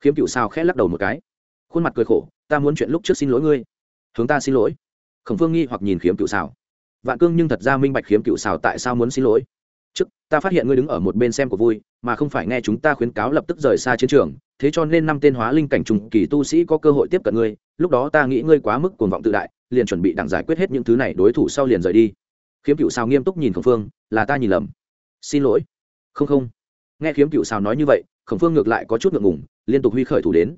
khiếm cựu sao khẽ lắc đầu một cái. Khuôn mặt cười khổ, ta muốn chuyện lúc trước xin lỗi ngươi. Hướng ta xin lỗi? Khổng phương nghi hoặc nhìn khiếm cựu xào vạn cương nhưng thật ra minh bạch khiếm cựu xào tại sao muốn xin lỗi. Trước, ta phát hiện ngươi đứng ở một bên xem của vui, mà không phải nghe chúng ta khuyến cáo lập tức rời xa chiến trường, thế cho nên năm tên hóa linh cảnh trùng kỳ tu sĩ có cơ hội tiếp cận ngươi, lúc đó ta nghĩ ngươi quá mức cuồng vọng tự đại, liền chuẩn bị đặng giải quyết hết những thứ này, đối thủ sau liền rời đi. Khiếm cựu xào nghiêm túc nhìn khổng phương, là ta nhìn lầm. Xin lỗi. Không không. Nghe khiếm cựu xào nói như vậy, khổng phương ngược lại có chút ngượng ngùng liên tục huy khởi thủ đến.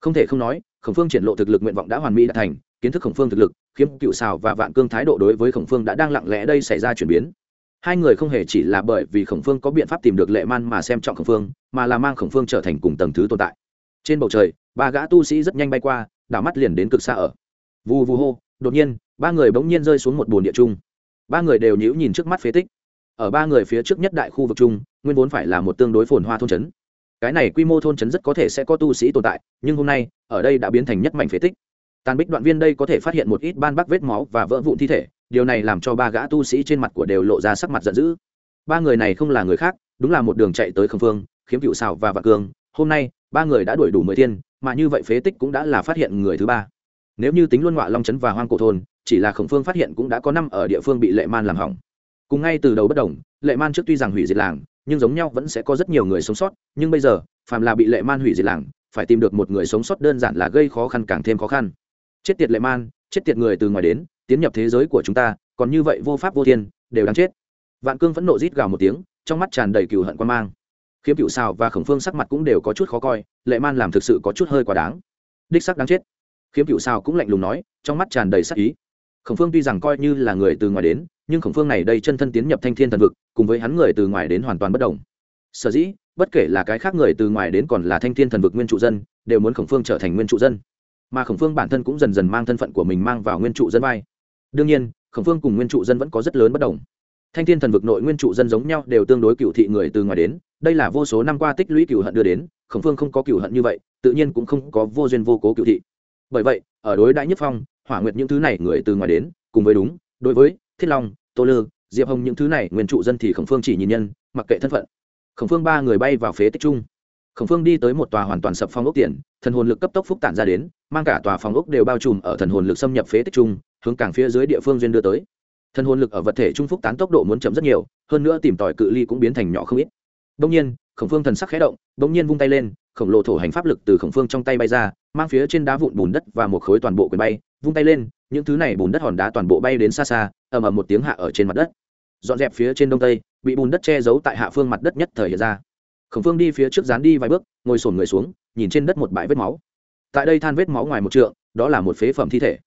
Không thể không nói, khổng phương triển lộ thực lực nguyện vọng đã hoàn mỹ đã thành, kiến thức khổng phương thực lực, khiếm cựu xào và vạn cương thái độ đối với khổng phương đã đang lặng lẽ đây xảy ra chuyển biến. Hai người không hề chỉ là bởi vì khổng phương có biện pháp tìm được lệ man mà xem trọng khổng phương, mà là mang khổng phương trở thành cùng tầng thứ tồn tại. Trên bầu trời, ba gã tu sĩ rất nhanh bay qua, đảo mắt liền đến cực xa ở. Vù vù hô, đột nhiên, ba người bỗng nhiên rơi xuống một bồn địa chung ba người đều nhíu nhìn trước mắt phế tích. Ở ba người phía trước nhất đại khu vực chung nguyên vốn phải là một tương đối phồn hoa thôn trấn cái này quy mô thôn trấn rất có thể sẽ có tu sĩ tồn tại, nhưng hôm nay, ở đây đã biến thành nhất mảnh phế tích. Tàn bích đoạn viên đây có thể phát hiện một ít ban bắc vết máu và vỡ vụn thi thể, điều này làm cho ba gã tu sĩ trên mặt của đều lộ ra sắc mặt giận dữ. Ba người này không là người khác, đúng là một đường chạy tới khâm phương, khiếm cựu xào và vạn cương hôm nay, ba người đã đuổi đủ mười thiên, mà như vậy phế tích cũng đã là phát hiện người thứ ba. Nếu như tính luôn ngoại long trấn và hoang cổ thôn, chỉ là khổng phương phát hiện cũng đã có năm ở địa phương bị lệ man làm hỏng. Cùng ngay từ đầu bất đồng, lệ man trước tuy rằng hủy diệt làng nhưng giống nhau vẫn sẽ có rất nhiều người sống sót, nhưng bây giờ, phàm là bị lệ man hủy diệt làng, phải tìm được một người sống sót đơn giản là gây khó khăn càng thêm khó khăn. Chết tiệt lệ man, chết tiệt người từ ngoài đến, tiến nhập thế giới của chúng ta, còn như vậy vô pháp vô thiên, đều đáng chết. Vạn cương vẫn nộ rít gào một tiếng, trong mắt tràn đầy cừu hận quan mang. Khiếm cựu xào và khổng phương sắc mặt cũng đều có chút khó coi, lệ man làm thực sự có chút hơi quá đáng. Đích sắc đáng chết. Khiếm cựu xào cũng lạnh lùng nói, trong mắt tràn đầy sắc ý. Khổng phương tuy rằng coi như là người từ ngoài đến nhưng khổng phương này đây chân thân tiến nhập thanh thiên thần vực, cùng với hắn người từ ngoài đến hoàn toàn bất đồng. Sở dĩ, bất kể là cái khác người từ ngoài đến còn là thanh thiên thần vực nguyên trụ dân, đều muốn khổng phương trở thành nguyên trụ dân. Mà khổng phương bản thân cũng dần dần mang thân phận của mình mang vào nguyên trụ dân vai. Đương nhiên, khổng phương cùng nguyên trụ dân vẫn có rất lớn bất đồng. Thanh thiên thần vực nội nguyên trụ dân giống nhau đều tương đối cựu thị người từ ngoài đến, đây là vô số năm qua tích lũy cựu hận đưa đến, khổng phương không có cựu hận như vậy, tự nhiên cũng không có vô duyên vô cố cựu thị. Bởi vậy, ở đối đại nhất phong, hỏa nguyệt những thứ này người từ ngoài đến, cùng với đúng, đối với thiết long, tô lư, diệp hồng những thứ này, nguyên trụ dân thì khổng phương chỉ nhìn nhân, mặc kệ thân phận. Khổng phương ba người bay vào phế tích trung khổng phương đi tới một tòa hoàn toàn sập phong ốc tiền, thần hồn lực cấp tốc phúc tản ra đến, mang cả tòa phòng ốc đều bao trùm ở thần hồn lực xâm nhập phế tích trung hướng càng phía dưới địa phương duyên đưa tới. Thần hồn lực ở vật thể trung phúc tán tốc độ muốn chậm rất nhiều, hơn nữa tìm tòi cự ly cũng biến thành nhỏ không ít. Đông nhiên, khổng phương thần sắc khẽ động đông nhiên vung tay lên, khổng lồ thổ hành pháp lực từ khổng phương trong tay bay ra, mang phía trên đá vụn bùn đất và một khối toàn bộ quyền bay vung tay lên, những thứ này bùn đất hòn đá toàn bộ bay đến xa xa, ầm ầm một tiếng hạ ở trên mặt đất. Dọn dẹp phía trên đông tây, bị bùn đất che giấu tại hạ phương mặt đất nhất thời hiện ra. Khổng phương đi phía trước dán đi vài bước, ngồi sổn người xuống, nhìn trên đất một bãi vết máu. Tại đây than vết máu ngoài một trượng, đó là một phế phẩm thi thể.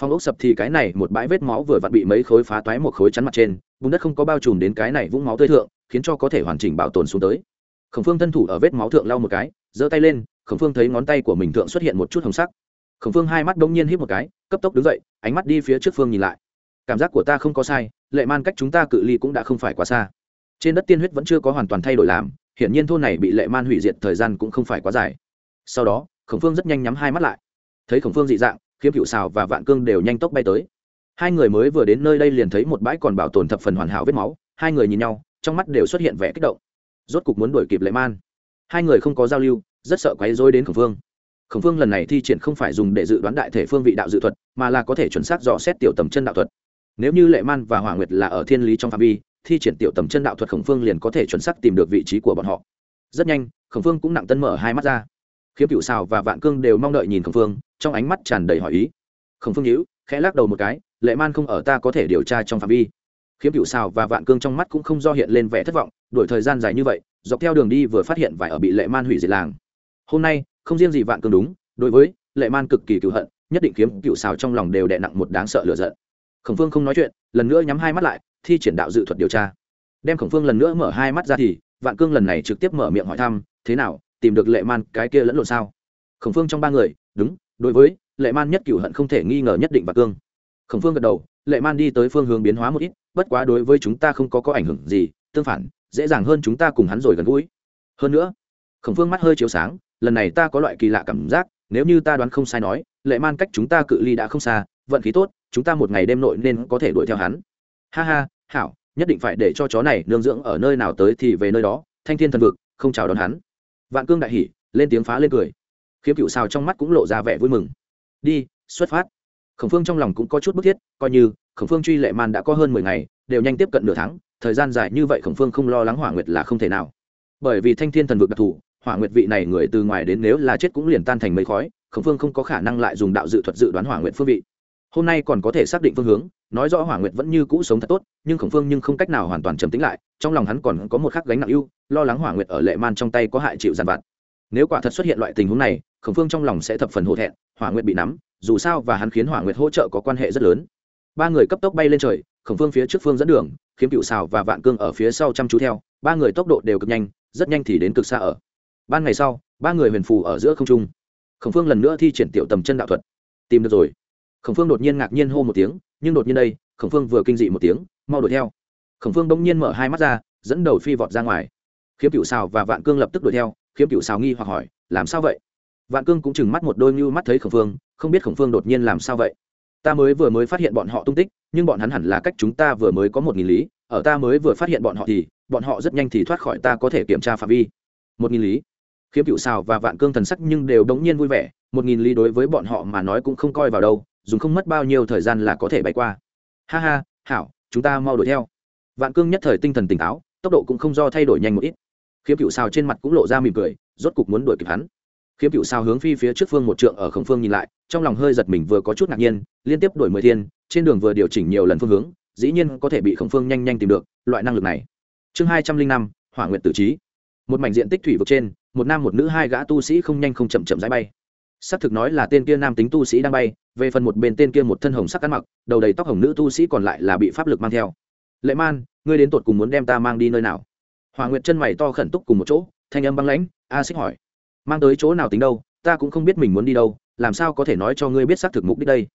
Phong ốc sập thì cái này một bãi vết máu vừa vặn bị mấy khối phá toái một khối chắn mặt trên, bùn đất không có bao trùm đến cái này vũng máu tươi thượng, khiến cho có thể hoàn chỉnh bảo tồn xuống tới. Khổng phương thân thủ ở vết máu thượng lau một cái, giơ tay lên, khổng phương thấy ngón tay của mình thượng xuất hiện một chút hồng sắc khổng phương hai mắt đông nhiên hít một cái, cấp tốc đứng dậy, ánh mắt đi phía trước phương nhìn lại. Cảm giác của ta không có sai, lệ man cách chúng ta cự ly cũng đã không phải quá xa. Trên đất tiên huyết vẫn chưa có hoàn toàn thay đổi làm, hiển nhiên thôn này bị lệ man hủy diệt thời gian cũng không phải quá dài. Sau đó, khổng phương rất nhanh nhắm hai mắt lại. Thấy khổng phương dị dạng, khiếm cựu xào và vạn cương đều nhanh tốc bay tới. Hai người mới vừa đến nơi đây liền thấy một bãi còn bảo tồn thập phần hoàn hảo vết máu, hai người nhìn nhau, trong mắt đều xuất hiện vẻ kích động. Rốt cục muốn đuổi kịp lệ man. Hai người không có giao lưu, rất sợ quấy rối đến khổng phương khổng phương lần này thi triển không phải dùng để dự đoán đại thể phương vị đạo dự thuật, mà là có thể chuẩn xác dò xét tiểu tầm chân đạo thuật. Nếu như lệ man và hỏa nguyệt là ở thiên lý trong phạm vi, thi triển tiểu tầm chân đạo thuật khổng phương liền có thể chuẩn xác tìm được vị trí của bọn họ. Rất nhanh, khổng phương cũng nặng tân mở hai mắt ra. Khiếm cựu xào và vạn cương đều mong đợi nhìn khổng phương trong ánh mắt tràn đầy hỏi ý. Khổng phương nhữ khẽ lắc đầu một cái, lệ man không ở ta có thể điều tra trong phạm vi. Khiếm cựu xào và vạn cương trong mắt cũng không do hiện lên vẻ thất vọng đổi thời gian dài như vậy, dọc theo đường đi vừa phát hiện vải ở bị lệ man hủy diệt làng. Hôm nay không riêng gì vạn cương đúng, đối với lệ man cực kỳ cựu hận, nhất định kiếm cựu xào trong lòng đều đè nặng một đáng sợ lựa giận. Khổng phương không nói chuyện, lần nữa nhắm hai mắt lại, thi triển đạo dự thuật điều tra. Đem khổng phương lần nữa mở hai mắt ra thì, vạn cương lần này trực tiếp mở miệng hỏi thăm, thế nào, tìm được lệ man cái kia lẫn lộn sao? Khổng phương trong ba người, đúng, đối với lệ man nhất cửu hận không thể nghi ngờ nhất định và cương. Khổng phương gật đầu, lệ man đi tới phương hướng biến hóa một ít, bất quá đối với chúng ta không có có ảnh hưởng gì, tương phản, dễ dàng hơn chúng ta cùng hắn rồi gần gũi. Hơn nữa, khổng phương mắt hơi chiếu sáng lần này ta có loại kỳ lạ cảm giác, nếu như ta đoán không sai nói, lệ man cách chúng ta cự ly đã không xa, vận khí tốt, chúng ta một ngày đêm nội nên có thể đuổi theo hắn. Ha ha, hảo, nhất định phải để cho chó này nương dưỡng ở nơi nào tới thì về nơi đó, thanh thiên thần vực, không chào đón hắn. Vạn cương đại hỉ, lên tiếng phá lên cười. Khiếm cựu sao trong mắt cũng lộ ra vẻ vui mừng. Đi, xuất phát. Khổng phương trong lòng cũng có chút bức thiết, coi như, khổng phương truy lệ man đã có hơn mười ngày, đều nhanh tiếp cận nửa tháng, thời gian dài như vậy khổng phương không lo lắng hỏa nguyệt là không thể nào. Bởi vì thanh thiên thần vực đặc thù hỏa nguyệt vị này người từ ngoài đến nếu là chết cũng liền tan thành mây khói, khổng phương không có khả năng lại dùng đạo dự thuật dự đoán hỏa nguyệt phương vị. Hôm nay còn có thể xác định phương hướng, nói rõ hỏa nguyệt vẫn như cũ sống thật tốt, nhưng khổng phương nhưng không cách nào hoàn toàn trầm tính lại, trong lòng hắn còn có một khắc gánh nặng ưu, lo lắng hỏa nguyệt ở lệ man trong tay có hại chịu giàn vặt. Nếu quả thật xuất hiện loại tình huống này, khổng phương trong lòng sẽ thập phần hổ thẹn, hỏa nguyệt bị nắm, dù sao và hắn khiến hỏa nguyệt hỗ trợ có quan hệ rất lớn. Ba người cấp tốc bay lên trời, khổng phương phía trước phương dẫn đường, khiếm cựu xào và vạn cương ở phía sau chăm chú theo, ba người tốc độ đều cực nhanh, rất nhanh thì đến cực xa ở ban ngày sau, ba người huyền phù ở giữa không trung. Khổng phương lần nữa thi triển tiểu tầm chân đạo thuật. Tìm được rồi. Khổng phương đột nhiên ngạc nhiên hô một tiếng, nhưng đột nhiên đây, khổng phương vừa kinh dị một tiếng, mau đuổi theo. Khổng phương bỗng nhiên mở hai mắt ra, dẫn đầu phi vọt ra ngoài. Khiếm cựu xào và vạn cương lập tức đuổi theo, khiếm cựu xào nghi hoặc hỏi, làm sao vậy? Vạn cương cũng chừng mắt một đôi như mắt thấy khổng phương, không biết khổng phương đột nhiên làm sao vậy. Ta mới vừa mới phát hiện bọn họ tung tích, nhưng bọn hắn hẳn là cách chúng ta vừa mới có một nghìn lý, ở ta mới vừa phát hiện bọn họ thì, bọn họ rất nhanh thì thoát khỏi ta có thể kiểm tra phạm vi. Một nghìn lý? Khiếm cựu xào và vạn cương thần sắc nhưng đều đống nhiên vui vẻ, một nghìn lý đối với bọn họ mà nói cũng không coi vào đâu, dùng không mất bao nhiêu thời gian là có thể bay qua. Ha ha, hảo, chúng ta mau đuổi theo. Vạn cương nhất thời tinh thần tỉnh táo, tốc độ cũng không do thay đổi nhanh một ít. Khiếm cựu xào trên mặt cũng lộ ra mỉm cười, rốt cục muốn đuổi kịp hắn. Khiếm cựu xào hướng phi phía trước phương một trượng ở khổng phương nhìn lại, trong lòng hơi giật mình vừa có chút ngạc nhiên, liên tiếp đổi mười thiên, trên đường vừa điều chỉnh nhiều lần phương hướng, dĩ nhiên có thể bị khổng phương nhanh nhanh tìm được, loại năng lực này. Chương hai trăm linh năm, hỏa nguyện tử trí một mảnh diện tích thủy vực trên, một nam một nữ hai gã tu sĩ không nhanh không chậm chậm rãi bay. Xác thực nói là tên kia nam tính tu sĩ đang bay, về phần một bên tên kia một thân hồng sắc ăn mặc, đầu đầy tóc hồng nữ tu sĩ còn lại là bị pháp lực mang theo. Lệ man, ngươi đến tột cùng muốn đem ta mang đi nơi nào? Hòa nguyệt chân mày to khẩn túc cùng một chỗ, thanh âm băng lãnh, a xích hỏi. Mang tới chỗ nào tính đâu, ta cũng không biết mình muốn đi đâu, làm sao có thể nói cho ngươi biết xác thực mục đích đây?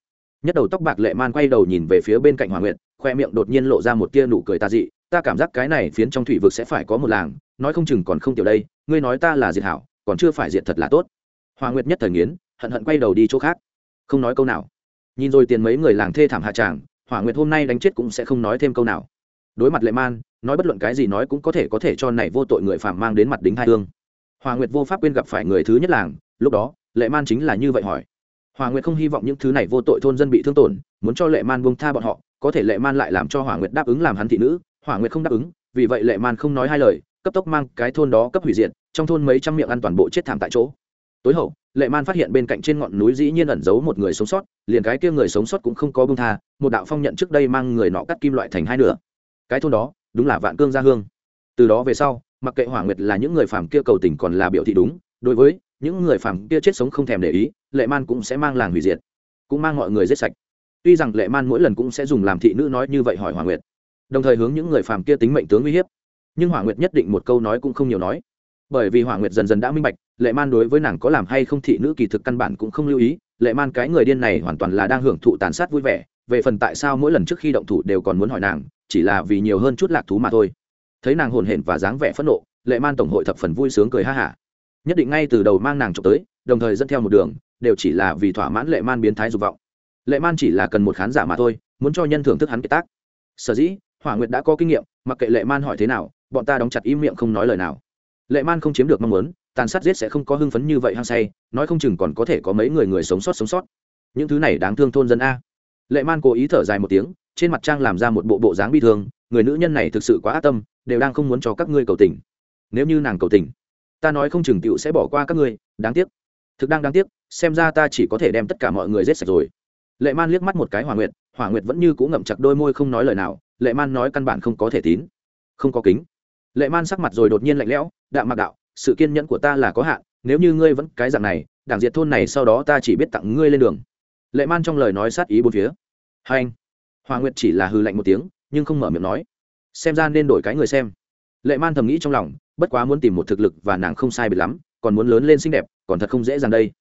Nhất đầu tóc bạc lệ man quay đầu nhìn về phía bên cạnh hòa nguyệt, khoe miệng đột nhiên lộ ra một tia nụ cười tà dị ta cảm giác cái này phiến trong thủy vực sẽ phải có một làng, nói không chừng còn không tiểu đây, ngươi nói ta là diệt hảo, còn chưa phải diệt thật là tốt. Hòa nguyệt nhất thời nghiến, hận hận quay đầu đi chỗ khác. Không nói câu nào. Nhìn rồi tiền mấy người làng thê thảm hạ tràng, hỏa nguyệt hôm nay đánh chết cũng sẽ không nói thêm câu nào. Đối mặt lệ man, nói bất luận cái gì nói cũng có thể có thể cho này vô tội người phạm mang đến mặt đính hai thương hòa nguyệt vô pháp quên gặp phải người thứ nhất làng, lúc đó, lệ man chính là như vậy hỏi. Hòa nguyệt không hy vọng những thứ này vô tội thôn dân bị thương tổn, muốn cho lệ man buông tha bọn họ, có thể lệ man lại làm cho hòa nguyệt đáp ứng làm hắn thị nữ hỏa nguyệt không đáp ứng, vì vậy lệ man không nói hai lời, cấp tốc mang cái thôn đó cấp hủy diệt, trong thôn mấy trăm miệng ăn toàn bộ chết thảm tại chỗ. Tối hậu, lệ man phát hiện bên cạnh trên ngọn núi dĩ nhiên ẩn giấu một người sống sót, liền cái kia người sống sót cũng không có bông tha, một đạo phong nhận trước đây mang người nọ cắt kim loại thành hai nửa. Cái thôn đó, đúng là vạn cương gia hương. Từ đó về sau, mặc kệ hỏa nguyệt là những người phàm kia cầu tình còn là biểu thị đúng, đối với những người phàm kia chết sống không thèm để ý, lệ man cũng sẽ mang làng hủy diệt, cũng mang mọi người giết sạch. Tuy rằng lệ man mỗi lần cũng sẽ dùng làm thị nữ nói như vậy hỏi hỏa nguyệt đồng thời hướng những người phàm kia tính mệnh tướng uy hiếp. Nhưng hỏa nguyệt nhất định một câu nói cũng không nhiều nói. Bởi vì hỏa nguyệt dần dần đã minh bạch, lệ man đối với nàng có làm hay không thị nữ kỳ thực căn bản cũng không lưu ý. Lệ man cái người điên này hoàn toàn là đang hưởng thụ tàn sát vui vẻ. Về phần tại sao mỗi lần trước khi động thủ đều còn muốn hỏi nàng, chỉ là vì nhiều hơn chút lạc thú mà thôi. Thấy nàng hồn hển và dáng vẻ phẫn nộ, lệ man tổng hội thập phần vui sướng cười ha hả. Nhất định ngay từ đầu mang nàng trộm tới, đồng thời dẫn theo một đường, đều chỉ là vì thỏa mãn lệ man biến thái dục vọng. Lệ man chỉ là cần một khán giả mà thôi, muốn cho nhân thưởng thức hắn kiệt tác. Sở dĩ hỏa nguyệt đã có kinh nghiệm, mặc kệ lệ man hỏi thế nào, bọn ta đóng chặt im miệng không nói lời nào. Lệ man không chiếm được mong muốn, tàn sát giết sẽ không có hưng phấn như vậy hăng say, nói không chừng còn có thể có mấy người người sống sót sống sót. Những thứ này đáng thương thôn dân a. Lệ man cố ý thở dài một tiếng, trên mặt trang làm ra một bộ bộ dáng bi thương, người nữ nhân này thực sự quá ác tâm, đều đang không muốn cho các ngươi cầu tình. Nếu như nàng cầu tình, ta nói không chừng tựu sẽ bỏ qua các ngươi, đáng tiếc. Thực đang đáng tiếc, xem ra ta chỉ có thể đem tất cả mọi người giết sạch rồi lệ man liếc mắt một cái hỏa nguyệt hỏa nguyệt vẫn như cũng ngậm chặt đôi môi không nói lời nào, lệ man nói căn bản không có thể tín, không có kính. Lệ man sắc mặt rồi đột nhiên lạnh lẽo đạm mặc đạo, sự kiên nhẫn của ta là có hạn, nếu như ngươi vẫn cái dạng này, đảng diệt thôn này sau đó ta chỉ biết tặng ngươi lên đường. Lệ man trong lời nói sát ý bốn phía. Hai anh. Hòa nguyệt chỉ là hư lạnh một tiếng, nhưng không mở miệng nói. Xem ra nên đổi cái người xem. Lệ man thầm nghĩ trong lòng, bất quá muốn tìm một thực lực và nàng không sai biệt lắm, còn muốn lớn lên xinh đẹp, còn thật không dễ dàng đây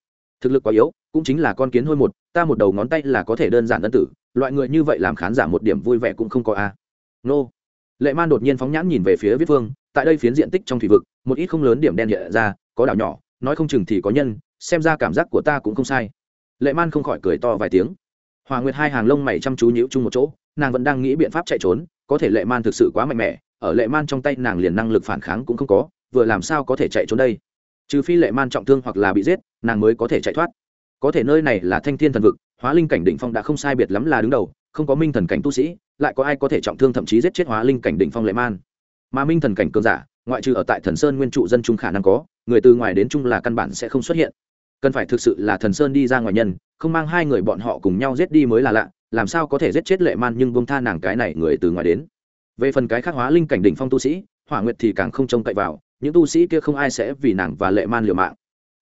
thực lực quá yếu, cũng chính là con kiến hôi một, ta một đầu ngón tay là có thể đơn giản ân tử, loại người như vậy làm khán giả một điểm vui vẻ cũng không có a. Nô. Lệ man đột nhiên phóng nhãn nhìn về phía viết phương, tại đây phiến diện tích trong thủy vực, một ít không lớn điểm đen hiện ra, có đảo nhỏ, nói không chừng thì có nhân, xem ra cảm giác của ta cũng không sai. Lệ man không khỏi cười to vài tiếng. Hòa nguyệt hai hàng lông mày chăm chú nhíu chung một chỗ, nàng vẫn đang nghĩ biện pháp chạy trốn, có thể lệ man thực sự quá mạnh mẽ, ở lệ man trong tay nàng liền năng lực phản kháng cũng không có, vừa làm sao có thể chạy trốn đây? Trừ phi lệ man trọng thương hoặc là bị giết, nàng mới có thể chạy thoát. Có thể nơi này là thanh thiên thần vực, hóa linh cảnh đỉnh phong đã không sai biệt lắm là đứng đầu, không có minh thần cảnh tu sĩ, lại có ai có thể trọng thương thậm chí giết chết hóa linh cảnh đỉnh phong lệ man. Mà minh thần cảnh cường giả, ngoại trừ ở tại thần sơn nguyên trụ dân trung khả năng có, người từ ngoài đến trung là căn bản sẽ không xuất hiện. Cần phải thực sự là thần sơn đi ra ngoài nhân, không mang hai người bọn họ cùng nhau giết đi mới là lạ, làm sao có thể giết chết lệ man nhưng bông tha nàng cái này người từ ngoài đến. Về phần cái khác hóa linh cảnh đỉnh phong tu sĩ, hỏa nguyệt thì càng không trông cậy vào những tu sĩ kia không ai sẽ vì nàng và lệ man liều mạng.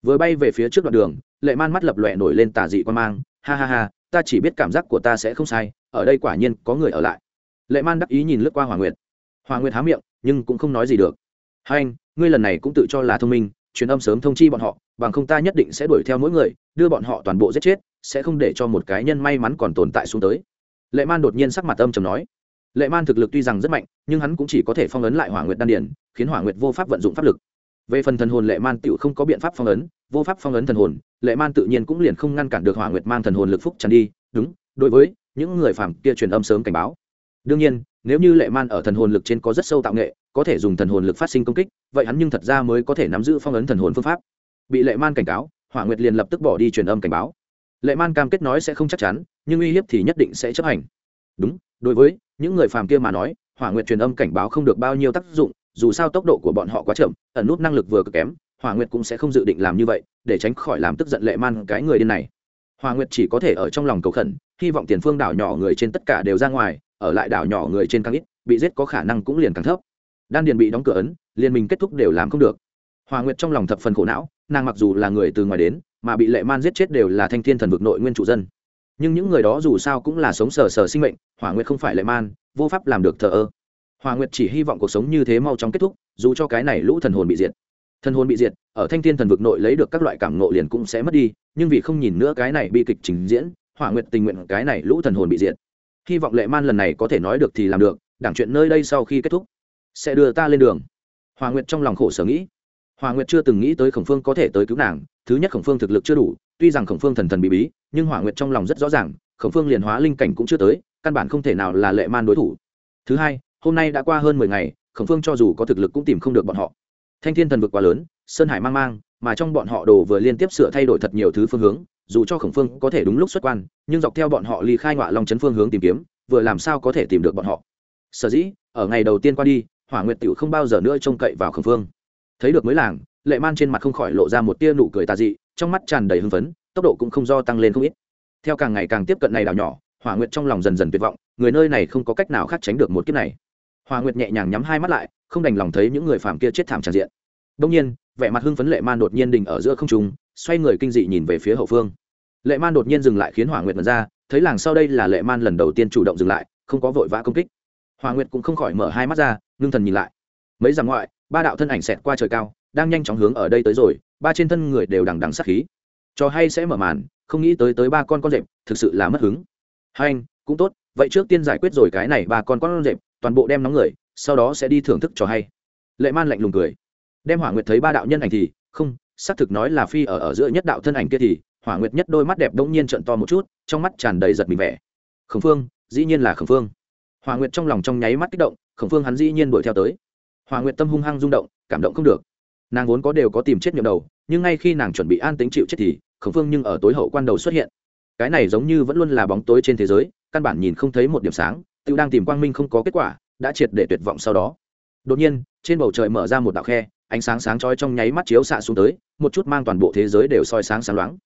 Vừa bay về phía trước đoạn đường, lệ man mắt lập lòe nổi lên tà dị quan mang. Ha ha ha, ta chỉ biết cảm giác của ta sẽ không sai, ở đây quả nhiên có người ở lại. Lệ man đắc ý nhìn lướt qua Hoàng nguyệt. Hoàng nguyệt há miệng, nhưng cũng không nói gì được. Hai anh, ngươi lần này cũng tự cho là thông minh, truyền âm sớm thông chi bọn họ, bằng không ta nhất định sẽ đuổi theo mỗi người, đưa bọn họ toàn bộ giết chết, sẽ không để cho một cái nhân may mắn còn tồn tại xuống tới. Lệ man đột nhiên sắc mặt âm trầm nói lệ man thực lực tuy rằng rất mạnh, nhưng hắn cũng chỉ có thể phong ấn lại hỏa nguyệt đan điển khiến hỏa nguyệt vô pháp vận dụng pháp lực. Về phần thần hồn lệ man tựu không có biện pháp phong ấn, vô pháp phong ấn thần hồn, lệ man tự nhiên cũng liền không ngăn cản được hỏa nguyệt mang thần hồn lực phúc tràn đi, đúng, đối với những người phàm kia truyền âm sớm cảnh báo. Đương nhiên, nếu như lệ man ở thần hồn lực trên có rất sâu tạo nghệ, có thể dùng thần hồn lực phát sinh công kích, vậy hắn nhưng thật ra mới có thể nắm giữ phong ấn thần hồn phương pháp. Bị lệ man cảnh cáo, hỏa nguyệt liền lập tức bỏ đi truyền âm cảnh báo. Lệ man cam kết nói sẽ không chắc chắn, nhưng uy hiếp thì nhất định sẽ chấp hành. Đúng đối với những người phàm kia mà nói, hỏa nguyệt truyền âm cảnh báo không được bao nhiêu tác dụng, dù sao tốc độ của bọn họ quá chậm, ẩn nút năng lực vừa cực kém, hỏa nguyệt cũng sẽ không dự định làm như vậy, để tránh khỏi làm tức giận lệ man cái người điên này. Hỏa nguyệt chỉ có thể ở trong lòng cầu khẩn, hy vọng tiền phương đảo nhỏ người trên tất cả đều ra ngoài, ở lại đảo nhỏ người trên càng ít, bị giết có khả năng cũng liền càng thấp. Đan điền bị đóng cửa ấn liền mình kết thúc đều làm không được. Hòa nguyệt trong lòng thập phần khổ não, nàng mặc dù là người từ ngoài đến, mà bị lệ man giết chết đều là thanh thiên thần vực nội nguyên chủ dân nhưng những người đó dù sao cũng là sống sờ sờ sinh mệnh, hỏa nguyệt không phải lệ man, vô pháp làm được thờ ơ. Hòa nguyệt chỉ hy vọng cuộc sống như thế mau chóng kết thúc, dù cho cái này lũ thần hồn bị diệt. Thần hồn bị diệt, ở thanh thiên thần vực nội lấy được các loại cảm nộ liền cũng sẽ mất đi, nhưng vì không nhìn nữa cái này bi kịch trình diễn, hỏa nguyệt tình nguyện cái này lũ thần hồn bị diệt. Hy vọng lệ man lần này có thể nói được thì làm được, đảng chuyện nơi đây sau khi kết thúc, sẽ đưa ta lên đường. Hòa nguyệt trong lòng khổ sở nghĩ. Hòa nguyệt chưa từng nghĩ tới khổng phương có thể tới cứu nàng, thứ nhất khổng phương thực lực chưa đủ tuy rằng khổng phương thần thần bị bí, nhưng hỏa nguyệt trong lòng rất rõ ràng, khổng phương liền hóa linh cảnh cũng chưa tới, căn bản không thể nào là lệ man đối thủ. Thứ hai, hôm nay đã qua hơn mười ngày, khổng phương cho dù có thực lực cũng tìm không được bọn họ. Thanh thiên thần vực quá lớn, sơn hải mang mang, mà trong bọn họ đồ vừa liên tiếp sửa thay đổi thật nhiều thứ phương hướng, dù cho khổng phương có thể đúng lúc xuất quan, nhưng dọc theo bọn họ ly khai ngoại long chấn phương hướng tìm kiếm, vừa làm sao có thể tìm được bọn họ. Sở dĩ, ở ngày đầu tiên qua đi, hỏa nguyệt tiểu không bao giờ nữa trông cậy vào khổng phương. Thấy được mới làng, lệ man trên mặt không khỏi lộ ra một tia nụ cười tà dị trong mắt tràn đầy hưng phấn, tốc độ cũng không do tăng lên không ít. Theo càng ngày càng tiếp cận này đảo nhỏ, hỏa nguyệt trong lòng dần dần tuyệt vọng, người nơi này không có cách nào khác tránh được một kiếp này. Hỏa nguyệt nhẹ nhàng nhắm hai mắt lại, không đành lòng thấy những người phàm kia chết thảm tràn diện. Đông nhiên, vẻ mặt hưng phấn lệ man đột nhiên đình ở giữa không trung, xoay người kinh dị nhìn về phía hậu phương. Lệ man đột nhiên dừng lại khiến hỏa nguyệt mật ra, thấy làng sau đây là lệ man lần đầu tiên chủ động dừng lại, không có vội vã công kích. Hỏa nguyệt cũng không khỏi mở hai mắt ra, ngưng thần nhìn lại. Mấy dặm ngoại, ba đạo thân ảnh xẹt qua trời cao, đang nhanh chóng hướng ở đây tới rồi ba trên thân người đều đằng đằng sát khí. Cho hay sẽ mở màn, không nghĩ tới tới ba con con rệp, thực sự là mất hứng. Hai anh, cũng tốt, vậy trước tiên giải quyết rồi cái này ba con con rệp, toàn bộ đem nóng người, sau đó sẽ đi thưởng thức cho hay. Lệ man lạnh lùng cười. Đem hỏa nguyệt thấy ba đạo nhân ảnh thì, không, xác thực nói là phi ở ở giữa nhất đạo thân ảnh kia thì, hỏa nguyệt nhất đôi mắt đẹp đống nhiên trận to một chút, trong mắt tràn đầy giật mình vẻ. Khổng phương, dĩ nhiên là khổng phương. Hỏa nguyệt trong lòng trong nháy mắt kích động, khổng phương hắn dĩ nhiên đuổi theo tới. Hỏa nguyệt tâm hung hăng rung động, cảm động không được nàng vốn có đều có tìm chết nhậm đầu, nhưng ngay khi nàng chuẩn bị an tính chịu chết thì, khổng phương nhưng ở tối hậu quan đầu xuất hiện. Cái này giống như vẫn luôn là bóng tối trên thế giới, căn bản nhìn không thấy một điểm sáng tự đang tìm quang minh không có kết quả, đã triệt để tuyệt vọng sau đó. Đột nhiên, trên bầu trời mở ra một đạo khe, ánh sáng sáng chói trong nháy mắt chiếu xạ xuống tới, một chút mang toàn bộ thế giới đều soi sáng sáng loáng.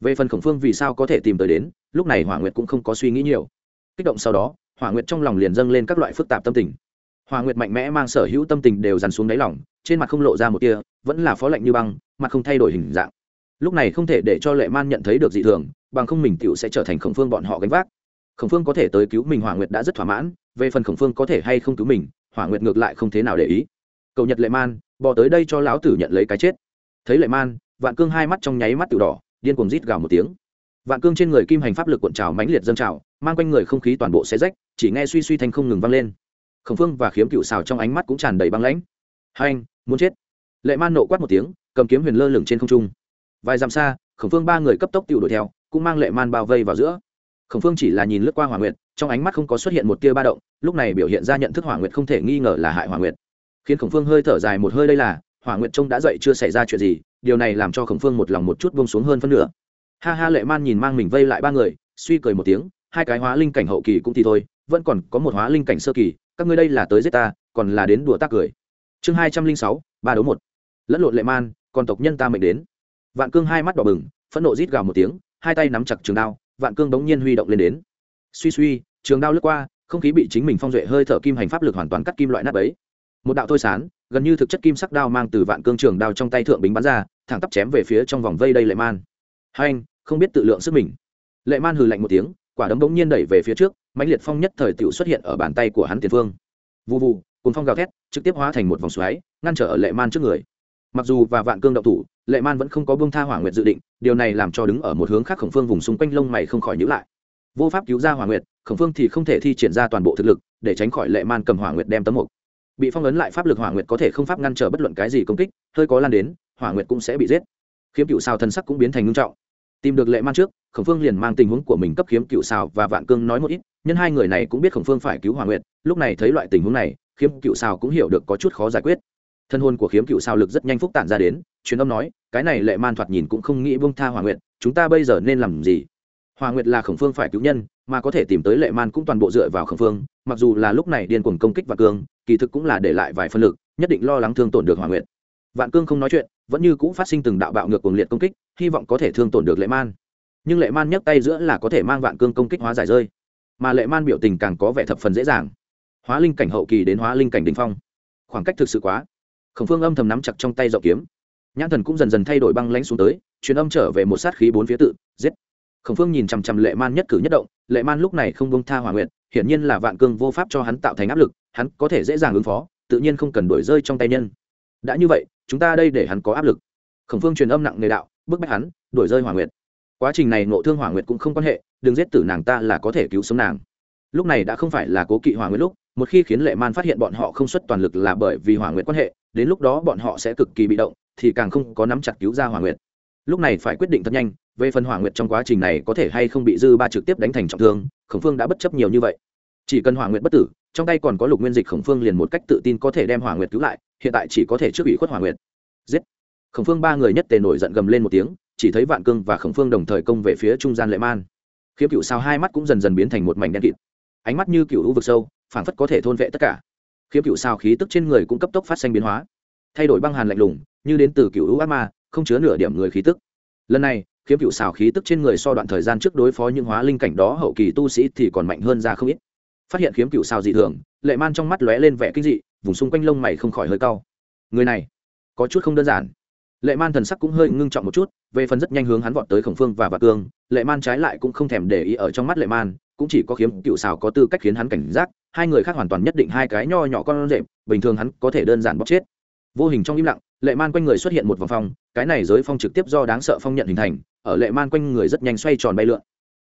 Về phần khổng phương vì sao có thể tìm tới đến, lúc này hỏa nguyệt cũng không có suy nghĩ nhiều. Kích động sau đó, hỏa nguyệt trong lòng liền dâng lên các loại phức tạp tâm tình. Hỏa nguyệt mạnh mẽ mang sở hữu tâm tình đều dằn xuống đáy lòng trên mặt không lộ ra một tia, vẫn là phó lạnh như băng, mặt không thay đổi hình dạng. Lúc này không thể để cho lệ man nhận thấy được dị thường, bằng không mình tựu sẽ trở thành khổng phương bọn họ gánh vác. Khổng phương có thể tới cứu mình, hỏa nguyệt đã rất thỏa mãn, về phần khổng phương có thể hay không cứu mình, hỏa nguyệt ngược lại không thế nào để ý. Cầu nhật lệ man, bỏ tới đây cho lão tử nhận lấy cái chết. Thấy lệ man, vạn cương hai mắt trong nháy mắt tự đỏ, điên cuồng rít gào một tiếng. Vạn cương trên người kim hành pháp lực cuộn trào mãnh liệt dâng trào, mang quanh người không khí toàn bộ xe rách, chỉ nghe suy suy thanh không ngừng vang lên. Khổng phương và khiếm cựu xào trong ánh mắt cũng tràn đầy băng lãnh. Hai anh muốn chết. Lệ man nộ quát một tiếng, cầm kiếm huyền lơ lửng trên không trung. Vài dặm xa, khổng phương ba người cấp tốc tự đuổi theo, cũng mang lệ man bao vây vào giữa. Khổng phương chỉ là nhìn lướt qua hỏa nguyệt, trong ánh mắt không có xuất hiện một tia ba động, lúc này biểu hiện ra nhận thức hỏa nguyệt không thể nghi ngờ là hại hỏa nguyệt. Khiến khổng phương hơi thở dài một hơi đây là, hỏa nguyệt trông đã dậy chưa xảy ra chuyện gì, điều này làm cho khổng phương một lòng một chút bông xuống hơn phân nửa. Ha ha, lệ man nhìn mang mình vây lại ba người, suy cười một tiếng, hai cái hóa linh cảnh hậu kỳ cũng thì thôi, vẫn còn có một hóa linh cảnh sơ kỳ, các ngươi đây là tới giết ta, còn là đến đùa ta cười chương hai trăm linh sáu, ba đấu một. Lẫn lộn lệ man còn tộc nhân ta mệnh đến. Vạn cương hai mắt đỏ bừng, phẫn nộ rít gào một tiếng, hai tay nắm chặt trường đao, vạn cương bỗng nhiên huy động lên đến. Suy suy, trường đao lướt qua, không khí bị chính mình phong duệ hơi thở kim hành pháp lực hoàn toàn cắt kim loại nát ấy một đạo thôi sán, gần như thực chất kim sắc đao mang từ vạn cương trường đao trong tay thượng bính bắn ra, thẳng tắp chém về phía trong vòng vây đây lệ man. Hai anh, không biết tự lượng sức mình. Lệ man hừ lạnh một tiếng, quả đấm bỗng nhiên đẩy về phía trước, mãnh liệt phong nhất thời tiểu xuất hiện ở bàn tay của hắn tiền phương. Vụ vụ cùng phong gào thét, trực tiếp hóa thành một vòng xoáy, ngăn trở ở lệ man trước người. Mặc dù và vạn cương động thủ, lệ man vẫn không có bông tha hỏa nguyệt dự định, điều này làm cho đứng ở một hướng khác khổng phương vùng xung quanh lông mày không khỏi nhữ lại. Vô pháp cứu ra hỏa nguyệt, khổng phương thì không thể thi triển ra toàn bộ thực lực, để tránh khỏi lệ man cầm hỏa nguyệt đem tấm mục. Bị phong ấn lại pháp lực hỏa nguyệt có thể không pháp ngăn trở bất luận cái gì công kích, hơi có lan đến, hỏa nguyệt cũng sẽ bị giết. Khiếm cựu sao thân sắc cũng biến thành ngưng trọng. Tìm được lệ man trước, khổng phương liền mang tình huống của mình cấp khiếm cựu sao và vạn cương nói một ít nhân hai người này cũng biết khổng phương phải cứu hỏa nguyệt, lúc này thấy loại tình huống này khiếm cựu sao cũng hiểu được có chút khó giải quyết. Thân hôn của khiếm cựu sao lực rất nhanh phúc tản ra đến, truyền âm nói, cái này lệ man thoạt nhìn cũng không nghĩ bông tha hòa nguyệt, chúng ta bây giờ nên làm gì? Hòa nguyệt là khổng phương phải cứu nhân, mà có thể tìm tới lệ man cũng toàn bộ dựa vào khổng phương, mặc dù là lúc này điên cuồng công kích vạn cương, kỳ thực cũng là để lại vài phân lực, nhất định lo lắng thương tổn được hòa nguyệt. Vạn cương không nói chuyện, vẫn như cũng phát sinh từng đạo bạo ngược cuồng liệt công kích, hy vọng có thể thương tổn được lệ man. Nhưng lệ man nhấc tay giữa là có thể mang vạn cương công kích hóa giải rơi. Mà lệ man biểu tình càng có vẻ thập phần dễ dàng hóa linh cảnh hậu kỳ đến hóa linh cảnh đ ỉ n h phong. Khoảng cách thực sự quá. Khổng phương âm thầm nắm chặt trong tay dậu kiếm. Nhãn thần cũng dần dần thay đổi băng lãnh xuống tới, truyền âm trở về một sát khí bốn phía tự, giết. Khổng phương nhìn chằm chằm lệ man nhất cử nhất động, lệ man lúc này không bông tha hòa nguyện hiển nhiên là vạn cương vô pháp cho hắn tạo thành áp lực, hắn có thể dễ dàng ứng phó, tự nhiên không cần đổi rơi trong tay nhân. Đã như vậy, chúng ta đây để hắn có áp lực. Khổng phương truyền âm nặng nề đạo, bức bách hắn, đổi rơi hòa nguyện quá trình này nộ thương hỏa nguyệt cũng không quan hệ, đừng giết tử nàng ta là có thể cứu sống nàng. Lúc này đã không phải là cố kỵ hỏa nguyệt lúc một khi khiến lệ man phát hiện bọn họ không xuất toàn lực là bởi vì hỏa nguyệt quan hệ, đến lúc đó bọn họ sẽ cực kỳ bị động, thì càng không có nắm chặt cứu ra hỏa nguyệt. Lúc này phải quyết định thật nhanh, về phần hỏa nguyệt trong quá trình này có thể hay không bị dư ba trực tiếp đánh thành trọng thương, khổng phương đã bất chấp nhiều như vậy. Chỉ cần hỏa nguyệt bất tử, trong tay còn có lục nguyên dịch khổng phương liền một cách tự tin có thể đem hỏa nguyệt cứu lại, hiện tại chỉ có thể trước ủy khuất hỏa nguyệt. Giết! Khổng phương ba người nhất tề nổi giận gầm lên một tiếng, chỉ thấy vạn cương và khổng phương đồng thời công về phía trung gian lệ man. Khiếm cựu sao hai mắt cũng dần dần biến thành một mảnh đen kịt. Ánh mắt như cựu u vực sâu phảng phất có thể thôn vệ tất cả. Khiếm cựu sao khí tức trên người cũng cấp tốc phát sinh biến hóa. Thay đổi băng hàn lạnh lùng, như đến từ cựu u ác ma, không chứa nửa điểm người khí tức. Lần này, khiếm cựu xào khí tức trên người so đoạn thời gian trước đối phó những hóa linh cảnh đó hậu kỳ tu sĩ thì còn mạnh hơn ra không ít. Phát hiện khiếm cựu xào dị thường, lệ man trong mắt lóe lên vẻ kinh dị, vùng xung quanh lông mày không khỏi hơi cau. Người này, có chút không đơn giản. Lệ man thần sắc cũng hơi ngưng trọng một chút, về phần rất nhanh hướng hắn vọt tới khổng phương và vạc cương, lệ man trái lại cũng không thèm để ý ở trong mắt lệ man, cũng chỉ có khiếm cựu xào có tư cách khiến hắn cảnh giác hai người khác hoàn toàn nhất định hai cái nho nhỏ con rệp, bình thường hắn có thể đơn giản bóc chết. Vô hình trong im lặng, lệ man quanh người xuất hiện một vòng phong, cái này giới phong trực tiếp do đáng sợ phong nhận hình thành, ở lệ man quanh người rất nhanh xoay tròn bay lượn.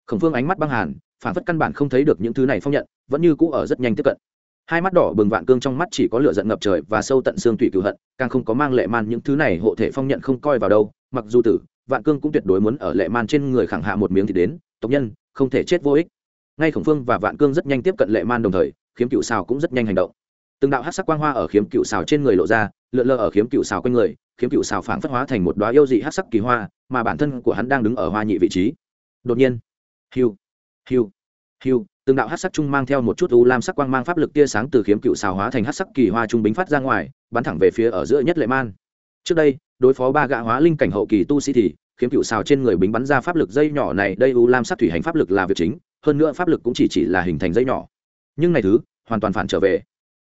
Khẩn phương ánh mắt băng hàn, phản phất căn bản không thấy được những thứ này phong nhận, vẫn như cũ ở rất nhanh tiếp cận. Hai mắt đỏ bừng vạn cương trong mắt chỉ có lửa giận ngập trời và sâu tận xương tủy cửu hận, càng không có mang lệ man những thứ này hộ thể phong nhận không coi vào đâu, mặc dù tử, vạn cương cũng tuyệt đối muốn ở lệ man trên người khẳng hạ một miếng thì đến, tộc nhân, không thể chết vô ích ngay khổng phương và vạn cương rất nhanh tiếp cận lệ man đồng thời, khiếm cựu xào cũng rất nhanh hành động. Từng đạo hát sắc quang hoa ở khiếm cựu xào trên người lộ ra, lượn lờ ở khiếm cựu xào quanh người, khiếm cựu xào phảng phất hóa thành một đoá yêu dị hát sắc kỳ hoa, mà bản thân của hắn đang đứng ở hoa nhị vị trí. Đột nhiên, hiu hiu hiu, từng đạo hát sắc trung mang theo một chút u lam sắc quang mang pháp lực tia sáng từ khiếm cựu xào hóa thành hát sắc kỳ hoa trung bính phát ra ngoài, bắn thẳng về phía ở giữa nhất lệ man. Trước đây, đối phó ba gã hóa linh cảnh hậu kỳ tu sĩ thì khiếm cựu xào trên người bính bắn ra pháp lực dây nhỏ này, đây u lam sắc thủy hành pháp lực là việc chính, hơn nữa pháp lực cũng chỉ chỉ là hình thành dây nhỏ. Nhưng này thứ, hoàn toàn phản trở về.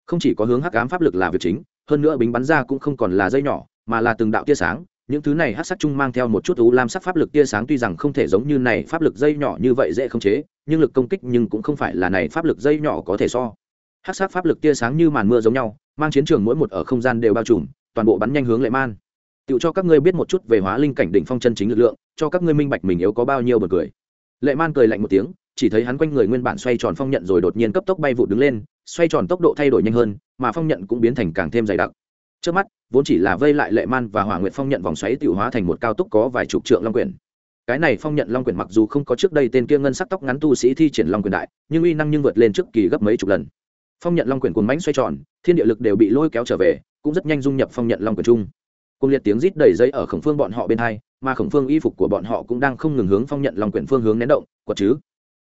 Không chỉ có hướng hắc ám pháp lực là việc chính, hơn nữa bính bắn ra cũng không còn là dây nhỏ, mà là từng đạo tia sáng. Những thứ này hát sắc chung mang theo một chút u lam sắc pháp lực tia sáng tuy rằng không thể giống như này pháp lực dây nhỏ như vậy dễ không chế, nhưng lực công kích nhưng cũng không phải là này pháp lực dây nhỏ có thể so. Hát sắc pháp lực tia sáng như màn mưa giống nhau, mang chiến trường mỗi một ở không gian đều bao trùm, toàn bộ bắn nhanh hướng lệ man tự cho các ngươi biết một chút về hóa linh cảnh đỉnh phong chân chính lực lượng, cho các ngươi minh bạch mình yếu có bao nhiêu bật cười. Lệ man cười lạnh một tiếng, chỉ thấy hắn quanh người nguyên bản xoay tròn phong nhận rồi đột nhiên cấp tốc bay vụt đứng lên, xoay tròn tốc độ thay đổi nhanh hơn, mà phong nhận cũng biến thành càng thêm dày đặc. Trước mắt, vốn chỉ là vây lại lệ man và hỏa nguyệt phong nhận vòng xoáy tiểu hóa thành một cao tốc có vài chục trượng long quyển. Cái này phong nhận long quyển mặc dù không có trước đây tên kia ngân sắc tóc ngắn tu sĩ thi triển long quyển đại, nhưng uy năng nhưng vượt lên trước kỳ gấp mấy chục lần. Phong nhận long quyển cuốn bánh xoay tròn, thiên địa lực đều bị lôi kéo trở về, cũng rất nhanh dung nhập phong nhận long quyển chung cùng liệt tiếng rít đầy dây ở khổng phương bọn họ bên hai, mà khổng phương y phục của bọn họ cũng đang không ngừng hướng phong nhận long quyển phương hướng nén động, quật chứ.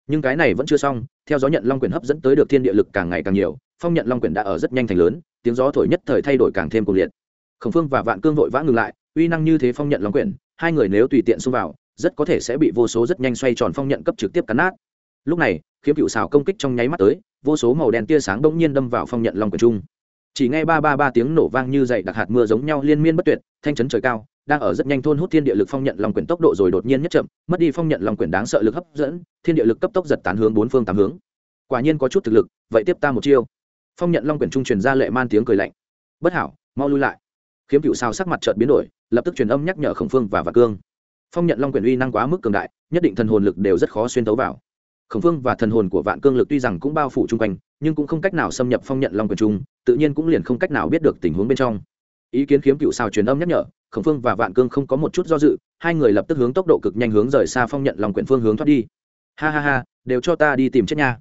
Nhưng cái này vẫn chưa xong, theo gió nhận long quyển hấp dẫn tới được thiên địa lực càng ngày càng nhiều, phong nhận long quyển đã ở rất nhanh thành lớn, tiếng gió thổi nhất thời thay đổi càng thêm cuồng liệt. Khổng phương và vạn cương vội vã ngừng lại, uy năng như thế phong nhận long quyển, hai người nếu tùy tiện xông vào, rất có thể sẽ bị vô số rất nhanh xoay tròn phong nhận cấp trực tiếp cắn nát. Lúc này, khiếm cựu xào công kích trong nháy mắt tới, vô số màu đen tia sáng bỗng nhiên đâm vào phong nhận long quyển trung chỉ nghe ba ba ba tiếng nổ vang như dậy đặc hạt mưa giống nhau liên miên bất tuyệt, thanh chấn trời cao, đang ở rất nhanh thôn hút thiên địa lực phong nhận long quyển tốc độ rồi đột nhiên nhất chậm, mất đi phong nhận long quyển đáng sợ lực hấp dẫn, thiên địa lực cấp tốc giật tán hướng bốn phương tám hướng. Quả nhiên có chút thực lực, vậy tiếp ta một chiêu. Phong nhận long quyển trung truyền ra lệ man tiếng cười lạnh. Bất hảo, mau lui lại. Khiếm cựu sao sắc mặt chợt biến đổi, lập tức truyền âm nhắc nhở khổng phương và vạc cương. Phong nhận long quyển uy năng quá mức cường đại, nhất định thần hồn lực đều rất khó xuyên tấu vào. Khổng phương và thần hồn của vạn cương lực tuy rằng cũng bao phủ chung quanh, nhưng cũng không cách nào xâm nhập phong nhận long quyển trung tự nhiên cũng liền không cách nào biết được tình huống bên trong. Ý kiến khiếm cựu sao truyền âm nhắc nhở, khổng phương và vạn cương không có một chút do dự, hai người lập tức hướng tốc độ cực nhanh hướng rời xa phong nhận long quyển phương hướng thoát đi. Ha ha ha, đều cho ta đi tìm chết nha.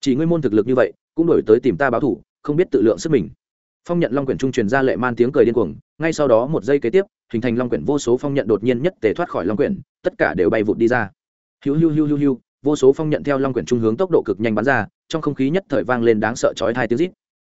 Chỉ ngươi môn thực lực như vậy, cũng đổi tới tìm ta báo thủ, không biết tự lượng sức mình. Phong nhận long quyển trung truyền ra lệ man tiếng cười điên cuồng, ngay sau đó một giây kế tiếp, hình thành long quyển vô số phong nhận đột nhiên nhất tề thoát khỏi long quyển, tất cả đều bay vụt đi ra. Hiu hiu hiu hiu hiu, vô số phong nhận theo long quyển trung hướng tốc độ cực nhanh bắn ra, trong không khí nhất thời vang lên đáng sợ chói hai tiếng rít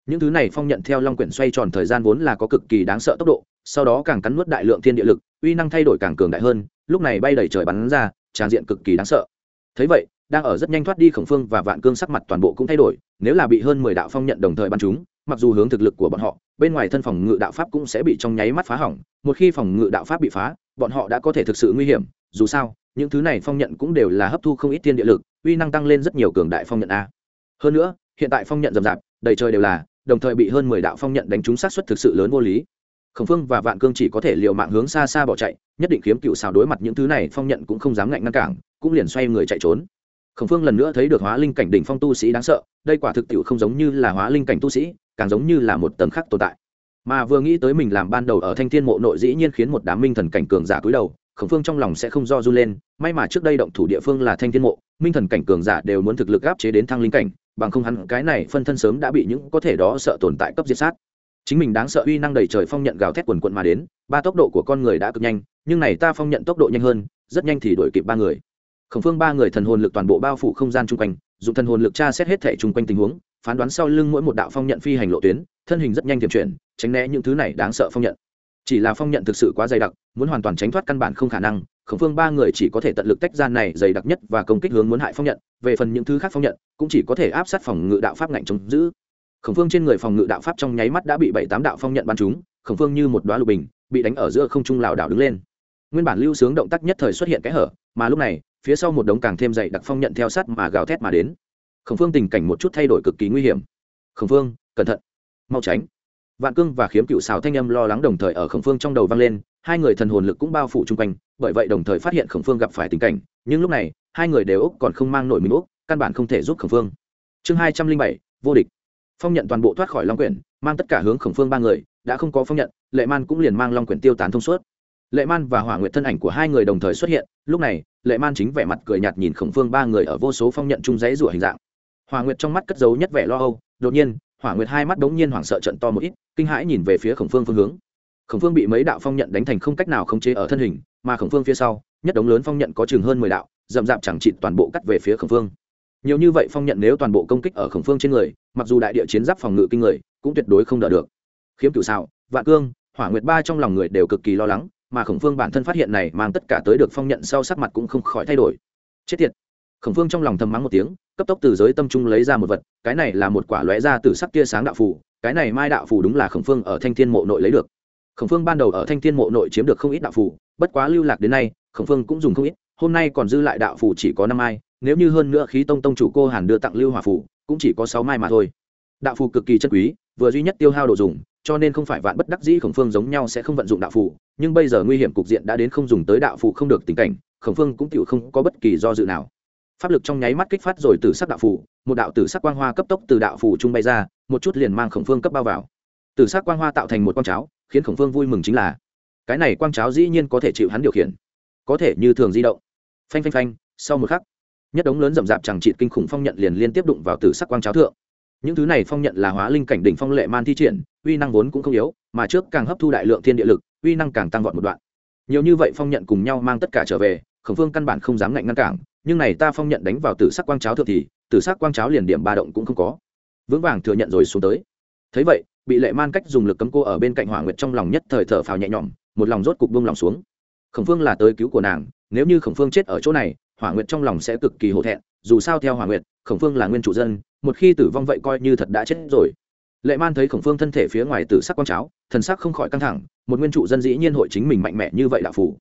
những thứ này phong nhận theo long quyển xoay tròn thời gian vốn là có cực kỳ đáng sợ tốc độ, sau đó càng cắn nuốt đại lượng thiên địa lực, uy năng thay đổi càng cường đại hơn, lúc này bay đầy trời bắn ra, tràn diện cực kỳ đáng sợ. Thấy vậy, đang ở rất nhanh thoát đi khổng phương và vạn cương sắc mặt toàn bộ cũng thay đổi, nếu là bị hơn mười đạo phong nhận đồng thời bắn chúng, mặc dù hướng thực lực của bọn họ, bên ngoài thân phòng ngự đạo pháp cũng sẽ bị trong nháy mắt phá hỏng, một khi phòng ngự đạo pháp bị phá, bọn họ đã có thể thực sự nguy hiểm, dù sao, những thứ này phong nhận cũng đều là hấp thu không ít thiên địa lực, uy năng tăng lên rất nhiều cường đại phong nhận a. Hơn nữa, hiện tại phong nhận rầm rạp, đầy trời đều là đồng thời bị hơn mười đạo phong nhận đánh trúng sát xuất thực sự lớn vô lý. Khổng phương và vạn cương chỉ có thể liều mạng hướng xa xa bỏ chạy, nhất định kiếm cựu xào đối mặt những thứ này, phong nhận cũng không dám ngạnh ngăn cản, cũng liền xoay người chạy trốn. Khổng phương lần nữa thấy được hóa linh cảnh đỉnh phong tu sĩ đáng sợ, đây quả thực tiệu không giống như là hóa linh cảnh tu sĩ, càng giống như là một tầng khác tồn tại. Mà vừa nghĩ tới mình làm ban đầu ở thanh thiên mộ nội dĩ nhiên khiến một đám minh thần cảnh cường giả cúi đầu, khổng phương trong lòng sẽ không do run lên, may mà trước đây động thủ địa phương là thanh thiên mộ, minh thần cảnh cường giả đều muốn thực lực áp chế đến thăng linh cảnh bằng không hắn cái này phân thân sớm đã bị những có thể đó sợ tồn tại cấp diệt sát. Chính mình đáng sợ uy năng đầy trời phong nhận gào thét quần quận mà đến, ba tốc độ của con người đã cực nhanh, nhưng này ta phong nhận tốc độ nhanh hơn, rất nhanh thì đuổi kịp ba người. Khổng phương ba người thần hồn lực toàn bộ bao phủ không gian chung quanh, dùng thần hồn lực tra xét hết thể chung quanh tình huống, phán đoán sau lưng mỗi một đạo phong nhận phi hành lộ tuyến, thân hình rất nhanh tiềm chuyển, tránh né những thứ này đáng sợ phong nhận. Chỉ là phong nhận thực sự quá dày đặc, muốn hoàn toàn tránh thoát căn bản không khả năng khổng phương ba người chỉ có thể tận lực tách ra này dày đặc nhất và công kích hướng muốn hại phong nhận, về phần những thứ khác phong nhận, cũng chỉ có thể áp sát phòng ngự đạo pháp ngạnh chống giữ. Khổng phương trên người phòng ngự đạo pháp trong nháy mắt đã bị bảy tám đạo phong nhận bắn trúng, khổng phương như một đoá lục bình, bị đánh ở giữa không trung lảo đảo đứng lên. Nguyên bản lưu sướng động tác nhất thời xuất hiện kẽ hở, mà lúc này, phía sau một đống càng thêm dày đặc phong nhận theo sát mà gào thét mà đến. Khổng phương tình cảnh một chút thay đổi cực kỳ nguy hiểm. Khổng phương, cẩn thận, mau tránh. Vạn cương và khiếm cựu xào thanh âm lo lắng đồng thời ở khổng phương trong đầu vang lên hai người thần hồn lực cũng bao phủ chung quanh, bởi vậy đồng thời phát hiện khổng phương gặp phải tình cảnh, nhưng lúc này, hai người đều úc còn không mang nổi mình úc căn bản không thể giúp khổng phương. Chương hai trăm linh bảy, vô địch. Phong nhận toàn bộ thoát khỏi long quyển, mang tất cả hướng khổng phương ba người, đã không có phong nhận, lệ man cũng liền mang long quyển tiêu tán thông suốt. Lệ man và hỏa nguyệt thân ảnh của hai người đồng thời xuất hiện, lúc này, lệ man chính vẻ mặt cười nhạt nhìn khổng phương ba người ở vô số phong nhận chung dãy rủa hình dạng. Hỏa nguyệt trong mắt cất giấu nhất vẻ lo âu, đột nhiên, hỏa nguyệt hai mắt đống nhiên hoảng sợ trận to một ít, kinh hãi nhìn về phía khổng phương phương hướng khổng phương bị mấy đạo phong nhận đánh thành không cách nào khống chế ở thân hình, mà khổng phương phía sau, nhất đống lớn phong nhận có chừng hơn mười đạo, rậm rạp chẳng chịt toàn bộ cắt về phía khổng phương. Nhiều như vậy phong nhận nếu toàn bộ công kích ở khổng phương trên người, mặc dù đại địa chiến giáp phòng ngự kinh người, cũng tuyệt đối không đỡ được. Khiếm cửu xạo vạn cương, hỏa nguyệt ba trong lòng người đều cực kỳ lo lắng, mà khổng phương bản thân phát hiện này mang tất cả tới được phong nhận sau sắc mặt cũng không khỏi thay đổi. Chết tiệt. Khổng phương trong lòng thầm mắng một tiếng, cấp tốc từ giới tâm trung lấy ra một vật, cái này là một quả lóe ra từ sắc tia sáng đạo phù, cái này mai đạo phù đúng là khổng phương ở thanh thiên mộ nội lấy được khổng phương ban đầu ở thanh thiên mộ nội chiếm được không ít đạo phù, bất quá lưu lạc đến nay, khổng phương cũng dùng không ít, hôm nay còn dư lại đạo phù chỉ có năm mai nếu như hơn nữa khí tông tông chủ cô hàn đưa tặng lưu hòa phù, cũng chỉ có sáu mai mà thôi. Đạo phù cực kỳ chân quý, vừa duy nhất tiêu hao đồ dùng, cho nên không phải vạn bất đắc dĩ khổng phương giống nhau sẽ không vận dụng đạo phù, nhưng bây giờ nguy hiểm cục diện đã đến không dùng tới đạo phù không được tình cảnh, khổng phương cũng tự không có bất kỳ do dự nào. Pháp lực trong nháy mắt kích phát rồi từ sắc đạo phù, một đạo tử sắc quang hoa cấp tốc từ đạo phù trung bay ra, một chút liền mang khổng phương cấp bao vào. Tử sắc quang hoa tạo thành một con cháo khiến khổng phương vui mừng chính là, cái này quang cháo dĩ nhiên có thể chịu hắn điều khiển, có thể như thường di động. Phanh phanh phanh, sau một khắc, nhất đống lớn rậm rạp chẳng trị kinh khủng phong nhận liền liên tiếp đụng vào tử sắc quang cháo thượng. Những thứ này phong nhận là hóa linh cảnh đỉnh phong lệ man thi triển, uy năng vốn cũng không yếu, mà trước càng hấp thu đại lượng thiên địa lực, uy năng càng tăng vọt một đoạn. Nhiều như vậy phong nhận cùng nhau mang tất cả trở về, khổng phương căn bản không dám ngạnh ngăn cản, nhưng này ta phong nhận đánh vào tử sắc quang cháo thượng thì, tử sắc quang cháo liền điểm ba động cũng không có. Vững vàng thừa nhận rồi xuống tới thấy vậy, bị lệ man cách dùng lực cấm cô ở bên cạnh hỏa nguyệt trong lòng nhất thời thở phào nhẹ nhõm, một lòng rốt cục buông lòng xuống. Khổng phương là tới cứu của nàng, nếu như khổng phương chết ở chỗ này, hỏa nguyệt trong lòng sẽ cực kỳ hổ thẹn, dù sao theo hỏa nguyệt, khổng phương là nguyên chủ dân, một khi tử vong vậy coi như thật đã chết rồi. Lệ man thấy khổng phương thân thể phía ngoài tử sắc quang cháo, thần sắc không khỏi căng thẳng, một nguyên trụ dân dĩ nhiên hội chính mình mạnh mẽ như vậy đạo phủ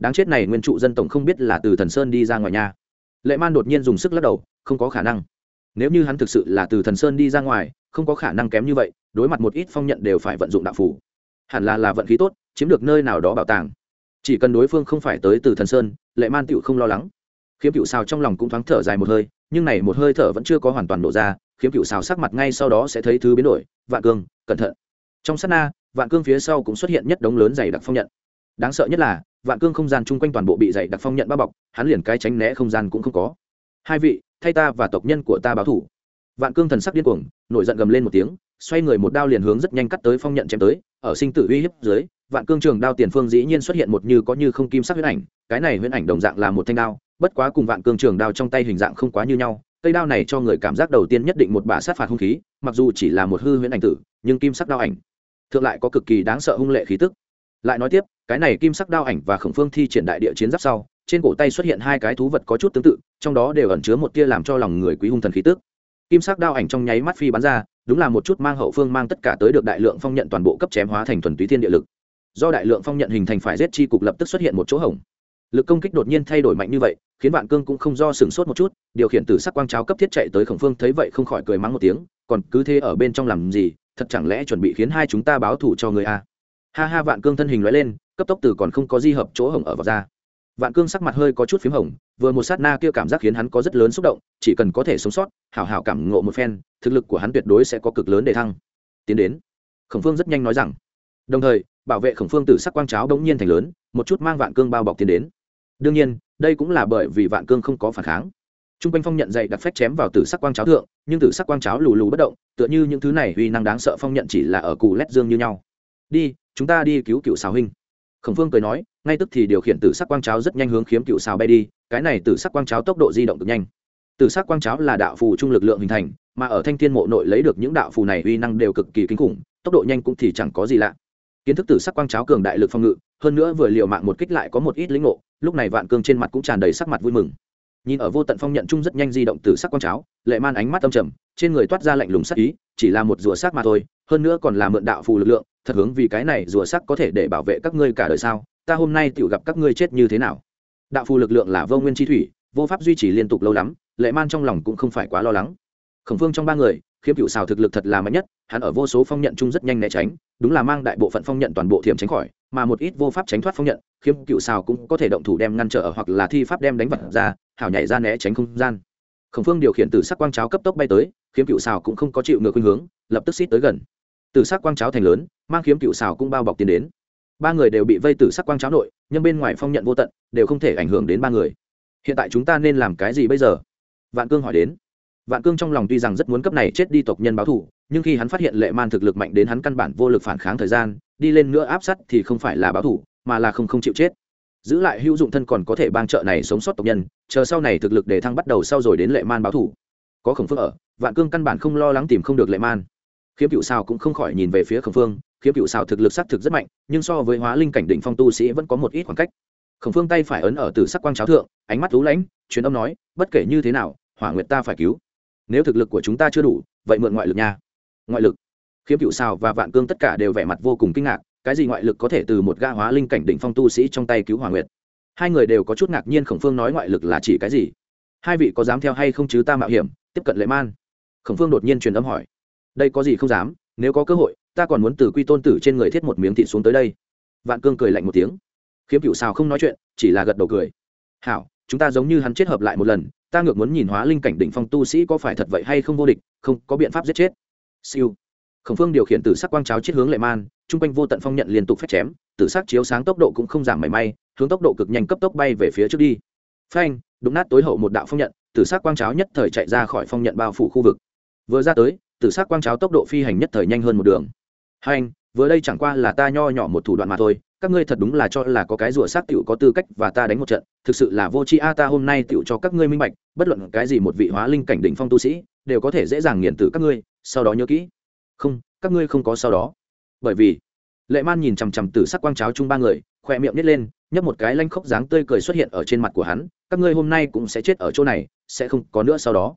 đáng chết này nguyên trụ dân tổng không biết là từ thần sơn đi ra ngoài nhà. Lệ man đột nhiên dùng sức lắc đầu, không có khả năng. Nếu như hắn thực sự là từ thần sơn đi ra ngoài không có khả năng kém như vậy, đối mặt một ít phong nhận đều phải vận dụng đạo phủ. Hẳn là là vận khí tốt, chiếm được nơi nào đó bảo tàng. Chỉ cần đối phương không phải tới từ thần sơn, lệ man tựu không lo lắng. Khiếm cựu xào trong lòng cũng thoáng thở dài một hơi, nhưng này một hơi thở vẫn chưa có hoàn toàn nổ ra, khiếm cựu xào sắc mặt ngay sau đó sẽ thấy thứ biến đổi, vạn cương, cẩn thận. Trong sát na, vạn cương phía sau cũng xuất hiện nhất đống lớn dày đặc phong nhận. Đáng sợ nhất là, vạn cương không gian chung quanh toàn bộ bị dày đặc phong nhận bao bọc, hắn liền cái tránh né không gian cũng không có. Hai vị, thay ta và tộc nhân của ta báo thủ vạn cương thần sắc điên cuồng, nổi giận gầm lên một tiếng, xoay người một đao liền hướng rất nhanh cắt tới phong nhận chém tới, ở sinh tử uy hiếp dưới, vạn cương trường đao tiền phương dĩ nhiên xuất hiện một như có như không kim sắc huyễn ảnh, cái này huyễn ảnh đồng dạng là một thanh đao, bất quá cùng vạn cương trường đao trong tay hình dạng không quá như nhau, cây đao này cho người cảm giác đầu tiên nhất định một bả sát phạt hung khí, mặc dù chỉ là một hư huyễn ảnh tử, nhưng kim sắc đao ảnh thượng lại có cực kỳ đáng sợ hung lệ khí tức. Lại nói tiếp, cái này kim sắc đao ảnh và khổng phương thi triển đại địa chiến giáp sau, trên cổ tay xuất hiện hai cái thú vật có chút tương tự, trong đó đều ẩn chứa một tia làm cho lòng người quý hung thần khí tức kim sắc đao ảnh trong nháy mắt phi bắn ra, đúng là một chút mang hậu phương mang tất cả tới được đại lượng phong nhận toàn bộ cấp chém hóa thành thuần túy thiên địa lực. Do đại lượng phong nhận hình thành phải giết chi cục lập tức xuất hiện một chỗ hổng. Lực công kích đột nhiên thay đổi mạnh như vậy, khiến vạn cương cũng không do sửng sốt một chút, điều khiển từ sắc quang cháo cấp thiết chạy tới khổng phương, thấy vậy không khỏi cười mắng một tiếng, còn cứ thế ở bên trong làm gì, thật chẳng lẽ chuẩn bị khiến hai chúng ta báo thủ cho người a? Ha ha, vạn cương thân hình loại lên, cấp tốc từ còn không có di hợp chỗ hổng ở vào ra vạn cương sắc mặt hơi có chút p h í m hồng, vừa một sát na kia cảm giác khiến hắn có rất lớn xúc động, chỉ cần có thể sống sót, hảo hảo cảm ngộ một phen, thực lực của hắn tuyệt đối sẽ có cực lớn để thăng. Tiến đến, khổng phương rất nhanh nói rằng, đồng thời, bảo vệ khổng phương từ sắc quang cháo đống nhiên thành lớn, một chút mang vạn cương bao bọc tiến đến. Đương nhiên, đây cũng là bởi vì vạn cương không có phản kháng. T r u n g quanh phong nhận dậy đặt phép chém vào tử sắc quang cháo thượng, nhưng tử sắc quang cháo lù lù bất động, tựa như những thứ này uy năng đáng sợ phong nhận chỉ là ở cù lét dương như nhau. Đi, chúng ta đi cứu cựu xào huynh. Khổng phương cười nói ngay tức thì điều khiển tử sắc quang cháo rất nhanh hướng khiếm cựu xào bay đi, cái này tử sắc quang cháo tốc độ di động cực nhanh. Tử sắc quang cháo là đạo phù trung lực lượng hình thành, mà ở thanh thiên mộ nội lấy được những đạo phù này uy năng đều cực kỳ kinh khủng, tốc độ nhanh cũng thì chẳng có gì lạ. Kiến thức tử sắc quang cháo cường đại lực phòng ngự, hơn nữa vừa liệu mạng một kích lại có một ít lĩnh ngộ, lúc này vạn cương trên mặt cũng tràn đầy sắc mặt vui mừng. Nhìn ở vô tận phong nhận chung rất nhanh di động từ sắc quang cháo, lệ man ánh mắt âm trầm, trên người toát ra lạnh lùng sắc ý, chỉ là một rùa sắc mà thôi, hơn nữa còn là mượn đạo phù lực lượng thật hướng vì cái này rùa sắc có thể để bảo vệ các ngươi cả đời sao? Ta hôm nay tự gặp các ngươi chết như thế nào? Đạo phù lực lượng là vô nguyên chi thủy, vô pháp duy trì liên tục lâu lắm, lệ man trong lòng cũng không phải quá lo lắng. Khổng phương trong ba người, khiếm cựu xào thực lực thật là mạnh nhất, hắn ở vô số phong nhận chung rất nhanh né tránh, đúng là mang đại bộ phận phong nhận toàn bộ thiểm tránh khỏi, mà một ít vô pháp tránh thoát phong nhận, khiếm cựu xào cũng có thể động thủ đem ngăn trở hoặc là thi pháp đem đánh vật ra, hảo nhảy ra né tránh không gian. Khổng phương điều khiển từ sắc quang cháo cấp tốc bay tới, khiếm cựu xào cũng không có chịu ngược khuynh hướng, lập tức xít tới gần. Tử sắc quang cháo thành lớn, mang kiếm cựu xào cũng bao bọc tiến đến. Ba người đều bị vây tử sắc quang cháo nội, nhưng bên ngoài phong nhận vô tận, đều không thể ảnh hưởng đến ba người. Hiện tại chúng ta nên làm cái gì bây giờ? Vạn cương hỏi đến. Vạn cương trong lòng tuy rằng rất muốn cấp này chết đi tộc nhân báo thù, nhưng khi hắn phát hiện lệ man thực lực mạnh đến hắn căn bản vô lực phản kháng thời gian, đi lên nữa áp sát thì không phải là báo thù, mà là không không chịu chết. Giữ lại hữu dụng thân còn có thể bang trợ này sống sót tộc nhân, chờ sau này thực lực để thăng bắt đầu sau rồi đến lệ man báo thù. Có khổng phước ở, vạn cương căn bản không lo lắng tìm không được lệ man khiếm cựu sao cũng không khỏi nhìn về phía khổng phương, khiếm cựu sao thực lực xác thực rất mạnh, nhưng so với hóa linh cảnh đỉnh phong tu sĩ vẫn có một ít khoảng cách. Khổng phương tay phải ấn ở từ sắc quang cháo thượng, ánh mắt lũ lãnh truyền âm nói, bất kể như thế nào, hỏa nguyệt ta phải cứu. Nếu thực lực của chúng ta chưa đủ, vậy mượn ngoại lực nha. Ngoại lực. Khiếm cựu sao và vạn cương tất cả đều vẻ mặt vô cùng kinh ngạc, cái gì ngoại lực có thể từ một ga hóa linh cảnh đỉnh phong tu sĩ trong tay cứu hỏa nguyệt? Hai người đều có chút ngạc nhiên khổng phương nói ngoại lực là chỉ cái gì? Hai vị có dám theo hay không chứ ta mạo hiểm, tiếp cận lệ man. Khổng phương đột nhiên truyền âm hỏi đây có gì không dám, nếu có cơ hội, ta còn muốn từ quy tôn tử trên người thiết một miếng thịt xuống tới đây. Vạn cương cười lạnh một tiếng. Khiếm cựu sao không nói chuyện, chỉ là gật đầu cười. Hảo, chúng ta giống như hắn chết hợp lại một lần, ta ngược muốn nhìn hóa linh cảnh đỉnh phong tu sĩ có phải thật vậy hay không vô địch, không, có biện pháp giết chết. Siêu. Khổng phương điều khiển tử sắc quang cháo chết hướng lệ man, chung quanh vô tận phong nhận liên tục phép chém, tử sắc chiếu sáng tốc độ cũng không giảm mảy may, hướng tốc độ cực nhanh cấp tốc bay về phía trước đi. Phanh, đụng nát tối hậu một đạo phong nhận, tử sắc quang cháo nhất thời chạy ra khỏi phong nhận bao phủ khu vực. Vừa ra tới tử sắc quang cháo tốc độ phi hành nhất thời nhanh hơn một đường. Hai anh, vừa đây chẳng qua là ta nho nhỏ một thủ đoạn mà thôi, các ngươi thật đúng là cho là có cái rùa sát tiểu có tư cách và ta đánh một trận, thực sự là vô tri a, ta hôm nay tiểu cho các ngươi minh bạch, bất luận cái gì một vị hóa linh cảnh đỉnh phong tu sĩ, đều có thể dễ dàng nghiền tử các ngươi, sau đó nhớ kỹ. Không, các ngươi không có sau đó. Bởi vì, lệ man nhìn chằm chằm tử sắc quang cháo chung ba người khoe miệng nít lên, nhấp một cái lanh khóc dáng tươi cười xuất hiện ở trên mặt của hắn, các ngươi hôm nay cũng sẽ chết ở chỗ này, sẽ không có nữa sau đó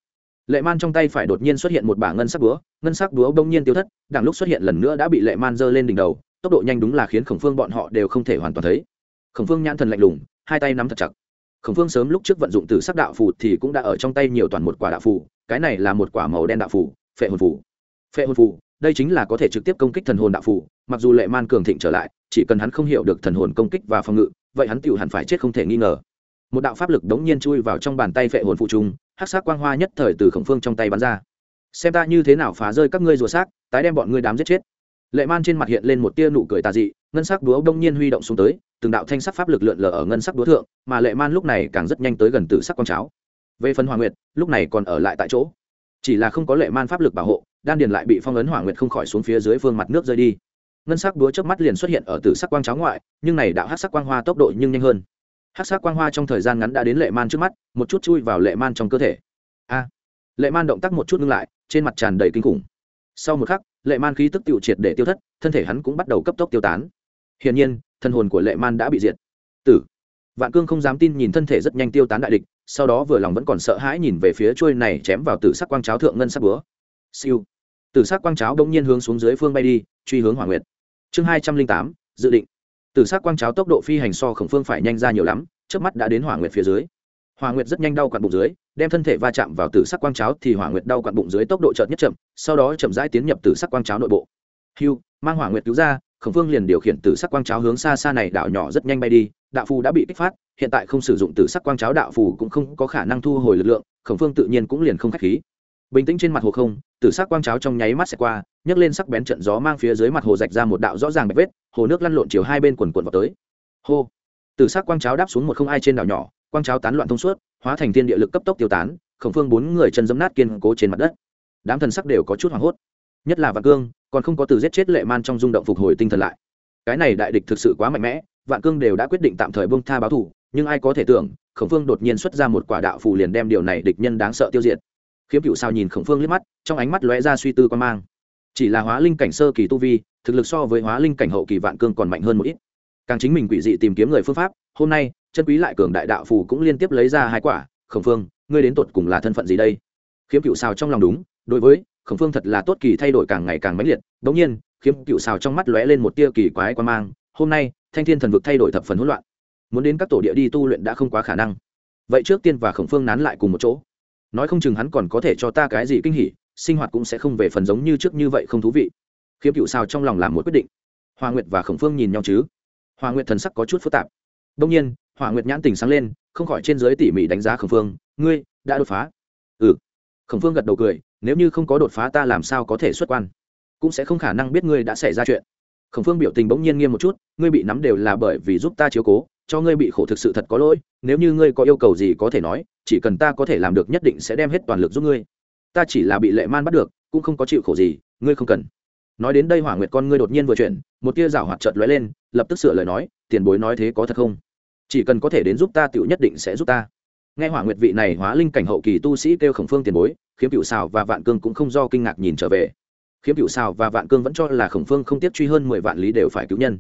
lệ man trong tay phải đột nhiên xuất hiện một bả ngân sắc búa, ngân sắc búa bỗng nhiên tiêu thất, đằng lúc xuất hiện lần nữa đã bị lệ man giơ lên đỉnh đầu, tốc độ nhanh đúng là khiến khổng phương bọn họ đều không thể hoàn toàn thấy. Khổng phương nhãn thần lạnh lùng, hai tay nắm thật chặt. Khổng phương sớm lúc trước vận dụng từ sắc đạo phù thì cũng đã ở trong tay nhiều toàn một quả đạo phù, cái này là một quả màu đen đạo phù, phệ hồn phù. Phệ hồn phù, đây chính là có thể trực tiếp công kích thần hồn đạo phù, mặc dù lệ man cường thịnh trở lại, chỉ cần hắn không hiểu được thần hồn công kích và phòng ngự, vậy hắn tựu hẳn phải chết không thể nghi ngờ. Một đạo pháp lực đống nhiên chui vào trong bàn tay phệ hồn phụ trung hắc sắc quang hoa nhất thời từ khổng phương trong tay bắn ra. Xem ta như thế nào phá rơi các ngươi rùa xác, tái đem bọn ngươi đám giết chết. Lệ man trên mặt hiện lên một tia nụ cười tà dị, ngân sắc đúa đông nhiên huy động xuống tới, từng đạo thanh sắc pháp lực lượn lờ ở ngân sắc đúa thượng, mà lệ man lúc này càng rất nhanh tới gần tử sắc quang cháo. Về phần hoàng nguyệt, lúc này còn ở lại tại chỗ. Chỉ là không có lệ man pháp lực bảo hộ, đan điền lại bị phong ấn hỏa nguyệt không khỏi xuống phía dưới phương mặt nước rơi đi. Ngân sắc đúa trước mắt liền xuất hiện ở tử sắc quang cháo ngoại, nhưng này đạo hát sắc quang hoa tốc độ nhưng nhanh hơn hát sắc quang hoa trong thời gian ngắn đã đến lệ man trước mắt, một chút chui vào lệ man trong cơ thể. A! Lệ man động tác một chút ngưng lại, trên mặt tràn đầy kinh khủng. Sau một khắc, lệ man khí tức tiêu triệt để tiêu thất, thân thể hắn cũng bắt đầu cấp tốc tiêu tán. Hiển nhiên, thân hồn của lệ man đã bị diệt. Tử! Vạn cương không dám tin nhìn thân thể rất nhanh tiêu tán đại địch, sau đó vừa lòng vẫn còn sợ hãi nhìn về phía trôi này chém vào tử sắc quang cháo thượng ngân sắc búa. Siêu! Tử sắc quang cháo bỗng nhiên hướng xuống dưới phương bay đi, truy hướng hỏa nguyệt. Chương hai trăm linh tám, dự định tử sắc quang cháo tốc độ phi hành so khổng phương phải nhanh ra nhiều lắm trước mắt đã đến hỏa nguyệt phía dưới. Hỏa nguyệt rất nhanh đau quặn bụng dưới đem thân thể va chạm vào tử sắc quang cháo thì hỏa nguyệt đau quặn bụng dưới tốc độ chợt nhất chậm sau đó chậm rãi tiến nhập tử sắc quang cháo nội bộ. Hiu, mang hỏa nguyệt cứu ra khổng phương liền điều khiển tử sắc quang cháo hướng xa xa này đảo nhỏ rất nhanh bay đi đạo phù đã bị kích phát hiện tại không sử dụng tử sắc quang cháo đạo phù cũng không có khả năng thu hồi lực lượng khổng phương tự nhiên cũng liền không k khí. Bình tĩnh trên mặt hồ không tử sắc quang cháo trong nháy mắt xẹt qua nhấc lên sắc bén trận gió mang phía dưới mặt hồ rạch ra một đạo rõ ràng bạch vết hồ nước lăn lộn chiều hai bên quần quần vào tới. Hô. Từ sắc quang cháo đáp xuống một không ai trên đảo nhỏ, quang cháo tán loạn thông suốt, hóa thành thiên địa lực cấp tốc tiêu tán, khổng phương bốn người chân dẫm nát kiên cố trên mặt đất. Đám thần sắc đều có chút hoảng hốt. Nhất là vạn cương, còn không có từ giết chết lệ man trong rung động phục hồi tinh thần lại. Cái này đại địch thực sự quá mạnh mẽ, vạn cương đều đã quyết định tạm thời bông tha báo thủ nhưng ai có thể tưởng, khổng phương đột nhiên xuất ra một quả đạo phù liền đem điều này địch nhân đáng sợ tiêu diệt. Khiếm cựu sao nhìn khổng phương liếc mắt, trong ánh mắt lóe ra suy tư quan mang chỉ là hóa linh cảnh sơ kỳ tu vi, thực lực so với hóa linh cảnh hậu kỳ vạn cương còn mạnh hơn một ít. Càng chính mình quỷ dị tìm kiếm người phương pháp, hôm nay, chân quý lại cường đại đạo phù cũng liên tiếp lấy ra hai quả. Khổng phương, ngươi đến tột cùng là thân phận gì đây? Khiếm cựu xào trong lòng đúng, đối với, khổng phương thật là tốt kỳ thay đổi càng ngày càng mãnh liệt. Bỗng nhiên, khiếm cựu xào trong mắt lóe lên một tia kỳ quái quan mang. Hôm nay, thanh thiên thần vực thay đổi thập phần hỗn loạn. Muốn đến các tổ địa đi tu luyện đã không quá khả năng. Vậy trước tiên và khổng phương nán lại cùng một chỗ. Nói không chừng hắn còn có thể cho ta cái gì kinh hỉ sinh hoạt cũng sẽ không về phần giống như trước như vậy không thú vị. Khiếm cựu sao trong lòng làm một quyết định. Hoa nguyệt và khổng phương nhìn nhau chứ? Hoa nguyệt thần sắc có chút phức tạp. Đông nhiên, hoa nguyệt nhãn tình sáng lên, không khỏi trên giới tỉ mỉ đánh giá khổng phương, ngươi đã đột phá. Ừ. Khổng phương gật đầu cười, nếu như không có đột phá ta làm sao có thể xuất quan? Cũng sẽ không khả năng biết ngươi đã xảy ra chuyện. Khổng phương biểu tình bỗng nhiên nghiêm một chút, ngươi bị nắm đều là bởi vì giúp ta chiếu cố, cho ngươi bị khổ thực sự thật có lỗi, nếu như ngươi có yêu cầu gì có thể nói, chỉ cần ta có thể làm được nhất định sẽ đem hết toàn lực giúp ngươi ta chỉ là bị lệ man bắt được, cũng không có chịu khổ gì, ngươi không cần. Nói đến đây hỏa nguyệt con ngươi đột nhiên vừa chuyển, một tia rảo hoạt chợt lóe lên, lập tức sửa lời nói, tiền bối nói thế có thật không? Chỉ cần có thể đến giúp ta tựu nhất định sẽ giúp ta. Nghe hỏa nguyệt vị này hóa linh cảnh hậu kỳ tu sĩ kêu khổng phương tiền bối, khiếm cựu xào và vạn cương cũng không do kinh ngạc nhìn trở về. Khiếm cựu xào và vạn cương vẫn cho là khổng phương không tiếp truy hơn mười vạn lý đều phải cứu nhân.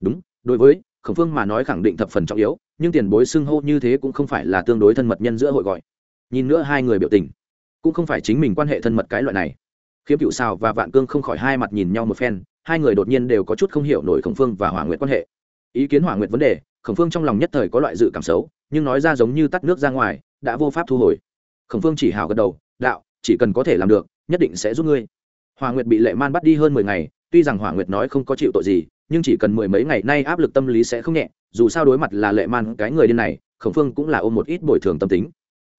Đúng, đối với khổng phương mà nói khẳng định thập phần trọng yếu, nhưng tiền bối xưng hô như thế cũng không phải là tương đối thân mật nhân giữa hội gọi. Nhìn nữa hai người biểu tình cũng không phải chính mình quan hệ thân mật cái loại này. Khiếm cựu xào và vạn cương không khỏi hai mặt nhìn nhau một phen, hai người đột nhiên đều có chút không hiểu nổi khổng phương và hỏa nguyệt quan hệ. Ý kiến hỏa nguyệt vấn đề, khổng phương trong lòng nhất thời có loại dự cảm xấu, nhưng nói ra giống như tắt nước ra ngoài, đã vô pháp thu hồi. Khổng phương chỉ hào gật đầu, đạo, chỉ cần có thể làm được, nhất định sẽ giúp ngươi. Hòa nguyệt bị lệ man bắt đi hơn mười ngày, tuy rằng hòa nguyệt nói không có chịu tội gì, nhưng chỉ cần mười mấy ngày nay áp lực tâm lý sẽ không nhẹ, dù sao đối mặt là lệ man cái người điên này, khổng phương cũng là ôm một ít bồi thường tâm tính.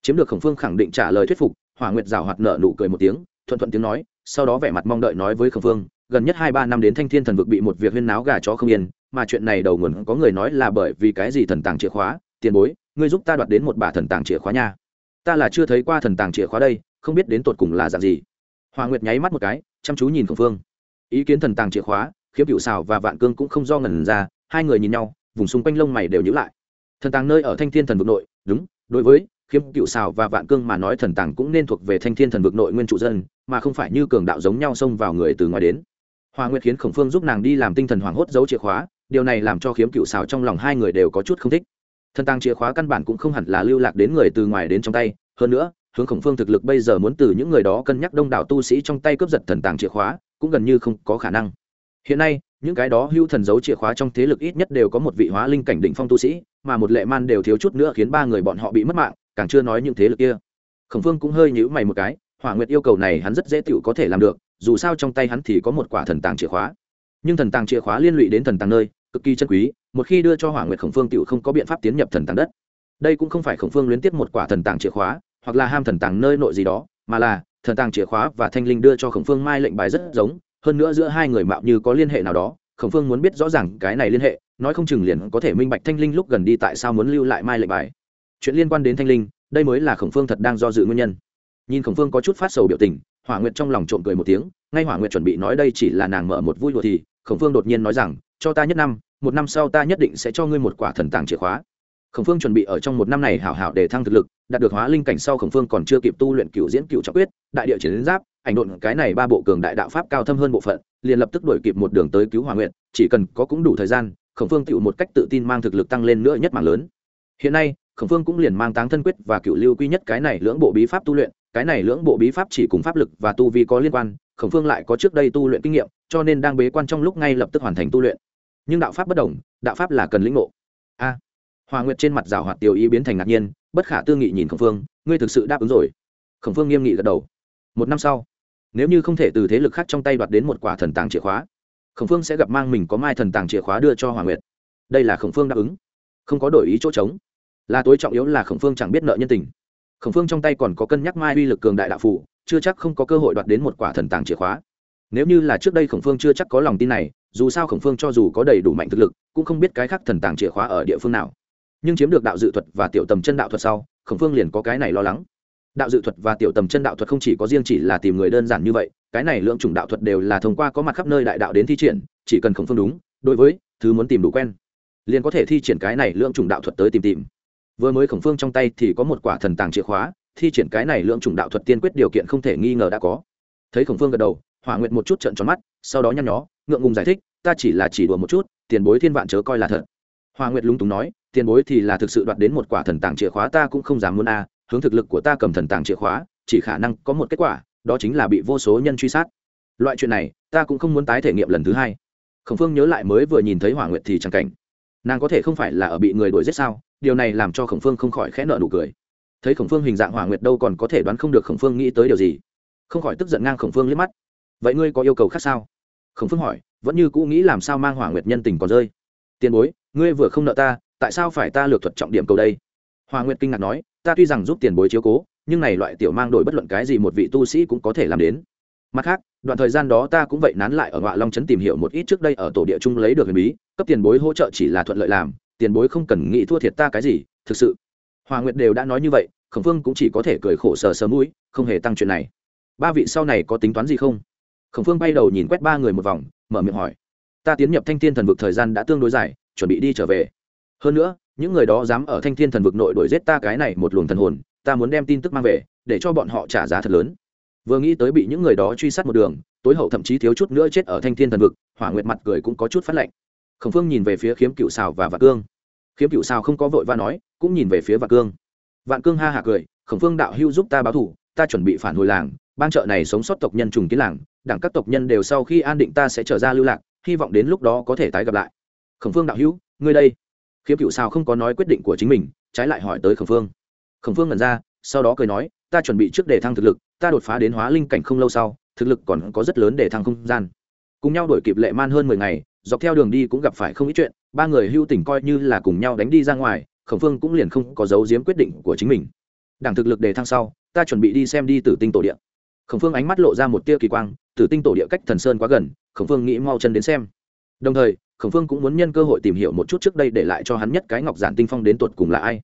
Chiếm được khổng phương khẳng định trả lời thuyết phục hỏa nguyệt rào hoạt nợ nụ cười một tiếng, thuận thuận tiếng nói, sau đó vẻ mặt mong đợi nói với khổng phương, gần nhất hai ba năm đến thanh thiên thần vực bị một việc huyên náo gà chó không yên, mà chuyện này đầu nguồn có người nói là bởi vì cái gì thần tàng chìa khóa, tiền bối, ngươi giúp ta đoạt đến một bà thần tàng chìa khóa nha. Ta là chưa thấy qua thần tàng chìa khóa đây, không biết đến tột cùng là dạng gì. Hòa nguyệt nháy mắt một cái, chăm chú nhìn khổng phương. Ý kiến thần tàng chìa khóa khiếp cựu xào và vạn cương cũng không do ngần ra, hai người nhìn nhau, vùng xung quanh lông mày đều nhữ lại. Thần tàng nơi ở thanh thiên thần vực nội, đúng, đối với khiếm cựu xào và vạn cương mà nói thần tàng cũng nên thuộc về thanh thiên thần vực nội nguyên trụ dân, mà không phải như cường đạo giống nhau xông vào người từ ngoài đến. Hoa nguyệt khiến khổng phương giúp nàng đi làm tinh thần hoảng hốt giấu chìa khóa, điều này làm cho khiếm cựu xào trong lòng hai người đều có chút không thích. Thần tàng chìa khóa căn bản cũng không hẳn là lưu lạc đến người từ ngoài đến trong tay, hơn nữa, hướng khổng phương thực lực bây giờ muốn từ những người đó cân nhắc đông đảo tu sĩ trong tay cướp giật thần tàng chìa khóa, cũng gần như không có khả năng. Hiện nay, những cái đó hưu thần giấu chìa khóa trong thế lực ít nhất đều có một vị hóa linh cảnh đỉnh phong tu sĩ, mà một lệ man đều thiếu chút nữa khiến ba người bọn họ bị mất mạng càng chưa nói những thế lực kia. Khổng phương cũng hơi nhữ mày một cái, hỏa nguyệt yêu cầu này hắn rất dễ tựu có thể làm được, dù sao trong tay hắn thì có một quả thần tàng chìa khóa. Nhưng thần tàng chìa khóa liên lụy đến thần tàng nơi, cực kỳ chân quý, một khi đưa cho hỏa nguyệt khổng phương tựu không có biện pháp tiến nhập thần tàng đất. Đây cũng không phải khổng phương luyến tiếp một quả thần tàng chìa khóa, hoặc là ham thần tàng nơi nội gì đó, mà là thần tàng chìa khóa và thanh linh đưa cho khổng phương mai lệnh bài rất giống, hơn nữa giữa hai người mạo như có liên hệ nào đó, khổng phương muốn biết rõ ràng cái này liên hệ, nói không chừng liền có thể minh bạch thanh linh lúc gần đi tại sao muốn lưu lại mai lệnh bài chuyện liên quan đến thanh linh, đây mới là khổng phương thật đang do dự nguyên nhân. Nhìn khổng phương có chút phát sầu biểu tình, hỏa nguyệt trong lòng trộm cười một tiếng, ngay hỏa nguyệt chuẩn bị nói đây chỉ là nàng mở một vui đùa thì, khổng phương đột nhiên nói rằng, cho ta nhất năm, một năm sau ta nhất định sẽ cho ngươi một quả thần tàng chìa khóa. Khổng phương chuẩn bị ở trong một năm này hảo hảo để thăng thực lực, đạt được hóa linh cảnh sau khổng phương còn chưa kịp tu luyện cựu diễn cựu trọng quyết, đại địa chiến giáp, ảnh độn cái này ba bộ cường đại đạo pháp cao thâm hơn bộ phận, liền lập tức đổi kịp một đường tới cứu hòa nguyện chỉ cần có cũng đủ thời gian, khổng phương tựu một cách tự tin mang thực lực tăng lên nữa nhất mạng lớn. Hiện nay khổng phương cũng liền mang táng thân quyết và cựu lưu quy nhất cái này lưỡng bộ bí pháp tu luyện cái này lưỡng bộ bí pháp chỉ cùng pháp lực và tu vi có liên quan khổng phương lại có trước đây tu luyện kinh nghiệm cho nên đang bế quan trong lúc ngay lập tức hoàn thành tu luyện. Nhưng đạo pháp bất đồng đạo pháp là cần lĩnh ngộ. A à, hòa nguyệt trên mặt rào hoạt tiểu ý biến thành ngạc nhiên bất khả tư nghị nhìn khổng phương ngươi thực sự đáp ứng rồi. Khổng phương nghiêm nghị gật đầu. Một năm sau nếu như không thể từ thế lực khác trong tay đoạt đến một quả thần tàng chìa khóa khổng phương sẽ gặp mang mình có mai thần tàng chìa khóa đưa cho hoàng nguyệt. Đây là khổng phương đáp ứng. Không có đổi ý chỗ trống là tối trọng yếu là khổng phương chẳng biết nợ nhân tình. Khổng phương trong tay còn có cân nhắc mai uy lực cường đại đạo phụ chưa chắc không có cơ hội đoạt đến một quả thần tàng chìa khóa. Nếu như là trước đây khổng phương chưa chắc có lòng tin này, dù sao khổng phương cho dù có đầy đủ mạnh thực lực, cũng không biết cái khác thần tàng chìa khóa ở địa phương nào. Nhưng chiếm được đạo dự thuật và tiểu tầm chân đạo thuật sau, khổng phương liền có cái này lo lắng. Đạo dự thuật và tiểu tầm chân đạo thuật không chỉ có riêng chỉ là tìm người đơn giản như vậy, cái này lượng chủng đạo thuật đều là thông qua có mặt khắp nơi đại đạo đến thi triển, chỉ cần khổng phương đúng, đối với, thứ muốn tìm đủ quen, liền có thể thi triển cái này lượng chủng đạo thuật tới tìm tìm vừa mới khổng phương trong tay thì có một quả thần tàng chìa khóa, thi triển cái này lượng chủng đạo thuật tiên quyết điều kiện không thể nghi ngờ đã có. Thấy khổng phương gật đầu, hỏa nguyện một chút trận tròn mắt, sau đó nhăn nhó, ngượng ngùng giải thích, ta chỉ là chỉ đùa một chút, tiền bối thiên vạn chớ coi là thật. Hỏa nguyệt lúng túng nói, tiền bối thì là thực sự đoạt đến một quả thần tàng chìa khóa ta cũng không dám muốn a, hướng thực lực của ta cầm thần tàng chìa khóa, chỉ khả năng có một kết quả, đó chính là bị vô số nhân truy sát. Loại chuyện này, ta cũng không muốn tái thể nghiệm lần thứ hai. Khổng phương nhớ lại mới vừa nhìn thấy hỏa nguyệt thì chẳng cảnh nàng có thể không phải là ở bị người đuổi giết sao? Điều này làm cho khổng phương không khỏi khẽ nợ nụ cười. Thấy khổng phương hình dạng hỏa nguyệt đâu còn có thể đoán không được khổng phương nghĩ tới điều gì. Không khỏi tức giận ngang khổng phương liếc mắt. Vậy ngươi có yêu cầu khác sao? Khổng phương hỏi, vẫn như cũ nghĩ làm sao mang hỏa nguyệt nhân tình còn rơi. Tiền bối, ngươi vừa không nợ ta, tại sao phải ta lược thuật trọng điểm cầu đây? Hòa nguyệt kinh ngạc nói, ta tuy rằng giúp tiền bối chiếu cố, nhưng này loại tiểu mang đổi bất luận cái gì một vị tu sĩ cũng có thể làm đến mặt khác, đoạn thời gian đó ta cũng vậy nán lại ở ngọa long trấn tìm hiểu một ít trước đây ở tổ địa trung lấy được huyền bí, cấp tiền bối hỗ trợ chỉ là thuận lợi làm, tiền bối không cần nghĩ thua thiệt ta cái gì, thực sự. Hòa nguyệt đều đã nói như vậy, khổng phương cũng chỉ có thể cười khổ sờ sờ mũi, không hề tăng chuyện này. Ba vị sau này có tính toán gì không? Khổng phương bay đầu nhìn quét ba người một vòng, mở miệng hỏi. Ta tiến nhập thanh thiên thần vực thời gian đã tương đối dài, chuẩn bị đi trở về. Hơn nữa, những người đó dám ở thanh thiên thần vực nội đuổi giết ta cái này một luồng thần hồn, ta muốn đem tin tức mang về, để cho bọn họ trả giá thật lớn vừa nghĩ tới bị những người đó truy sát một đường, tối hậu thậm chí thiếu chút nữa chết ở thanh thiên thần vực, hỏa nguyệt mặt cười cũng có chút phát lạnh. Khổng phương nhìn về phía khiếm cựu xào và vạn cương. Khiếm cựu xào không có vội và nói, cũng nhìn về phía vạn cương. Vạn cương ha hạ cười, khổng phương đạo hưu giúp ta báo thủ, ta chuẩn bị phản hồi làng, bang chợ này sống sót tộc nhân trùng kiến làng, đảng các tộc nhân đều sau khi an định ta sẽ trở ra lưu lạc, hy vọng đến lúc đó có thể tái gặp lại. Khổng phương đạo hữu, ngươi đây. Khiếm cựu sao không có nói quyết định của chính mình, trái lại hỏi tới khổng phương. Khổng phương ngẩn ra, sau đó cười nói ta chuẩn bị trước để thăng thực lực, ta đột phá đến hóa linh cảnh không lâu sau, thực lực còn có rất lớn để thăng không gian. Cùng nhau đổi kịp lệ man hơn mười ngày, dọc theo đường đi cũng gặp phải không ít chuyện, ba người hưu tỉnh coi như là cùng nhau đánh đi ra ngoài, khổng phương cũng liền không có dấu diếm quyết định của chính mình. Đảng thực lực đề thăng sau, ta chuẩn bị đi xem đi từ tinh tổ địa. khổng phương ánh mắt lộ ra một tia kỳ quang, tử tinh tổ địa cách thần sơn quá gần, khổng phương nghĩ mau chân đến xem. Đồng thời, khổng phương cũng muốn nhân cơ hội tìm hiểu một chút trước đây để lại cho hắn nhất cái ngọc giản tinh phong đến tuột cùng là ai.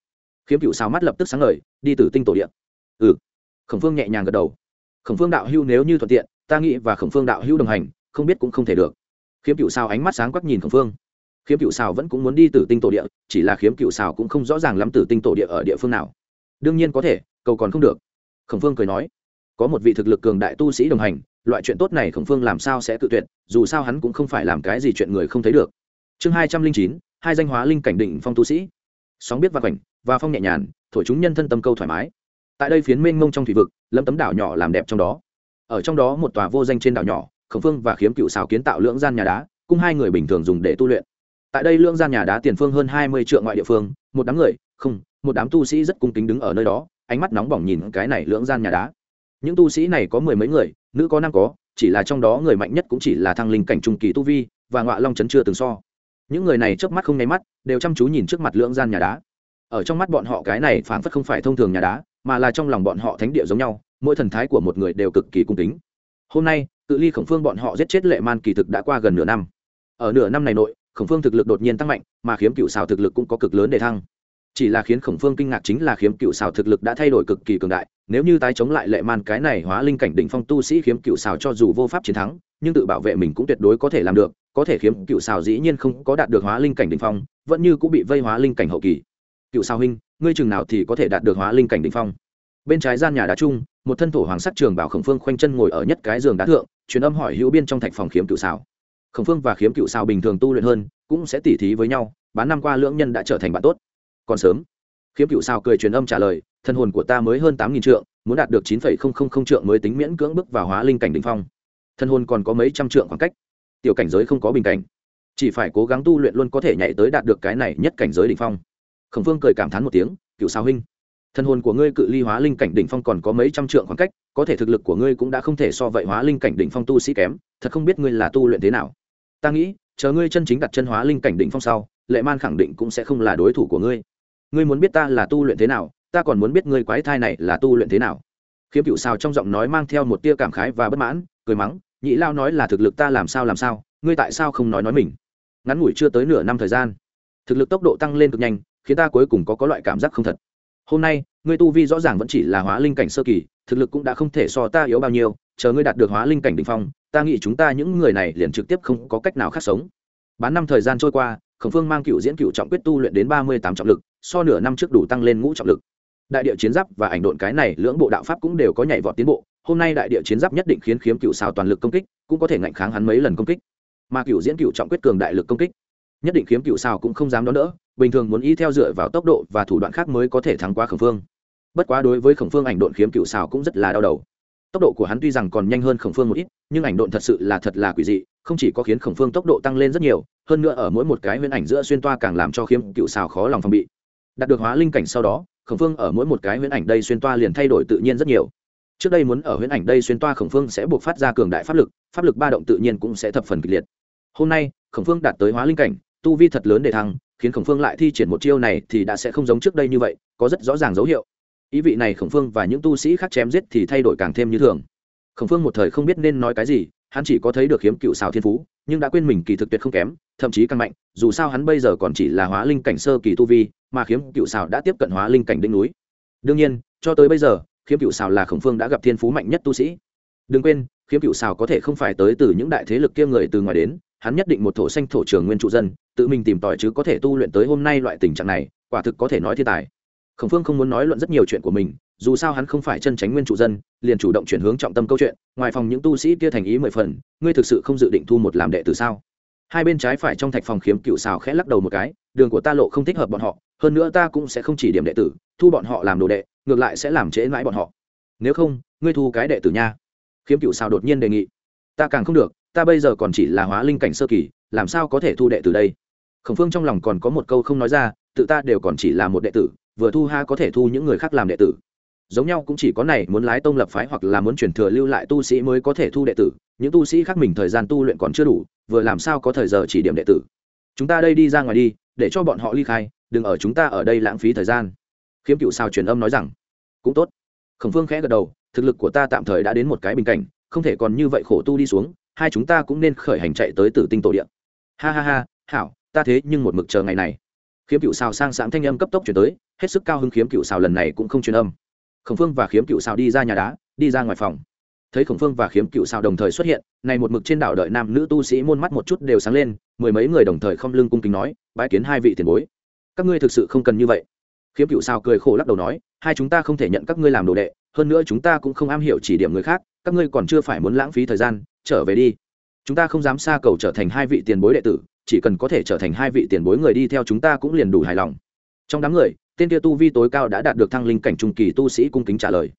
Khiếm cựu sao mắt lập tức sáng ngời, đi tử tinh tổ địa ừ. Khổng phương nhẹ nhàng gật đầu. Khổng phương đạo hưu nếu như thuận tiện, ta nghĩ và khổng phương đạo hưu đồng hành, không biết cũng không thể được. Khiếm cựu sao ánh mắt sáng quắc nhìn khổng phương. Khiếm cựu sao vẫn cũng muốn đi từ tinh tổ địa, chỉ là khiếm cựu sao cũng không rõ ràng lắm từ tinh tổ địa ở địa phương nào. Đương nhiên có thể, cầu còn không được. Khổng phương cười nói, có một vị thực lực cường đại tu sĩ đồng hành, loại chuyện tốt này khổng phương làm sao sẽ tự tuyệt, dù sao hắn cũng không phải làm cái gì chuyện người không thấy được. Chương hai trăm linh chín, hai danh hóa linh cảnh định phong tu sĩ. Sóng biết và cảnh và phong nhẹ nhàn thổi chúng nhân thân tâm câu thoải mái tại đây phiến mênh mông trong thủy vực lâm tấm đảo nhỏ làm đẹp trong đó. Ở trong đó một tòa vô danh trên đảo nhỏ, khổng phương và khiếm cựu xào kiến tạo lưỡng gian nhà đá, cùng hai người bình thường dùng để tu luyện. Tại đây lưỡng gian nhà đá tiền phương hơn hai mươi triệu ngoại địa phương, một đám người, không, một đám tu sĩ rất cung kính đứng ở nơi đó, ánh mắt nóng bỏng nhìn cái này lưỡng gian nhà đá. Những tu sĩ này có mười mấy người, nữ có năm có, chỉ là trong đó người mạnh nhất cũng chỉ là thăng linh cảnh trung kỳ tu vi, và ngọa long chấn chưa từng so. Những người này trước mắt không nháy mắt, đều chăm chú nhìn trước mặt lưỡng gian nhà đá. Ở trong mắt bọn họ cái này phảng phất không phải thông thường nhà đá mà là trong lòng bọn họ thánh địa giống nhau, mỗi thần thái của một người đều cực kỳ cung kính. Hôm nay tự ly khổng phương bọn họ giết chết lệ man kỳ thực đã qua gần nửa năm. Ở nửa năm này nội, khổng phương thực lực đột nhiên tăng mạnh, mà khiếm cựu xào thực lực cũng có cực lớn để thăng. Chỉ là khiến khổng phương kinh ngạc chính là khiếm cựu xào thực lực đã thay đổi cực kỳ cường đại, nếu như tái chống lại lệ man cái này hóa linh cảnh đỉnh phong tu sĩ khiếm cựu xào cho dù vô pháp chiến thắng, nhưng tự bảo vệ mình cũng tuyệt đối có thể làm được, có thể khiếm cựu xào dĩ nhiên không có đạt được hóa linh cảnh đỉnh phong, vẫn như cũng bị vây hóa linh cảnh hậu kỳ. Cựu xào huynh ngươi chừng nào thì có thể đạt được hóa linh cảnh đỉnh phong. Bên trái gian nhà đá trung, một thân thổ hoàng sắc trường bảo khổng phương khoanh chân ngồi ở nhất cái giường đá thượng truyền âm hỏi hữu biên trong thạch phòng khiếm cựu xào. Khổng phương và khiếm cựu xào bình thường tu luyện hơn cũng sẽ tỉ thí với nhau bán năm qua lưỡng nhân đã trở thành bạn tốt. Còn sớm. Khiếm cựu xào cười truyền âm trả lời thân hồn của ta mới hơn tám nghìn trượng muốn đạt được chín phẩy không không không trượng mới tính miễn cưỡng bước vào hóa linh cảnh đ ỉ n h phong. Thân hồn còn có mấy trăm trượng khoảng cách. Tiểu cảnh giới không có bình cảnh. Chỉ phải cố gắng tu luyện luôn có thể nhảy tới đạt được cái này nhất cảnh giới đ ỉ n h phong khổng phương cười cảm thán một tiếng cựu sao huynh thân hồn của ngươi cự ly hóa linh cảnh đỉnh phong còn có mấy trăm trượng khoảng cách, có thể thực lực của ngươi cũng đã không thể so vậy hóa linh cảnh đỉnh phong tu sĩ kém, thật không biết ngươi là tu luyện thế nào. Ta nghĩ, chờ ngươi chân chính đặt chân hóa linh cảnh đỉnh phong sau, lệ man khẳng định cũng sẽ không là đối thủ của ngươi. Ngươi muốn biết ta là tu luyện thế nào, ta còn muốn biết ngươi quái thai này là tu luyện thế nào. Khiếm cựu Sao trong giọng nói mang theo một tia cảm khái và bất mãn, cười mắng, nhị lao nói là thực lực ta làm sao làm sao, ngươi tại sao không nói nói mình? Ngắn ngủi chưa tới nửa năm thời gian, thực lực tốc độ tăng lên cực nhanh khiến ta cuối cùng có có loại cảm giác không thật. Hôm nay, ngươi tu vi rõ ràng vẫn chỉ là hóa linh cảnh sơ kỳ, thực lực cũng đã không thể so ta yếu bao nhiêu, chờ ngươi đạt được hóa linh cảnh đ ỉ n h phong, ta nghĩ chúng ta những người này liền trực tiếp không có cách nào khác sống. Bán năm thời gian trôi qua, khổng phương mang cựu diễn cựu trọng quyết tu luyện đến ba mươi tám trọng lực, so nửa năm trước đủ tăng lên ngũ trọng lực. Đại địa chiến giáp và ảnh độn cái này lưỡng bộ đạo pháp cũng đều có nhảy vọt tiến bộ, hôm nay đại địa chiến giáp nhất định khiến khiếm cựu xào toàn lực công kích, cũng có thể ngạnh kháng hắn mấy lần công kích. Mà cựu diễn cựu trọng quyết cường đại lực công kích nhất định khiếm cựu xào cũng không dám đón đỡ, bình thường muốn y theo dựa vào tốc độ và thủ đoạn khác mới có thể thắng qua khổng phương. Bất quá đối với khổng phương ảnh độn khiếm cựu xào cũng rất là đau đầu. Tốc độ của hắn tuy rằng còn nhanh hơn khổng phương một ít, nhưng ảnh độn thật sự là thật là quỷ dị, không chỉ có khiến khổng phương tốc độ tăng lên rất nhiều, hơn nữa ở mỗi một cái huyễn ảnh giữa xuyên toa càng làm cho khiếm cựu xào khó lòng phòng bị. Đạt được hóa linh cảnh sau đó, khổng phương ở mỗi một cái huyễn ảnh đây xuyên toa liền thay đổi tự nhiên rất nhiều. Trước đây muốn ở huyễn ảnh đây xuyên toa khổng phương sẽ buộc phát ra cường đại pháp lực pháp lực ba động tự nhiên cũng sẽ thập phần kịch liệt. Hôm nay, khổng phương đạt tới hóa linh cảnh tu vi thật lớn để thăng, khiến khổng phương lại thi triển một chiêu này thì đã sẽ không giống trước đây như vậy, có rất rõ ràng dấu hiệu. Ý vị này khổng phương và những tu sĩ khác chém giết thì thay đổi càng thêm như thường. Khổng phương một thời không biết nên nói cái gì, hắn chỉ có thấy được hiếm cựu xào thiên phú, nhưng đã quên mình kỳ thực tuyệt không kém, thậm chí càng mạnh, dù sao hắn bây giờ còn chỉ là hóa linh cảnh sơ kỳ tu vi, mà khiếm cựu xào đã tiếp cận hóa linh cảnh đỉnh núi. Đương nhiên, cho tới bây giờ khiếm cựu xào là khổng phương đã gặp thiên phú mạnh nhất tu sĩ. Đừng quên khiếm cựu xào có thể không phải tới từ những đại thế lực kia người từ ngoài đến, hắn nhất định một thổ xanh thổ trường nguyên trụ dân tự mình tìm tòi chứ có thể tu luyện tới hôm nay loại tình trạng này, quả thực có thể nói thiên tài. Khổng phương không muốn nói luận rất nhiều chuyện của mình, dù sao hắn không phải chân tránh nguyên trụ dân, liền chủ động chuyển hướng trọng tâm câu chuyện, ngoài phòng những tu sĩ kia thành ý mười phần, ngươi thực sự không dự định thu một làm đệ từ sao? Hai bên trái phải trong thạch phòng khiếm cựu xào khẽ lắc đầu một cái, đường của ta lộ không thích hợp bọn họ, hơn nữa ta cũng sẽ không chỉ điểm đệ tử, thu bọn họ làm đồ đệ, ngược lại sẽ làm trễ mãi bọn họ. Nếu không, ngươi thu cái đệ tử nha. Khiếm cựu xào đột nhiên đề nghị. Ta càng không được, ta bây giờ còn chỉ là hóa linh cảnh sơ kỳ, làm sao có thể thu đệ tử đây? Khổng phương trong lòng còn có một câu không nói ra, tự ta đều còn chỉ là một đệ tử, vừa thu ha có thể thu những người khác làm đệ tử. Giống nhau cũng chỉ có này muốn lái tông lập phái hoặc là muốn truyền thừa lưu lại tu sĩ mới có thể thu đệ tử, những tu sĩ khác mình thời gian tu luyện còn chưa đủ, vừa làm sao có thời giờ chỉ điểm đệ tử. Chúng ta đây đi ra ngoài đi, để cho bọn họ ly khai, đừng ở chúng ta ở đây lãng phí thời gian. Khiếm cựu sao truyền âm nói rằng. Cũng tốt. Khổng phương khẽ gật đầu, thực lực của ta tạm thời đã đến một cái bình cảnh, không thể còn như vậy khổ tu đi xuống, hai chúng ta cũng nên khởi hành chạy tới tử tinh tổ điện ha ha ha, hảo ta thế nhưng một mực chờ ngày này. Khiếm cựu xào sang sáng thanh âm cấp tốc chuyển tới, hết sức cao hứng khiếm cựu xào lần này cũng không truyền âm. Khổng phương và khiếm cựu xào đi ra nhà đá, đi ra ngoài phòng. Thấy khổng phương và khiếm cựu xào đồng thời xuất hiện, này một mực trên đảo đợi nam nữ tu sĩ môn mắt một chút đều sáng lên, mười mấy người đồng thời không lưng cung kính nói, bái kiến hai vị tiền bối. Các ngươi thực sự không cần như vậy. Khiếm cựu xào cười khổ lắc đầu nói, hai chúng ta không thể nhận các ngươi làm đồ đệ, hơn nữa chúng ta cũng không am hiểu chỉ điểm người khác, các ngươi còn chưa phải muốn lãng phí thời gian, trở về đi. Chúng ta không dám xa cầu trở thành hai vị tiền bối đệ tử chỉ cần có thể trở thành hai vị tiền bối người đi theo chúng ta cũng liền đủ hài lòng. Trong đám người, tên kia tu vi tối cao đã đạt được thăng linh cảnh trung kỳ tu sĩ cung kính trả lời.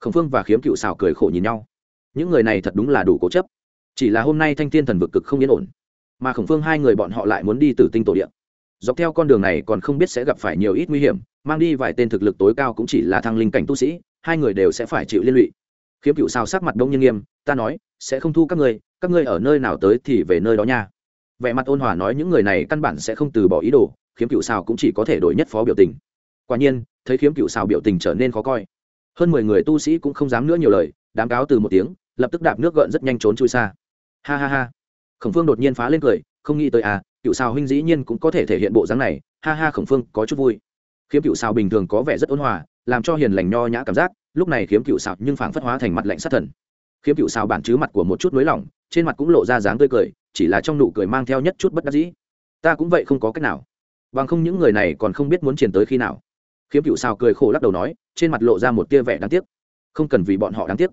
Khổng phương và khiếm cựu xào cười khổ nhìn nhau. Những người này thật đúng là đủ cố chấp. Chỉ là hôm nay thanh thiên thần vực cực không yên ổn, mà khổng phương hai người bọn họ lại muốn đi từ tinh tổ điện dọc theo con đường này còn không biết sẽ gặp phải nhiều ít nguy hiểm, mang đi vài tên thực lực tối cao cũng chỉ là thăng linh cảnh tu sĩ, hai người đều sẽ phải chịu liên lụy. Khiếm cựu sao sắc mặt đông nhiên nghiêm, ta nói, sẽ không thu các ngươi các ngươi ở nơi nào tới thì về nơi đó nha vẻ mặt ôn hòa nói những người này căn bản sẽ không từ bỏ ý đồ, khiếm cựu sao cũng chỉ có thể đổi nhất phó biểu tình. Quả nhiên, thấy khiếm cựu sao biểu tình trở nên khó coi. Hơn mười người tu sĩ cũng không dám nữa nhiều lời, đám cáo từ một tiếng, lập tức đạp nước gợn rất nhanh trốn chui xa. Ha ha ha. Khổng phương đột nhiên phá lên cười, không nghĩ tới à cựu sao huynh dĩ nhiên cũng có thể thể hiện bộ dáng này. Ha ha, khổng phương, có chút vui. Khiếm cựu sao bình thường có vẻ rất ôn hòa, làm cho hiền lành nho nhã cảm giác, lúc này khiếm cựu sao nhưng phảng phất hóa thành mặt lạnh sát thần. Khiếm cựu sao bản chứ mặt của một chút nới lỏng trên mặt cũng lộ ra dáng tươi cười, chỉ là trong nụ cười mang theo nhất chút bất đắc dĩ. Ta cũng vậy không có cách nào. Bằng không những người này còn không biết muốn triển tới khi nào. Khiếm cựu sao cười khổ lắc đầu nói, trên mặt lộ ra một tia vẻ đáng tiếc. Không cần vì bọn họ đáng tiếc.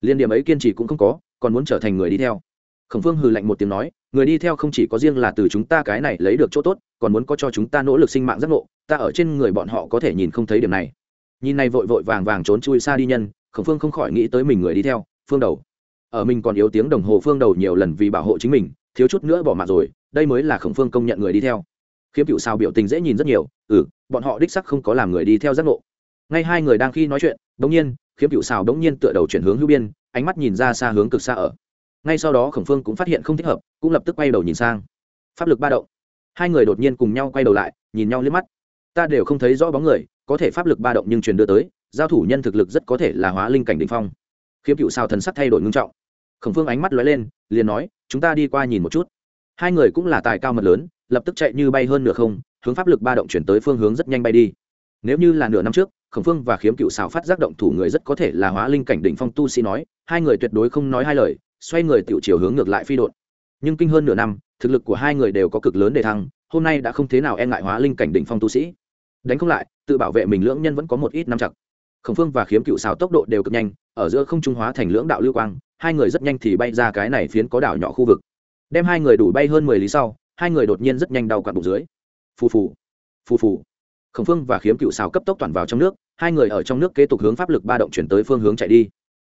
Liên điểm ấy kiên trì cũng không có, còn muốn trở thành người đi theo. Khổng phương hừ lạnh một tiếng nói, người đi theo không chỉ có riêng là từ chúng ta cái này lấy được chỗ tốt, còn muốn có cho chúng ta nỗ lực sinh mạng giác ngộ. Ta ở trên người bọn họ có thể nhìn không thấy điểm này. Nhìn này vội vội vàng vàng trốn chui xa đi nhân, khổng phương không khỏi nghĩ tới mình người đi theo, phương đầu ở mình còn yếu tiếng đồng hồ phương đầu nhiều lần vì bảo hộ chính mình, thiếu chút nữa bỏ mạng rồi, đây mới là khổng phương công nhận người đi theo. Khiếm cựu sao biểu tình dễ nhìn rất nhiều ừ bọn họ đích sắc không có làm người đi theo giác ngộ. Ngay hai người đang khi nói chuyện, đống nhiên, khiếm cựu sao đống nhiên tựa đầu chuyển hướng hữu biên, ánh mắt nhìn ra xa hướng cực xa ở. Ngay sau đó khổng phương cũng phát hiện không thích hợp, cũng lập tức quay đầu nhìn sang. Pháp lực ba động. Hai người đột nhiên cùng nhau quay đầu lại, nhìn nhau liếc mắt. Ta đều không thấy rõ bóng người, có thể pháp lực ba động nhưng truyền đưa tới, giao thủ nhân thực lực rất có thể là hóa linh cảnh đ ỉ n h phong. Khiếm cựu sao thần sắc thay đổi ngưng trọng khổng phương ánh mắt lóe lên, liền nói, chúng ta đi qua nhìn một chút. Hai người cũng là tài cao mật lớn, lập tức chạy như bay hơn nửa không, hướng pháp lực ba động chuyển tới phương hướng rất nhanh bay đi. Nếu như là nửa năm trước, khổng phương và khiếm cựu xào phát giác động thủ người rất có thể là hóa linh cảnh đỉnh phong tu sĩ nói, hai người tuyệt đối không nói hai lời, xoay người tiểu chiều hướng ngược lại phi đột nhưng kinh hơn nửa năm, thực lực của hai người đều có cực lớn để thăng, hôm nay đã không thế nào e ngại hóa linh cảnh đỉnh phong tu sĩ. Đánh không lại, tự bảo vệ mình lưỡng nhân vẫn có một ít năm chặt. Khổng phương và khiếm cựu xào tốc độ đều cực nhanh, ở giữa không trung hóa thành lưỡng đạo lưu quang hai người rất nhanh thì bay ra cái này phiến có đảo nhỏ khu vực. Đem hai người đủ bay hơn mười lý sau, hai người đột nhiên rất nhanh đau quặn bụng dưới. Phù phù phù phù. Khổng phương và khiếm cựu xào cấp tốc toàn vào trong nước, hai người ở trong nước kế tục hướng pháp lực ba động chuyển tới phương hướng chạy đi.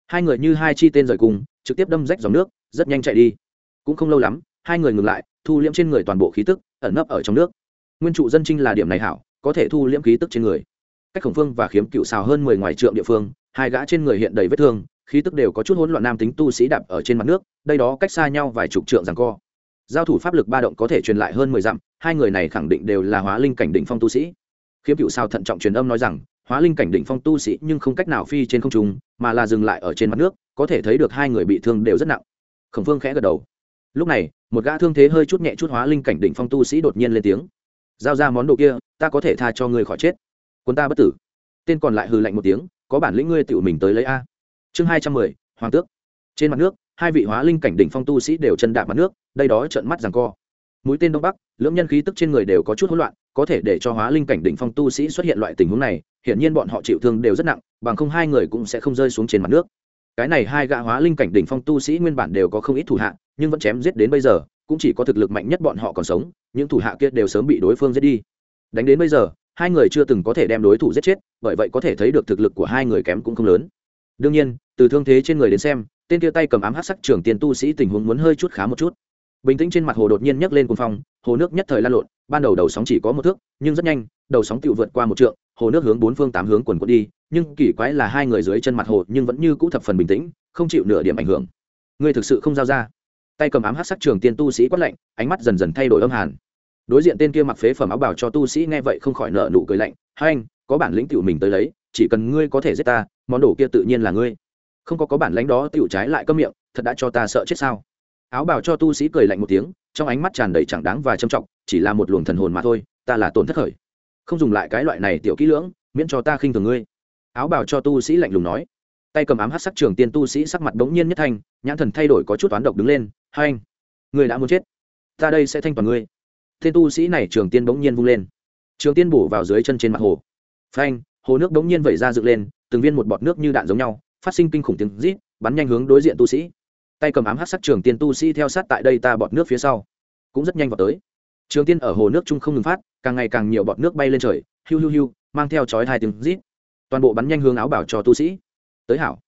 Hai người như hai chi tên rời cùng, trực tiếp đâm rách dòng nước, rất nhanh chạy đi. Cũng không lâu lắm, hai người ngừng lại, thu liễm trên người toàn bộ khí tức, ẩn nấp ở trong nước. Nguyên trụ dân trinh là điểm này hảo, có thể thu liễm khí tức trên người. Cách khổng phương và khiếm cựu xào hơn mười ngoài trượng địa phương, hai gã trên người hiện đầy vết thương khí tức đều có chút hỗn loạn nam tính tu sĩ đạp ở trên mặt nước, đây đó cách xa nhau vài chục trượng rằng co. Giao thủ pháp lực ba động có thể truyền lại hơn mười dặm, hai người này khẳng định đều là hóa linh cảnh đỉnh phong tu sĩ. Khiếm cựu sao thận trọng truyền âm nói rằng, hóa linh cảnh đỉnh phong tu sĩ nhưng không cách nào phi trên không trung, mà là dừng lại ở trên mặt nước, có thể thấy được hai người bị thương đều rất nặng. Khổng phương khẽ gật đầu. Lúc này, một gã thương thế hơi chút nhẹ chút hóa linh cảnh đỉnh phong tu sĩ đột nhiên lên tiếng. Giao ra món đồ kia, ta có thể tha cho ngươi khỏi chết. Quân ta bất tử. Tên còn lại hừ lạnh một tiếng, có bản lĩnh ngươi tự mình tới lấy a chương hai trăm mười, hoàng tước. Trên mặt nước, hai vị hóa linh cảnh đỉnh phong tu sĩ đều chân đạp mặt nước, đây đó trợn mắt rằng co. Mũi tên đông bắc, lưỡng nhân khí tức trên người đều có chút hỗn loạn, có thể để cho hóa linh cảnh đỉnh phong tu sĩ xuất hiện loại tình huống này, hiển nhiên bọn họ chịu thương đều rất nặng, bằng không hai người cũng sẽ không rơi xuống trên mặt nước. Cái này hai gã hóa linh cảnh đỉnh phong tu sĩ nguyên bản đều có không ít thủ hạ, nhưng vẫn chém giết đến bây giờ, cũng chỉ có thực lực mạnh nhất bọn họ còn sống, những thủ hạ kia đều sớm bị đối phương giết đi. Đánh đến bây giờ, hai người chưa từng có thể đem đối thủ giết chết, bởi vậy có thể thấy được thực lực của hai người kém cũng không lớn. Đương nhiên từ thương thế trên người đến xem, tên kia tay cầm ám hát sắc trưởng tiền tu sĩ tình huống muốn hơi chút khá một chút. Bình tĩnh trên mặt hồ đột nhiên nhấc lên cuồng phong, hồ nước nhất thời lan lộn, ban đầu đầu sóng chỉ có một thước, nhưng rất nhanh, đầu sóng tự vượt qua một trượng, hồ nước hướng bốn phương tám hướng quần quận đi, nhưng kỳ quái là hai người dưới chân mặt hồ nhưng vẫn như cũ thập phần bình tĩnh, không chịu nửa điểm ảnh hưởng. Ngươi thực sự không giao ra. Tay cầm ám hát sắc trường tiên tu sĩ quát lạnh, ánh mắt dần dần thay đổi âm hàn. Đối diện tên kia mặc phế phẩm áo bảo cho tu sĩ nghe vậy không khỏi nợ nụ cười lạnh, hai anh, có bản lĩnh tiểu mình tới lấy, chỉ cần ngươi có thể giết ta, món đồ kia tự nhiên là ngươi không có có bản lãnh đó tiểu trái lại cơm miệng, thật đã cho ta sợ chết sao? Áo bảo cho tu sĩ cười lạnh một tiếng, trong ánh mắt tràn đầy chẳng đáng và trầm trọng, chỉ là một luồng thần hồn mà thôi, ta là tổn thất khởi. Không dùng lại cái loại này tiểu kỹ lưỡng, miễn cho ta khinh thường ngươi. Áo bảo cho tu sĩ lạnh lùng nói. Tay cầm ám hát sắc trường tiên tu sĩ sắc mặt bỗng nhiên nhất thanh, nhãn thần thay đổi có chút toán độc đứng lên, hai anh người đã muốn chết. Ta đây sẽ thanh toàn ngươi. Tên tu sĩ này trường tiên bỗng nhiên vung lên. Trường tiên bổ vào dưới chân trên mặt hồ. Phanh, hồ nước bỗng nhiên vẩy ra dựng lên, từng viên một bọt nước như đạn giống nhau phát sinh kinh khủng tiếng rít, bắn nhanh hướng đối diện tu sĩ. Tay cầm ám hát sắc trường tiên tu sĩ theo sát tại đây ta bọt nước phía sau, cũng rất nhanh vào tới. Trường tiên ở hồ nước trung không ngừng phát, càng ngày càng nhiều bọt nước bay lên trời, hiu hiu hiu, mang theo chói hai tiếng rít. Toàn bộ bắn nhanh hướng áo bảo cho tu sĩ. Tới hảo.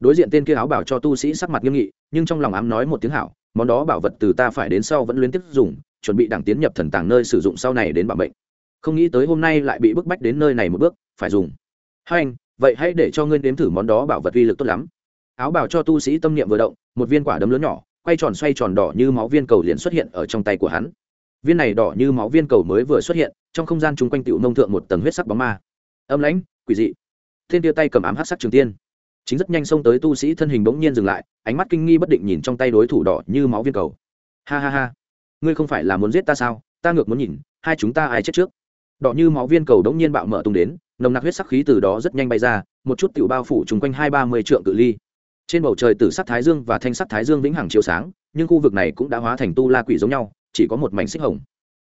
Đối diện tên kia áo bảo cho tu sĩ sắc mặt nghiêm nghị, nhưng trong lòng ám nói một tiếng hảo, món đó bảo vật từ ta phải đến sau vẫn liên tiếp dùng, chuẩn bị đảng tiến nhập thần tàng nơi sử dụng sau này đến bảo mệnh. Không nghĩ tới hôm nay lại bị bức bách đến nơi này một bước, phải dùng. Hai anh vậy hãy để cho ngươi nếm thử món đó bảo vật uy lực tốt lắm. Áo bảo cho tu sĩ tâm niệm vừa động, một viên quả đấm lớn nhỏ, quay tròn xoay tròn đỏ như máu viên cầu liền xuất hiện ở trong tay của hắn. Viên này đỏ như máu viên cầu mới vừa xuất hiện, trong không gian chung quanh tựu nông thượng một tầng huyết sắc bóng ma. Âm lãnh, quỷ dị. Thiên tia tay cầm ám hát sắc trường tiên. Chính rất nhanh xông tới tu sĩ thân hình bỗng nhiên dừng lại, ánh mắt kinh nghi bất định nhìn trong tay đối thủ đỏ như máu viên cầu. Ha ha ha. Ngươi không phải là muốn giết ta sao? Ta ngược muốn nhìn, hai chúng ta ai chết trước? Đỏ như máu viên cầu đống nhiên bạo mở tung đến nồng nặc huyết sắc khí từ đó rất nhanh bay ra, một chút tiểu bao phủ chung quanh hai ba mươi trượng cự ly. Trên bầu trời tử sắc thái dương và thanh sắc thái dương vĩnh hằng chiếu sáng, nhưng khu vực này cũng đã hóa thành tu la quỷ giống nhau, chỉ có một mảnh xích hồng.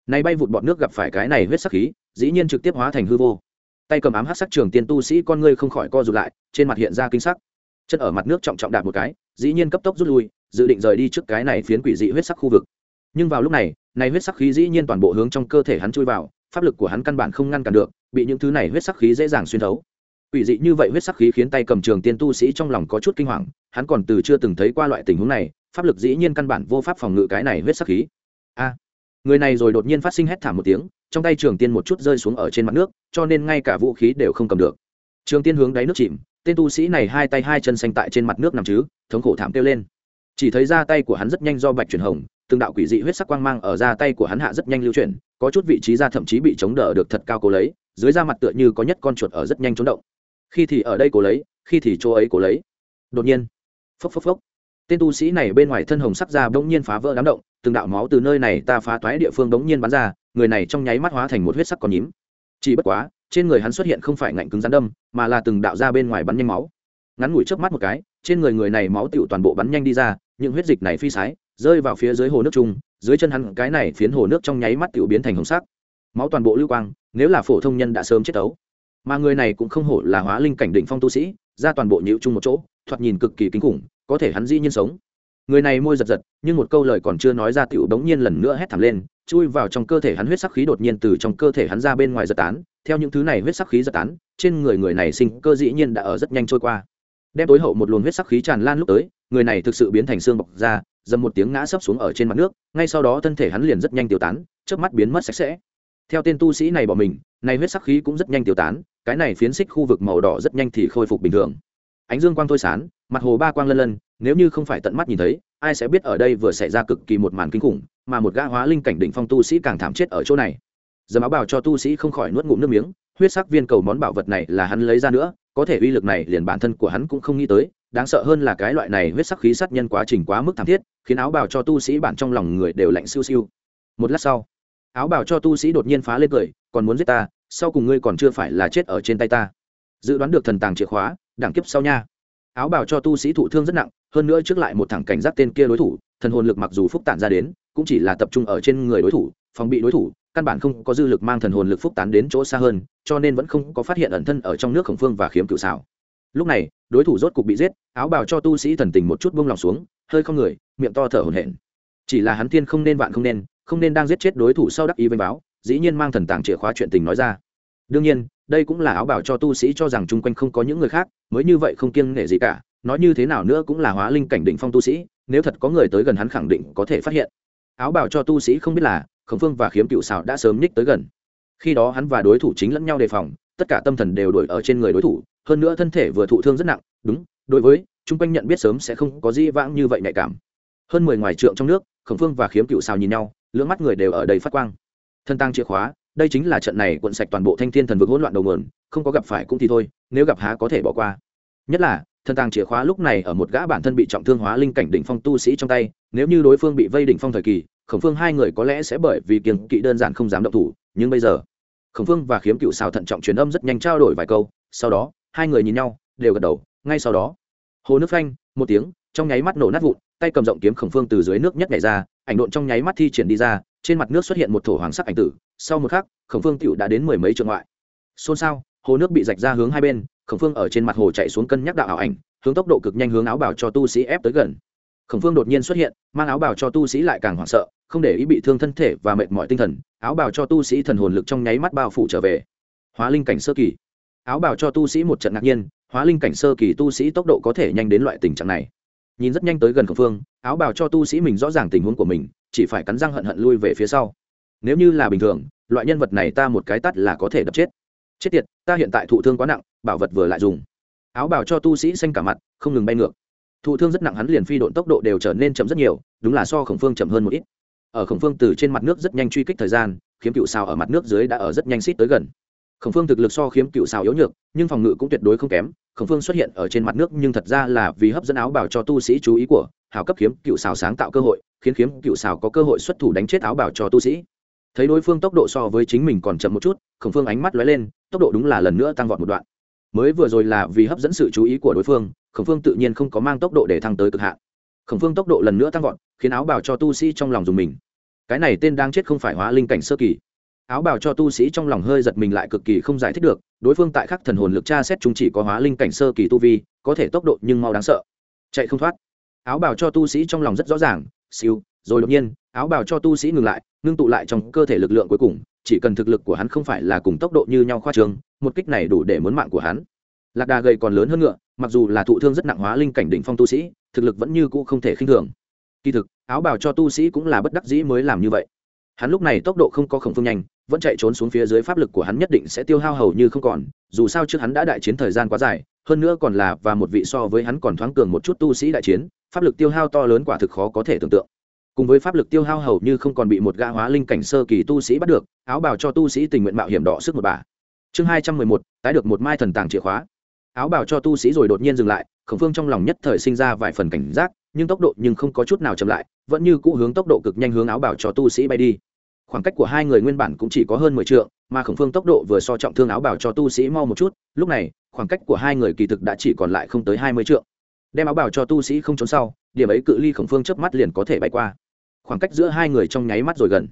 Nay bay vụt bọn nước gặp phải cái này huyết sắc khí, dĩ nhiên trực tiếp hóa thành hư vô. Tay cầm ám hát sắc trường tiên tu sĩ con ngươi không khỏi co rụt lại, trên mặt hiện ra kinh sắc. Chân ở mặt nước trọng trọng đạp một cái, dĩ nhiên cấp tốc rút lui, dự định rời đi trước cái này phiến quỷ dị huyết sắc khu vực. Nhưng vào lúc này này huyết sắc khí dĩ nhiên toàn bộ hướng trong cơ thể hắn chui vào, pháp lực của hắn căn bản không ngăn cản được bị những thứ này huyết sắc khí dễ dàng xuyên thấu. Quỷ dị như vậy huyết sắc khí khiến tay cầm trường tiên tu sĩ trong lòng có chút kinh hoàng, hắn còn từ chưa từng thấy qua loại tình huống này, pháp lực dĩ nhiên căn bản vô pháp phòng ngự cái này huyết sắc khí. A, người này rồi đột nhiên phát sinh hét thảm một tiếng, trong tay trường tiên một chút rơi xuống ở trên mặt nước, cho nên ngay cả vũ khí đều không cầm được. Trường tiên hướng đáy nước chìm, tên tu sĩ này hai tay hai chân xanh tại trên mặt nước nằm chứ, thống khổ thảm kêu lên. Chỉ thấy ra tay của hắn rất nhanh do bạch chuyển hồng, từng đạo quỷ dị huyết sắc quang mang ở ra tay của hắn hạ rất nhanh lưu chuyển, có chút vị trí ra thậm chí bị chống đỡ được thật cao cố lấy dưới da mặt tựa như có nhất con chuột ở rất nhanh trốn động. Khi thì ở đây cố lấy, khi thì chỗ ấy cố lấy. Đột nhiên, phốc phốc phốc. Tên tu sĩ này bên ngoài thân hồng sắc ra bỗng nhiên phá vỡ đám động, từng đạo máu từ nơi này ta phá toái địa phương bỗng nhiên bắn ra, người này trong nháy mắt hóa thành một huyết sắc còn nhím. Chỉ bất quá, trên người hắn xuất hiện không phải ngạnh cứng rắn đâm, mà là từng đạo ra bên ngoài bắn nhanh máu. Ngắn ngủi trước mắt một cái, trên người người này máu tựu toàn bộ bắn nhanh đi ra, những huyết dịch này phi sái, rơi vào phía dưới hồ nước chung dưới chân hắn cái này phiến hồ nước trong nháy mắt tựu biến thành hồng sắc máu toàn bộ lưu quang, nếu là phổ thông nhân đã sớm chết tấu mà người này cũng không hổ là hóa linh cảnh đỉnh phong tu sĩ, ra toàn bộ nhịu chung một chỗ, thoạt nhìn cực kỳ kinh khủng, có thể hắn dĩ nhiên sống. Người này môi giật giật, nhưng một câu lời còn chưa nói ra tựu đống nhiên lần nữa hét thẳng lên, chui vào trong cơ thể hắn huyết sắc khí đột nhiên từ trong cơ thể hắn ra bên ngoài giật tán. Theo những thứ này huyết sắc khí giật tán, trên người người này sinh cơ dĩ nhiên đã ở rất nhanh trôi qua. Đem tối hậu một luồng huyết sắc khí tràn lan lúc tới, người này thực sự biến thành xương bọc ra dầm một tiếng ngã sấp xuống ở trên mặt nước, ngay sau đó thân thể hắn liền rất nhanh tiêu tán trước mắt biến mất sạch sẽ theo tên tu sĩ này bỏ mình này huyết sắc khí cũng rất nhanh tiêu tán, cái này phiến xích khu vực màu đỏ rất nhanh thì khôi phục bình thường. Ánh dương quang thôi sán, mặt hồ ba quang lân lân, nếu như không phải tận mắt nhìn thấy, ai sẽ biết ở đây vừa xảy ra cực kỳ một màn kinh khủng, mà một gã hóa linh cảnh đỉnh phong tu sĩ càng thảm chết ở chỗ này. Dầm áo bảo cho tu sĩ không khỏi nuốt ngụm nước miếng, huyết sắc viên cầu món bảo vật này là hắn lấy ra nữa, có thể uy lực này liền bản thân của hắn cũng không nghĩ tới, đáng sợ hơn là cái loại này huyết sắc khí sát nhân quá trình quá mức thảm thiết, khiến áo bào cho tu sĩ bản trong lòng người đều lạnh siêu siêu. Một lát sau áo Bảo cho tu sĩ đột nhiên phá lên cười, còn muốn giết ta, sau cùng ngươi còn chưa phải là chết ở trên tay ta. Dự đoán được thần tàng chìa khóa, đẳng kiếp sau nha. Áo Bảo cho tu sĩ thụ thương rất nặng, hơn nữa trước lại một thẳng cảnh giác tên kia đối thủ, thần hồn lực mặc dù phúc tản ra đến, cũng chỉ là tập trung ở trên người đối thủ, phòng bị đối thủ, căn bản không có dư lực mang thần hồn lực phúc tán đến chỗ xa hơn, cho nên vẫn không có phát hiện ẩn thân ở trong nước khổng phương và khiếm cựu xảo. Lúc này, đối thủ rốt cục bị giết, áo bào cho tu sĩ thần tình một chút buông lòng xuống, hơi không người, miệng to thở hổn hển. Chỉ là hắn tiên không nên vạn không nên không nên đang giết chết đối thủ sau đắc ý vênh báo, dĩ nhiên mang thần tàng chìa khóa chuyện tình nói ra. Đương nhiên, đây cũng là áo bảo cho tu sĩ cho rằng chung quanh không có những người khác, mới như vậy không kiêng nể gì cả, nói như thế nào nữa cũng là hóa linh cảnh định phong tu sĩ, nếu thật có người tới gần hắn khẳng định có thể phát hiện. Áo bảo cho tu sĩ không biết là, khổng phương và khiếm cựu xào đã sớm nhích tới gần. Khi đó hắn và đối thủ chính lẫn nhau đề phòng, tất cả tâm thần đều đổi ở trên người đối thủ, hơn nữa thân thể vừa thụ thương rất nặng, đúng, đối với, chung quanh nhận biết sớm sẽ không có di vãng như vậy nhạy cảm. Hơn mười ngoài trượng trong nước, khổng phương và khiếm cựu xào nhìn nhau lưỡng mắt người đều ở đầy phát quang. Thân tăng chìa khóa, đây chính là trận này quận sạch toàn bộ thanh thiên thần vực hỗn loạn đầu nguồn, không có gặp phải cũng thì thôi, nếu gặp há có thể bỏ qua. Nhất là thần tàng chìa khóa lúc này ở một gã bản thân bị trọng thương hóa linh cảnh đỉnh phong tu sĩ trong tay, nếu như đối phương bị vây đỉnh phong thời kỳ, khổng phương hai người có lẽ sẽ bởi vì kiềng kỵ đơn giản không dám động thủ, nhưng bây giờ, khổng phương và khiếm cựu xào thận trọng truyền âm rất nhanh trao đổi vài câu, sau đó, hai người nhìn nhau, đều gật đầu, ngay sau đó, hồ nước phanh, một tiếng, trong nháy mắt nổ nát vụn tay cầm rộng kiếm khổng phương từ dưới nước nhất nhảy ra, ảnh độn trong nháy mắt thi triển đi ra, trên mặt nước xuất hiện một thổ hoàng sắc ảnh tử. Sau một khắc, khổng phương tựu đã đến mười mấy trượng ngoại. Xôn xao, hồ nước bị rạch ra hướng hai bên, khổng phương ở trên mặt hồ chạy xuống cân nhắc đạo ảo ảnh, hướng tốc độ cực nhanh hướng áo bảo cho tu sĩ ép tới gần. Khổng phương đột nhiên xuất hiện, mang áo bào cho tu sĩ lại càng hoảng sợ, không để ý bị thương thân thể và mệt mỏi tinh thần, áo bào cho tu sĩ thần hồn lực trong nháy mắt bao phủ trở về. Hóa linh cảnh sơ kỳ. Áo bào cho tu sĩ một trận ngạc nhiên, hóa linh cảnh sơ kỳ tu sĩ tốc độ có thể nhanh đến loại tình trạng này nhìn rất nhanh tới gần khổng phương, áo bào cho tu sĩ mình rõ ràng tình huống của mình, chỉ phải cắn răng hận hận lui về phía sau. Nếu như là bình thường, loại nhân vật này ta một cái tắt là có thể đập chết. Chết tiệt, ta hiện tại thụ thương quá nặng, bảo vật vừa lại dùng. Áo bào cho tu sĩ xanh cả mặt, không ngừng bay ngược. Thụ thương rất nặng hắn liền phi độn tốc độ đều trở nên chậm rất nhiều, đúng là so khổng phương chậm hơn một ít. Ở khổng phương từ trên mặt nước rất nhanh truy kích thời gian, khiếm cựu xào ở mặt nước dưới đã ở rất nhanh xít tới gần. Khổng phương thực lực so khiếm cựu xào yếu nhược, nhưng phòng ngự cũng tuyệt đối không kém khổng phương xuất hiện ở trên mặt nước nhưng thật ra là vì hấp dẫn áo bảo cho tu sĩ chú ý của hào cấp Kiếm, cựu xào sáng tạo cơ hội khiến Kiếm cựu xào có cơ hội xuất thủ đánh chết áo bảo cho tu sĩ. Thấy đối phương tốc độ so với chính mình còn chậm một chút khổng phương ánh mắt lóe lên tốc độ đúng là lần nữa tăng vọt một đoạn. Mới vừa rồi là vì hấp dẫn sự chú ý của đối phương khổng phương tự nhiên không có mang tốc độ để thăng tới cực hạn. Khổng phương tốc độ lần nữa tăng vọt khiến áo bào cho tu sĩ trong lòng dùng mình. Cái này tên đang chết không phải hóa linh cảnh sơ kỳ áo bào cho tu sĩ trong lòng hơi giật mình lại cực kỳ không giải thích được, đối phương tại khắc thần hồn lực tra xét chúng chỉ có hóa linh cảnh sơ kỳ tu vi, có thể tốc độ nhưng mau đáng sợ. Chạy không thoát. Áo bào cho tu sĩ trong lòng rất rõ ràng, siêu, rồi đột nhiên, áo bào cho tu sĩ ngừng lại, ngưng tụ lại trong cơ thể lực lượng cuối cùng, chỉ cần thực lực của hắn không phải là cùng tốc độ như nhau khoa trương, một kích này đủ để muốn mạng của hắn. Lạc đà gầy còn lớn hơn ngựa, mặc dù là thụ thương rất nặng hóa linh cảnh đỉnh phong tu sĩ, thực lực vẫn như cũ không thể khinh thường. Kỳ thực, áo bào cho tu sĩ cũng là bất đắc dĩ mới làm như vậy. Hắn lúc này tốc độ không có khổng phương nhanh vẫn chạy trốn xuống phía dưới pháp lực của hắn nhất định sẽ tiêu hao hầu như không còn, dù sao trước hắn đã đại chiến thời gian quá dài, hơn nữa còn là và một vị so với hắn còn thoáng cường một chút tu sĩ đại chiến, pháp lực tiêu hao to lớn quả thực khó có thể tưởng tượng. Cùng với pháp lực tiêu hao hầu như không còn bị một gã hóa linh cảnh sơ kỳ tu sĩ bắt được, áo bào cho tu sĩ tình nguyện mạo hiểm đỏ sức một bà. Chương hai trăm mười một, tái được một mai thần tàng chìa khóa. Áo bào cho tu sĩ rồi đột nhiên dừng lại, khổng phương trong lòng nhất thời sinh ra vài phần cảnh giác, nhưng tốc độ nhưng không có chút nào chậm lại, vẫn như cũ hướng tốc độ cực nhanh hướng áo bào cho tu sĩ bay đi khoảng cách của hai người nguyên bản cũng chỉ có hơn mười t mà khổng phương tốc độ vừa so trọng thương áo bào cho tu sĩ mau một chút, lúc này, khoảng cách của hai người kỳ thực đã chỉ còn lại không tới hai mươi t đem áo bào cho tu sĩ không trốn sau, điểm ấy cự ly khổng phương chớp mắt liền có thể bay qua. Khoảng cách giữa hai người trong nháy mắt rồi gần.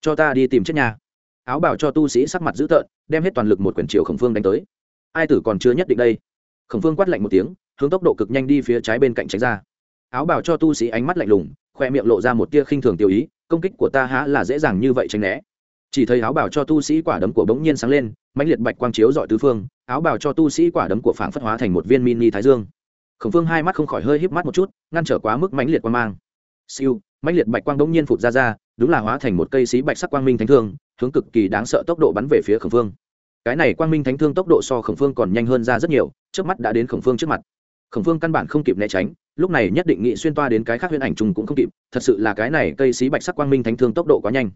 Cho ta đi tìm chết nhà. Áo bào cho tu sĩ sắc mặt dữ tợn, đem hết toàn lực một quyển triều khổng phương đánh tới. Ai tử còn chưa nhất định đây? Khổng phương quát lạnh một tiếng, hướng tốc độ cực nhanh đi phía trái bên cạnh tránh ra. Áo bào cho tu sĩ ánh mắt lạnh lùng, khoe miệng lộ ra một tia khinh thường tiêu ý công kích của ta há là dễ dàng như vậy tránh né. Chỉ thấy áo bào cho tu sĩ quả đấm của bỗng nhiên sáng lên, mãnh liệt bạch quang chiếu dọi tứ phương, áo bào cho tu sĩ quả đấm của phảng phất hóa thành một viên mini thái dương. Khổng phương hai mắt không khỏi hơi híp mắt một chút, ngăn trở quá mức mãnh liệt quang mang. Siêu, mãnh liệt bạch quang bỗng nhiên phụt ra ra, đúng là hóa thành một cây xí bạch sắc quang minh thánh thương, hướng cực kỳ đáng sợ tốc độ bắn về phía khổng phương cái này quang minh thánh thương tốc độ so khổng phương còn nhanh hơn ra rất nhiều trước mắt đã đến khổng phương trước mặt. Khổng phương căn bản không kịp né tránh lúc này nhất định nghị xuyên toa đến cái khác huyễn ảnh trùng cũng không kịp, thật sự là cái này cây xí bạch sắc quang minh thánh thương tốc độ quá nhanh.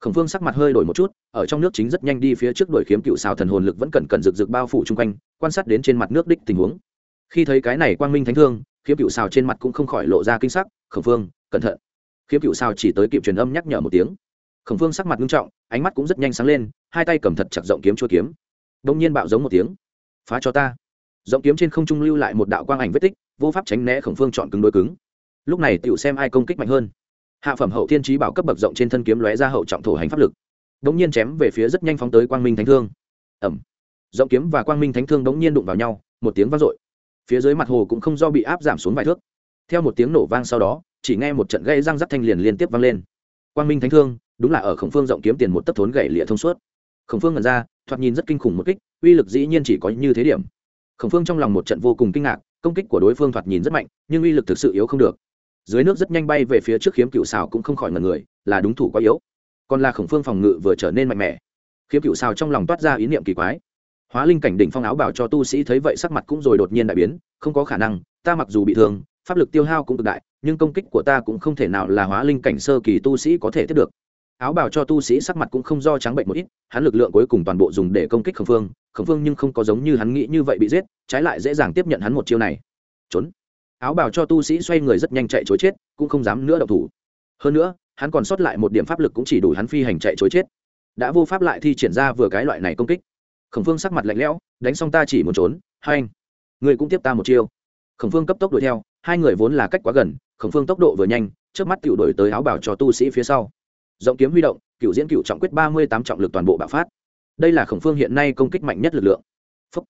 Khổng phương sắc mặt hơi đổi một chút, ở trong nước chính rất nhanh đi phía trước đuổi khiếm cựu xào thần hồn lực vẫn cần cần rực rực bao phủ chung quanh, quan sát đến trên mặt nước đích tình huống. Khi thấy cái này quang minh thánh thương khiếm cựu xào trên mặt cũng không khỏi lộ ra kinh sắc, khổng phương, cẩn thận. Khiếm cựu xào chỉ tới kịp truyền âm nhắc nhở một tiếng. Khổng phương sắc mặt nghiêm trọng, ánh mắt cũng rất nhanh sáng lên, hai tay cầm thật chặt rộng kiếm chua kiếm. Đông nhiên bạo giống một tiếng. Phá cho ta rộng kiếm trên không trung lưu lại một đạo quang ảnh vết tích, vô pháp tránh né khổng phương chọn cứng đôi cứng. Lúc này tựu xem ai công kích mạnh hơn. Hạ phẩm hậu thiên trí bảo cấp bậc rộng trên thân kiếm lóe ra hậu trọng thổ hành pháp lực. Đống nhiên chém về phía rất nhanh phóng tới quang minh thánh thương. Ẩm rộng kiếm và quang minh thánh thương đống nhiên đụng vào nhau, một tiếng vang dội. Phía dưới mặt hồ cũng không do bị áp giảm xuống vài thước. Theo một tiếng nổ vang sau đó, chỉ nghe một trận gây răng rắc thanh liền liên tiếp vang lên. Quang minh thánh thương, đúng là ở khổng phương rộng kiếm tiền một tấc thốn gậy lịa thông suốt. Khổng phương ngẩn ra, thoạt nhìn rất kinh khủng một kích, uy lực dĩ nhiên chỉ có như thế điểm khổng phương trong lòng một trận vô cùng kinh ngạc, công kích của đối phương thoạt nhìn rất mạnh, nhưng uy lực thực sự yếu không được. Dưới nước rất nhanh bay về phía trước khiếm cựu xào cũng không khỏi ngần người, là đúng thủ quá yếu. Còn là khổng phương phòng ngự vừa trở nên mạnh mẽ. Khiếm cựu xào trong lòng toát ra ý niệm kỳ quái. Hóa linh cảnh đỉnh phong áo bảo cho tu sĩ thấy vậy sắc mặt cũng rồi đột nhiên đại biến, không có khả năng, ta mặc dù bị thương, pháp lực tiêu hao cũng cực đại, nhưng công kích của ta cũng không thể nào là hóa linh cảnh sơ kỳ tu sĩ có thể tiếp được. Áo Bảo cho tu sĩ sắc mặt cũng không do trắng bệnh một ít, hắn lực lượng cuối cùng toàn bộ dùng để công kích khổng phương khổng phương nhưng không có giống như hắn nghĩ như vậy bị giết, trái lại dễ dàng tiếp nhận hắn một chiêu này. Trốn. Áo bào cho tu sĩ xoay người rất nhanh chạy chối chết, cũng không dám nữa đậu thủ. Hơn nữa, hắn còn sót lại một điểm pháp lực cũng chỉ đủ hắn phi hành chạy chối chết. Đã vô pháp lại thi triển ra vừa cái loại này công kích. Khổng phương sắc mặt lạnh lẽo, đánh xong ta chỉ muốn trốn, hai anh. Người cũng tiếp ta một chiêu. Khổng phương cấp tốc đuổi theo, hai người vốn là cách quá gần, khổng phương tốc độ vừa nhanh trước mắt cựu đổi tới áo bảo cho tu sĩ phía sau. Rộng kiếm huy động, cựu diễn cựu trọng quyết ba mươi tám trọng lực toàn bộ bạo phát đây là khổng phương hiện nay công kích mạnh nhất lực lượng. Phúc.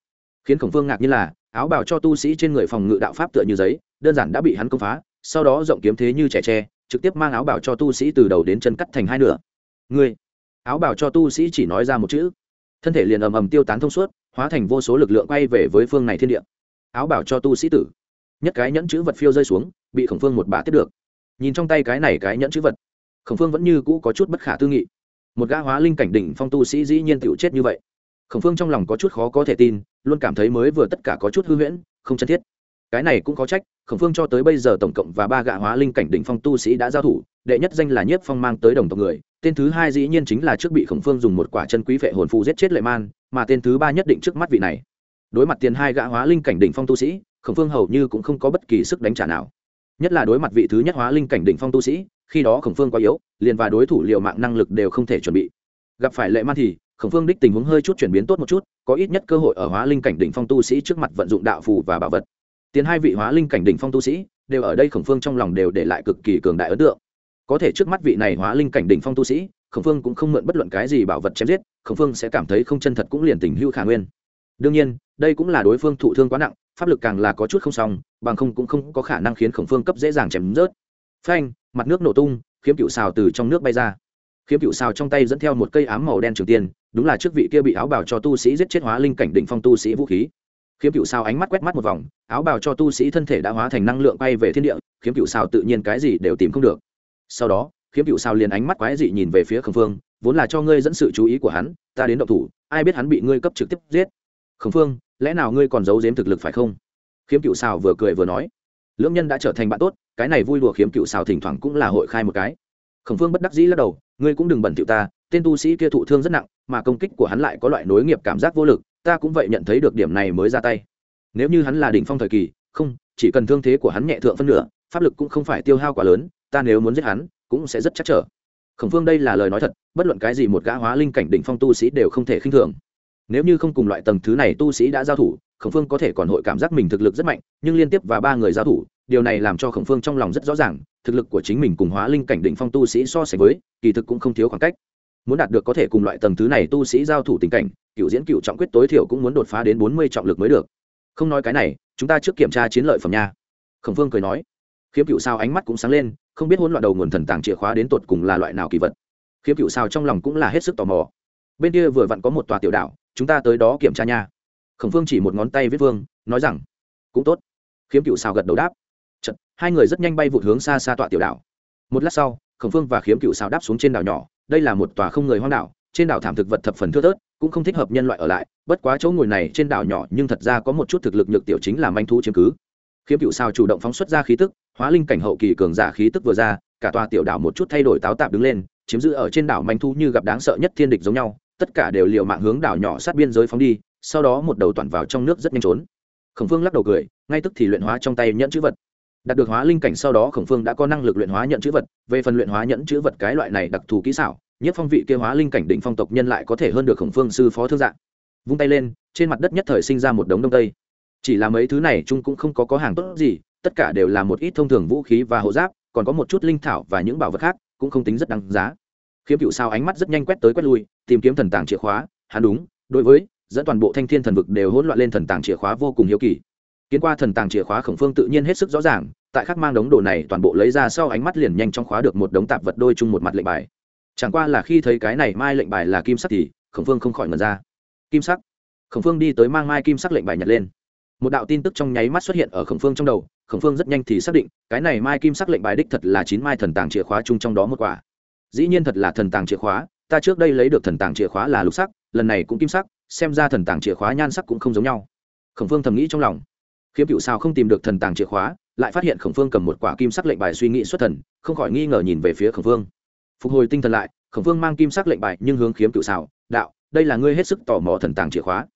khiến khổng phương ngạc như là, áo bào cho tu sĩ trên người phòng ngự đạo pháp tựa như giấy, đơn giản đã bị hắn công phá, sau đó rộng kiếm thế như trẻ tre, trực tiếp mang áo bào cho tu sĩ từ đầu đến chân cắt thành hai nửa. Ngươi. Áo bào cho tu sĩ chỉ nói ra một chữ. Thân thể liền ầm ầm tiêu tán thông suốt, hóa thành vô số lực lượng quay về với phương này thiên địa. Áo bảo cho tu sĩ tử. Nhất cái nhẫn chữ vật phiêu rơi xuống, bị khổng phương một bà tiếp được. Nhìn trong tay cái này cái nhẫn chữ vật, khổng phương vẫn như cũ có chút bất khả tư nghị một gã hóa linh cảnh đỉnh phong tu sĩ dĩ nhiên tựu chết như vậy. Khổng phương trong lòng có chút khó có thể tin, luôn cảm thấy mới vừa tất cả có chút hư huyễn, không chân thiết. Cái này cũng có trách, khổng phương cho tới bây giờ tổng cộng và ba gã hóa linh cảnh đỉnh phong tu sĩ đã giao thủ, đệ nhất danh là nhiếp phong mang tới đồng tộc người, tên thứ hai dĩ nhiên chính là trước bị khổng phương dùng một quả chân quý vệ hồn phù giết chết lệ man, mà tên thứ ba nhất định trước mắt vị này. Đối mặt tiền hai gã hóa linh cảnh đỉnh phong tu sĩ, khổng phương hầu như cũng không có bất kỳ sức đánh trả nào. Nhất là đối mặt vị thứ nhất hóa linh cảnh đỉnh phong tu sĩ khi đó khổng phương quá yếu, liền và đối thủ liệu mạng năng lực đều không thể chuẩn bị. Gặp phải lệ man thì, khổng phương đích tình huống hơi chút chuyển biến tốt một chút, có ít nhất cơ hội ở hóa linh cảnh đỉnh phong tu sĩ trước mặt vận dụng đạo phù và bảo vật. Tiến hai vị hóa linh cảnh đỉnh phong tu sĩ, đều ở đây khổng phương trong lòng đều để lại cực kỳ cường đại ấn tượng. Có thể trước mắt vị này hóa linh cảnh đỉnh phong tu sĩ, khổng phương cũng không mượn bất luận cái gì bảo vật chém giết, khổng phương sẽ cảm thấy không chân thật cũng liền tình hưu khả nguyên. Đương nhiên, đây cũng là đối phương thụ thương quá nặng, pháp lực càng là có chút không xong, bằng không cũng không có khả năng khiến khổng phương cấp dễ dàng chém rớt phanh, mặt nước nổ tung, khiếm cựu xào từ trong nước bay ra. Khiếm cựu xào trong tay dẫn theo một cây ám màu đen trường tiên đúng là trước vị kia bị áo bào cho tu sĩ giết chết hóa linh cảnh đỉnh phong tu sĩ vũ khí. Khiếm cựu xào ánh mắt quét mắt một vòng, áo bào cho tu sĩ thân thể đã hóa thành năng lượng bay về thiên địa, khiếm cựu xào tự nhiên cái gì đều tìm không được. Sau đó, khiếm cựu xào liền ánh mắt quái dị nhìn về phía khổng phương, vốn là cho ngươi dẫn sự chú ý của hắn, ta đến động thủ, ai biết hắn bị ngươi cấp trực tiếp giết. Khổng phương, lẽ nào ngươi còn giấu giếm thực lực phải không? Khiếm cựu xào vừa cười vừa nói. Lưỡng nhân đã trở thành bạn tốt cái này vui đùa khiếm cựu xào thỉnh thoảng cũng là hội khai một cái. Khổng phương bất đắc dĩ lắc đầu, ngươi cũng đừng bẩn thiệu ta, tên tu sĩ kia thụ thương rất nặng, mà công kích của hắn lại có loại nối nghiệp cảm giác vô lực, ta cũng vậy nhận thấy được điểm này mới ra tay. Nếu như hắn là đỉnh phong thời kỳ, không, chỉ cần thương thế của hắn nhẹ thượng phân nửa, pháp lực cũng không phải tiêu hao quá lớn, ta nếu muốn giết hắn, cũng sẽ rất chắc trở. Khổng phương đây là lời nói thật, bất luận cái gì một gã hóa linh cảnh đỉnh phong tu sĩ đều không thể khinh thường. Nếu như không cùng loại tầng thứ này tu sĩ đã giao thủ, khổng phương có thể còn hội cảm giác mình thực lực rất mạnh, nhưng liên tiếp và ba người giao thủ điều này làm cho khổng phương trong lòng rất rõ ràng, thực lực của chính mình cùng hóa linh cảnh định phong tu sĩ so sánh với, kỳ thực cũng không thiếu khoảng cách. Muốn đạt được có thể cùng loại tầng thứ này tu sĩ giao thủ tình cảnh, cựu diễn cựu trọng quyết tối thiểu cũng muốn đột phá đến bốn mươi trọng lực mới được. Không nói cái này, chúng ta trước kiểm tra chiến lợi phẩm nha. Khổng phương cười nói. Khiếm cựu sao ánh mắt cũng sáng lên, không biết hỗn loạn đầu nguồn thần tàng chìa khóa đến tột cùng là loại nào kỳ vật. Khiếm cựu sao trong lòng cũng là hết sức tò mò. Bên kia vừa vặn có một tòa tiểu đảo, chúng ta tới đó kiểm tra nha. Khổng phương chỉ một ngón tay viết vương, nói rằng, cũng tốt. Khiếm cựu sao gật đầu đáp. Chật, hai người rất nhanh bay vụt hướng xa xa tọa tiểu đảo. Một lát sau khổng phương và khiếm cựu sao đáp xuống trên đảo nhỏ. Đây là một tòa không người hoang đảo trên đảo thảm thực vật thập phần thưa thớt cũng không thích hợp nhân loại ở lại. Bất quá chỗ ngồi này trên đảo nhỏ nhưng thật ra có một chút thực lực nhược tiểu chính là manh thú chiếm cứ. Khiếm cựu sao chủ động phóng xuất ra khí tức hóa linh cảnh hậu kỳ cường giả khí tức vừa ra cả tòa tiểu đảo một chút thay đổi táo tạp đứng lên chiếm giữ ở trên đảo manh thú như gặp đáng sợ nhất thiên địch giống nhau tất cả đều liều mạng hướng đảo nhỏ sát biên giới phóng đi sau đó một đầu toàn vào trong nước rất nhanh trốn. Khổng phương lắc đầu cười ngay tức thì luyện hóa trong tay nhẫn chữ vật đạt được hóa linh cảnh sau đó khổng phương đã có năng lực luyện hóa nhận chữ vật. Về phần luyện hóa nhẫn chữ vật cái loại này đặc thù kỹ xảo, nhất phong vị kia hóa linh cảnh định phong tộc nhân lại có thể hơn được khổng phương sư phó thương dạng. Vung tay lên, trên mặt đất nhất thời sinh ra một đống đông tây. Chỉ là mấy thứ này chung cũng không có có hàng tốt gì, tất cả đều là một ít thông thường vũ khí và hộ giáp, còn có một chút linh thảo và những bảo vật khác, cũng không tính rất đáng giá. Khiếm cựu sao ánh mắt rất nhanh quét tới quét lui, tìm kiếm thần tàng chìa khóa. Hắn đúng, đối với, dẫn toàn bộ thanh thiên thần vực đều hỗn loạn lên thần tàng chìa khóa vô cùng hiếu kỳ kiến qua thần tàng chìa khóa khổng phương tự nhiên hết sức rõ ràng, tại khắc mang đống đồ này toàn bộ lấy ra sau ánh mắt liền nhanh trong khóa được một đống tạp vật đôi chung một mặt lệnh bài. Chẳng qua là khi thấy cái này mai lệnh bài là kim sắc thì, khổng phương không khỏi ngần ra. Kim sắc? Khổng phương đi tới mang mai kim sắc lệnh bài nhặt lên. Một đạo tin tức trong nháy mắt xuất hiện ở khổng phương trong đầu, khổng phương rất nhanh thì xác định, cái này mai kim sắc lệnh bài đích thật là chín mai thần tàng chìa khóa chung trong đó một quả. Dĩ nhiên thật là thần tàng chìa khóa, ta trước đây lấy được thần tàng chìa khóa là lục sắc, lần này cũng kim sắc, xem ra thần tàng chìa khóa nhan sắc cũng không giống nhau. Khổng phương thầm nghĩ trong lòng khiếm cựu sao không tìm được thần tàng chìa khóa, lại phát hiện khổng phương cầm một quả kim sắc lệnh bài suy nghĩ xuất thần, không khỏi nghi ngờ nhìn về phía khổng phương. Phục hồi tinh thần lại, khổng phương mang kim sắc lệnh bài nhưng hướng khiếm cựu sao, đạo, đây là ngươi hết sức tò mò thần tàng chìa khóa.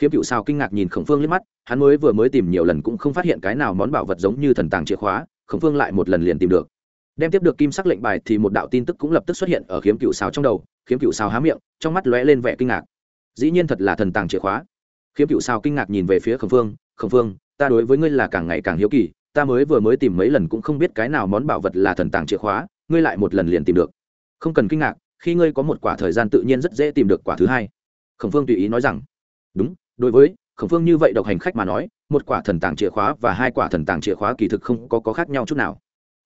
Khiếm cựu sao kinh ngạc nhìn khổng phương liếc mắt, hắn mới vừa mới tìm nhiều lần cũng không phát hiện cái nào món bảo vật giống như thần tàng chìa khóa, khổng phương lại một lần liền tìm được. Đem tiếp được kim sắc lệnh bài thì một đạo tin tức cũng lập tức xuất hiện ở khiếm cựu sao trong đầu, khiếm cựu sao há miệng, trong mắt lóe lên vẻ kinh ngạc. Dĩ nhiên thật là thần tàng chìa khóa. Khiếm cựu sao kinh ngạc nhìn về phía khổng phương khổng phương ta đối với ngươi là càng ngày càng hiếu kỳ ta mới vừa mới tìm mấy lần cũng không biết cái nào món bảo vật là thần tàng chìa khóa ngươi lại một lần liền tìm được. Không cần kinh ngạc khi ngươi có một quả thời gian tự nhiên rất dễ tìm được quả thứ hai. Khổng phương tùy ý nói rằng đúng đối với khổng phương như vậy độc hành khách mà nói một quả thần tàng chìa khóa và hai quả thần tàng chìa khóa kỳ thực không có, có khác nhau chút nào.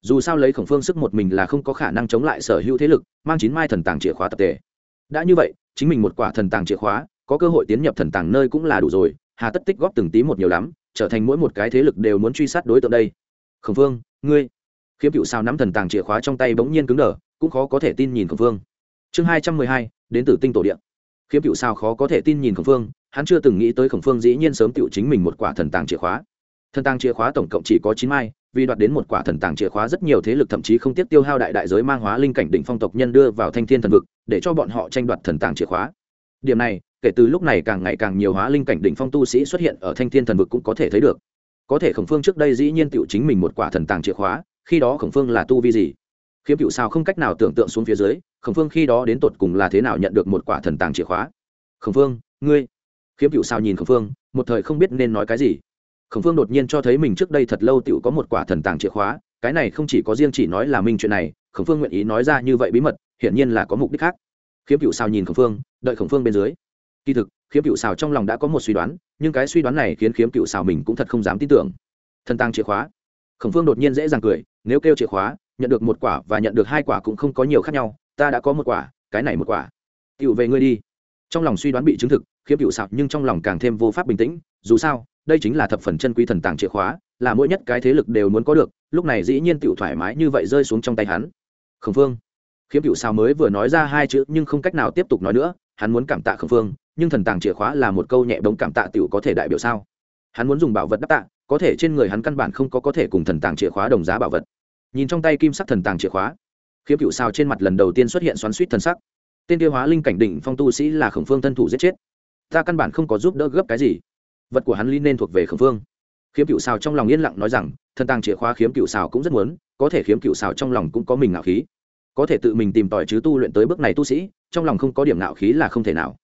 Dù sao lấy khổng phương sức một mình là không có khả năng chống lại sở hữu thế lực mang chín mai thần tàng chìa khóa tập thể. Đã như vậy chính mình một quả thần tàng chìa khóa có cơ hội tiến nhập thần tàng nơi cũng là đủ rồi hà tất tích góp từng tí một nhiều lắm trở thành mỗi một cái thế lực đều muốn truy sát đối tượng đây. Khổng phương ngươi, khiếm cựu sao nắm thần tàng chìa khóa trong tay bỗng nhiên cứng đờ, cũng khó có thể tin nhìn khổng phương chương hai trăm mười hai, đến từ tinh tổ điện. Khiếm cựu sao khó có thể tin nhìn khổng phương hắn chưa từng nghĩ tới khổng phương dĩ nhiên sớm tựu chính mình một quả thần tàng chìa khóa. Thần tàng chìa khóa tổng cộng chỉ có chín mai, vì đoạt đến một quả thần tàng chìa khóa rất nhiều thế lực thậm chí không tiếc tiêu hao đại đại giới mang hóa linh cảnh đỉnh phong tộc nhân đưa vào thanh thiên thần vực, để cho bọn họ tranh đoạt thần tàng chìa khóa điểm này, kể từ lúc này càng ngày càng nhiều hóa linh cảnh đỉnh phong tu sĩ xuất hiện ở thanh thiên thần vực cũng có thể thấy được. Có thể khổng phương trước đây dĩ nhiên tựu chính mình một quả thần tàng chìa khóa, khi đó khổng phương là tu vi gì? Khiếm cựu sao không cách nào tưởng tượng xuống phía dưới, khổng phương khi đó đến tột cùng là thế nào nhận được một quả thần tàng chìa khóa? Khổng phương, ngươi. Khiếm cựu sao nhìn khổng phương, một thời không biết nên nói cái gì. Khổng phương đột nhiên cho thấy mình trước đây thật lâu tựu có một quả thần tàng chìa khóa, cái này không chỉ có riêng chỉ nói là minh chuyện này, khổng phương nguyện ý nói ra như vậy bí mật, hiển nhiên là có mục đích khác khiếm cựu xào nhìn khổng phương, đợi khổng phương bên dưới. Kỳ thực, khiếm cựu xào trong lòng đã có một suy đoán, nhưng cái suy đoán này khiến khiếm cựu xào mình cũng thật không dám tin tưởng. Thần tăng chìa khóa. Khổng phương đột nhiên dễ dàng cười, nếu kêu chìa khóa, nhận được một quả và nhận được hai quả cũng không có nhiều khác nhau, ta đã có một quả, cái này một quả. Tựu về ngươi đi. Trong lòng suy đoán bị chứng thực, khiếm cựu xào nhưng trong lòng càng thêm vô pháp bình tĩnh, dù sao, đây chính là thập phần chân quý thần tàng chìa khóa, là mỗi nhất cái thế lực đều muốn có được, lúc này dĩ nhiên tựu thoải mái như vậy rơi xuống trong tay hắn. Khổng phương khiếm cựu Sao mới vừa nói ra hai chữ nhưng không cách nào tiếp tục nói nữa, hắn muốn cảm tạ khổng phương, nhưng thần tàng chìa khóa là một câu nhẹ bóng cảm tạ tiểu có thể đại biểu sao? Hắn muốn dùng bảo vật đáp tạ, có thể trên người hắn căn bản không có có thể cùng thần tàng chìa khóa đồng giá bảo vật. Nhìn trong tay kim sắc thần tàng chìa khóa, khiếm cựu sao trên mặt lần đầu tiên xuất hiện xoắn suýt thần sắc. Tên tiêu hóa linh cảnh đỉnh phong tu sĩ là khổng phương thân thủ giết chết. Ta căn bản không có giúp đỡ gấp cái gì. Vật của hắn ly nên thuộc về khổng phương. Khiếm cựu sao trong lòng yên lặng nói rằng, thần tàng chìa khóa khiếm cựu sao cũng rất muốn, có thể khiếm cựu sao trong lòng cũng có mình ngạo khí có thể tự mình tìm tòi chứ tu luyện tới bước này tu sĩ, trong lòng không có điểm nạo khí là không thể nào.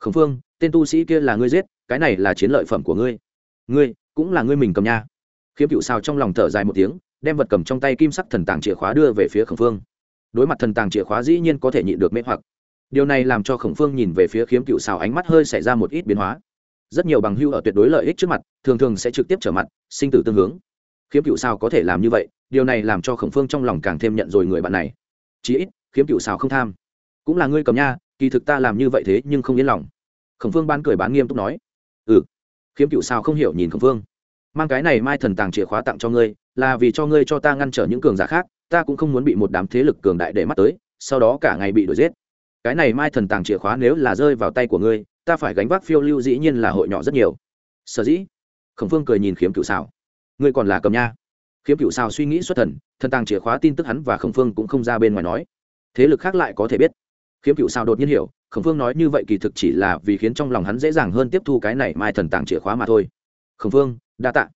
Khẩn phương, tên tu sĩ kia là ngươi giết, cái này là chiến lợi phẩm của ngươi. Ngươi, cũng là ngươi mình cầm nha. Khiếm cựu sao trong lòng thở dài một tiếng, đem vật cầm trong tay kim sắc thần tàng chìa khóa đưa về phía khẩn phương. Đối mặt thần tàng chìa khóa dĩ nhiên có thể nhịn được mê hoặc. Điều này làm cho khổng phương nhìn về phía khiếm cựu xào ánh mắt hơi xảy ra một ít biến hóa. Rất nhiều bằng hưu ở tuyệt đối lợi ích trước mặt, thường thường sẽ trực tiếp trở mặt, sinh tử tương hướng. Khiếm cựu sao có thể làm như vậy, điều này làm cho khổng phương trong lòng càng thêm nhận rồi người bạn này chí ít, khiếm cựu xào không tham. Cũng là ngươi cầm nha, kỳ thực ta làm như vậy thế nhưng không yên lòng. Khổng phương ban cười bán nghiêm túc nói. Ừ khiếm cựu xào không hiểu nhìn khổng phương mang cái này mai thần tàng chìa khóa tặng cho ngươi, là vì cho ngươi cho ta ngăn trở những cường giả khác, ta cũng không muốn bị một đám thế lực cường đại để mắt tới, sau đó cả ngày bị đuổi giết. Cái này mai thần tàng chìa khóa nếu là rơi vào tay của ngươi, ta phải gánh vác phiêu lưu dĩ nhiên là hội nhỏ rất nhiều. Sở dĩ, khổng phương cười nhìn khiếm cựu xào. Ngươi còn là cầm nha khiếm cựu Sao suy nghĩ xuất thần thần tàng chìa khóa tin tức hắn và khổng phương cũng không ra bên ngoài nói. Thế lực khác lại có thể biết. Khiếm cựu Sao đột nhiên hiểu, khổng phương nói như vậy kỳ thực chỉ là vì khiến trong lòng hắn dễ dàng hơn tiếp thu cái này mai thần tàng chìa khóa mà thôi. Khổng phương, đa tạ.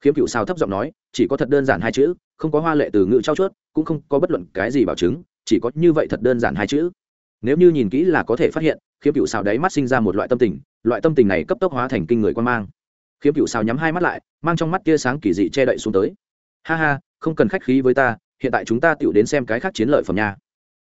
Khiếm cựu Sao thấp giọng nói, chỉ có thật đơn giản hai chữ, không có hoa lệ từ ngữ trao chuốt, cũng không có bất luận cái gì bảo chứng, chỉ có như vậy thật đơn giản hai chữ. Nếu như nhìn kỹ là có thể phát hiện, khiếm cựu Sao đáy mắt sinh ra một loại tâm tình, loại tâm tình này cấp tốc hóa thành kinh người quan mang. Khiếm cựu Sao nhắm hai mắt lại, mang trong mắt tia sáng kỳ dị che đậy xuống tới ha ha, không cần khách khí với ta, hiện tại chúng ta tựu đến xem cái khác chiến lợi phẩm nha.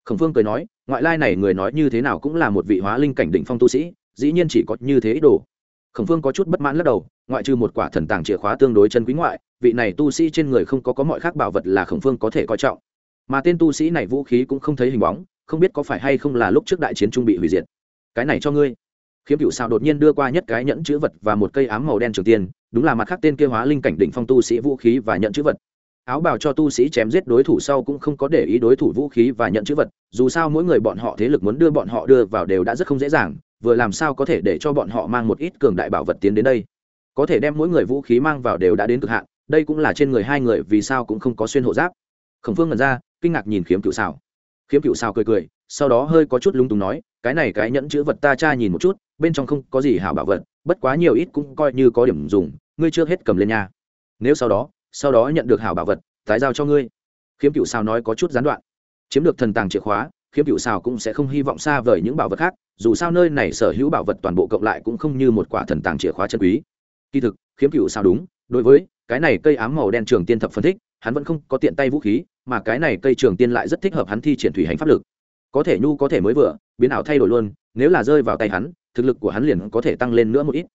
Khổng phương cười nói, ngoại lai này người nói như thế nào cũng là một vị hóa linh cảnh đỉnh phong tu sĩ, dĩ nhiên chỉ có như thế ý đồ. Khổng phương có chút bất mãn lắc đầu, ngoại trừ một quả thần tàng chìa khóa tương đối chân quý ngoại, vị này tu sĩ trên người không có có mọi khác bảo vật là khổng phương có thể coi trọng. Mà tên tu sĩ này vũ khí cũng không thấy hình bóng, không biết có phải hay không là lúc trước đại chiến trung bị hủy diệt. Cái này cho ngươi. Khiếm cựu sao đột nhiên đưa qua nhất cái nhẫn chữ vật và một cây ám màu đen trường tiên, đúng là mặt khác tên kia hóa linh cảnh đỉnh phong tu sĩ vũ khí và nhận chữ vật áo bào cho tu sĩ chém giết đối thủ sau cũng không có để ý đối thủ vũ khí và nhận chữ vật, dù sao mỗi người bọn họ thế lực muốn đưa bọn họ đưa vào đều đã rất không dễ dàng, vừa làm sao có thể để cho bọn họ mang một ít cường đại bảo vật tiến đến đây. Có thể đem mỗi người vũ khí mang vào đều đã đến cực hạn, đây cũng là trên người hai người, vì sao cũng không có xuyên hộ giáp. Khổng phương ngẩn ra, kinh ngạc nhìn khiếm cựu xào khiếm cựu xào cười cười, sau đó hơi có chút lung túng nói, cái này cái nhẫn chữ vật ta tra nhìn một chút, bên trong không có gì hảo bảo vật, bất quá nhiều ít cũng coi như có điểm dùng, ngươi chưa hết cầm lên nha. nếu sau đó sau đó nhận được hảo bảo vật, tái giao cho ngươi. Khiếm cựu xào nói có chút gián đoạn. Chiếm được thần tàng chìa khóa, khiếm cựu xào cũng sẽ không hy vọng xa vời những bảo vật khác, dù sao nơi này sở hữu bảo vật toàn bộ cộng lại cũng không như một quả thần tàng chìa khóa chân quý. Kỳ thực, khiếm cựu xào đúng, đối với cái này cây ám màu đen trường tiên thập phân thích, hắn vẫn không có tiện tay vũ khí, mà cái này cây trường tiên lại rất thích hợp hắn thi triển thủy hành pháp lực. Có thể nhu có thể mới vừa, biến ảo thay đổi luôn, nếu là rơi vào tay hắn, thực lực của hắn liền có thể tăng lên nữa một ít.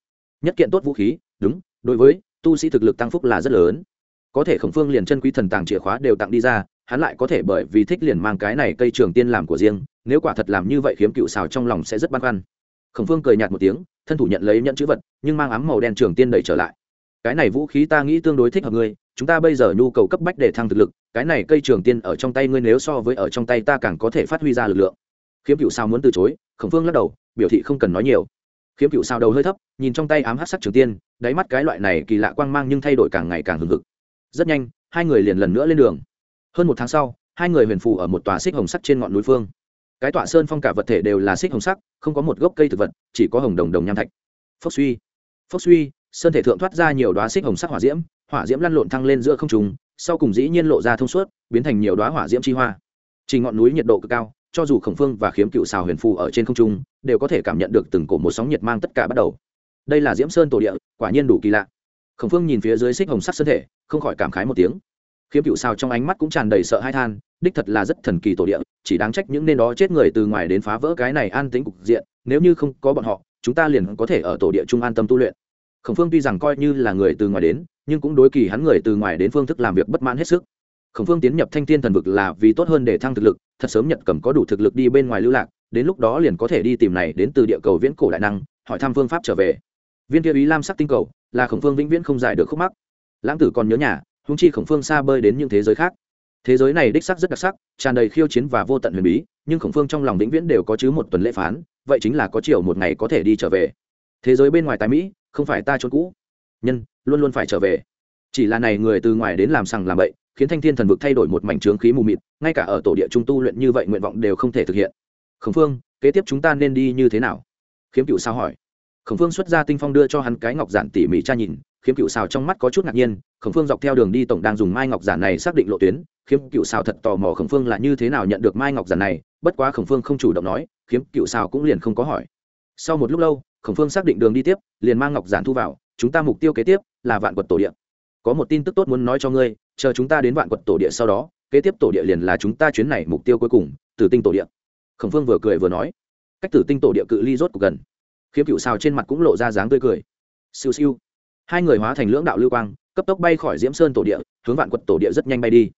Nhất kiện tốt vũ khí, đúng, đối với tu sĩ thực lực tăng phúc là rất lớn có thể khổng phương liền chân quý thần tàng chìa khóa đều tặng đi ra, hắn lại có thể bởi vì thích liền mang cái này cây trường tiên làm của riêng, nếu quả thật làm như vậy khiếm cựu xào trong lòng sẽ rất băn khoăn. Khổng phương cười nhạt một tiếng, thân thủ nhận lấy nhận chữ vật, nhưng mang ám màu đen trường tiên đẩy trở lại. Cái này vũ khí ta nghĩ tương đối thích hợp ngươi, chúng ta bây giờ nhu cầu cấp bách để thăng thực lực, cái này cây trường tiên ở trong tay ngươi nếu so với ở trong tay ta càng có thể phát huy ra lực lượng. Khiếm cựu sao muốn từ chối, khổng phương lắc đầu, biểu thị không cần nói nhiều. Khiếm cựu sao đầu hơi thấp, nhìn trong tay ám hát sắc trường tiên, đáy mắt cái loại này kỳ lạ quang mang nhưng thay đổi càng ngày càng hừng hực rất nhanh, hai người liền lần nữa lên đường. Hơn một tháng sau, hai người huyền phù ở một tòa xích hồng sắc trên ngọn núi phương. Cái tọa sơn phong cả vật thể đều là xích hồng sắc, không có một gốc cây thực vật, chỉ có hồng đồng đồng nham thạch. Phốc suy phốc suy, sơn thể thượng thoát ra nhiều đoá xích hồng sắc hỏa diễm hỏa diễm lăn lộn thăng lên giữa không trùng sau cùng dĩ nhiên lộ ra thông suốt, biến thành nhiều đoá hỏa diễm chi hoa. Chỉ ngọn núi nhiệt độ cực cao, cho dù khổng phương và khiếm cựu xào huyền phù ở trên không trung, đều có thể cảm nhận được từng cổ một sóng nhiệt mang tất cả bắt đầu. Đây là diễm sơn tổ địa, quả nhiên đủ kỳ lạ khổng phương nhìn phía dưới xích hồng sắc sơn thể, không khỏi cảm khái một tiếng. Khiếm cựu sao trong ánh mắt cũng tràn đầy sợ hai than, đích thật là rất thần kỳ tổ địa, chỉ đáng trách những nên đó chết người từ ngoài đến phá vỡ cái này an tính cục diện, nếu như không có bọn họ, chúng ta liền có thể ở tổ địa trung an tâm tu luyện. Khổng phương tuy rằng coi như là người từ ngoài đến, nhưng cũng đối kỳ hắn người từ ngoài đến phương thức làm việc bất mãn hết sức. Khổng phương tiến nhập thanh thiên thần vực là vì tốt hơn để thăng thực lực, thật sớm nhận cầm có đủ thực lực đi bên ngoài lưu lạc, đến lúc đó liền có thể đi tìm này đến từ địa cầu viễn cổ đại năng, hỏi thăm phương pháp trở về. Viên kia ý lam sắc tinh cầu là khổng phương vĩnh viễn không giải được khúc mắc. Lãng tử còn nhớ nhà húng chi khổng phương xa bơi đến những thế giới khác. Thế giới này đích sắc rất đặc sắc, tràn đầy khiêu chiến và vô tận huyền bí, nhưng khổng phương trong lòng vĩnh viễn đều có chứ một tuần lễ phán, vậy chính là có chiều một ngày có thể đi trở về. Thế giới bên ngoài tài mỹ, không phải ta trốn cũ. Nhân, luôn luôn phải trở về. Chỉ là này người từ ngoài đến làm sằng làm bậy, khiến thanh thiên thần vực thay đổi một mảnh trướng khí mù mịt, ngay cả ở tổ địa trung tu luyện như vậy nguyện vọng đều không thể thực hiện. Khổng phương, kế tiếp chúng ta nên đi như thế nào? Khiếm cựu sao hỏi khổng phương xuất ra tinh phong đưa cho hắn cái ngọc giản tỉ mỉ tra nhìn, khiếm cựu xào trong mắt có chút ngạc nhiên, khổng phương dọc theo đường đi tổng đang dùng mai ngọc giản này xác định lộ tuyến, khiếm cựu xào thật tò mò khổng phương là như thế nào nhận được mai ngọc giản này, bất quá khổng phương không chủ động nói, khiếm cựu xào cũng liền không có hỏi. Sau một lúc lâu, khổng phương xác định đường đi tiếp, liền mang ngọc giản thu vào, chúng ta mục tiêu kế tiếp là vạn quật tổ địa. Có một tin tức tốt muốn nói cho ngươi, chờ chúng ta đến vạn quật tổ địa sau đó, kế tiếp tổ địa liền là chúng ta chuyến này mục tiêu cuối cùng, tử tinh tổ địa. Khổng phương vừa cười vừa nói. Cách tử tinh tổ địa cự ly rốt cuộc gần khiếm cựu xào trên mặt cũng lộ ra dáng tươi cười. Siêu siêu. Hai người hóa thành lưỡng đạo lưu quang, cấp tốc bay khỏi diễm sơn tổ địa, hướng vạn quật tổ địa rất nhanh bay đi.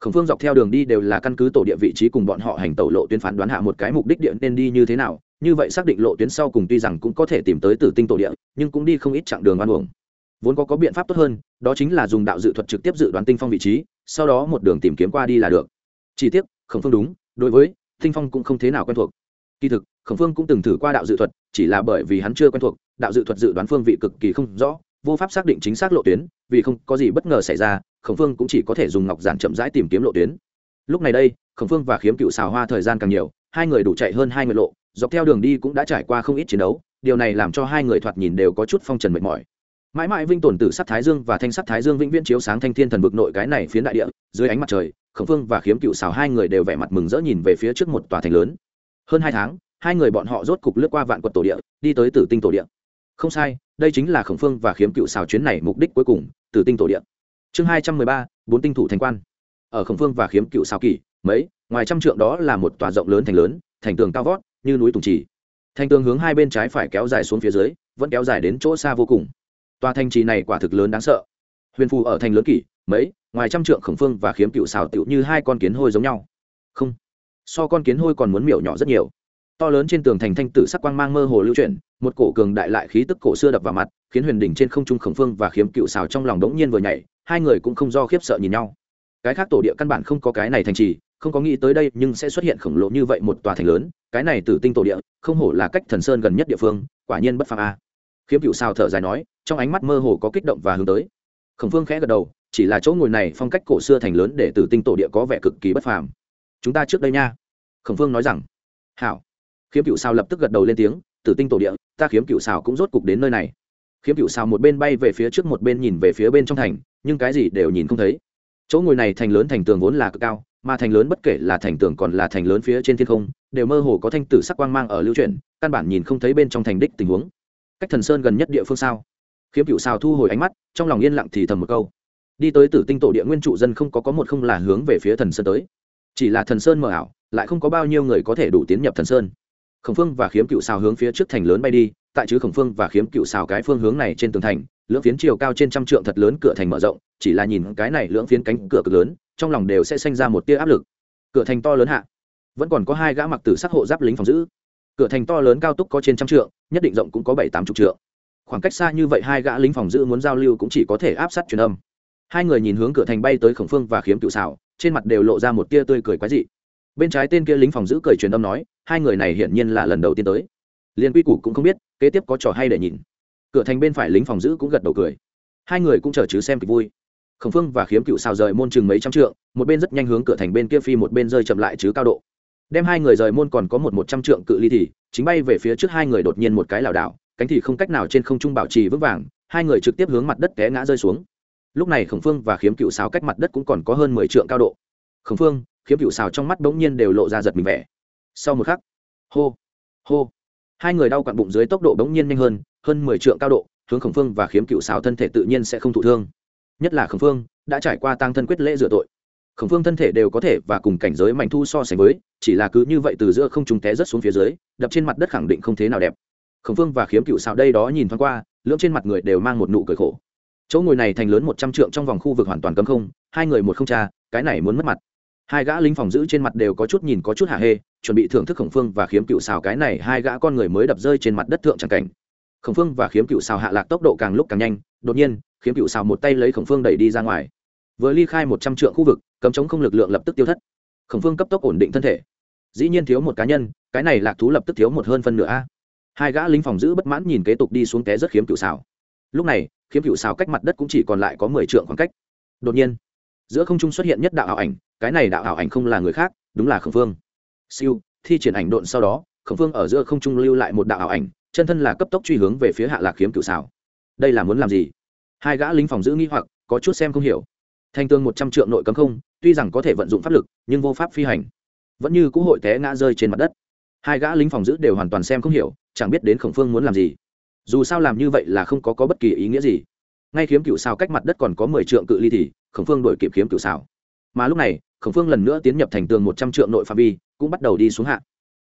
Khổng phương dọc theo đường đi đều là căn cứ tổ địa vị trí cùng bọn họ hành tẩu lộ tuyến phán đoán hạ một cái mục đích địa nên đi như thế nào. Như vậy xác định lộ tuyến sau cùng tuy rằng cũng có thể tìm tới tử tinh tổ địa, nhưng cũng đi không ít chặng đường oan uổng. Vốn có có biện pháp tốt hơn, đó chính là dùng đạo dự thuật trực tiếp dự đoán tinh phong vị trí, sau đó một đường tìm kiếm qua đi là được. Chỉ tiếc, khổng phương đúng, đối với tinh phong cũng không thế nào quen thuộc kỳ thực, khổng phương cũng từng thử qua đạo dự thuật, chỉ là bởi vì hắn chưa quen thuộc, đạo dự thuật dự đoán phương vị cực kỳ không rõ, vô pháp xác định chính xác lộ tuyến, vì không có gì bất ngờ xảy ra, khổng phương cũng chỉ có thể dùng ngọc giản chậm rãi tìm kiếm lộ tuyến. Lúc này đây, khổng phương và khiếm cựu xào hoa thời gian càng nhiều, hai người đủ chạy hơn hai mươi lộ, dọc theo đường đi cũng đã trải qua không ít chiến đấu, điều này làm cho hai người thoạt nhìn đều có chút phong trần mệt mỏi. Mãi mãi vinh tồn tử sắc thái dương và thanh sắc thái dương vĩnh viễn chiếu sáng thanh thiên thần vực nội cái này phiến đại địa, dưới ánh mặt trời, khổng phương và khiếm cựu xào hai người đều vẻ mặt mừng rỡ nhìn về phía trước một tòa thành lớn hơn hai tháng, hai người bọn họ rốt cục lướt qua vạn quật tổ địa, đi tới tử tinh tổ địa. Không sai, đây chính là khổng phương và khiếm cựu xào chuyến này mục đích cuối cùng, tử tinh tổ địa. Chương hai trăm mười ba, bốn tinh thủ thành quan. Ở khổng phương và khiếm cựu xào kỳ, mấy, ngoài trăm trượng đó là một tòa rộng lớn thành lớn, thành tường cao vót, như núi tùng trì. Thành tường hướng hai bên trái phải kéo dài xuống phía dưới, vẫn kéo dài đến chỗ xa vô cùng. Tòa thành trì này quả thực lớn đáng sợ. Huyền phù ở thành lớn kỷ, mấy, ngoài trăm trượng khổng phương và khiếm cựu xào tựu như hai con kiến hôi giống nhau. Không so con kiến hôi còn muốn miểu nhỏ rất nhiều. To lớn trên tường thành thanh tử sắc quang mang mơ hồ lưu chuyển, một cổ cường đại lại khí tức cổ xưa đập vào mặt, khiến huyền đỉnh trên không trung khổng phương và khiếm cựu xào trong lòng đống nhiên vừa nhảy, hai người cũng không do khiếp sợ nhìn nhau. Cái khác tổ địa căn bản không có cái này thành trì, không có nghĩ tới đây nhưng sẽ xuất hiện khổng lồ như vậy một tòa thành lớn, cái này từ tinh tổ địa, không hổ là cách thần sơn gần nhất địa phương, quả nhiên bất phàm a. Khiếm cựu xào thở dài nói, trong ánh mắt mơ hồ có kích động và hướng tới. Khổng phương khẽ gật đầu, chỉ là chỗ ngồi này phong cách cổ xưa thành lớn để từ tinh tổ địa có vẻ cực kỳ bất phàm chúng ta trước đây nha. Khổng phương nói rằng. Hảo. Khiếm cựu Sao lập tức gật đầu lên tiếng, tử tinh tổ địa, ta khiếm cựu Sao cũng rốt cục đến nơi này. Khiếm cựu Sao một bên bay về phía trước một bên nhìn về phía bên trong thành, nhưng cái gì đều nhìn không thấy. Chỗ ngồi này thành lớn thành tường vốn là cực cao, mà thành lớn bất kể là thành tường còn là thành lớn phía trên thiên không, đều mơ hồ có thanh tử sắc quang mang ở lưu truyền căn bản nhìn không thấy bên trong thành đích tình huống. Cách thần sơn gần nhất địa phương sao? Khiếm cựu Sao thu hồi ánh mắt, trong lòng yên lặng thì thầm một câu. Đi tới tử tinh tổ địa nguyên trụ dân không có có một không là hướng về phía thần sơn tới chỉ là thần sơn mờ ảo, lại không có bao nhiêu người có thể đủ tiến nhập thần sơn. Khổng phương và khiếm cựu xào hướng phía trước thành lớn bay đi, tại chứ khổng phương và khiếm cựu xào cái phương hướng này trên tường thành, lưỡng phiến chiều cao trên trăm trượng thật lớn cửa thành mở rộng, chỉ là nhìn cái này lưỡng phiến cánh cửa cực lớn, trong lòng đều sẽ sinh ra một tia áp lực. Cửa thành to lớn hạ, vẫn còn có hai gã mặc tử sắc hộ giáp lính phòng giữ. Cửa thành to lớn cao túc có trên trăm trượng, nhất định rộng cũng có bảy tám chục trượng. Khoảng cách xa như vậy hai gã lính phòng giữ muốn giao lưu cũng chỉ có thể áp sát truyền âm. Hai người nhìn hướng cửa thành bay tới khổng phương và khiếm cựu xào trên mặt đều lộ ra một tia tươi cười quái dị. Bên trái tên kia lính phòng giữ cười truyền âm nói, hai người này hiển nhiên là lần đầu tiên tới. Liền quy củ cũng không biết, kế tiếp có trò hay để nhìn. Cửa thành bên phải lính phòng giữ cũng gật đầu cười. Hai người cũng chờ chứ xem kịch vui. Khổng phương và khiếm cựu xào rời môn chừng mấy trăm trượng, một bên rất nhanh hướng cửa thành bên kia phi, một bên rơi chậm lại chứ cao độ. Đem hai người rời môn còn có một một trăm trượng cự ly thì, chính bay về phía trước hai người đột nhiên một cái lảo đảo, cánh thì không cách nào trên không trung bảo trì vững vàng, hai người trực tiếp hướng mặt đất té ngã rơi xuống lúc này khổng phương và khiếm cựu xào cách mặt đất cũng còn có hơn mười trượng cao độ. Khổng phương, khiếm cựu xào trong mắt bỗng nhiên đều lộ ra giật mình vẻ. Sau một khắc, hô hô. Hai người đau quặn bụng dưới tốc độ bỗng nhiên nhanh hơn hơn mười trượng cao độ, hướng khổng phương và khiếm cựu xào thân thể tự nhiên sẽ không thụ thương. Nhất là khổng phương, đã trải qua tăng thân quyết lễ rửa tội. Khổng phương thân thể đều có thể và cùng cảnh giới mạnh thu so sánh với, chỉ là cứ như vậy từ giữa không trùng té rất xuống phía dưới, đập trên mặt đất khẳng định không thế nào đẹp. Khổng phương và khiếm cựu xào đây đó nhìn thoáng qua, lưỡng trên mặt người đều mang một nụ cười khổ chỗ ngồi này thành lớn một trăm trượng trong vòng khu vực hoàn toàn cấm không, hai người một không cha cái này muốn mất mặt. Hai gã lính phòng giữ trên mặt đều có chút nhìn có chút hạ hê, chuẩn bị thưởng thức khổng phương và khiếm cựu xào cái này hai gã con người mới đập rơi trên mặt đất thượng tràng cảnh. Khổng phương và khiếm cựu xào hạ lạc tốc độ càng lúc càng nhanh, đột nhiên, khiếm cựu xào một tay lấy khổng phương đẩy đi ra ngoài. Vừa ly khai một trăm trượng khu vực, cấm chống không lực lượng lập tức tiêu thất. Khổng phương cấp tốc ổn định thân thể. Dĩ nhiên thiếu một cá nhân, cái này lạc thú lập tức thiếu một hơn phân nửa a. Hai gã lính phòng giữ bất mãn nhìn kế tục đi xuống té rất khiếm cựu xào lúc này khiếm cựu xào cách mặt đất cũng chỉ còn lại có mười trượng khoảng cách. Đột nhiên, giữa không trung xuất hiện nhất đạo ảo ảnh, cái này đạo ảo ảnh không là người khác, đúng là khổng phương siêu, thi triển ảnh độn sau đó, khổng phương ở giữa không trung lưu lại một đạo ảo ảnh, chân thân là cấp tốc truy hướng về phía hạ lạc khiếm cựu xào. Đây là muốn làm gì? Hai gã lính phòng giữ nghi hoặc, có chút xem không hiểu. Thanh tương một trăm triệu nội cấm không, tuy rằng có thể vận dụng pháp lực, nhưng vô pháp phi hành. Vẫn như cũ hội té ngã rơi trên mặt đất. Hai gã lính phòng giữ đều hoàn toàn xem không hiểu, chẳng biết đến khổng phương muốn làm gì dù sao làm như vậy là không có, có bất kỳ ý nghĩa gì. Ngay khiếm cựu xào cách mặt đất còn có mười trượng cự ly thì khổng phương đổi kịp khiếm cựu xào. Mà lúc này khổng phương lần nữa tiến nhập thành tường một trăm trượng nội phạm vi cũng bắt đầu đi xuống hạ.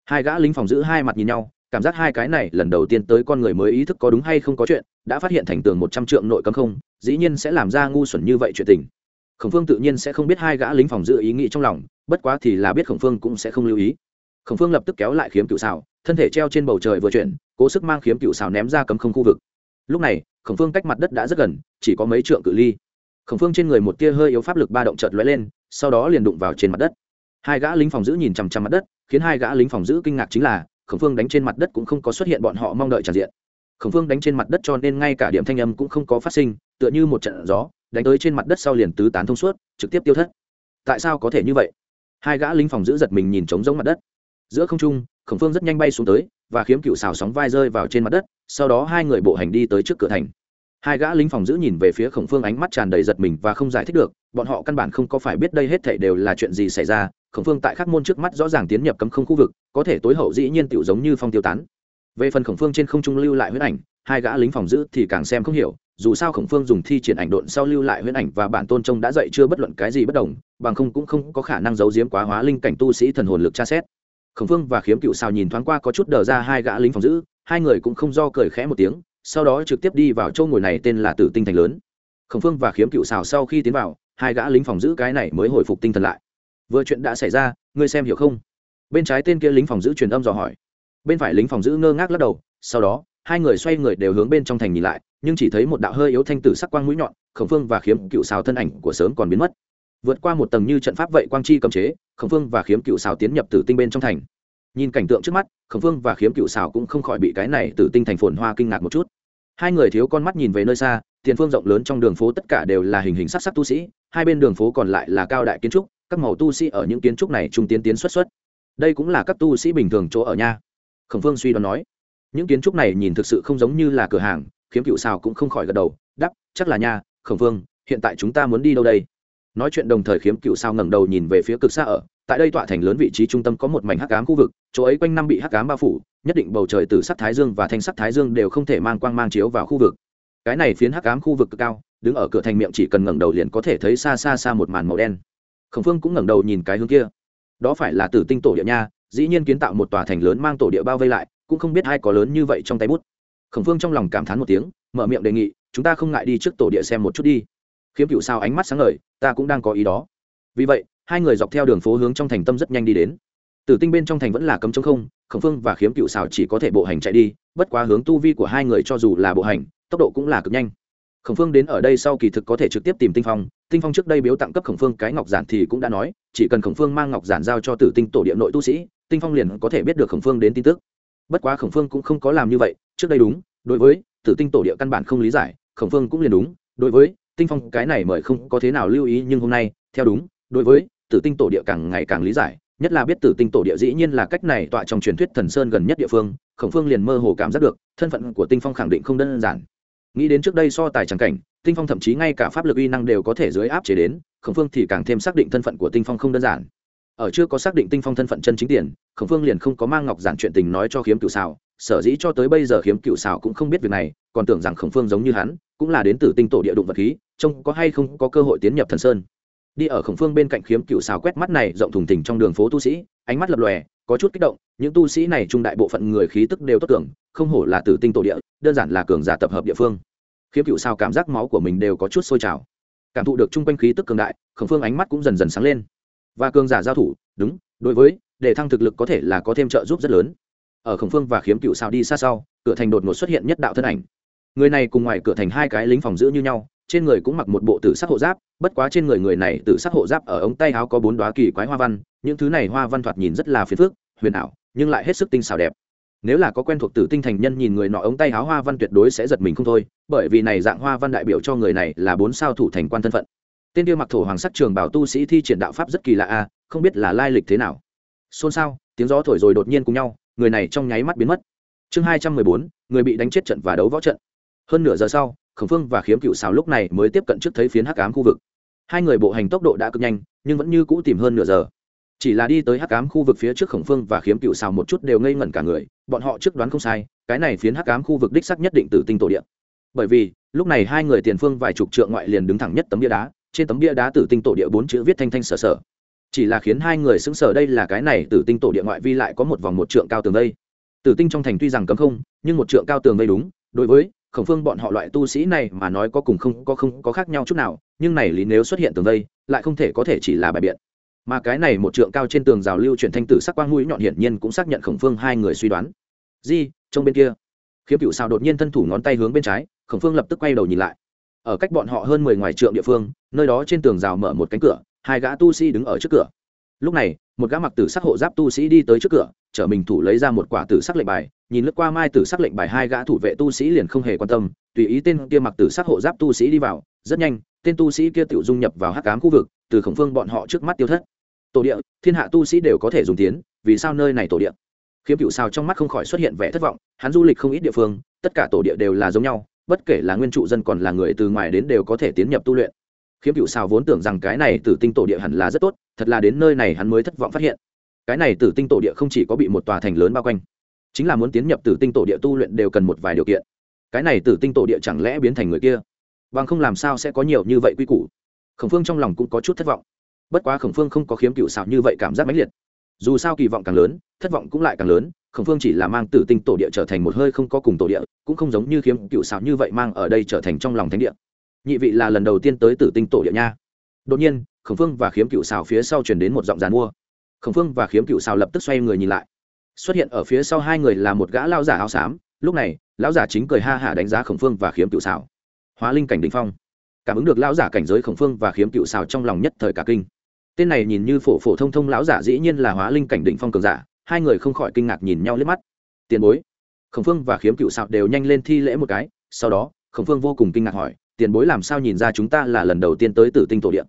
Hai gã lính phòng giữ hai mặt nhìn nhau cảm giác hai cái này lần đầu tiên tới con người mới ý thức có đúng hay không có chuyện đã phát hiện thành tường một trăm trượng nội cấm không dĩ nhiên sẽ làm ra ngu xuẩn như vậy chuyện tình. Khổng phương tự nhiên sẽ không biết hai gã lính phòng giữ ý nghĩ trong lòng bất quá thì là biết khổng phương cũng sẽ không lưu ý. Khổng phương lập tức kéo lại khiếm cựu xào thân thể treo trên bầu trời vừa chuyển cố sức mang khiếm cựu xào ném ra cấm không khu vực. Lúc này, khổng phương cách mặt đất đã rất gần, chỉ có mấy trượng cự ly. Khổng phương trên người một tia hơi yếu pháp lực ba động chợt lóe lên, sau đó liền đụng vào trên mặt đất. Hai gã lính phòng giữ nhìn chằm chằm mặt đất, khiến hai gã lính phòng giữ kinh ngạc chính là, khổng phương đánh trên mặt đất cũng không có xuất hiện bọn họ mong đợi tràn diện. Khổng phương đánh trên mặt đất cho nên ngay cả điểm thanh âm cũng không có phát sinh, tựa như một trận gió, đánh tới trên mặt đất sau liền tứ tán thông suốt, trực tiếp tiêu thất. Tại sao có thể như vậy? Hai gã lính phòng giữ giật mình nhìn trống giống mặt đất. Giữa không trung khổng phương rất nhanh bay xuống tới và khiếm cựu xào sóng vai rơi vào trên mặt đất, sau đó hai người bộ hành đi tới trước cửa thành. Hai gã lính phòng giữ nhìn về phía khổng phương ánh mắt tràn đầy giật mình và không giải thích được, bọn họ căn bản không có phải biết đây hết thảy đều là chuyện gì xảy ra, khổng phương tại khắc môn trước mắt rõ ràng tiến nhập cấm không khu vực, có thể tối hậu dĩ nhiên tiểu giống như phong tiêu tán. Về phần khổng phương trên không trung lưu lại huyết ảnh, hai gã lính phòng giữ thì càng xem không hiểu, dù sao khổng phương dùng thi triển ảnh độn sau lưu lại huyễn ảnh và bản tôn trông đã dậy chưa bất luận cái gì bất đồng, bằng không cũng không có khả năng giấu giếm quá hóa linh cảnh tu sĩ thần hồn lực tra xét khổng phương và khiếm cựu xào nhìn thoáng qua có chút đờ ra hai gã lính phòng giữ, hai người cũng không do cười khẽ một tiếng, sau đó trực tiếp đi vào chỗ ngồi này tên là tử tinh thành lớn. Khổng phương và khiếm cựu xào sau khi tiến vào, hai gã lính phòng giữ cái này mới hồi phục tinh thần lại. Vừa chuyện đã xảy ra, ngươi xem hiểu không? Bên trái tên kia lính phòng giữ truyền âm dò hỏi. Bên phải lính phòng giữ ngơ ngác lắc đầu, sau đó, hai người xoay người đều hướng bên trong thành nhìn lại, nhưng chỉ thấy một đạo hơi yếu thanh tử sắc quang mũi nhọn, khổng phương và khiếm cựu xào thân ảnh của sớm còn biến mất vượt qua một tầng như trận pháp vậy quang chi cầm chế, khổng phương và khiếm cựu xào tiến nhập tử tinh bên trong thành. Nhìn cảnh tượng trước mắt, khổng phương và khiếm cựu xào cũng không khỏi bị cái này tử tinh thành phồn hoa kinh ngạc một chút. Hai người thiếu con mắt nhìn về nơi xa, tiền phương rộng lớn trong đường phố tất cả đều là hình hình sắc sắc tu sĩ, hai bên đường phố còn lại là cao đại kiến trúc, các màu tu sĩ ở những kiến trúc này trung tiến tiến xuất xuất. Đây cũng là các tu sĩ bình thường chỗ ở nha. Khổng phương suy đoán nói. Những kiến trúc này nhìn thực sự không giống như là cửa hàng, khiếm cựu xào cũng không khỏi gật đầu đắp chắc là nha, khổng phương hiện tại chúng ta muốn đi đâu đây? Nói chuyện đồng thời khiếm cựu sao ngẩng đầu nhìn về phía cực xa ở, tại đây tọa thành lớn vị trí trung tâm có một mảnh hắc ám khu vực, chỗ ấy quanh năm bị hắc ám bao phủ, nhất định bầu trời từ sắc thái dương và thanh sắc thái dương đều không thể mang quang mang chiếu vào khu vực. Cái này phiến hắc ám khu vực cực cao, đứng ở cửa thành miệng chỉ cần ngẩng đầu liền có thể thấy xa xa xa một màn màu đen. Khổng phương cũng ngẩng đầu nhìn cái hướng kia. Đó phải là tử tinh tổ địa nha, dĩ nhiên kiến tạo một tòa thành lớn mang tổ địa bao vây lại, cũng không biết ai có lớn như vậy trong tay bút. Khổng phương trong lòng cảm thán một tiếng, mở miệng đề nghị, chúng ta không ngại đi trước tổ địa xem một chút đi khiếm cựu sao ánh mắt sáng ngời, ta cũng đang có ý đó. Vì vậy, hai người dọc theo đường phố hướng trong thành tâm rất nhanh đi đến. Tử tinh bên trong thành vẫn là cấm chống không, khổng phương và khiếm cựu xào chỉ có thể bộ hành chạy đi, bất quá hướng tu vi của hai người cho dù là bộ hành, tốc độ cũng là cực nhanh. Khổng phương đến ở đây sau kỳ thực có thể trực tiếp tìm tinh phong tinh phong trước đây biếu tặng cấp khổng phương cái ngọc giản thì cũng đã nói, chỉ cần khổng phương mang ngọc giản giao cho tử tinh tổ địa nội tu sĩ, tinh phong liền có thể biết được khổng phương đến tin tức. Bất quá khổng phương cũng không có làm như vậy, trước đây đúng, đối với tử tinh tổ địa căn bản không lý giải, khổng phương cũng liền đúng, đối với tinh phong, cái này mời không có thế nào lưu ý, nhưng hôm nay, theo đúng, đối với tử tinh tổ địa càng ngày càng lý giải, nhất là biết tử tinh tổ địa dĩ nhiên là cách này tọa trong truyền thuyết thần sơn gần nhất địa phương, khổng phương liền mơ hồ cảm giác được, thân phận của tinh phong khẳng định không đơn giản. Nghĩ đến trước đây so tài trắng cảnh, tinh phong thậm chí ngay cả pháp lực uy năng đều có thể dưới áp chế đến, khổng phương thì càng thêm xác định thân phận của tinh phong không đơn giản. Ở chưa có xác định tinh phong thân phận chân chính tiền, khổng phương liền không có mang ngọc giản chuyện tình nói cho khiếm cựu xào sở dĩ cho tới bây giờ khiếm cựu xào cũng không biết việc này, còn tưởng rằng khổng phương giống như hắn, cũng là đến từ tinh tổ địa đụng vật khí trông có hay không có cơ hội tiến nhập thần sơn. Đi ở khổng phương bên cạnh khiếm cựu xào quét mắt này, rộng thùng thình trong đường phố tu sĩ, ánh mắt lập lòe, có chút kích động, những tu sĩ này trung đại bộ phận người khí tức đều tốt tưởng, không hổ là tử tinh tổ địa, đơn giản là cường giả tập hợp địa phương. Khiếm cựu sao cảm giác máu của mình đều có chút sôi trào. Cảm thụ được chung quanh khí tức cường đại, khổng phương ánh mắt cũng dần dần sáng lên. Và cường giả giao thủ, đúng, đối với, để thăng thực lực có thể là có thêm trợ giúp rất lớn. Ở khổng phương và khiếm cựu sao đi xa sau, cửa thành đột ngột xuất hiện nhất đạo thân ảnh. Người này cùng ngoài cửa thành hai cái lính phòng giữ như nhau trên người cũng mặc một bộ tử sắc hộ giáp, bất quá trên người người này tử sắc hộ giáp ở ống tay áo có bốn đoá kỳ quái hoa văn, những thứ này hoa văn thoạt nhìn rất là phiền phức, huyền ảo, nhưng lại hết sức tinh xảo đẹp. Nếu là có quen thuộc tử tinh thành nhân nhìn người nọ ống tay áo hoa văn tuyệt đối sẽ giật mình không thôi, bởi vì này dạng hoa văn đại biểu cho người này là bốn sao thủ thành quan thân phận. Tên kia mặc thổ hoàng sắc trường bảo tu sĩ thi triển đạo pháp rất kỳ lạ a, không biết là lai lịch thế nào. Xôn xao, tiếng gió thổi rồi đột nhiên cùng nhau, người này trong nháy mắt biến mất. Chương hai trăm mười bốn, người bị đánh chết trận và đấu võ trận. Hơn nửa giờ sau khổng phương và khiếm cựu xào lúc này mới tiếp cận trước thấy phiến hắc ám khu vực. Hai người bộ hành tốc độ đã cực nhanh, nhưng vẫn như cũ tìm hơn nửa giờ. Chỉ là đi tới hắc ám khu vực phía trước khổng phương và khiếm cựu xào một chút đều ngây ngẩn cả người, bọn họ trước đoán không sai, cái này phiến hắc ám khu vực đích sắc nhất định từ tinh tổ điện bởi vì, lúc này hai người tiền phương vài chục trượng ngoại liền đứng thẳng nhất tấm bia đá, trên tấm bia đá tử tinh tổ địa bốn chữ viết thanh thanh sở sở. Chỉ là khiến hai người xứng sở đây là cái này tử tinh tổ địa ngoại vi lại có một vòng một trượng cao tường vây. Tử tinh trong thành tuy rằng cấm không, nhưng một trượng cao tường vây đúng, đối với khổng phương bọn họ loại tu sĩ này mà nói có cùng không, có không, có khác nhau chút nào, nhưng này lý nếu xuất hiện tường vây, lại không thể có thể chỉ là bài biện. Mà cái này một trượng cao trên tường rào lưu chuyển thanh tử sắc quang mũi nhọn hiển nhiên cũng xác nhận khổng phương hai người suy đoán. Di trong bên kia. Khiếm cựu sao đột nhiên thân thủ ngón tay hướng bên trái, khổng phương lập tức quay đầu nhìn lại. Ở cách bọn họ hơn mười ngoài trượng địa phương, nơi đó trên tường rào mở một cánh cửa, hai gã tu sĩ đứng ở trước cửa. Lúc này một gã mặc tử sắc hộ giáp tu sĩ đi tới trước cửa, chở mình thủ lấy ra một quả tử sắc lệnh bài, nhìn lướt qua mai tử sắc lệnh bài hai gã thủ vệ tu sĩ liền không hề quan tâm, tùy ý tên kia mặc tử sắc hộ giáp tu sĩ đi vào, rất nhanh, tên tu sĩ kia tự dung nhập vào hắc cám khu vực, từ khổng phương bọn họ trước mắt tiêu thất. Tổ địa, thiên hạ tu sĩ đều có thể dùng tiến, vì sao nơi này tổ địa? Khiếm cựu sao trong mắt không khỏi xuất hiện vẻ thất vọng, hắn du lịch không ít địa phương, tất cả tổ địa đều là giống nhau, bất kể là nguyên trụ dân còn là người từ ngoài đến đều có thể tiến nhập tu luyện khiếm cựu xào vốn tưởng rằng cái này tử tinh tổ địa hẳn là rất tốt, thật là đến nơi này hắn mới thất vọng phát hiện. Cái này tử tinh tổ địa không chỉ có bị một tòa thành lớn bao quanh, chính là muốn tiến nhập tử tinh tổ địa tu luyện đều cần một vài điều kiện. Cái này tử tinh tổ địa chẳng lẽ biến thành người kia? Bằng không làm sao sẽ có nhiều như vậy quy củ? Khổng phương trong lòng cũng có chút thất vọng. Bất quá khổng phương không có khiếm cựu xào như vậy cảm giác mãnh liệt. Dù sao kỳ vọng càng lớn, thất vọng cũng lại càng lớn, khổng phương chỉ là mang tử tinh tổ địa trở thành một hơi không có cùng tổ địa, cũng không giống như khiếm cựu xào như vậy mang ở đây trở thành trong lòng thánh địa nhị vị là lần đầu tiên tới tử tinh tổ địa nha. Đột nhiên, khổng phương và khiếm cựu xào phía sau chuyển đến một giọng dàn mua. Khổng phương và khiếm cựu xào lập tức xoay người nhìn lại. Xuất hiện ở phía sau hai người là một gã lao giả áo xám, lúc này, lão giả chính cười ha hả đánh giá khổng phương và khiếm cựu xào hóa linh cảnh đình phong. Cảm ứng được lão giả cảnh giới khổng phương và khiếm cựu xào trong lòng nhất thời cả kinh. Tên này nhìn như phổ phổ thông thông lão giả dĩ nhiên là hóa linh cảnh định phong cường giả, hai người không khỏi kinh ngạc nhìn nhau liếc mắt. Tiền bối. Khổng phương và khiếm cựu xào đều nhanh lên thi lễ một cái, sau đó, khổng phương vô cùng kinh ngạc hỏi tiền bối làm sao nhìn ra chúng ta là lần đầu tiên tới tử tinh tổ điện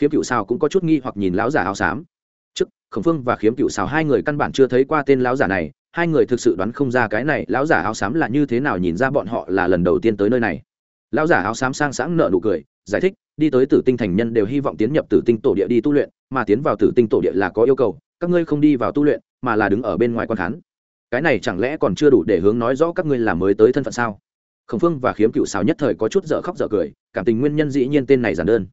khiếm cựu xào cũng có chút nghi hoặc nhìn lão giả áo xám. Trước, khổng phương và khiếm cựu xào hai người căn bản chưa thấy qua tên lão giả này, hai người thực sự đoán không ra cái này lão giả áo xám là như thế nào nhìn ra bọn họ là lần đầu tiên tới nơi này. Lão giả áo xám sang sáng nợ nụ cười, giải thích, đi tới tử tinh thành nhân đều hy vọng tiến nhập tử tinh tổ địa đi tu luyện, mà tiến vào tử tinh tổ địa là có yêu cầu, các ngươi không đi vào tu luyện, mà là đứng ở bên ngoài quan khán. Cái này chẳng lẽ còn chưa đủ để hướng nói rõ các ngươi là mới tới thân phận sao? Khổng phương và khiếm cựu xào nhất thời có chút dở khóc dở cười, cảm tình nguyên nhân dĩ nhiên tên này giản đơn.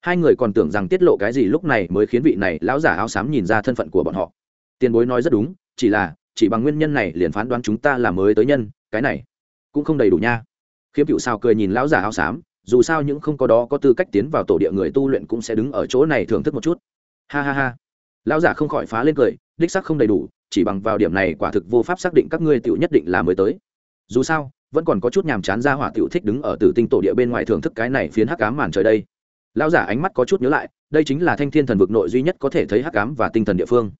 Hai người còn tưởng rằng tiết lộ cái gì lúc này mới khiến vị này lão giả áo xám nhìn ra thân phận của bọn họ. Tiền bối nói rất đúng, chỉ là, chỉ bằng nguyên nhân này liền phán đoán chúng ta là mới tới nhân, cái này cũng không đầy đủ nha. Khiếm cựu sao cười nhìn lão giả áo xám, dù sao những không có đó có tư cách tiến vào tổ địa người tu luyện cũng sẽ đứng ở chỗ này thưởng thức một chút. Ha ha ha. Lão giả không khỏi phá lên cười, đích sắc không đầy đủ, chỉ bằng vào điểm này quả thực vô pháp xác định các ngươi tiểu nhất định là mới tới dù sao, vẫn còn có chút nhàm chán ra hỏa tiểu thích đứng ở tử tinh tổ địa bên ngoài thưởng thức cái này phiến hắc cám màn trời đây. Lão giả ánh mắt có chút nhớ lại, đây chính là thanh thiên thần vực nội duy nhất có thể thấy hắc cám và tinh thần địa phương.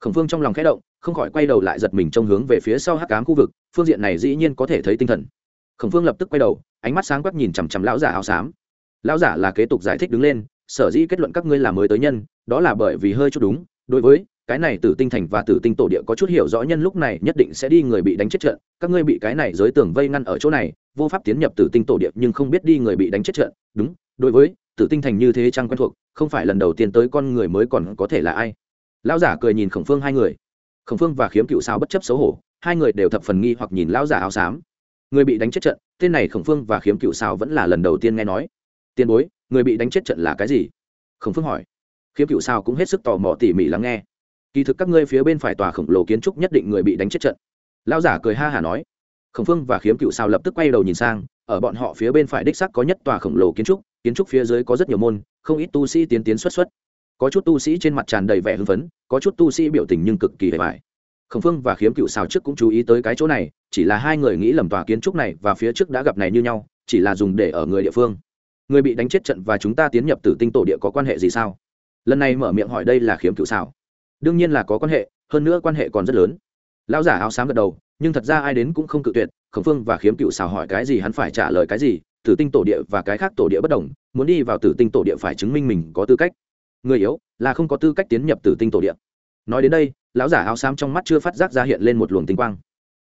Khổng phương trong lòng khẽ động, không khỏi quay đầu lại giật mình trong hướng về phía sau hắc cám khu vực, phương diện này dĩ nhiên có thể thấy tinh thần. Khổng phương lập tức quay đầu, ánh mắt sáng quắc nhìn chằm chằm lão giả áo xám. Lão giả là kế tục giải thích đứng lên, sở dĩ kết luận các ngươi là mới tới nhân, đó là bởi vì hơi chút đúng, đối với cái này tử tinh thành và tử tinh tổ địa có chút hiểu rõ nhân lúc này nhất định sẽ đi người bị đánh chết trận, các ngươi bị cái này giới tường vây ngăn ở chỗ này, vô pháp tiến nhập tử tinh tổ địa nhưng không biết đi người bị đánh chết trận, đúng, đối với, tử tinh thành như thế trang quen thuộc, không phải lần đầu tiên tới con người mới còn có thể là ai. Lão giả cười nhìn khổng phương hai người. Khổng phương và khiếm cựu sao bất chấp xấu hổ, hai người đều thập phần nghi hoặc nhìn lão giả áo xám. Người bị đánh chết trận, tên này khổng phương và khiếm cựu sao vẫn là lần đầu tiên nghe nói. Tiền bối, người bị đánh chết trận là cái gì? Khổng phương hỏi. Khiếm cựu sao cũng hết sức tò mò tỉ mỉ lắng nghe kỳ thực các ngươi phía bên phải tòa khổng lồ kiến trúc nhất định người bị đánh chết trận. Lão giả cười ha hả nói. Khổng phương và khiếm cựu sao lập tức quay đầu nhìn sang, ở bọn họ phía bên phải đích sắc có nhất tòa khổng lồ kiến trúc kiến trúc phía dưới có rất nhiều môn, không ít tu sĩ tiến tiến xuất xuất. Có chút tu sĩ trên mặt tràn đầy vẻ hưng phấn, có chút tu sĩ biểu tình nhưng cực kỳ hề vải khổng phương và khiếm cựu sao trước cũng chú ý tới cái chỗ này, chỉ là hai người nghĩ lầm tòa kiến trúc này và phía trước đã gặp này như nhau, chỉ là dùng để ở người địa phương. Người bị đánh chết trận và chúng ta tiến nhập từ tinh tổ địa có quan hệ gì sao? Lần này mở miệng hỏi đây là khiếm cựu sao đương nhiên là có quan hệ, hơn nữa quan hệ còn rất lớn. Lão giả áo xám gật đầu, nhưng thật ra ai đến cũng không cự tuyệt, khổng phương và khiếm cựu xào hỏi cái gì hắn phải trả lời cái gì, tử tinh tổ địa và cái khác tổ địa bất đồng, muốn đi vào tử tinh tổ địa phải chứng minh mình có tư cách. Người yếu là không có tư cách tiến nhập tử tinh tổ địa. Nói đến đây, lão giả áo xám trong mắt chưa phát giác ra hiện lên một luồng tinh quang.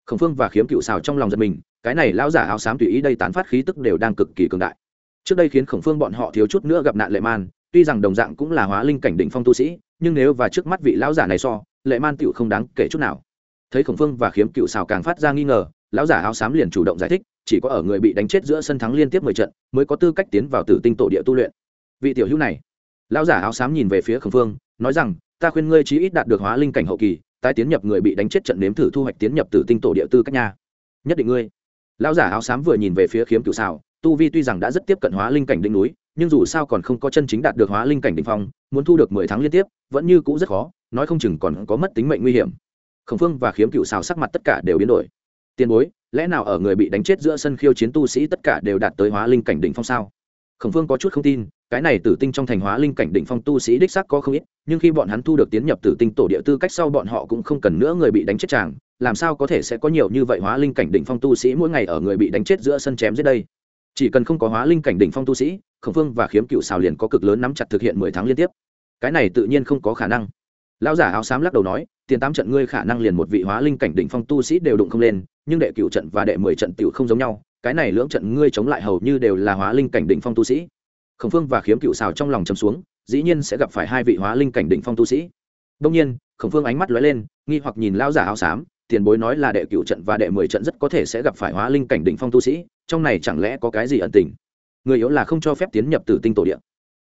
Khổng phương và khiếm cựu xào trong lòng giật mình, cái này lão giả áo xám tùy ý đây tán phát khí tức đều đang cực kỳ cường đại. Trước đây khiến khổng phương bọn họ thiếu chút nữa gặp nạn lệ man tuy rằng đồng dạng cũng là hóa linh cảnh đỉnh phong tu sĩ, nhưng nếu và trước mắt vị lão giả này so, lệ man tựu không đáng kể chút nào. Thấy khổng phương và khiếm cựu xào càng phát ra nghi ngờ, lão giả áo xám liền chủ động giải thích, chỉ có ở người bị đánh chết giữa sân thắng liên tiếp mười trận, mới có tư cách tiến vào tử tinh tổ địa tu luyện. Vị tiểu hữu này, lão giả áo xám nhìn về phía khổng phương, nói rằng, ta khuyên ngươi chí ít đạt được hóa linh cảnh hậu kỳ, tái tiến nhập người bị đánh chết trận nếm thử thu hoạch tiến nhập tử tinh tổ địa tư cách nhà nhất định ngươi. Lão giả áo xám vừa nhìn về phía khiếm cựu xào tu vi tuy rằng đã rất tiếp cận hóa linh cảnh đỉnh núi nhưng dù sao còn không có chân chính đạt được hóa linh cảnh đỉnh phong, muốn thu được mười tháng liên tiếp, vẫn như cũ rất khó, nói không chừng còn có mất tính mệnh nguy hiểm. Khổng phương và khiếm cựu xào sắc mặt tất cả đều biến đổi. Tiền bối, lẽ nào ở người bị đánh chết giữa sân khiêu chiến tu sĩ tất cả đều đạt tới hóa linh cảnh đỉnh phong sao? Khổng phương có chút không tin, cái này tử tinh trong thành hóa linh cảnh đỉnh phong tu sĩ đích xác có không ít, nhưng khi bọn hắn thu được tiến nhập tử tinh tổ địa tư cách sau bọn họ cũng không cần nữa người bị đánh chết chàng, làm sao có thể sẽ có nhiều như vậy hóa linh cảnh đỉnh phong tu sĩ mỗi ngày ở người bị đánh chết giữa sân chém giết đây? Chỉ cần không có hóa linh cảnh đỉnh phong tu sĩ khổng phương và khiếm cựu xào liền có cực lớn nắm chặt thực hiện mười tháng liên tiếp. Cái này tự nhiên không có khả năng. Lão giả áo xám lắc đầu nói, tiền tám trận ngươi khả năng liền một vị hóa linh cảnh đỉnh phong tu sĩ đều đụng không lên, nhưng đệ cựu trận và đệ mười trận tiểu không giống nhau, cái này lưỡng trận ngươi chống lại hầu như đều là hóa linh cảnh đỉnh phong tu sĩ. Khổng phương và khiếm cựu xào trong lòng chấm xuống, dĩ nhiên sẽ gặp phải hai vị hóa linh cảnh đỉnh phong tu sĩ. Đông nhiên, khổng phương ánh mắt lóe lên, nghi hoặc nhìn lão giả áo xám, tiền bối nói là đệ cựu trận và đệ mười trận rất có thể sẽ gặp phải hóa linh cảnh đỉnh phong tu sĩ, trong này chẳng lẽ có cái gì ẩn tình? Người yếu là không cho phép tiến nhập tử tinh tổ địa.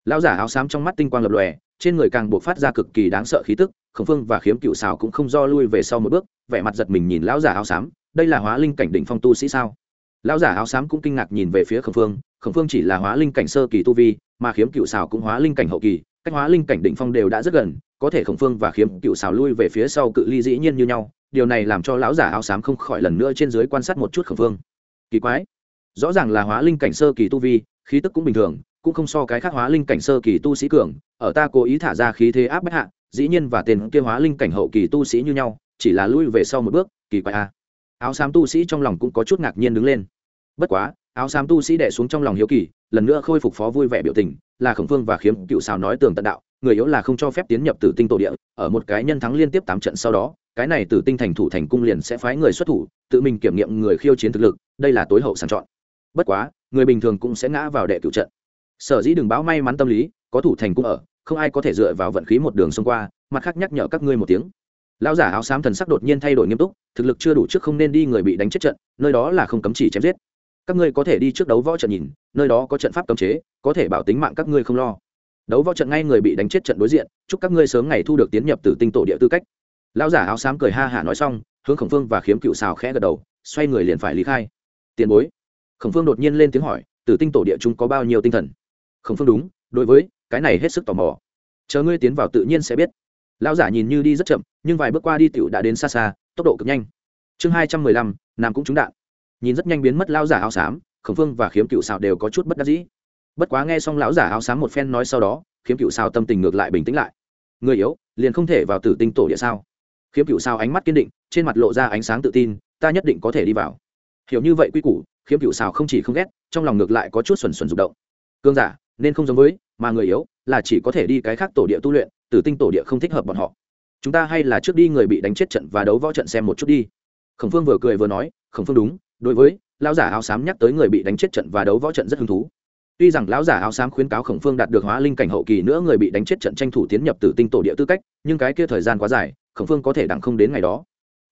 Lão giả áo xám trong mắt tinh quang lập lòe, trên người càng buộc phát ra cực kỳ đáng sợ khí tức, khổng phương và khiếm cựu xào cũng không do lui về sau một bước, vẻ mặt giật mình nhìn lão giả áo xám, đây là hóa linh cảnh đỉnh phong tu sĩ sao? Lão giả áo xám cũng kinh ngạc nhìn về phía khổng phương khổng phương chỉ là hóa linh cảnh sơ kỳ tu vi, mà khiếm cựu xào cũng hóa linh cảnh hậu kỳ, cách hóa linh cảnh đỉnh phong đều đã rất gần, có thể khổng phương và khiếm cựu xào lui về phía sau cự ly dĩ nhiên như nhau, điều này làm cho lão giả áo xám không khỏi lần nữa trên dưới quan sát một chút khổng phương. Kỳ quái rõ ràng là hóa linh cảnh sơ kỳ tu vi, khí tức cũng bình thường, cũng không so cái khác hóa linh cảnh sơ kỳ tu sĩ cường. Ở ta cố ý thả ra khí thế áp bách hạ, dĩ nhiên và tên kia hóa linh cảnh hậu kỳ tu sĩ như nhau, chỉ là lui về sau một bước, kỳ quái a áo xám tu sĩ trong lòng cũng có chút ngạc nhiên đứng lên. Bất quá, áo xám tu sĩ đẻ xuống trong lòng hiếu kỳ, lần nữa khôi phục phó vui vẻ biểu tình, là khổng phương và khiếm cựu xào nói tường tận đạo, người yếu là không cho phép tiến nhập tử tinh tổ địa, ở một cái nhân thắng liên tiếp tám trận sau đó, cái này tử tinh thành thủ thành cung liền sẽ phái người xuất thủ, tự mình kiểm nghiệm người khiêu chiến thực lực, đây là tối hậu sàng chọn bất quá, người bình thường cũng sẽ ngã vào đệ cựu trận. Sở dĩ đừng báo may mắn tâm lý, có thủ thành cũng ở, không ai có thể dựa vào vận khí một đường xông qua, mặt khác nhắc nhở các ngươi một tiếng. Lão giả áo xám thần sắc đột nhiên thay đổi nghiêm túc, thực lực chưa đủ trước không nên đi người bị đánh chết trận, nơi đó là không cấm chỉ chém giết. Các ngươi có thể đi trước đấu võ trận nhìn, nơi đó có trận pháp cấm chế, có thể bảo tính mạng các ngươi không lo. Đấu võ trận ngay người bị đánh chết trận đối diện, chúc các ngươi sớm ngày thu được tiến nhập từ tinh tổ địa tư cách. Lão giả áo xám cười ha hả nói xong, hướng khổng phương và khiếm cựu xào khẽ gật đầu, xoay người liền phải lý khai. Tiền bối khổng phương đột nhiên lên tiếng hỏi từ tinh tổ địa chúng có bao nhiêu tinh thần? Khổng phương đúng, đối với cái này hết sức tò mò. Chờ ngươi tiến vào tự nhiên sẽ biết. Lão giả nhìn như đi rất chậm, nhưng vài bước qua đi tiểu đã đến xa xa, tốc độ cực nhanh. Chương hai trăm mười lăm, nam cũng trúng đạn. Nhìn rất nhanh biến mất lão giả áo xám, khổng phương và khiếm cựu xào đều có chút bất đắc dĩ. Bất quá nghe xong lão giả áo xám một phen nói sau đó, khiếm cựu xào tâm tình ngược lại bình tĩnh lại. Người yếu, liền không thể vào tử tinh tổ địa sao? Khiếm cựu xào ánh mắt kiên định, trên mặt lộ ra ánh sáng tự tin, ta nhất định có thể đi vào hiểu như vậy quy củ, khiếm cựu xào không chỉ không ghét, trong lòng ngược lại có chút xuẩn xuẩn rụng động. Cương giả, nên không giống với, mà người yếu, là chỉ có thể đi cái khác tổ địa tu luyện, tử tinh tổ địa không thích hợp bọn họ. Chúng ta hay là trước đi người bị đánh chết trận và đấu võ trận xem một chút đi. Khổng phương vừa cười vừa nói, khổng phương đúng, đối với, lão giả áo xám nhắc tới người bị đánh chết trận và đấu võ trận rất hứng thú. Tuy rằng lão giả áo xám khuyến cáo khổng phương đạt được hóa linh cảnh hậu kỳ nữa người bị đánh chết trận tranh thủ tiến nhập tử tinh tổ địa tư cách, nhưng cái kia thời gian quá dài, khổng phương có thể đặng không đến ngày đó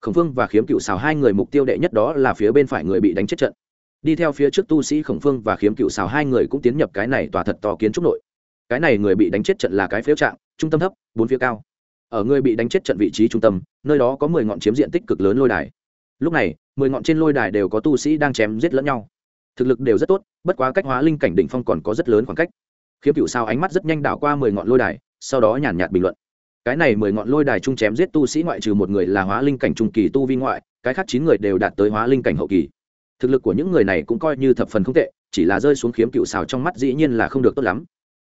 khổng phương và khiếm cựu xào hai người mục tiêu đệ nhất đó là phía bên phải người bị đánh chết trận. Đi theo phía trước tu sĩ khổng phương và khiếm cựu xào hai người cũng tiến nhập cái này tòa thật to kiến trúc nội. Cái này người bị đánh chết trận là cái phếu trạng, trung tâm thấp, bốn phía cao. Ở người bị đánh chết trận vị trí trung tâm, nơi đó có mười ngọn chiếm diện tích cực lớn lôi đài. Lúc này, mười ngọn trên lôi đài đều có tu sĩ đang chém giết lẫn nhau. Thực lực đều rất tốt, bất quá cách hóa linh cảnh đỉnh phong còn có rất lớn khoảng cách. Khiếm cựu sao ánh mắt rất nhanh đảo qua mười ngọn lôi đài, sau đó nhàn nhạt bình luận cái này mười ngọn lôi đài chung chém giết tu sĩ ngoại trừ một người là hóa linh cảnh trung kỳ tu vi ngoại, cái khác chín người đều đạt tới hóa linh cảnh hậu kỳ. Thực lực của những người này cũng coi như thập phần không tệ, chỉ là rơi xuống khiếm cựu xào trong mắt dĩ nhiên là không được tốt lắm.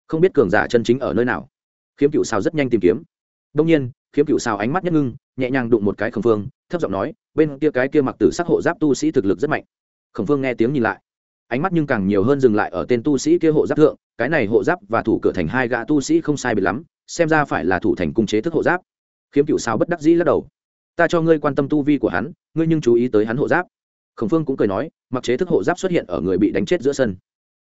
Không biết cường giả chân chính ở nơi nào. Khiếm cựu xào rất nhanh tìm kiếm. Đông nhiên, khiếm cựu xào ánh mắt nhất ngưng, nhẹ nhàng đụng một cái khẩn phương, thấp giọng nói, bên kia cái kia mặc tử sắc hộ giáp tu sĩ thực lực rất mạnh. Khẩn phương nghe tiếng nhìn lại. Ánh mắt nhưng càng nhiều hơn dừng lại ở tên tu sĩ kia hộ giáp thượng, cái này hộ giáp và thủ cửa thành hai gã tu sĩ không sai biệt lắm xem ra phải là thủ thành cung chế thức hộ giáp. Khiếm cựu sao bất đắc dĩ lắc đầu. Ta cho ngươi quan tâm tu vi của hắn, ngươi nhưng chú ý tới hắn hộ giáp. Khổng phương cũng cười nói, mặc chế thức hộ giáp xuất hiện ở người bị đánh chết giữa sân.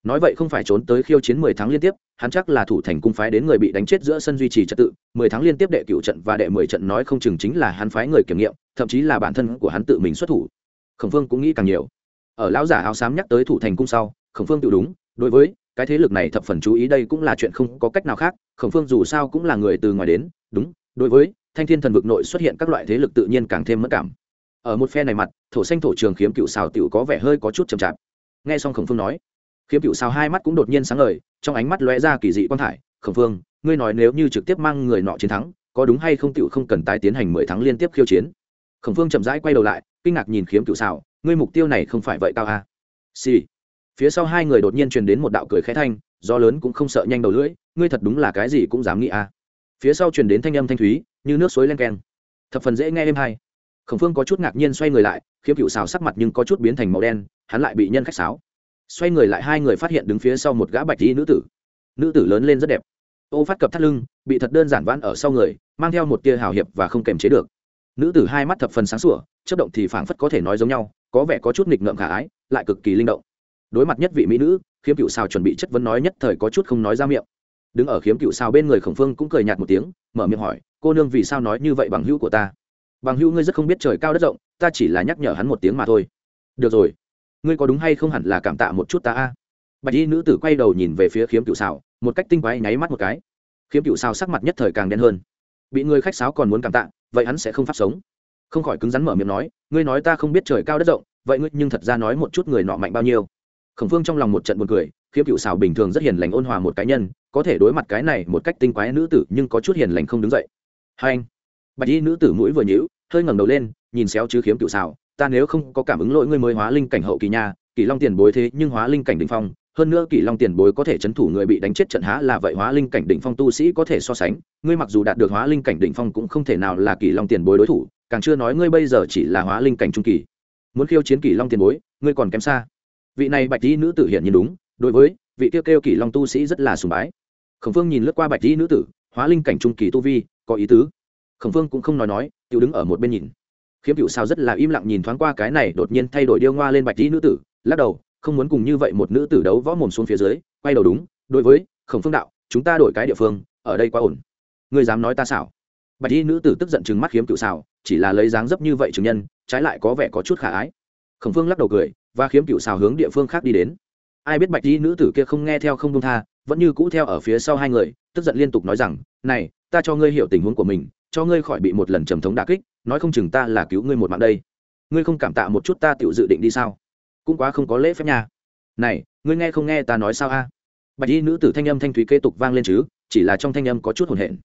Nói vậy không phải trốn tới khiêu chiến mười tháng liên tiếp, hắn chắc là thủ thành cung phái đến người bị đánh chết giữa sân duy trì trật tự, mười tháng liên tiếp đệ cựu trận và đệ mười trận nói không chừng chính là hắn phái người kiểm nghiệm, thậm chí là bản thân của hắn tự mình xuất thủ. Khổng phương cũng nghĩ càng nhiều. Ở lão giả áo xám nhắc tới thủ thành cung sau, khổng phương tự đúng, đối với cái thế lực này thập phần chú ý đây cũng là chuyện không có cách nào khác, khổng phương dù sao cũng là người từ ngoài đến, đúng, đối với thanh thiên thần vực nội xuất hiện các loại thế lực tự nhiên càng thêm mất cảm ở một phe này mặt, thổ xanh thổ trường khiếm cựu xào tiểu có vẻ hơi có chút chậm chạp nghe xong khổng phương nói khiếm cựu xào hai mắt cũng đột nhiên sáng lời trong ánh mắt lóe ra kỳ dị quan thải khổng phương, ngươi nói nếu như trực tiếp mang người nọ chiến thắng, có đúng hay không cựu không cần tái tiến hành mười tháng liên tiếp khiêu chiến khổng phương chậm rãi quay đầu lại, kinh ngạc nhìn khiếm cựu xào, ngươi mục tiêu này không phải vậy cao à? xì、sì phía sau hai người đột nhiên truyền đến một đạo cười khẽ thanh do lớn cũng không sợ nhanh đầu lưỡi, ngươi thật đúng là cái gì cũng dám nghĩ à. phía sau truyền đến thanh âm thanh thúy, như nước suối len keng. Thập phần dễ nghe êm hay. Khổng phương có chút ngạc nhiên xoay người lại, khiếm cựu xào sắc mặt nhưng có chút biến thành màu đen, hắn lại bị nhân khách sáo. Xoay người lại hai người phát hiện đứng phía sau một gã bạch y nữ tử. Nữ tử lớn lên rất đẹp. Ô phát cập thắt lưng, bị thật đơn giản vãn ở sau người, mang theo một tia hào hiệp và không kềm chế được. Nữ tử hai mắt thập phần sáng sủa chất động thì phảng phất có thể nói giống nhau, có vẻ có chút nghịch ngợm khả ái, lại cực kỳ linh động đối mặt nhất vị mỹ nữ, khiếm cựu sao chuẩn bị chất vấn nói nhất thời có chút không nói ra miệng. Đứng ở khiếm cựu sao bên người khổng phương cũng cười nhạt một tiếng, mở miệng hỏi, cô nương vì sao nói như vậy bằng hữu của ta? Bằng hữu ngươi rất không biết trời cao đất rộng, ta chỉ là nhắc nhở hắn một tiếng mà thôi. Được rồi, ngươi có đúng hay không hẳn là cảm tạ một chút ta a? Bạch y nữ tử quay đầu nhìn về phía khiếm cựu xào một cách tinh quái nháy mắt một cái. Khiếm cựu xào sắc mặt nhất thời càng đen hơn. Bị người khách sáo còn muốn cảm tạ, vậy hắn sẽ không phát sống. Không khỏi cứng rắn mở miệng nói, ngươi nói ta không biết trời cao đất rộng, vậy ngươi nhưng thật ra nói một chút người nọ mạnh bao nhiêu? Khổng phương trong lòng một trận buồn cười, khiếm cựu xào bình thường rất hiền lành ôn hòa một cá nhân, có thể đối mặt cái này một cách tinh quái nữ tử nhưng có chút hiền lành không đứng dậy. Hai anh, bạch y nữ tử mũi vừa nhíu, hơi ngẩng đầu lên, nhìn xéo chứ khiếm cựu xào ta nếu không có cảm ứng lỗi ngươi mới hóa linh cảnh hậu kỳ nha kỳ long tiền bối thế nhưng hóa linh cảnh đỉnh phong, hơn nữa kỳ long tiền bối có thể chấn thủ người bị đánh chết trận há là vậy hóa linh cảnh đỉnh phong tu sĩ có thể so sánh, ngươi mặc dù đạt được hóa linh cảnh đỉnh phong cũng không thể nào là kỳ long tiền bối đối thủ, càng chưa nói ngươi bây giờ chỉ là hóa linh cảnh trung kỳ. Muốn khiêu chiến kỳ long tiền bối, ngươi còn kém xa vị này bạch y nữ tử hiện nhiên đúng, đối với vị tiêu kêu kỳ long tu sĩ rất là sùng bái. Khổng phương nhìn lướt qua bạch y nữ tử, hóa linh cảnh trung kỳ tu vi, có ý tứ. Khổng phương cũng không nói nói tự đứng ở một bên nhìn. Khiếm cựu sao rất là im lặng nhìn thoáng qua cái này đột nhiên thay đổi điêu ngoa lên bạch y nữ tử, lắc đầu, không muốn cùng như vậy một nữ tử đấu võ mồm xuống phía dưới, quay đầu đúng, đối với khổng phương đạo, chúng ta đổi cái địa phương, ở đây quá ổn. Ngươi dám nói ta xảo? Bạch y nữ tử tức giận chừng mắt khiếm cựu xảo chỉ là lấy dáng dấp như vậy chứng nhân, trái lại có vẻ có chút khả ái. Khổng phương lắc đầu cười và khiếm cựu xào hướng địa phương khác đi đến. Ai biết bạch y nữ tử kia không nghe theo không đông tha, vẫn như cũ theo ở phía sau hai người, tức giận liên tục nói rằng, này, ta cho ngươi hiểu tình huống của mình, cho ngươi khỏi bị một lần trầm thống đà kích, nói không chừng ta là cứu ngươi một mạng đây. Ngươi không cảm tạ một chút ta tự dự định đi sao? Cũng quá không có lễ phép nha. Này, ngươi nghe không nghe ta nói sao a? Bạch y nữ tử thanh âm thanh thúy kế tục vang lên chứ, chỉ là trong thanh âm có chút hồn hển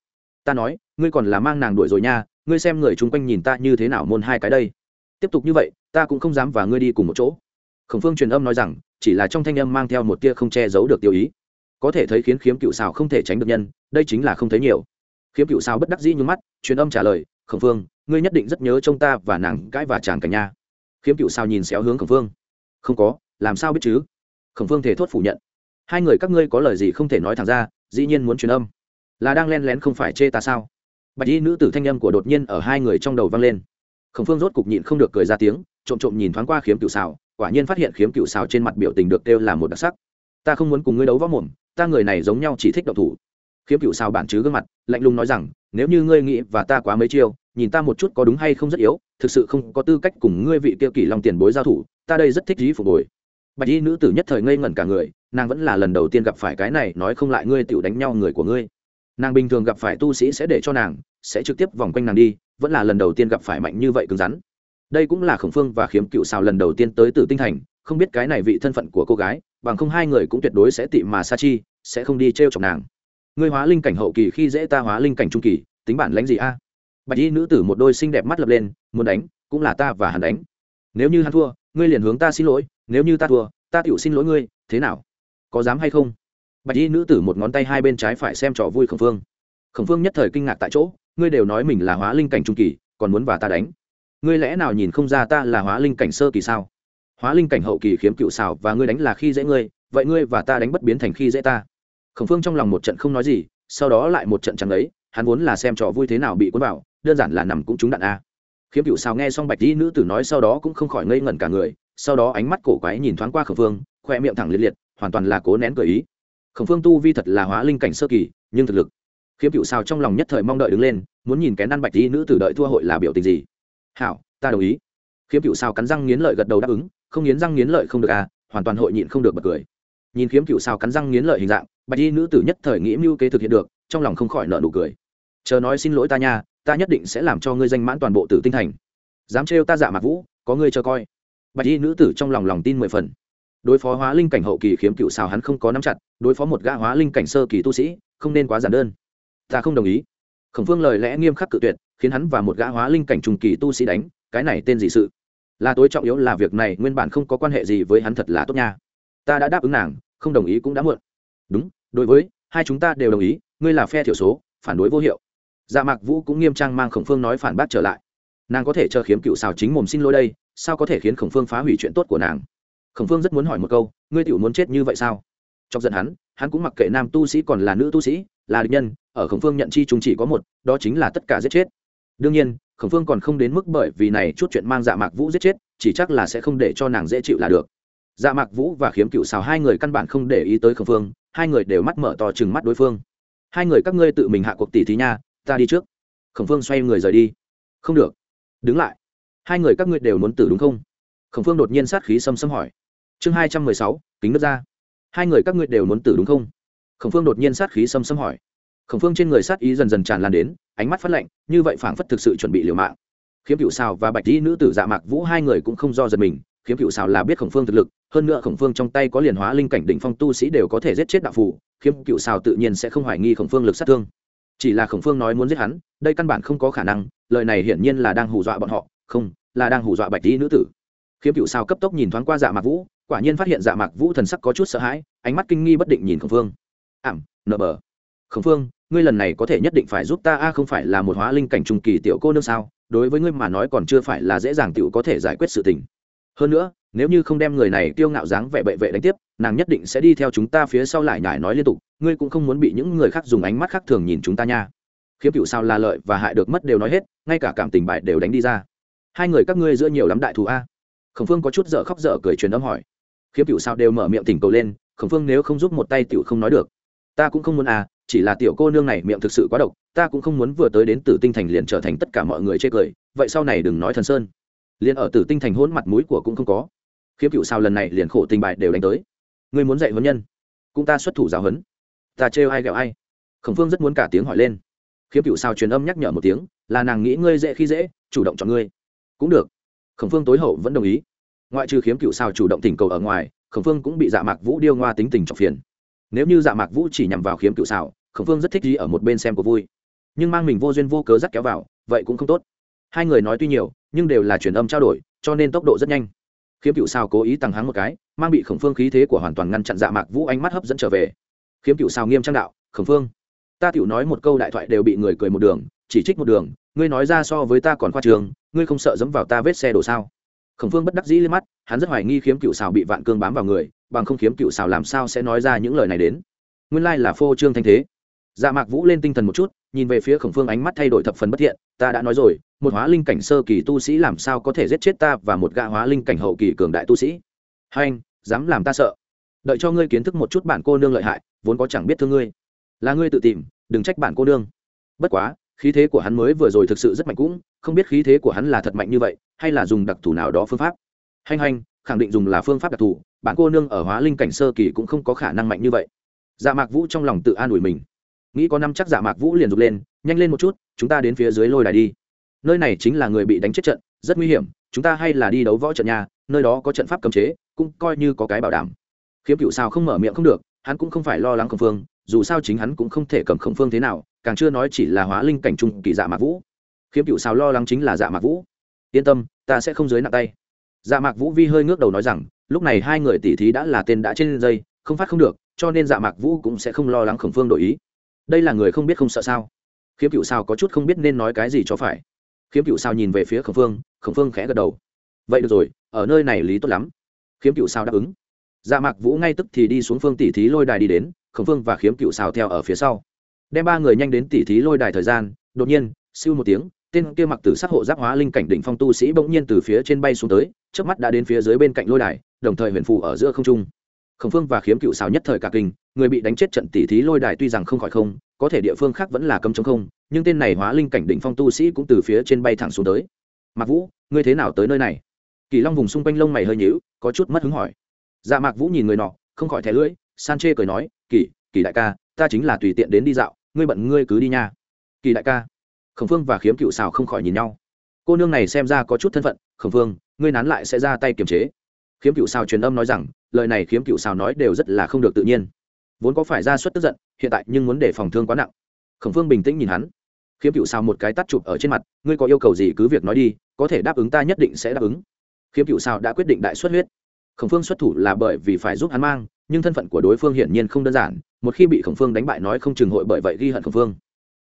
ta nói, ngươi còn là mang nàng đuổi rồi nha, ngươi xem người chung quanh nhìn ta như thế nào môn hai cái đây. Tiếp tục như vậy, ta cũng không dám và ngươi đi cùng một chỗ khổng phương truyền âm nói rằng, chỉ là trong thanh âm mang theo một tia không che giấu được tiêu ý. Có thể thấy khiến khiếm cựu xào không thể tránh được nhân, đây chính là không thấy nhiều. Khiếm cựu xào bất đắc dĩ nhún mắt, truyền âm trả lời, khổng phương, ngươi nhất định rất nhớ trông ta và nàng cãi và chàng cả nhà khiếm cựu xào nhìn xéo hướng khổng phương. Không có, làm sao biết chứ? Khổng phương thể thốt phủ nhận. Hai người các ngươi có lời gì không thể nói thẳng ra, dĩ nhiên muốn truyền âm. Là đang len lén không phải chê ta sao? Bạch y nữ tử thanh âm của đột nhiên ở hai người trong đầu vang lên. Khổng phương rốt cục nhịn không được cười ra tiếng, trộm trộm nhìn thoáng qua khiếm cựu xào quả nhiên phát hiện khiếm cựu xào trên mặt biểu tình được kêu là một đặc sắc. Ta không muốn cùng ngươi đấu võ mồm, ta người này giống nhau chỉ thích độc thủ. Khiếm cựu xào bản chứ gương mặt, lạnh lùng nói rằng, nếu như ngươi nghĩ và ta quá mấy chiêu, nhìn ta một chút có đúng hay không rất yếu, thực sự không có tư cách cùng ngươi vị tiêu kỷ long tiền bối giao thủ, ta đây rất thích dí phục bồi bạch y nữ tử nhất thời ngây ngẩn cả người, nàng vẫn là lần đầu tiên gặp phải cái này, nói không lại ngươi tựu đánh nhau người của ngươi. Nàng bình thường gặp phải tu sĩ sẽ để cho nàng, sẽ trực tiếp vòng quanh nàng đi, vẫn là lần đầu tiên gặp phải mạnh như vậy cứng rắn đây cũng là khổng phương và khiếm cựu xào lần đầu tiên tới từ tinh thành, không biết cái này vị thân phận của cô gái, bằng không hai người cũng tuyệt đối sẽ tị mà sa chi, sẽ không đi t r e o chọc nàng. Ngươi hóa linh cảnh hậu kỳ khi dễ ta hóa linh cảnh trung kỳ, tính bản lãnh gì a? Bạch y nữ tử một đôi xinh đẹp mắt lập lên, muốn đánh, cũng là ta và hắn đánh. Nếu như hắn thua, ngươi liền hướng ta xin lỗi, nếu như ta thua, ta tựu xin lỗi ngươi, thế nào? Có dám hay không? Bạch y nữ tử một ngón tay hai bên trái phải xem trò vui khổng phương. Khổng phương nhất thời kinh ngạc tại chỗ, ngươi đều nói mình là hóa linh cảnh trung kỳ, còn muốn và ta đánh ngươi lẽ nào nhìn không ra ta là hóa linh cảnh sơ kỳ sao? Hóa linh cảnh hậu kỳ khiếm cựu xào và ngươi đánh là khi dễ ngươi, vậy ngươi và ta đánh bất biến thành khi dễ ta. Khổng phương trong lòng một trận không nói gì, sau đó lại một trận chẳng ấy, hắn vốn là xem trò vui thế nào bị cuốn vào, đơn giản là nằm cũng trúng đạn a. Khiếm cựu xào nghe xong bạch di nữ tử nói sau đó cũng không khỏi ngây ngẩn cả người, sau đó ánh mắt cổ quái nhìn thoáng qua khổng phương, khoe miệng thẳng liệt liệt, hoàn toàn là cố nén cờ ý. Khổng phương tu vi thật là hóa linh cảnh sơ kỳ, nhưng thực lực. Khiếm cựu xào trong lòng nhất thời mong đợi đứng lên, muốn nhìn cái năn bạch di nữ tử đợi thua hội là biểu tình gì hảo, ta đồng ý. Khiếm cựu sao cắn răng nghiến lợi gật đầu đáp ứng, không nghiến răng nghiến lợi không được à hoàn toàn hội nhịn không được bật cười. Nhìn khiếm cựu sao cắn răng nghiến lợi hình dạng, bạch y nữ tử nhất thời nghĩ mưu kế thực hiện được, trong lòng không khỏi nợ nụ cười. Chờ nói xin lỗi ta nha, ta nhất định sẽ làm cho ngươi danh mãn toàn bộ tử tinh thành. Dám trêu ta dạ mạc vũ, có ngươi chờ coi. Bạch y nữ tử trong lòng lòng tin mười phần. Đối phó hóa linh cảnh hậu kỳ khiếm cựu sao hắn không có nắm chặt, đối phó một gã hóa linh cảnh sơ kỳ tu sĩ, không nên quá giản đơn. Ta không đồng ý. Khổng phương lời lẽ nghiêm khắc cự tuyệt khiến hắn và một gã hóa linh cảnh trùng kỳ tu sĩ đánh, cái này tên gì sự? Là tối trọng yếu là việc này, nguyên bản không có quan hệ gì với hắn thật là tốt nha. Ta đã đáp ứng nàng, không đồng ý cũng đã muộn. Đúng, đối với, hai chúng ta đều đồng ý, ngươi là phe thiểu số, phản đối vô hiệu. Dạ mạc vũ cũng nghiêm trang mang khổng phương nói phản bác trở lại. Nàng có thể chờ khiếm cựu xào chính mồm xin lỗi đây, sao có thể khiến khổng phương phá hủy chuyện tốt của nàng? Khổng phương rất muốn hỏi một câu, ngươi tiểu muốn chết như vậy sao? Chọc giận hắn hắn cũng mặc kệ nam tu sĩ còn là nữ tu sĩ, là địch nhân, ở khổng phương nhận chi chúng chỉ có một, đó chính là tất cả giết chết đương nhiên, khổng phương còn không đến mức bởi vì này chút chuyện mang dạ mạc vũ giết chết, chỉ chắc là sẽ không để cho nàng dễ chịu là được. Dạ mạc vũ và khiếm cựu xào hai người căn bản không để ý tới khổng phương, hai người đều mắt mở to chừng mắt đối phương. Hai người các ngươi tự mình hạ cuộc tỷ thí nha, ta đi trước. Khổng phương xoay người rời đi. Không được. Đứng lại. Hai người các ngươi đều muốn tử đúng không? Khổng phương đột nhiên sát khí xâm xâm hỏi. Chương hai trăm mười sáu, kính nước ra hai người các ngươi đều muốn tử đúng không? Khổng phương đột nhiên sát khí xâm xâm hỏi. Khổng phương trên người sát ý dần dần tràn lan đến ánh mắt phát lạnh, như vậy phảng phất thực sự chuẩn bị liều mạng. Khiếm cựu xào và bạch dĩ nữ tử dạ mạc vũ hai người cũng không do giật mình, khiếm cựu xào là biết khổng phương thực lực, hơn nữa khổng phương trong tay có liền hóa linh cảnh đỉnh phong tu sĩ đều có thể giết chết đạo phù, khiếm cựu xào tự nhiên sẽ không hoài nghi khổng phương lực sát thương. Chỉ là khổng phương nói muốn giết hắn, đây căn bản không có khả năng, lời này hiển nhiên là đang hù dọa bọn họ, không, là đang hù dọa bạch dĩ nữ tử. Khiếm cựu xào cấp tốc nhìn thoáng qua dạ mạc vũ, quả nhiên phát hiện dạ mạc vũ thần sắc có chút sợ hãi, ánh mắt kinh nghi bất định nhìn khổng phương. Ảm, nợ bờ. Khổng phương ngươi lần này có thể nhất định phải giúp ta a, không phải là một hóa linh cảnh trung kỳ tiểu cô nương sao? Đối với ngươi mà nói còn chưa phải là dễ dàng tiểu có thể giải quyết sự tình. Hơn nữa, nếu như không đem người này tiêu ngạo dáng vẻ bệ vệ đánh tiếp, nàng nhất định sẽ đi theo chúng ta phía sau lại nhải nói liên tục, ngươi cũng không muốn bị những người khác dùng ánh mắt khác thường nhìn chúng ta nha. Khiếm cựu sao là lợi và hại được mất đều nói hết, ngay cả cảm tình bài đều đánh đi ra. Hai người các ngươi giữa nhiều lắm đại thù a. Khổng phương có chút dở khóc dở cười truyền âm hỏi. Khiếm cựu sao đều mở miệng tỉnh cầu lên, khổng phương nếu không giúp một tay tiểu không nói được. Ta cũng không muốn à chỉ là tiểu cô nương này miệng thực sự quá độc, ta cũng không muốn vừa tới đến tử tinh thành liền trở thành tất cả mọi người chê cười, vậy sau này đừng nói thần sơn. Liền ở tử tinh thành hôn mặt mũi của cũng không có. Khiếm cựu sao lần này liền khổ tình bài đều đánh tới. Ngươi muốn dạy huấn nhân, cũng ta xuất thủ giáo huấn. Ta trêu ai ghẹo ai. Khổng phương rất muốn cả tiếng hỏi lên. Khiếm cựu sao truyền âm nhắc nhở một tiếng, là nàng nghĩ ngươi dễ khi dễ, chủ động chọn ngươi. Cũng được. Khổng phương tối hậu vẫn đồng ý. Ngoại trừ khiếm cựu sao chủ động tình cầu ở ngoài, khổng phương cũng bị dạ mạc vũ điêu ngoa tính tình trọng phiền. Nếu như dạ mạc vũ chỉ nhằm vào khiếm cựu sao khổng phương rất thích gì ở một bên xem của vui. Nhưng mang mình vô duyên vô cớ dắt kéo vào, vậy cũng không tốt. Hai người nói tuy nhiều, nhưng đều là truyền âm trao đổi, cho nên tốc độ rất nhanh. Khiếm cựu sao cố ý tăng hắng một cái, mang bị khổng phương khí thế của hoàn toàn ngăn chặn dạ mạc vũ ánh mắt hấp dẫn trở về. Khiếm cựu sao nghiêm trang đạo, khổng phương, ta tiểu nói một câu đại thoại đều bị người cười một đường, chỉ trích một đường, ngươi nói ra so với ta còn khoa trường, ngươi không sợ dẫm vào ta vết xe đổ sao? Khổng phương bất đắc dĩ lên mắt, hắn rất hoài nghi khiếm cựu xào bị vạn cương bám vào người, bằng không khiếm cựu xào làm sao sẽ nói ra những lời này đến? Nguyên lai là phô trương thanh thế dạ mạc vũ lên tinh thần một chút, nhìn về phía khổng phương ánh mắt thay đổi thập phần bất thiện, ta đã nói rồi, một hóa linh cảnh sơ kỳ tu sĩ làm sao có thể giết chết ta và một gã hóa linh cảnh hậu kỳ cường đại tu sĩ? Hai anh, dám làm ta sợ. Đợi cho ngươi kiến thức một chút bản cô nương lợi hại, vốn có chẳng biết thương ngươi. Là ngươi tự tìm, đừng trách bản cô nương. Bất quá, khí thế của hắn mới vừa rồi thực sự rất mạnh cũng, không biết khí thế của hắn là thật mạnh như vậy, hay là dùng đặc thù nào đó phương pháp. Hành hành khẳng định dùng là phương pháp đặc thù, bản cô nương ở hóa linh cảnh sơ kỳ cũng không có khả năng mạnh như vậy. Dạ mạc vũ trong lòng tự an ủi mình nghĩ có năm chắc giả mạc vũ liền rục lên, nhanh lên một chút, chúng ta đến phía dưới lôi đài đi. Nơi này chính là người bị đánh chết trận, rất nguy hiểm, chúng ta hay là đi đấu võ trận nhà nơi đó có trận pháp cấm chế, cũng coi như có cái bảo đảm. Khiếm cựu sao không mở miệng không được, hắn cũng không phải lo lắng khổng phương, dù sao chính hắn cũng không thể cầm khổng phương thế nào, càng chưa nói chỉ là hóa linh cảnh trung kỳ dạ mạc vũ. Khiếm cựu sao lo lắng chính là dạ mạc vũ. Yên tâm, ta sẽ không dưới nặng tay. Dạ mạc vũ vi hơi ngước đầu nói rằng, lúc này hai người tỷ thí đã là tên đã trên dây, không phát không được, cho nên dạ mạc vũ cũng sẽ không lo lắng khổng phương đổi ý đây là người không biết không sợ sao? Khiếm cựu sao có chút không biết nên nói cái gì cho phải. Khiếm cựu sao nhìn về phía khổng phương khổng phương khẽ gật đầu. Vậy được rồi, ở nơi này lý tốt lắm. Khiếm cựu sao đáp ứng. Dạ mạc vũ ngay tức thì đi xuống phương tỷ thí lôi đài đi đến, khổng phương và khiếm cựu Sao theo ở phía sau. Đem ba người nhanh đến tỷ thí lôi đài thời gian, đột nhiên, siêu một tiếng, tên kia mặc tử sắc hộ giáp hóa linh cảnh đỉnh phong tu sĩ bỗng nhiên từ phía trên bay xuống tới trước mắt đã đến phía dưới bên cạnh lôi đài, đồng thời huyền phù ở giữa không trung khổng phương và khiếm cựu xào nhất thời cả kinh, người bị đánh chết trận tỷ thí lôi đài tuy rằng không khỏi không, có thể địa phương khác vẫn là cấm chống không, nhưng tên này hóa linh cảnh đỉnh phong tu sĩ cũng từ phía trên bay thẳng xuống tới. Mạc vũ, ngươi thế nào tới nơi này? Kỳ long vùng xung quanh lông mày hơi nhíu, có chút mất hứng hỏi. Dạ mạc vũ nhìn người nọ, không khỏi thẻ lưỡi, san chê cười nói, kỳ kỳ đại ca, ta chính là tùy tiện đến đi dạo, ngươi bận ngươi cứ đi nha. Kỳ đại ca? Khổng phương và khiếm cựu xào không khỏi nhìn nhau. Cô nương này xem ra có chút thân phận, khổng phương, ngươi nán lại sẽ ra tay kiềm chế. Khiếm cựu xào truyền âm nói rằng lời này khiếm cựu xào nói đều rất là không được tự nhiên. Vốn có phải ra suất tức giận, hiện tại nhưng muốn để phòng thương quá nặng. Khổng phương bình tĩnh nhìn hắn. Khiếm cựu xào một cái tắt chụp ở trên mặt, ngươi có yêu cầu gì cứ việc nói đi, có thể đáp ứng ta nhất định sẽ đáp ứng. Khiếm cựu xào đã quyết định đại xuất huyết. Khổng phương xuất thủ là bởi vì phải giúp hắn mang, nhưng thân phận của đối phương hiển nhiên không đơn giản, một khi bị khổng phương đánh bại nói không chừng hội bởi vậy ghi hận khổng phương.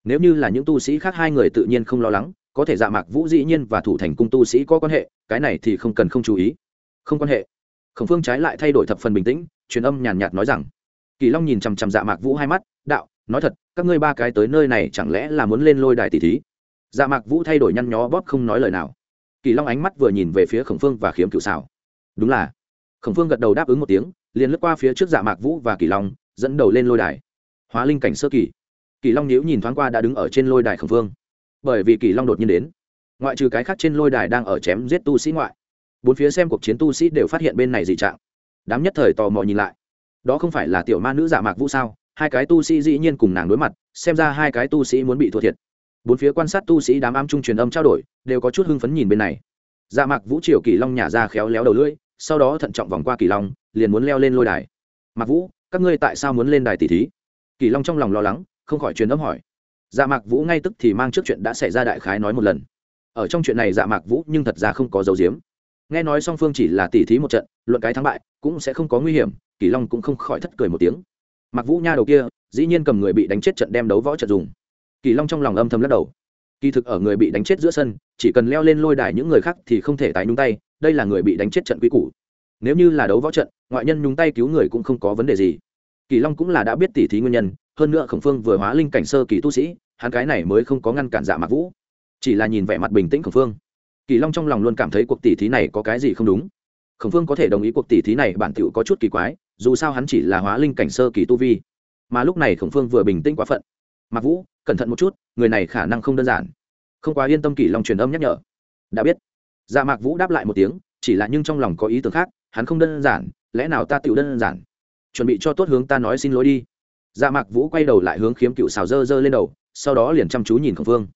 Nếu như là những tu sĩ khác hai người tự nhiên không lo lắng, có thể dạ mạc vũ dĩ nhiên và thủ thành cung tu sĩ có quan hệ, cái này thì không cần không chú ý. Không quan hệ khổng phương trái lại thay đổi thập phần bình tĩnh, truyền âm nhàn nhạt nói rằng, kỳ long nhìn chằm chằm dạ mạc vũ hai mắt, đạo, nói thật, các ngươi ba cái tới nơi này chẳng lẽ là muốn lên lôi đài tỷ thí? Dạ mạc vũ thay đổi nhăn nhó bóp không nói lời nào. Kỳ long ánh mắt vừa nhìn về phía khổng phương và khiếm cựu xảo. Đúng là. Khổng phương gật đầu đáp ứng một tiếng, liền lướt qua phía trước dạ mạc vũ và kỳ long, dẫn đầu lên lôi đài. Hóa linh cảnh sơ kỳ. Kỳ long nhíu nhìn thoáng qua đã đứng ở trên lôi đài khổng phương. Bởi vì kỳ long đột nhiên đến, ngoại trừ cái khác trên lôi đài đang ở chém giết tu sĩ ngoại bốn phía xem cuộc chiến tu sĩ đều phát hiện bên này dị trạng. Đám nhất thời tò mò nhìn lại. Đó không phải là tiểu ma nữ dạ mạc vũ sao? Hai cái tu sĩ dĩ nhiên cùng nàng đối mặt, xem ra hai cái tu sĩ muốn bị thua thiệt. Bốn phía quan sát tu sĩ đám am trung truyền âm trao đổi, đều có chút hưng phấn nhìn bên này. Dạ mạc vũ triều kỳ long nhả ra khéo léo đầu lưỡi, sau đó thận trọng vòng qua kỳ long, liền muốn leo lên lôi đài. Mạc vũ, các ngươi tại sao muốn lên đài tỷ thí? Kỳ long trong lòng lo lắng, không khỏi truyền âm hỏi. Dạ mạc vũ ngay tức thì mang trước chuyện đã xảy ra đại khái nói một lần. Ở trong chuyện này dạ mạc vũ nhưng thật ra không có dấu diếm nghe nói song phương chỉ là tỷ thí một trận, luận cái thắng bại cũng sẽ không có nguy hiểm, kỳ long cũng không khỏi thất cười một tiếng. Mặc vũ nha đầu kia, dĩ nhiên cầm người bị đánh chết trận đem đấu võ trận dùng. Kỳ long trong lòng âm thầm lắc đầu. Kỳ thực ở người bị đánh chết giữa sân, chỉ cần leo lên lôi đài những người khác thì không thể tái nhúng tay, đây là người bị đánh chết trận quý cũ nếu như là đấu võ trận, ngoại nhân nhúng tay cứu người cũng không có vấn đề gì. Kỳ long cũng là đã biết tỉ thí nguyên nhân, hơn nữa khổng phương vừa hóa linh cảnh sơ kỳ tu sĩ, hắn cái này mới không có ngăn cản dạ mạc vũ. Chỉ là nhìn vẻ mặt bình tĩnh khổng phương kỳ long trong lòng luôn cảm thấy cuộc tỉ thí này có cái gì không đúng. Khổng phương có thể đồng ý cuộc tỉ thí này, bản t có chút kỳ quái, dù sao hắn chỉ là hóa linh cảnh sơ kỳ tu vi. Mà lúc này khổng phương vừa bình tĩnh quá phận. Mặc vũ, cẩn thận một chút, người này khả năng không đơn giản. Không quá yên tâm, kỳ long truyền âm nhắc nhở. Đã biết. Dạ mạc vũ đáp lại một tiếng, chỉ là nhưng trong lòng có ý tưởng khác, hắn không đơn giản, lẽ nào ta tựu đơn giản? Chuẩn bị cho tốt hướng ta nói xin lỗi đi. Dạ mạc vũ quay đầu lại hướng khiếm cựu xào dơ dơ lên đầu, sau đó liền chăm chú nhìn khổng phương.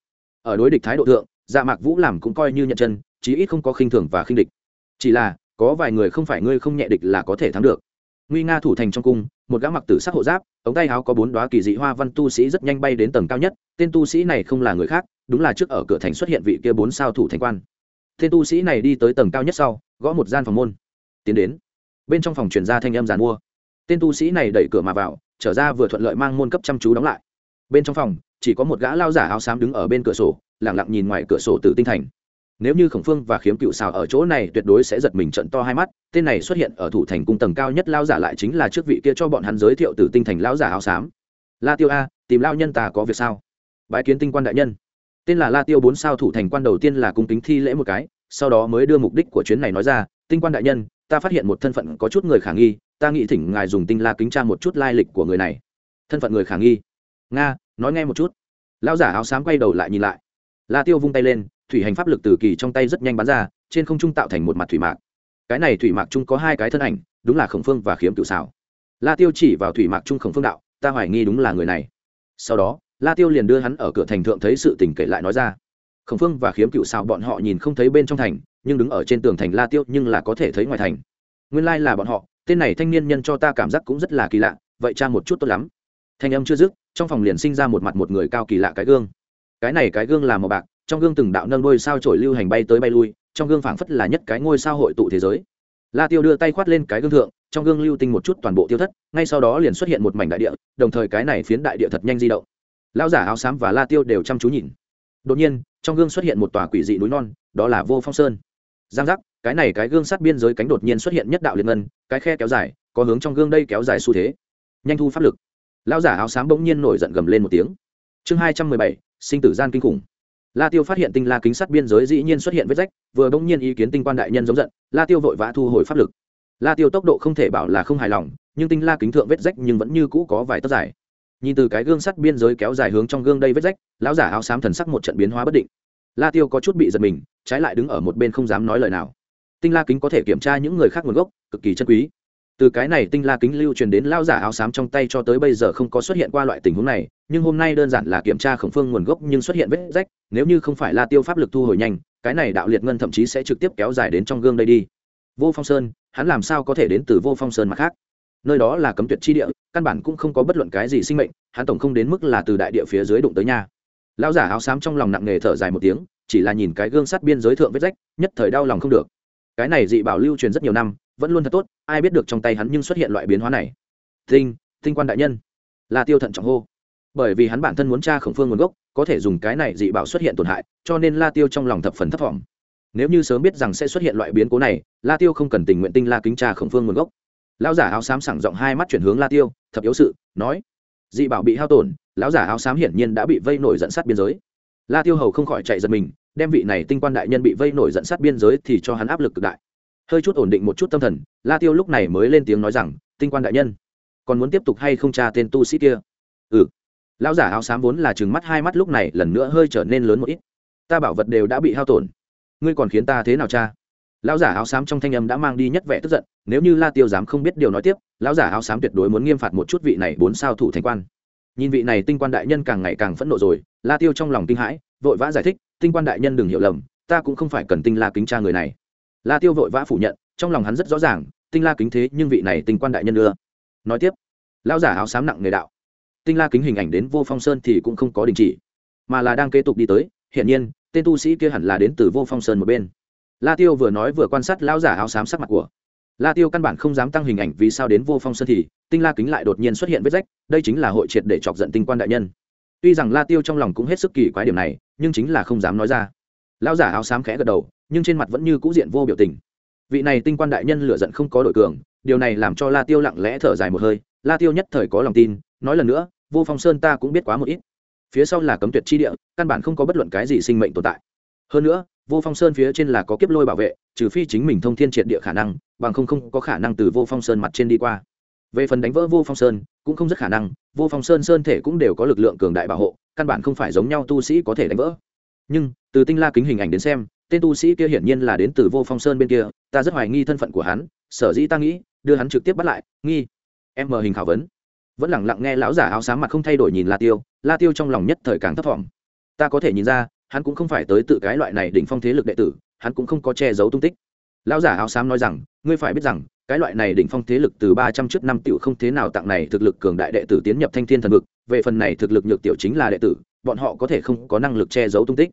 Ở đối địch thái độ thượng dạ mạc vũ làm cũng coi như nhận chân, chí ít không có khinh thường và khinh địch. Chỉ là, có vài người không phải ngươi không nhẹ địch là có thể thắng được. Nguy nga thủ thành trong cung, một gã mặc tử sắc hộ giáp, ống tay áo có bốn đoá kỳ dị hoa văn tu sĩ rất nhanh bay đến tầng cao nhất, tên tu sĩ này không là người khác, đúng là trước ở cửa thành xuất hiện vị kia bốn sao thủ thành quan. Tên tu sĩ này đi tới tầng cao nhất sau, gõ một gian phòng môn. Tiến đến. Bên trong phòng chuyển ra thanh âm giàn mua. Tên tu sĩ này đẩy cửa mà vào, trở ra vừa thuận lợi mang môn cấp chăm chú đóng lại. Bên trong phòng, chỉ có một gã lao giả áo xám đứng ở bên cửa sổ lẳng lặng nhìn ngoài cửa sổ tử tinh thành. Nếu như khổng phương và khiếm cựu xào ở chỗ này tuyệt đối sẽ giật mình trận to hai mắt, tên này xuất hiện ở thủ thành cung tầng cao nhất lao giả lại chính là trước vị kia cho bọn hắn giới thiệu từ tinh thành lao giả áo xám. La tiêu a, tìm lao nhân ta có việc sao? Bái kiến tinh quan đại nhân. Tên là la tiêu bốn sao thủ thành quan đầu tiên là cung kính thi lễ một cái, sau đó mới đưa mục đích của chuyến này nói ra, tinh quan đại nhân, ta phát hiện một thân phận có chút người khả nghi, ta nghĩ thỉnh ngài dùng tinh la kính tra một chút lai lịch của người này. Thân phận người khả nghi? Nga, nói nghe một chút. Lão giả áo xám quay đầu lại nhìn lại la tiêu vung tay lên, thủy hành pháp lực từ kỳ trong tay rất nhanh bắn ra, trên không trung tạo thành một mặt thủy mạc. Cái này thủy mạc chung có hai cái thân ảnh, đúng là khổng phương và khiếm cựu xảo la tiêu chỉ vào thủy mạc chung khổng phương đạo, ta hoài nghi đúng là người này. Sau đó, la tiêu liền đưa hắn ở cửa thành thượng thấy sự tình kể lại nói ra. Khổng phương và khiếm cựu xào bọn họ nhìn không thấy bên trong thành, nhưng đứng ở trên tường thành la tiêu nhưng là có thể thấy ngoài thành. Nguyên lai là bọn họ, tên này thanh niên nhân cho ta cảm giác cũng rất là kỳ lạ, vậy cha một chút tốt lắm. Thanh âm chưa dứt, trong phòng liền sinh ra một mặt một người cao kỳ lạ cái gương cái này cái gương là màu bạc, trong gương từng đạo nâng đôi sao trổi lưu hành bay tới bay lui, trong gương phảng phất là nhất cái ngôi sao hội tụ thế giới. La tiêu đưa tay khoát lên cái gương thượng, trong gương lưu tinh một chút toàn bộ tiêu thất, ngay sau đó liền xuất hiện một mảnh đại địa, đồng thời cái này phiến đại địa thật nhanh di động. Lão giả áo xám và la tiêu đều chăm chú nhìn. Đột nhiên, trong gương xuất hiện một tòa quỷ dị núi non, đó là vô phong sơn. Giang giác, cái này cái gương sát biên giới cánh đột nhiên xuất hiện nhất đạo liên ngân, cái khe kéo dài, có hướng trong gương đây kéo dài xu thế. Nhanh thu pháp lực. Lão giả áo xám bỗng nhiên nổi giận gầm lên một tiếng. Chương hai trăm mười bảy sinh tử gian kinh khủng. La tiêu phát hiện tinh la kính sắt biên giới dĩ nhiên xuất hiện vết rách, vừa bỗng nhiên ý kiến tinh quan đại nhân giống giận, la tiêu vội vã thu hồi pháp lực. La tiêu tốc độ không thể bảo là không hài lòng, nhưng tinh la kính thượng vết rách nhưng vẫn như cũ có vài tấc dài. Nhìn từ cái gương sắt biên giới kéo dài hướng trong gương đây vết rách, lão giả áo xám thần sắc một trận biến hóa bất định. La tiêu có chút bị giật mình, trái lại đứng ở một bên không dám nói lời nào. Tinh la kính có thể kiểm tra những người khác nguồn gốc, cực kỳ chân quý từ cái này tinh la kính lưu truyền đến lao giả áo xám trong tay cho tới bây giờ không có xuất hiện qua loại tình huống này, nhưng hôm nay đơn giản là kiểm tra khổng phương nguồn gốc nhưng xuất hiện vết rách, nếu như không phải la tiêu pháp lực thu hồi nhanh, cái này đạo liệt ngân thậm chí sẽ trực tiếp kéo dài đến trong gương đây đi. Vô phong sơn, hắn làm sao có thể đến từ vô phong sơn mặt khác? Nơi đó là cấm tuyệt chi địa, căn bản cũng không có bất luận cái gì sinh mệnh, hắn tổng không đến mức là từ đại địa phía dưới đụng tới nhà lão giả áo xám trong lòng nặng nề thở dài một tiếng, chỉ là nhìn cái gương sắt biên giới thượng vết rách, nhất thời đau lòng không được. Cái này dị bảo lưu truyền rất nhiều năm vẫn luôn thật tốt, ai biết được trong tay hắn nhưng xuất hiện loại biến hóa này. Tinh tinh quan đại nhân. Là tiêu thận trọng hô. Bởi vì hắn bản thân muốn tra khổng phương nguồn gốc, có thể dùng cái này dị bảo xuất hiện tổn hại, cho nên la tiêu trong lòng thập phần thấp t nếu như sớm biết rằng sẽ xuất hiện loại biến cố này, la tiêu không cần tình nguyện tinh la kính tra khổng phương nguồn gốc. Lão giả áo xám sẳng giọng hai mắt chuyển hướng la tiêu, thập yếu sự, nói, dị bảo bị hao tổn, lão giả áo xám hiển nhiên đã bị vây nổi dẫn sát biên giới. La tiêu hầu không khỏi chạy giật mình, đem vị này tinh quan đại nhân bị vây nổi dẫn sát biên giới thì cho hắn áp lực cực đại hơi chút ổn định một chút tâm thần, la tiêu lúc này mới lên tiếng nói rằng, tinh quan đại nhân, còn muốn tiếp tục hay không tra tên tu sĩ kia? Ừ. Lão giả áo xám vốn là chừng mắt hai mắt lúc này lần nữa hơi trở nên lớn một ít. Ta bảo vật đều đã bị hao tổn. Ngươi còn khiến ta thế nào cha lão giả áo xám trong thanh âm đã mang đi nhất vẻ tức giận, nếu như la tiêu dám không biết điều nói tiếp, lão giả áo xám tuyệt đối muốn nghiêm phạt một chút vị này bốn sao thủ thành quan. Nhìn vị này tinh quan đại nhân càng ngày càng phẫn nộ rồi, la tiêu trong lòng kinh hãi, vội vã giải thích, tinh quan đại nhân đừng hiểu lầm, ta cũng không phải cần tinh la kính tra người này la tiêu vội vã phủ nhận, trong lòng hắn rất rõ ràng, tinh la kính thế nhưng vị này tinh quan đại nhân đưa nói tiếp, lão giả áo xám nặng nghề đạo. Tinh la kính hình ảnh đến vô phong sơn thì cũng không có đình chỉ, mà là đang kế tục đi tới, hiển nhiên, tên tu sĩ kia hẳn là đến từ vô phong sơn một bên. La tiêu vừa nói vừa quan sát lão giả áo xám sắc mặt của. La tiêu căn bản không dám tăng hình ảnh vì sao đến vô phong sơn thì, tinh la kính lại đột nhiên xuất hiện vết rách, đây chính là hội triệt để chọc giận tinh quan đại nhân. Tuy rằng la tiêu trong lòng cũng hết sức kỳ quái điểm này, nhưng chính là không dám nói ra. Lão giả áo xám khẽ gật đầu nhưng trên mặt vẫn như cũ diện vô biểu tình. Vị này tinh quan đại nhân lựa giận không có đội cường, điều này làm cho la tiêu lặng lẽ thở dài một hơi. La tiêu nhất thời có lòng tin, nói lần nữa, vô phong sơn ta cũng biết quá một ít. Phía sau là cấm tuyệt chi địa, căn bản không có bất luận cái gì sinh mệnh tồn tại. Hơn nữa, vô phong sơn phía trên là có kiếp lôi bảo vệ, trừ phi chính mình thông thiên triệt địa khả năng, bằng không không có khả năng từ vô phong sơn mặt trên đi qua. Về phần đánh vỡ vô phong sơn, cũng không rất khả năng, vô phong sơn sơn thể cũng đều có lực lượng cường đại bảo hộ, căn bản không phải giống nhau tu sĩ có thể đánh vỡ. Nhưng, từ tinh la kính hình ảnh đến xem tên tu sĩ kia hiển nhiên là đến từ vô phong sơn bên kia, ta rất hoài nghi thân phận của hắn, sở dĩ ta nghĩ, đưa hắn trực tiếp bắt lại, nghi. Em mờ hình khảo vấn. Vẫn lẳng lặng nghe lão giả áo xám mặt không thay đổi nhìn la tiêu la tiêu trong lòng nhất thời càng thấp thỏm. Ta có thể nhìn ra, hắn cũng không phải tới tự cái loại này đỉnh phong thế lực đệ tử, hắn cũng không có che giấu tung tích. Lão giả áo xám nói rằng, ngươi phải biết rằng, cái loại này đỉnh phong thế lực từ ba trăm trước năm tiểu không thế nào tặng này thực lực cường đại đệ tử tiến nhập thanh thiên thần vực, về phần này thực lực nhược tiểu chính là đệ tử, bọn họ có thể không có năng lực che giấu tung tích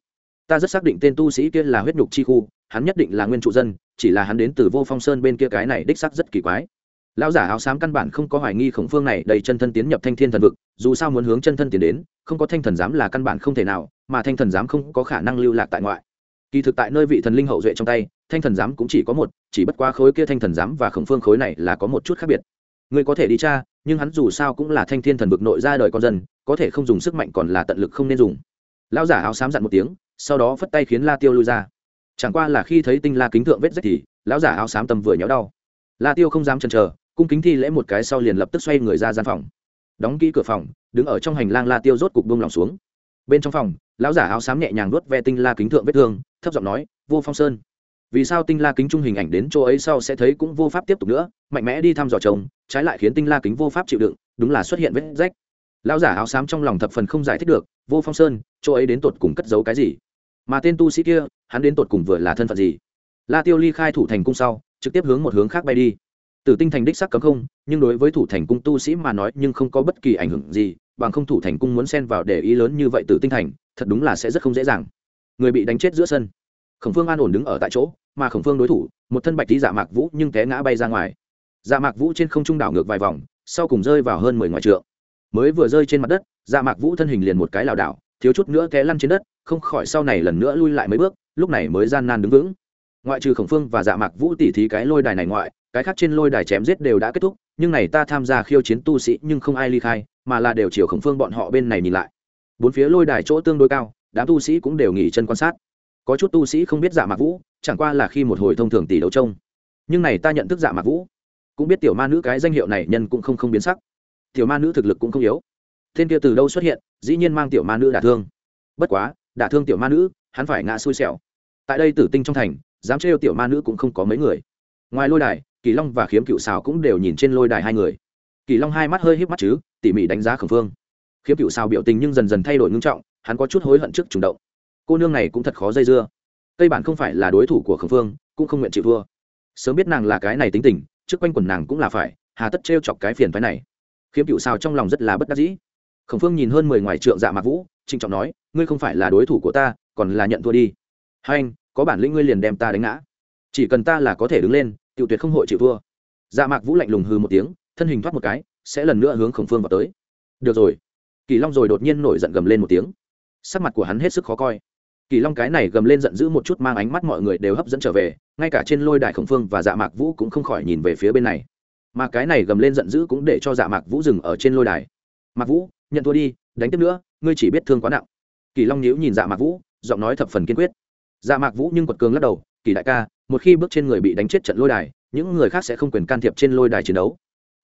ta rất xác định tên tu sĩ kia là huyết nhục chi khu, hắn nhất định là nguyên trụ dân, chỉ là hắn đến từ vô phong sơn bên kia cái này đích sắc rất kỳ quái. Lão giả áo xám căn bản không có hoài nghi khổng phương này đầy chân thân tiến nhập thanh thiên thần vực, dù sao muốn hướng chân thân tiến đến, không có thanh thần giám là căn bản không thể nào, mà thanh thần giám không có khả năng lưu lạc tại ngoại. Kỳ thực tại nơi vị thần linh hậu duệ trong tay, thanh thần giám cũng chỉ có một, chỉ bất quá khối kia thanh thần giám và khổng phương khối này là có một chút khác biệt. Người có thể đi tra, nhưng hắn dù sao cũng là thanh thiên thần vực nội ra đời con dân, có thể không dùng sức mạnh còn là tận lực không nên dùng. Lão giả áo xám dặn một tiếng sau đó phất tay khiến la tiêu lui ra. Chẳng qua là khi thấy tinh la kính thượng vết rách thì, lão giả áo xám tầm vừa nhéo đau. La tiêu không dám chần chờ, cung kính thi lễ một cái sau liền lập tức xoay người ra gian phòng. Đóng kỹ cửa phòng, đứng ở trong hành lang la tiêu rốt cục buông lòng xuống. Bên trong phòng, lão giả áo xám nhẹ nhàng nuốt ve tinh la kính thượng vết thương, thấp giọng nói, vô phong sơn. Vì sao tinh la kính trung hình ảnh đến chỗ ấy sau sẽ thấy cũng vô pháp tiếp tục nữa, mạnh mẽ đi thăm dò chồng trái lại khiến tinh la kính vô pháp chịu đựng, đúng là xuất hiện vết rách. Lão giả áo xám trong lòng thập phần không giải thích được, vô phong sơn, chỗ ấy đến tột cùng cất giấu cái gì? Mà tên tu sĩ kia, hắn đến tột cùng vừa là thân phận gì? La tiêu ly khai thủ thành cung sau, trực tiếp hướng một hướng khác bay đi. Tử tinh thành đích sắc cấm không, nhưng đối với thủ thành cung tu sĩ mà nói nhưng không có bất kỳ ảnh hưởng gì, bằng không thủ thành cung muốn xen vào để ý lớn như vậy tử tinh thành, thật đúng là sẽ rất không dễ dàng. Người bị đánh chết giữa sân. Khổng phương an ổn đứng ở tại chỗ, mà khổng phương đối thủ, một thân bạch tí dạ mạc vũ nhưng té ngã bay ra ngoài. Dạ mạc vũ trên không trung đảo ngược vài vòng, sau cùng rơi vào hơn mười ngoài trượng. Mới vừa rơi trên mặt đất dạ mạc vũ thân hình liền một cái lảo đảo thiếu chút nữa té lăn trên đất, không khỏi sau này lần nữa lui lại mấy bước, lúc này mới gian nan đứng vững. Ngoại trừ khổng phương và dạ mạc vũ tỉ thí cái lôi đài này ngoại, cái khác trên lôi đài chém giết đều đã kết thúc, nhưng này ta tham gia khiêu chiến tu sĩ nhưng không ai ly khai, mà là đều chiều khổng phương bọn họ bên này nhìn lại. Bốn phía lôi đài chỗ tương đối cao, đám tu sĩ cũng đều nghỉ chân quan sát. Có chút tu sĩ không biết dạ mạc vũ, chẳng qua là khi một hồi thông thường tỷ đấu trông. Nhưng này ta nhận thức dạ mạc vũ. Cũng biết tiểu ma nữ cái danh hiệu này nhân cũng không không biến sắc. Tiểu ma nữ thực lực cũng không yếu tên kia từ đâu xuất hiện, dĩ nhiên mang tiểu ma nữ đả thương. Bất quá, đả thương tiểu ma nữ, hắn phải ngã xui xẻo. Tại đây tử tinh trong thành, dám trêu tiểu ma nữ cũng không có mấy người. Ngoài lôi đài, kỳ long và khiếm cựu xào cũng đều nhìn trên lôi đài hai người. Kỳ long hai mắt hơi híp mắt chứ, tỉ mỉ đánh giá khẩn phương. Khiếm cựu xào biểu tình nhưng dần dần thay đổi ngưng trọng, hắn có chút hối hận trước chủ động. Cô nương này cũng thật khó dây dưa. Cây bản không phải là đối thủ của khẩn phương, cũng không nguyện chịu thua. Sớm biết nàng là cái này tính tình, trước quanh quần nàng cũng là phải, hà tất trêu chọc cái phiền phái này. Khiếm cựu xào trong lòng rất là bất đắc dĩ. Khổng phương nhìn hơn mười ngoài trượng dạ mạc vũ, trịnh trọng nói, ngươi không phải là đối thủ của ta, còn là nhận thua đi. Hai anh, có bản lĩnh ngươi liền đem ta đánh ngã. Chỉ cần ta là có thể đứng lên tiểu tuyệt không hội chịu thua. Dạ mạc vũ lạnh lùng hư một tiếng, thân hình thoát một cái, sẽ lần nữa hướng khổng phương vào tới. Được rồi. Kỳ long rồi đột nhiên nổi giận gầm lên một tiếng. Sắc mặt của hắn hết sức khó coi. Kỳ long cái này gầm lên giận dữ một chút mang ánh mắt mọi người đều hấp dẫn trở về, ngay cả trên lôi đài khổng phương và dạ mạc vũ cũng không khỏi nhìn về phía bên này. Mà cái này gầm lên giận dữ cũng để cho dạ mạc vũ dừng ở trên lôi đài. Mạc vũ nhận thua đi, đánh tiếp nữa, ngươi chỉ biết thương quá nặng. Kỳ long nhíu nhìn dạ mạc vũ, giọng nói thập phần kiên quyết. Dạ mạc vũ nhưng quật cường lắc đầu, kỳ đại ca, một khi bước trên người bị đánh chết trận lôi đài, những người khác sẽ không quyền can thiệp trên lôi đài chiến đấu.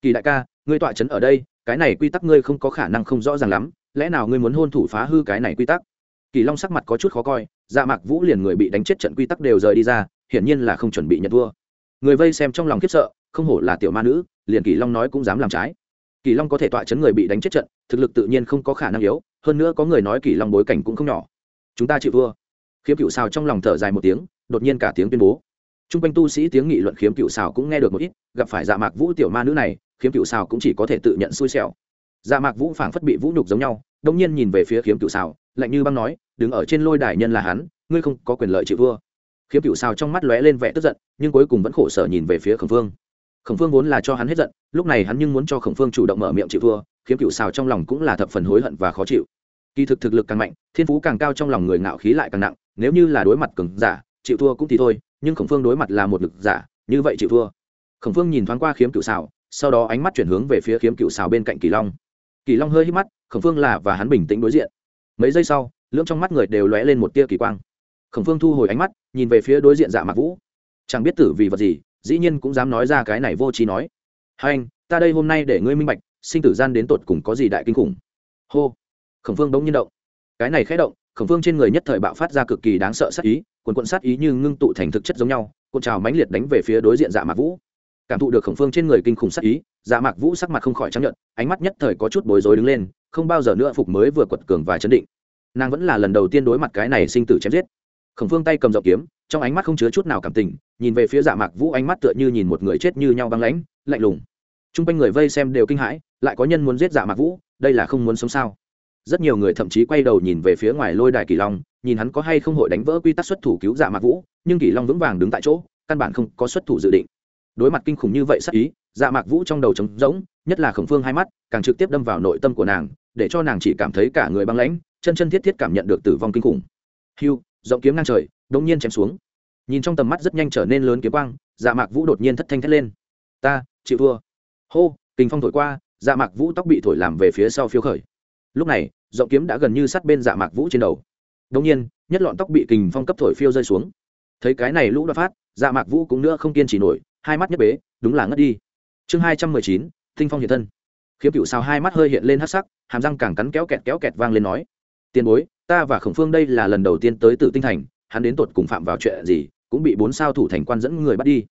Kỳ đại ca, ngươi tọa trấn ở đây, cái này quy tắc ngươi không có khả năng không rõ ràng lắm, lẽ nào ngươi muốn hôn thủ phá hư cái này quy tắc? Kỳ long sắc mặt có chút khó coi dạ mạc vũ liền người bị đánh chết trận quy tắc đều rời đi ra, hiển nhiên là không chuẩn bị nhận thua. Người vây xem trong lòng khiếp sợ, không hổ là tiểu ma nữ, liền kỳ long nói cũng dám làm trái kỳ long có thể tọa chấn người bị đánh chết trận, thực lực tự nhiên không có khả năng yếu, hơn nữa có người nói kỳ long bối cảnh cũng không nhỏ. Chúng ta chịu thua. Khiếm cựu xào trong lòng thở dài một tiếng, đột nhiên cả tiếng tuyên bố. T r u n g quanh tu sĩ tiếng nghị luận khiếm cựu xào cũng nghe được một ít, gặp phải dạ mạc vũ tiểu ma nữ này, khiếm cựu xào cũng chỉ có thể tự nhận xui xẻo. Dạ mạc vũ phảng phất bị vũ nhục giống nhau, đông nhiên nhìn về phía khiếm cựu xào lạnh như băng nói, đứng ở trên lôi đài nhân là hắn, ngươi không có quyền lợi chịu vua khiếm cựu xào trong mắt lóe lên vẻ tức giận, nhưng cuối cùng vẫn khổ sở nhìn về phía khẩn phương khổng phương vốn là cho hắn hết giận, lúc này hắn nhưng muốn cho khổng phương chủ động mở miệng chịu thua, khiến cựu xào trong lòng cũng là thập phần hối hận và khó chịu. Kỳ thực thực lực càng mạnh, thiên phú càng cao trong lòng người ngạo khí lại càng nặng, nếu như là đối mặt cường giả, chịu thua cũng thì thôi, nhưng khổng phương đối mặt là một lực giả, như vậy chịu thua. Khổng phương nhìn thoáng qua khiếm cựu xào sau đó ánh mắt chuyển hướng về phía khiếm cựu xào bên cạnh kỳ long. Kỳ long hơi hít mắt, khổng phương là và hắn bình tĩnh đối diện. Mấy giây sau, lưỡng trong mắt người đều lóe lên một tia kỳ quang. Khổng phương thu hồi ánh mắt, nhìn về phía đối diện dạ mạc vũ. Chẳng biết tử vì vật gì dĩ nhiên cũng dám nói ra cái này vô trí nói. Hai anh, ta đây hôm nay để ngươi minh bạch, sinh tử gian đến tột cùng có gì đại kinh khủng. Hô. Khổng phương bỗng nhiên động. Cái này khẽ động, khổng phương trên người nhất thời bạo phát ra cực kỳ đáng sợ sát ý quần quận sát ý như ngưng tụ thành thực chất giống nhau, cuộn trào mãnh liệt đánh về phía đối diện dạ mạc vũ. Cảm thụ được khổng phương trên người kinh khủng sát ý dạ mạc vũ sắc mặt không khỏi chấp nhận ánh mắt nhất thời có chút bối rối đứng lên, không bao giờ nữa phục mới vừa quật cường và chấn định. Nàng vẫn là lần đầu tiên đối mặt cái này sinh tử chém giết khổng phương tay cầm dọc kiếm, trong ánh mắt không chứa chút nào cảm tình, nhìn về phía dạ mạc vũ ánh mắt tựa như nhìn một người chết như nhau băng lãnh, lạnh lùng. T r u n g quanh người vây xem đều kinh hãi, lại có nhân muốn giết dạ mạc vũ, đây là không muốn sống sao? Rất nhiều người thậm chí quay đầu nhìn về phía ngoài lôi đài kỳ long, nhìn hắn có hay không hội đánh vỡ quy tắc xuất thủ cứu dạ mạc vũ, nhưng kỳ long vững vàng đứng tại chỗ, căn bản không có xuất thủ dự định. Đối mặt kinh khủng như vậy sắc ý dạ mạc vũ trong đầu trống rỗng, nhất là khổng phương hai mắt, càng trực tiếp đâm vào nội tâm của nàng, để cho nàng chỉ cảm thấy cả người băng lãnh, chân chân thiết thiết cảm nhận được tử vong kinh khủng. Hiu rộng kiếm ngang trời đống nhiên chém xuống. Nhìn trong tầm mắt rất nhanh trở nên lớn kiếm quang dạ mạc vũ đột nhiên thất thanh thét lên. Ta, chịu thua. Hô kinh phong thổi qua dạ mạc vũ tóc bị thổi làm về phía sau phiêu khởi. Lúc này, rộng kiếm đã gần như sát bên dạ mạc vũ trên đầu. Đống nhiên, nhất lọn tóc bị kình phong cấp thổi phiêu rơi xuống. Thấy cái này lũ đã phát dạ mạc vũ cũng nữa không kiên trì nổi, hai mắt nhấp bế, đúng là ngất đi. Chương hai trăm mười chín, tinh phong hiện thân. Khiếm cựu sao hai mắt hơi hiện lên hắc sắc, hàm răng càng cắn kéo kẹt kéo kẹt vang lên nói tiền bối, ta và khổng phương đây là lần đầu tiên tới tử tinh thành, hắn đến tột cùng phạm vào chuyện gì, cũng bị bốn sao thủ thành quan dẫn người bắt đi.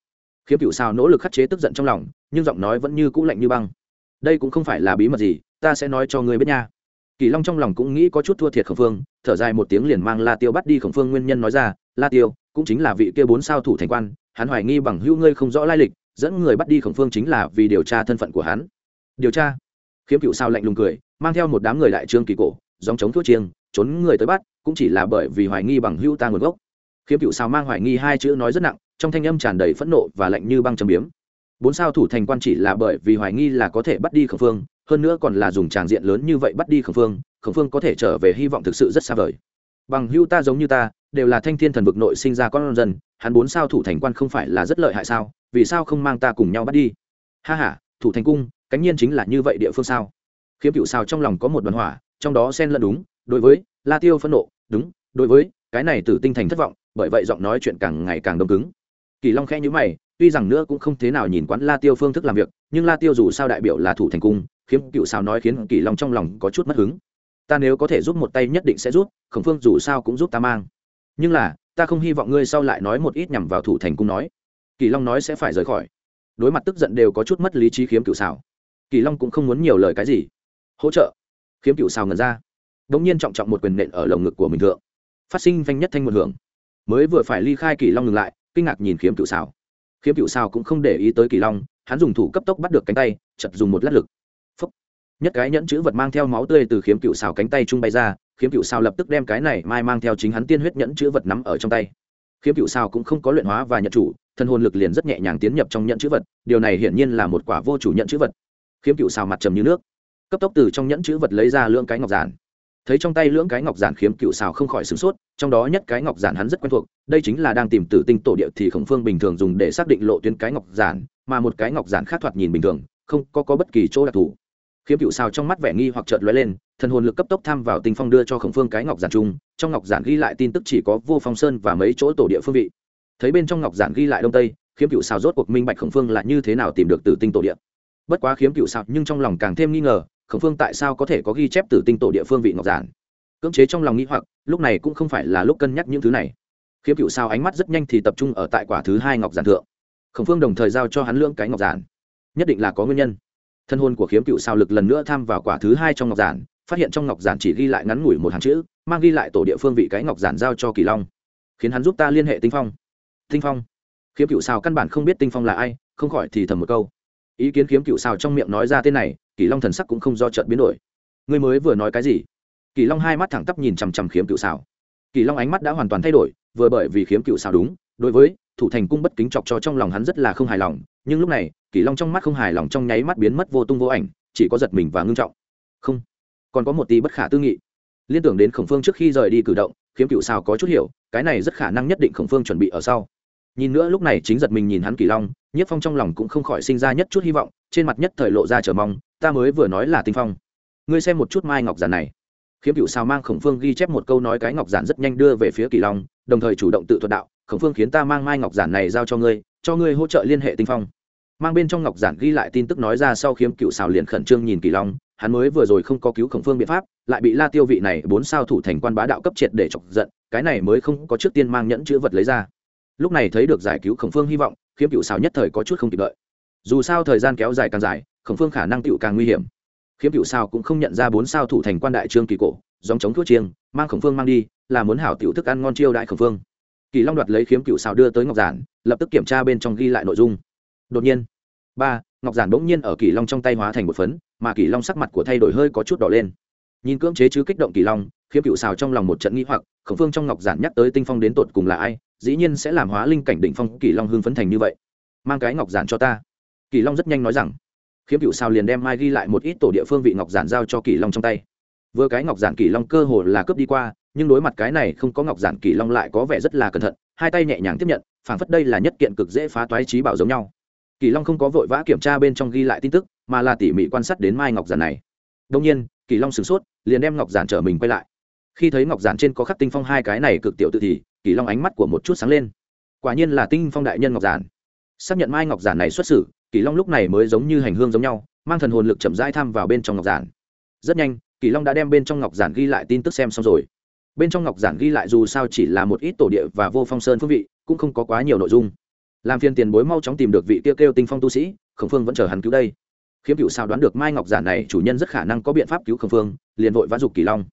Khiếm cựu sao nỗ lực khắc chế tức giận trong lòng, nhưng giọng nói vẫn như cũ lạnh như băng. Đây cũng không phải là bí mật gì, ta sẽ nói cho ngươi biết nha. Kỳ long trong lòng cũng nghĩ có chút thua thiệt khổng phương, thở dài một tiếng liền mang la tiêu bắt đi khổng phương nguyên nhân nói ra, la tiêu, cũng chính là vị kia bốn sao thủ thành quan, hắn hoài nghi bằng hữu ngươi không rõ lai lịch, dẫn người bắt đi khổng phương chính là vì điều tra thân phận của hắn. Điều tra? Khiếm cựu sao lạnh lùng cười, mang theo một đám người đại trương kỳ cổ dòng chống thuốc chiêng, trốn người tới bắt, cũng chỉ là bởi vì hoài nghi bằng hưu ta nguồn gốc. Khiếm cựu sao mang hoài nghi hai chữ nói rất nặng, trong thanh âm tràn đầy phẫn nộ và lạnh như băng châm biếm. Bốn sao thủ thành quan chỉ là bởi vì hoài nghi là có thể bắt đi khẩn phương, hơn nữa còn là dùng tràng diện lớn như vậy bắt đi khẩn phương khẩn phương có thể trở về hy vọng thực sự rất xa vời. Bằng hưu ta giống như ta, đều là thanh thiên thần vực nội sinh ra con dân, hắn bốn sao thủ thành quan không phải là rất lợi hại sao, vì sao không mang ta cùng nhau bắt đi? Ha h a thủ thành cung, cánh nhiên chính là như vậy địa phương sao? Khiếm cựu sao trong lòng có một đoàn hỏa trong đó xen lẫn đúng, đối với la tiêu phẫn nộ, đúng, đối với cái này tử tinh thành thất vọng, bởi vậy giọng nói chuyện càng ngày càng đông cứng. Kỳ long khẽ nhữ mày, tuy rằng nữa cũng không thế nào nhìn quán la tiêu phương thức làm việc, nhưng la tiêu dù sao đại biểu là thủ thành cung, khiếm cựu sao nói khiến kỳ long trong lòng có chút mất hứng. Ta nếu có thể giúp một tay nhất định sẽ giúp, khổng phương dù sao cũng giúp ta mang. Nhưng là, ta không hy vọng ngươi sau lại nói một ít nhằm vào thủ thành cung nói. Kỳ long nói sẽ phải rời khỏi. Đối mặt tức giận đều có chút mất lý trí khiếm cựu xào kỳ long cũng không muốn nhiều lời cái gì. Hỗ trợ khiếm cựu xào ngần ra. Đ ỗ n g nhiên trọng trọng một quyền nện ở lồng ngực của mình thượng. Phát sinh vanh nhất thanh một hưởng. Mới vừa phải ly khai kỳ long ngừng lại, kinh ngạc nhìn khiếm cựu xào khiếm cựu xào cũng không để ý tới kỳ long, hắn dùng thủ cấp tốc bắt được cánh tay, chật dùng một lát lực. Phúc. nhất cái nhẫn chữ vật mang theo máu tươi từ khiếm cựu xào cánh tay trung bay ra, khiếm cựu xào lập tức đem cái này mai mang theo chính hắn tiên huyết nhẫn chữ vật nắm ở trong tay. Khiếm cựu xào cũng không có luyện hóa và nhận chủ, thân hồn lực liền rất nhẹ nhàng tiến nhập trong nhẫn chữ vật, điều này hiển nhiên là một quả vô chủ nhận chữ vật. Khiếm cựu xào mặt trầm như nước cấp tốc từ trong nhẫn chữ vật lấy ra lưỡng cái ngọc giản. Thấy trong tay lưỡng cái ngọc giản khiếm cựu xào không khỏi sửng sốt trong đó nhất cái ngọc giản hắn rất quen thuộc đây chính là đang tìm tử tinh tổ địa thì khổng phương bình thường dùng để xác định lộ tuyến cái ngọc giản mà một cái ngọc giản khác thoạt nhìn bình thường không có, có bất kỳ chỗ đặc thù. Khiếm cựu xào trong mắt vẻ nghi hoặc trợt lóe lên thần hồn lực cấp tốc tham vào tinh phong đưa cho khổng phương cái ngọc giản chung trong ngọc giản ghi lại tin tức chỉ có vô phong sơn và mấy chỗ tổ địa phương vị. Thấy bên trong ngọc giản ghi lại đông tây khiếm cựu xào rốt cuộc minh bạch khổng phương là như thế nào tìm được tử tinh tổ địa. Bất quá khiếm cựu xào nhưng trong lòng càng thêm nghi ngờ khổng phương tại sao có thể có ghi chép từ tinh tổ địa phương vị ngọc giản? Cưỡng chế trong lòng nghĩ hoặc, lúc này cũng không phải là lúc cân nhắc những thứ này. Khiếm cựu sao ánh mắt rất nhanh thì tập trung ở tại quả thứ hai ngọc giản thượng. Khổng phương đồng thời giao cho hắn lưỡng cái ngọc giản. Nhất định là có nguyên nhân. Thân hôn của khiếm cựu sao lực lần nữa tham vào quả thứ hai trong ngọc giản, phát hiện trong ngọc giản chỉ ghi lại ngắn ngủi một hàng chữ, mang ghi lại tổ địa phương vị cái ngọc giản giao cho kỳ long. Khiến hắn giúp ta liên hệ tinh phong. Tinh phong. Khiếm cựu sao căn bản không biết tinh phong là ai, không khỏi thì thầm một câu ý kiến Kiếm cựu sao trong miệng nói ra tên này, kỳ long thần sắc cũng không do trợt biến đổi. Ngươi mới vừa nói cái gì? Kỳ long hai mắt thẳng tắp nhìn chằm chằm khiếm cựu xào. Kỳ long ánh mắt đã hoàn toàn thay đổi, vừa bởi vì khiếm cựu xào đúng, đối với thủ thành cung bất kính chọc cho trong lòng hắn rất là không hài lòng, nhưng lúc này, kỳ long trong mắt không hài lòng trong nháy mắt biến mất vô tung vô ảnh, chỉ có giật mình và ngưng trọng. Không, còn có một tí bất khả tư nghị. Liên tưởng đến khổng phương trước khi rời đi cử động khiếm cựu xào có chút hiểu, cái này rất khả năng nhất định khổng phương chuẩn bị ở sau. Nhìn nữa lúc này chính giật mình nhìn hắn kỳ long nhất phong trong lòng cũng không khỏi sinh ra nhất chút hy vọng, trên mặt nhất thời lộ ra chờ mong, ta mới vừa nói là tinh phong. Ngươi xem một chút mai ngọc giản này. Khiếm cựu sao mang khổng phương ghi chép một câu nói cái ngọc giản rất nhanh đưa về phía kỳ long, đồng thời chủ động tự thuật đạo, khổng phương khiến ta mang mai ngọc giản này giao cho ngươi cho ngươi hỗ trợ liên hệ tinh phong. Mang bên trong ngọc giản ghi lại tin tức nói ra sau khiếm cựu xào liền khẩn trương nhìn kỳ long, hắn mới vừa rồi không có cứu khổng phương biện pháp, lại bị la tiêu vị này bốn sao thủ thành quan bá đạo cấp triệt để chọc giận, cái này mới không có trước tiên mang nhẫn chữ vật lấy ra. Lúc này thấy được giải cứu khổng phương hy vọng khiếm cựu xào nhất thời có chút không kịp đợi. Dù sao thời gian kéo dài càng dài, khổng phương khả năng cựu càng nguy hiểm. Khiếm cựu sao cũng không nhận ra bốn sao thủ thành quan đại trương kỳ cổ dòng chống thuốc chiêng, mang khổng phương mang đi, là muốn hảo tiểu thức ăn ngon chiêu đại khổng phương. Kỳ long đoạt lấy khiếm cựu sao đưa tới ngọc giản, lập tức kiểm tra bên trong ghi lại nội dung. Đột nhiên, ba, ngọc giản bỗng nhiên ở kỳ long trong tay hóa thành một phấn, mà kỳ long sắc mặt của thay đổi hơi có chút đỏ lên. Nhìn cưỡng chế chứ kích động kỳ long, khiếm cựu xào trong lòng một trận nghĩ hoặc, khổng phương trong ngọc giản nhắc tới tinh phong đến tột cùng là ai dĩ nhiên sẽ làm hóa linh cảnh định phong, kỳ long hưng phấn thành như vậy. Mang cái ngọc giản cho ta. Kỳ long rất nhanh nói rằng, khiếm cựu sao liền đem mai ghi lại một ít tổ địa phương vị ngọc giản giao cho kỳ long trong tay. Vừa cái ngọc giản kỳ long cơ hồ là cướp đi qua, nhưng đối mặt cái này không có ngọc giản kỳ long lại có vẻ rất là cẩn thận, hai tay nhẹ nhàng tiếp nhận, phảng phất đây là nhất kiện cực dễ phá toái trí bảo giống nhau. Kỳ long không có vội vã kiểm tra bên trong ghi lại tin tức, mà là tỉ mỉ quan sát đến mai ngọc giản này. Đông nhiên, kỳ long sửng sốt, liền đem ngọc giản trở mình quay lại. Khi thấy ngọc giản trên có khắc tinh phong hai cái này cực tiểu tự thì kỳ long ánh mắt của một chút sáng lên. Quả nhiên là tinh phong đại nhân ngọc giản. Xác nhận mai ngọc giản này xuất xử, kỳ long lúc này mới giống như hành hương giống nhau, mang thần hồn lực chậm rãi tham vào bên trong ngọc giản. Rất nhanh, kỳ long đã đem bên trong ngọc giản ghi lại tin tức xem xong rồi. Bên trong ngọc giản ghi lại dù sao chỉ là một ít tổ địa và vô phong sơn phương vị, cũng không có quá nhiều nội dung. Làm phiền tiền bối mau chóng tìm được vị tiêu kêu tinh phong tu sĩ, khổng phương vẫn chờ hắn cứu đây. Khiếm cựu sao đoán được mai ngọc giản này chủ nhân rất khả năng có biện pháp cứu khổng phương, liền vội vã dục kỳ long.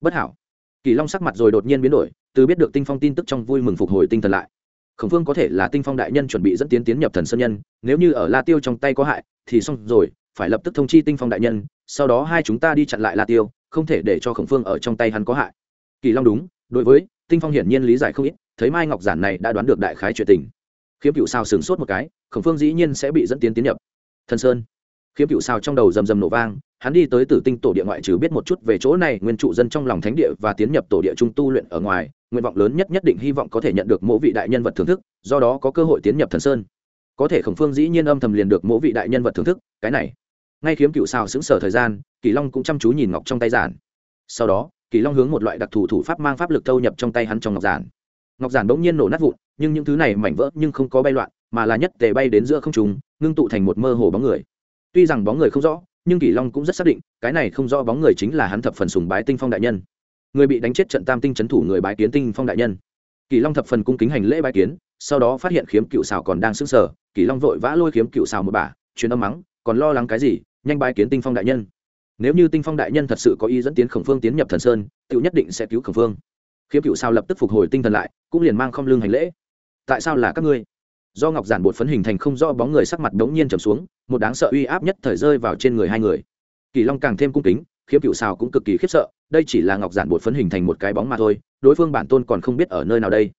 Bất hảo. Kỳ long sắc mặt rồi đột nhiên biến đổi từ biết được tinh phong tin tức trong vui mừng phục hồi tinh thần lại, khổng phương có thể là tinh phong đại nhân chuẩn bị dẫn tiến tiến nhập thần sơn nhân, nếu như ở la tiêu trong tay có hại, thì xong rồi, phải lập tức thông chi tinh phong đại nhân, sau đó hai chúng ta đi chặn lại la tiêu, không thể để cho khổng phương ở trong tay hắn có hại. Kỳ long đúng, đối với tinh phong hiển nhiên lý giải không ít, thấy mai ngọc giản này đã đoán được đại khái chuyện tình. Khiếm cựu sao sửng sốt một cái, khổng phương dĩ nhiên sẽ bị dẫn tiến tiến nhập thần sơn. Khiếm cựu sao trong đầu rầm rầm nổ vang hắn đi tới tử tinh tổ địa ngoại trừ biết một chút về chỗ này, nguyên trụ dân trong lòng thánh địa và tiến nhập tổ địa trung tu luyện ở ngoài, nguyện vọng lớn nhất nhất định hy vọng có thể nhận được mỗi vị đại nhân vật thưởng thức, do đó có cơ hội tiến nhập thần sơn. Có thể khổng phương dĩ nhiên âm thầm liền được mỗi vị đại nhân vật thưởng thức, cái này. Ngay khiếm cựu sao xứng sở thời gian, kỳ long cũng chăm chú nhìn ngọc trong tay giản. Sau đó, kỳ long hướng một loại đặc thù thủ pháp mang pháp lực thâu nhập trong tay hắn trong ngọc giản. Ngọc giản bỗng nhiên nổ nát vụn, nhưng những thứ này mảnh vỡ nhưng không có bay loạn, mà là nhất tề bay đến giữa không trùng ngưng tụ thành một mơ hồ bóng người. Tuy rằng bóng người không rõ nhưng kỷ long cũng rất xác định, cái này không rõ bóng người chính là hắn thập phần sùng bái tinh phong đại nhân. Người bị đánh chết trận tam tinh c h ấ n thủ người bái kiến tinh phong đại nhân. Kỷ long thập phần cung kính hành lễ bái kiến, sau đó phát hiện khiếm cựu xào còn đang sững sờ, kỷ long vội vã lôi khiếm cựu xào một bà chuyến âm mắng, còn lo lắng cái gì, nhanh bái kiến tinh phong đại nhân. Nếu như tinh phong đại nhân thật sự có ý dẫn tiến khổng phương tiến nhập thần sơn tự nhất định sẽ cứu khổng phương. Khiếm cựu xào lập tức phục hồi tinh thần lại, cũng liền mang không lương hành lễ. Tại sao là các ngươi? Do ngọc giản bột phấn hình thành không do bóng người sắc mặt đống nhiên trầm xuống, một đáng sợ uy áp nhất thời rơi vào trên người hai người. Kỳ long càng thêm cung kính, khiếm cựu xào cũng cực kỳ khiếp sợ, đây chỉ là ngọc giản bột phấn hình thành một cái bóng mà thôi, đối phương bản tôn còn không biết ở nơi nào đây.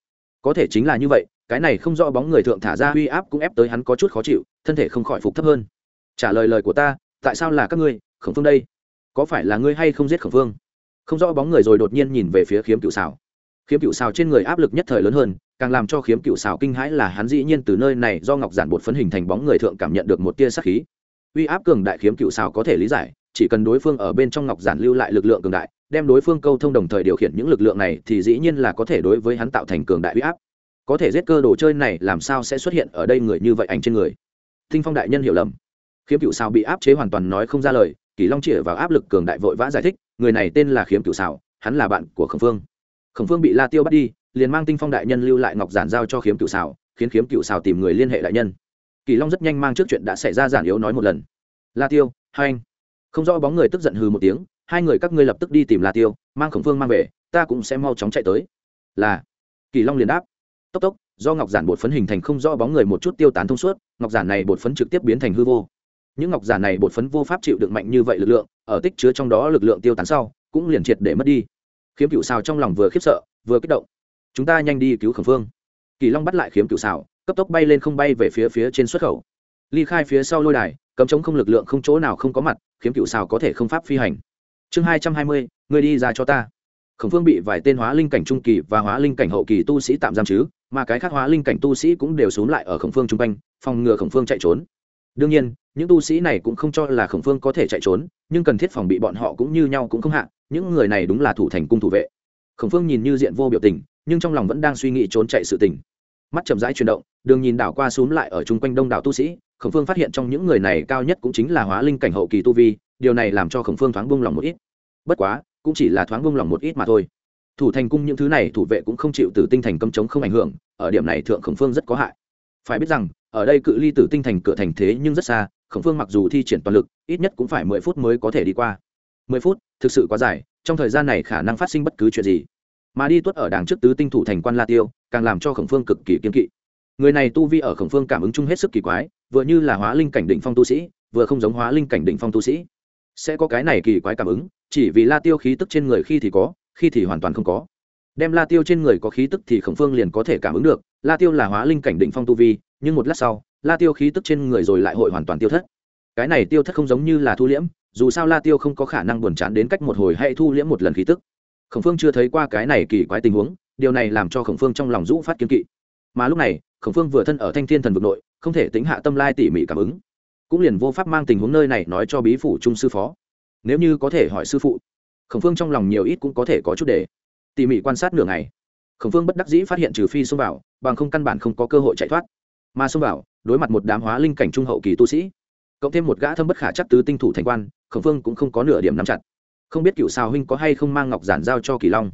Có thể chính là như vậy, cái này không rõ bóng người thượng thả ra uy áp cũng ép tới hắn có chút khó chịu, thân thể không khỏi phục thấp hơn. Trả lời lời của ta, tại sao là các ngươi, khổng phương đây? Có phải là ngươi hay không giết khổng phương? Không rõ bóng người rồi đột nhiên nhìn về phía khiếm cựu xào. Khiếm cựu xào trên người áp lực nhất thời lớn hơn càng làm cho khiếm cựu xào kinh hãi là hắn dĩ nhiên từ nơi này do ngọc giản bột phấn hình thành bóng người thượng cảm nhận được một tia sắc khí. Uy áp cường đại khiếm cựu xào có thể lý giải, chỉ cần đối phương ở bên trong ngọc giản lưu lại lực lượng cường đại, đem đối phương câu thông đồng thời điều khiển những lực lượng này thì dĩ nhiên là có thể đối với hắn tạo thành cường đại uy áp. Có thể giết cơ đồ chơi này làm sao sẽ xuất hiện ở đây người như vậy ảnh trên người? Thinh phong đại nhân hiểu lầm. Khiếm cựu xào bị áp chế hoàn toàn nói không ra lời kỳ long chĩa vào áp lực cường đại vội vã giải thích, người này tên là khiếm cựu xào hắn là bạn của khổng phương. Khổng phương bị la tiêu bắt đi liền mang tinh phong đại nhân lưu lại ngọc giản giao cho khiếm cựu xào, khiến khiếm cựu xào tìm người liên hệ đại nhân. Kỳ long rất nhanh mang trước chuyện đã xảy ra giản yếu nói một lần. La tiêu, hai anh. Không rõ bóng người tức giận hừ một tiếng, hai người các ngươi lập tức đi tìm la tiêu, mang khổng phương mang về, ta cũng sẽ mau chóng chạy tới. Là. Kỳ long liền đáp. Tốc tốc, do ngọc giản bột phấn hình thành không rõ bóng người một chút tiêu tán thông suốt, ngọc giản này bột phấn trực tiếp biến thành hư vô. Những ngọc giản này bột phấn vô pháp chịu đựng mạnh như vậy lực lượng, ở tích chứa trong đó lực lượng tiêu tán sau, cũng liền triệt để mất đi. Khiếm cựu xào trong lòng vừa khiếp sợ, vừa kích động chúng ta nhanh đi cứu khẩn phương kỳ long bắt lại khiếm cựu xảo, cấp tốc bay lên không bay về phía phía trên xuất khẩu. ly khai phía sau lôi đài, cấm chống không lực lượng không chỗ nào không có mặt, khiếm cựu xảo có thể không pháp phi hành. chương hai trăm hai mươi, người đi ra cho ta. khổng phương bị vài tên hóa linh cảnh trung kỳ và hóa linh cảnh hậu kỳ tu sĩ tạm giam chứ, mà cái khác hóa linh cảnh tu sĩ cũng đều xuống lại ở khổng phương chung quanh, phòng ngừa khổng phương chạy trốn. đương nhiên, những tu sĩ này cũng không cho là khổng phương có thể chạy trốn, nhưng cần thiết phòng bị bọn họ cũng như nhau cũng không hạ, những người này đúng là thủ thành cung thủ vệ khổng phương nhìn như diện vô biểu tình, nhưng trong lòng vẫn đang suy nghĩ trốn chạy sự tình. Mắt chậm rãi chuyển động, đường nhìn đảo qua xúm lại ở chung quanh đông đảo tu sĩ, khổng phương phát hiện trong những người này cao nhất cũng chính là hóa linh cảnh hậu kỳ tu vi, điều này làm cho khổng phương thoáng bung lòng một ít. Bất quá, cũng chỉ là thoáng bung lòng một ít mà thôi. Thủ thành cung những thứ này thủ vệ cũng không chịu từ tinh thành cấm chống không ảnh hưởng, ở điểm này thượng khổng phương rất có hại. Phải biết rằng, ở đây cự ly tử tinh thành cửa thành thế nhưng rất xa, khổng phương mặc dù thi triển toàn lực, ít nhất cũng phải mười phút mới có thể đi qua mười phút, thực sự quá dài, trong thời gian này khả năng phát sinh bất cứ chuyện gì. Mà đi tuất ở đằng trước tứ tinh thủ thành quan la tiêu, càng làm cho khổng phương cực kỳ kiên kỵ. Người này tu vi ở khổng phương cảm ứng chung hết sức kỳ quái, vừa như là hóa linh cảnh định phong tu sĩ, vừa không giống hóa linh cảnh định phong tu sĩ. Sẽ có cái này kỳ quái cảm ứng, chỉ vì la tiêu khí tức trên người khi thì có, khi thì hoàn toàn không có. Đem la tiêu trên người có khí tức thì khổng phương liền có thể cảm ứng được, la tiêu là hóa linh cảnh định phong tu vi, nhưng một lát sau, la tiêu khí tức trên người rồi lại hội hoàn toàn tiêu thất. Cái này tiêu thất không giống như là thu liễm dù sao la tiêu không có khả năng buồn chán đến cách một hồi hay thu liễm một lần khí tức. Khổng phương chưa thấy qua cái này kỳ quái tình huống, điều này làm cho khổng phương trong lòng rũ phát kiên kỵ. Mà lúc này, khổng phương vừa thân ở thanh thiên thần vực nội, không thể tính hạ tâm lai tỉ mỉ cảm ứng. Cũng liền vô pháp mang tình huống nơi này nói cho bí phủ trung sư phó. Nếu như có thể hỏi sư phụ, khổng phương trong lòng nhiều ít cũng có thể có chút để tỉ mỉ quan sát nửa ngày, khổng phương bất đắc dĩ phát hiện trừ phi xông vào, bằng không căn bản không có cơ hội chạy thoát. Mà xông vào, đối mặt một đám hóa linh cảnh trung hậu kỳ tu sĩ, cộng thêm một gã thâm bất khả chắc tứ tinh thủ thành quan khổng phương cũng không có nửa điểm nắm chặt. Không biết cựu sao huynh có hay không mang ngọc giản giao cho kỳ long.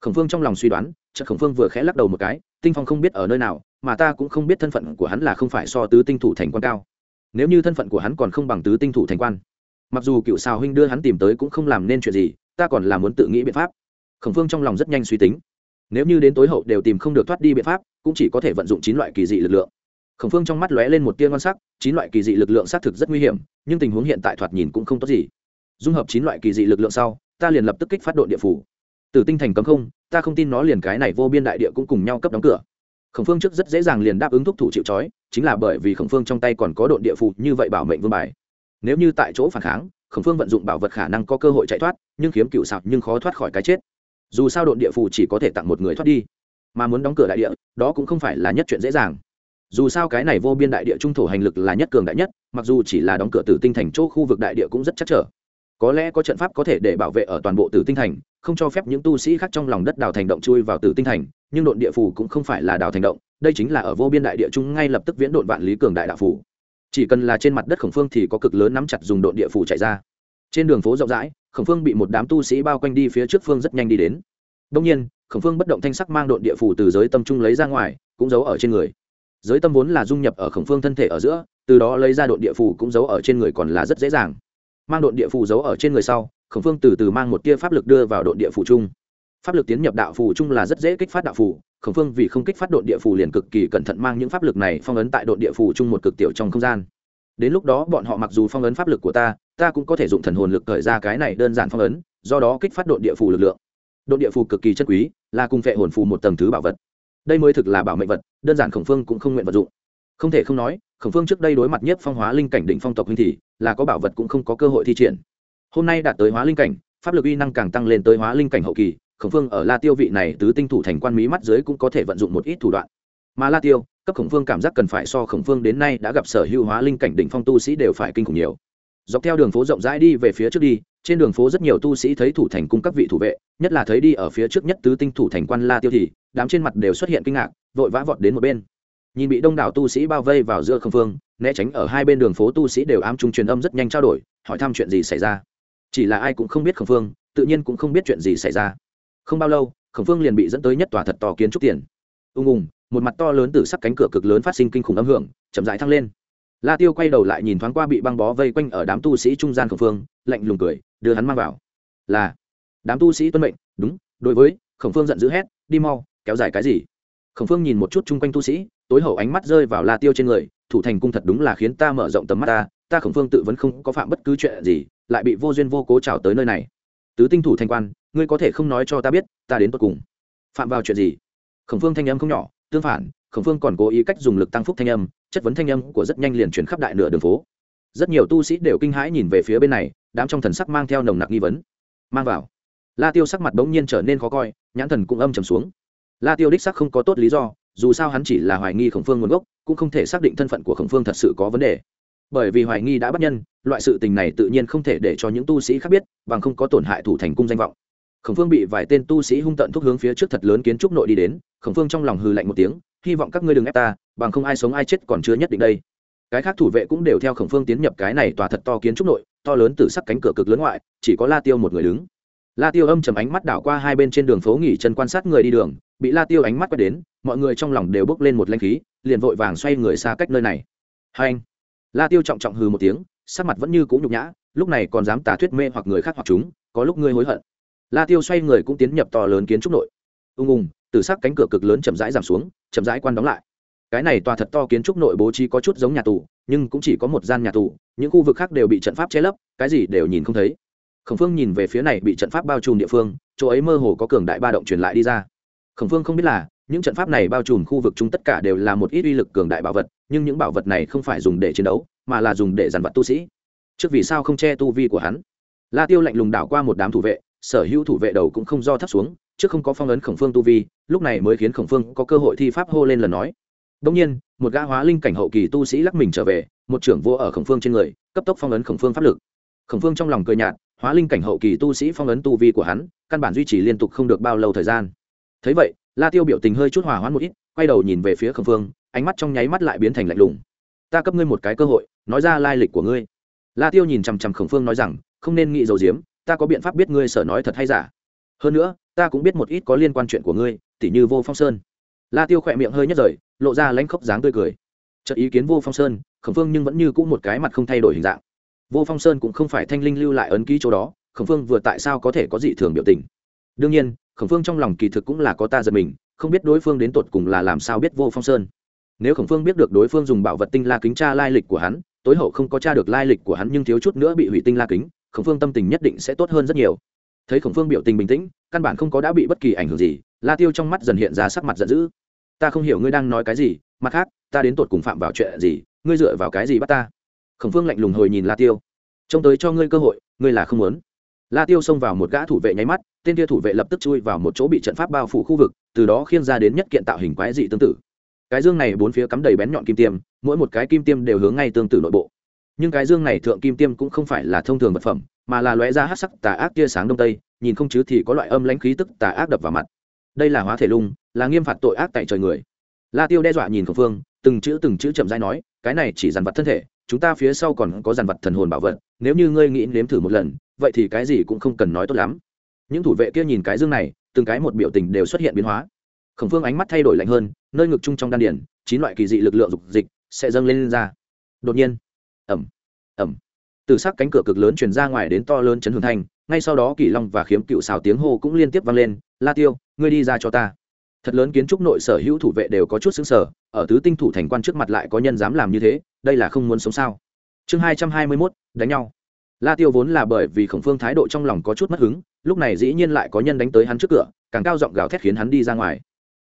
Khổng phương trong lòng suy đoán, chợt khổng phương vừa khẽ lắc đầu một cái, tinh phong không biết ở nơi nào, mà ta cũng không biết thân phận của hắn là không phải so tứ tinh thủ thành quan cao. Nếu như thân phận của hắn còn không bằng tứ tinh thủ thành quan, mặc dù cựu sao huynh đưa hắn tìm tới cũng không làm nên chuyện gì, ta còn là muốn tự nghĩ biện pháp. Khổng phương trong lòng rất nhanh suy tính. Nếu như đến tối hậu đều tìm không được thoát đi biện pháp, cũng chỉ có thể vận dụng chín loại kỳ dị lực lượng khổng phương trong mắt lóe lên một tia ngon sắc, chín loại kỳ dị lực lượng xác thực rất nguy hiểm, nhưng tình huống hiện tại thoạt nhìn cũng không tốt gì. Dung hợp chín loại kỳ dị lực lượng sau, ta liền lập tức kích phát đội địa phủ. Từ tinh thành cấm không, ta không tin nó liền cái này vô biên đại địa cũng cùng nhau cấp đóng cửa. Khổng phương trước rất dễ dàng liền đáp ứng thúc thủ chịu trói, chính là bởi vì khổng phương trong tay còn có đội địa phủ như vậy bảo mệnh vương bài. Nếu như tại chỗ phản kháng, khổng phương vận dụng bảo vật khả năng có cơ hội chạy thoát, nhưng khiếm cựu sạp nhưng khó thoát khỏi cái chết. Dù sao đội địa phủ chỉ có thể tặng một người thoát đi, mà muốn đóng cửa đại địa, đó cũng không phải là nhất chuyện dễ dàng dù sao cái này vô biên đại địa trung thổ hành lực là nhất cường đại nhất, mặc dù chỉ là đóng cửa tử tinh thành chỗ khu vực đại địa cũng rất chắc trở. Có lẽ có trận pháp có thể để bảo vệ ở toàn bộ tử tinh thành, không cho phép những tu sĩ khác trong lòng đất đào thành động chui vào tử tinh thành, nhưng độn địa phủ cũng không phải là đào thành động, đây chính là ở vô biên đại địa trung ngay lập tức viễn độn vạn lý cường đại đạo phủ chỉ cần là trên mặt đất khổng phương thì có cực lớn nắm chặt dùng độn địa phủ chạy ra. Trên đường phố rộng rãi, khổng phương bị một đám tu sĩ bao quanh đi phía trước phương rất nhanh đi đến. Đông nhiên, khổng phương bất động thanh sắc mang độn địa phủ từ giới tâm trung lấy ra ngoài, cũng giấu ở trên người giới tâm vốn là dung nhập ở khổng phương thân thể ở giữa, từ đó lấy ra đội địa phủ cũng giấu ở trên người còn là rất dễ dàng. Mang đội địa phủ giấu ở trên người sau, khổng phương từ từ mang một tia pháp lực đưa vào đội địa phủ chung. Pháp lực tiến nhập đạo phủ chung là rất dễ kích phát đạo phủ khổng phương vì không kích phát đội địa phủ liền cực kỳ cẩn thận mang những pháp lực này phong ấn tại đội địa phủ chung một cực tiểu trong không gian. Đến lúc đó bọn họ mặc dù phong ấn pháp lực của ta ta cũng có thể dụng thần hồn lực thời ra cái này đơn giản phong ấn, do đó kích phát đội địa phủ lực lượng. Đội địa phủ cực kỳ chất quý, là cùng vệ hồn phù một tầng thứ bảo vật. Đây mới thực là bảo mệnh vật đơn giản khổng phương cũng không nguyện vật dụng. Không thể không nói, khổng phương trước đây đối mặt nhất phong hóa linh cảnh đỉnh phong tộc huynh thì, là có bảo vật cũng không có cơ hội thi triển. Hôm nay đạt tới hóa linh cảnh, pháp lực uy năng càng tăng lên tới hóa linh cảnh hậu kỳ, khổng phương ở la tiêu vị này tứ tinh thủ thành quan mỹ mắt dưới cũng có thể vận dụng một ít thủ đoạn. Mà la tiêu, cấp khổng phương cảm giác cần phải so khổng phương đến nay đã gặp sở hữu hóa linh cảnh đỉnh phong tu sĩ đều phải kinh khủng nhiều. Dọc theo đường phố rộng rãi đi về phía trước đi, trên đường phố rất nhiều tu sĩ thấy thủ thành cung các vị thủ vệ, nhất là thấy đi ở phía trước nhất tứ tinh thủ thành quan la tiêu thì đám trên mặt đều xuất hiện kinh ngạc, vội vã vọt đến một bên. Nhìn bị đông đảo tu sĩ bao vây vào giữa không phương, né tránh ở hai bên đường phố tu sĩ đều ám trung truyền âm rất nhanh trao đổi, hỏi thăm chuyện gì xảy ra. Chỉ là ai cũng không biết khổng phương, tự nhiên cũng không biết chuyện gì xảy ra. Không bao lâu, khổng phương liền bị dẫn tới nhất tòa thật to kiến trúc tiền. Ung ung, một mặt to lớn từ sắc cánh cửa cực lớn phát sinh kinh khủng âm hưởng, chậm rãi thăng lên. La tiêu quay đầu lại nhìn thoáng qua bị băng bó vây quanh ở đám tu sĩ trung gian khổng phương, lạnh lùng cười, đưa hắn mang vào. Là, đám tu sĩ tuân mệnh, đúng, đối với, khổng phương giận dữ hét, đi mau kéo dài cái gì? Khổng phương nhìn một chút chung quanh tu sĩ, tối hậu ánh mắt rơi vào la tiêu trên người, thủ thành cung thật đúng là khiến ta mở rộng tầm mắt ta ta khổng phương tự vẫn không có phạm bất cứ chuyện gì, lại bị vô duyên vô cố trào tới nơi này. Tứ tinh thủ thanh quan, ngươi có thể không nói cho ta biết, ta đến tột cùng. Phạm vào chuyện gì? Khổng phương thanh âm không nhỏ, tương phản, khổng phương còn cố ý cách dùng lực tăng phúc thanh âm, chất vấn thanh âm của rất nhanh liền chuyển khắp đại nửa đường phố. Rất nhiều tu sĩ đều kinh hãi nhìn về phía bên này, đám trong thần sắc mang theo nồng nặc nghi vấn. Mang vào. La tiêu sắc mặt bỗng nhiên trở nên khó coi, nhãn thần cũng âm trầm xuống la tiêu đích sắc không có tốt lý do, dù sao hắn chỉ là hoài nghi khổng phương nguồn gốc, cũng không thể xác định thân phận của khổng phương thật sự có vấn đề. Bởi vì hoài nghi đã bắt nhân, loại sự tình này tự nhiên không thể để cho những tu sĩ khác biết, bằng không có tổn hại thủ thành cung danh vọng. Khổng phương bị vài tên tu sĩ hung tận thúc hướng phía trước thật lớn kiến trúc nội đi đến, khổng phương trong lòng hừ lạnh một tiếng, hy vọng các ngươi đừng ép ta, bằng không ai sống ai chết còn chưa nhất định đây. Cái khác thủ vệ cũng đều theo khổng phương tiến nhập cái này tòa thật to kiến trúc nội, to lớn từ sắc cánh cửa cực lớn ngoại, chỉ có la tiêu một người đứng. La tiêu âm chầm ánh mắt đảo qua hai bên trên đường phố nghỉ chân quan sát người đi đường bị la tiêu ánh mắt quét đến, mọi người trong lòng đều bước lên một lanh khí, liền vội vàng xoay người xa cách nơi này. Hai anh, la tiêu trọng trọng hừ một tiếng, sắc mặt vẫn như cũ nhục nhã, lúc này còn dám tà thuyết mê hoặc người khác hoặc chúng, có lúc ngươi hối hận. La tiêu xoay người cũng tiến nhập to lớn kiến trúc nội. Ung ung, từ sắc cánh cửa cực lớn chậm rãi giảm xuống, chậm rãi quan đóng lại. Cái này tòa thật to kiến trúc nội bố trí có chút giống nhà tù, nhưng cũng chỉ có một gian nhà tù, những khu vực khác đều bị trận pháp che lấp, cái gì đều nhìn không thấy. Khổng phương nhìn về phía này bị trận pháp bao trùm địa phương, chỗ ấy mơ hồ có cường đại ba động truyền lại đi ra khổng phương không biết là, những trận pháp này bao trùm khu vực chúng tất cả đều là một ít uy lực cường đại bảo vật, nhưng những bảo vật này không phải dùng để chiến đấu, mà là dùng để dàn vật tu sĩ. Trước vì sao không che tu vi của hắn? La tiêu lạnh lùng đảo qua một đám thủ vệ, sở hữu thủ vệ đầu cũng không do thấp xuống, trước không có phong ấn khổng phương tu vi, lúc này mới khiến khổng phương có cơ hội thi pháp hô lên lần nói. Đông nhiên, một gã hóa linh cảnh hậu kỳ tu sĩ lắc mình trở về, một trưởng vô ở khổng phương trên người, cấp tốc phong ấn khổng phương pháp lực. Khổng phương trong lòng cười nhạt, hóa linh cảnh hậu kỳ tu sĩ phong ấn tu vi của hắn, căn bản duy trì liên tục không được bao lâu thời gian thấy vậy, la tiêu biểu tình hơi chút hòa hoãn một ít, quay đầu nhìn về phía khổng phương, ánh mắt trong nháy mắt lại biến thành lạnh lùng. Ta cấp ngươi một cái cơ hội, nói ra lai lịch của ngươi. La tiêu nhìn chằm chằm khổng phương nói rằng, không nên nghĩ dầu diếm, ta có biện pháp biết ngươi sở nói thật hay giả. Hơn nữa, ta cũng biết một ít có liên quan chuyện của ngươi, tỉ như vô phong sơn. La tiêu khỏe miệng hơi nhất rời, lộ ra lãnh khốc dáng tươi cười. Chợt ý kiến vô phong sơn, khổng phương nhưng vẫn như cũ một cái mặt không thay đổi hình dạng. Vô phong sơn cũng không phải thanh linh lưu lại ấn ký chỗ đó, khổng phương vừa tại sao có thể có dị thường biểu tình? Đương nhiên khổng phương trong lòng kỳ thực cũng là có ta giật mình, không biết đối phương đến tột cùng là làm sao biết vô phong sơn. Nếu khổng phương biết được đối phương dùng bảo vật tinh la kính tra lai lịch của hắn, tối hậu không có tra được lai lịch của hắn nhưng thiếu chút nữa bị hủy tinh la kính, khổng phương tâm tình nhất định sẽ tốt hơn rất nhiều. Thấy khổng phương biểu tình bình tĩnh, căn bản không có đã bị bất kỳ ảnh hưởng gì, la tiêu trong mắt dần hiện ra sắc mặt giận dữ. Ta không hiểu ngươi đang nói cái gì, mặt khác, ta đến tột cùng phạm vào chuyện gì, ngươi dựa vào cái gì bắt ta? Khổng phương lạnh lùng hồi nhìn la tiêu. Trông tới cho ngươi cơ hội, ngươi là không muốn la tiêu xông vào một gã thủ vệ nháy mắt, tên kia thủ vệ lập tức chui vào một chỗ bị trận pháp bao phủ khu vực, từ đó khiên ra đến nhất kiện tạo hình quái dị tương tự. Cái dương này bốn phía cắm đầy bén nhọn kim tiêm, mỗi một cái kim tiêm đều hướng ngay tương tự nội bộ. Nhưng cái dương này thượng kim tiêm cũng không phải là thông thường vật phẩm, mà là lóe ra hát sắc tà ác tia sáng đông tây, nhìn không chứ thì có loại âm lãnh khí tức tà ác đập vào mặt. Đây là hóa thể lung, là nghiêm phạt tội ác tại trời người. La tiêu đe dọa nhìn khổng phương, từng chữ từng chữ chậm dai nói, cái này chỉ dàn vật thân thể, chúng ta phía sau còn có dàn vật thần hồn bảo vật, nếu như ngươi nghĩ nếm thử một lần vậy thì cái gì cũng không cần nói tốt lắm. Những thủ vệ kia nhìn cái dương này từng cái một biểu tình đều xuất hiện biến hóa. Khổng phương ánh mắt thay đổi lạnh hơn nơi ngực chung trong đan điển chín loại kỳ dị lực lượng dục dịch sẽ dâng lên, lên ra. Đột nhiên ẩm ẩm từ sắc cánh cửa cực lớn truyền ra ngoài đến to lớn chấn hưởng thanh ngay sau đó kỳ long và khiếm cựu xào tiếng hô cũng liên tiếp vang lên la tiêu ngươi đi ra cho ta. Thật lớn kiến trúc nội sở hữu thủ vệ đều có chút xứng sở ở tứ tinh thủ thành quan trước mặt lại có nhân dám làm như thế đây là không muốn sống sao? Chương hai trăm hai mươi mốt đánh nhau la tiêu vốn là bởi vì khổng phương thái độ trong lòng có chút mất hứng, lúc này dĩ nhiên lại có nhân đánh tới hắn trước cửa, càng cao giọng gào thét khiến hắn đi ra ngoài.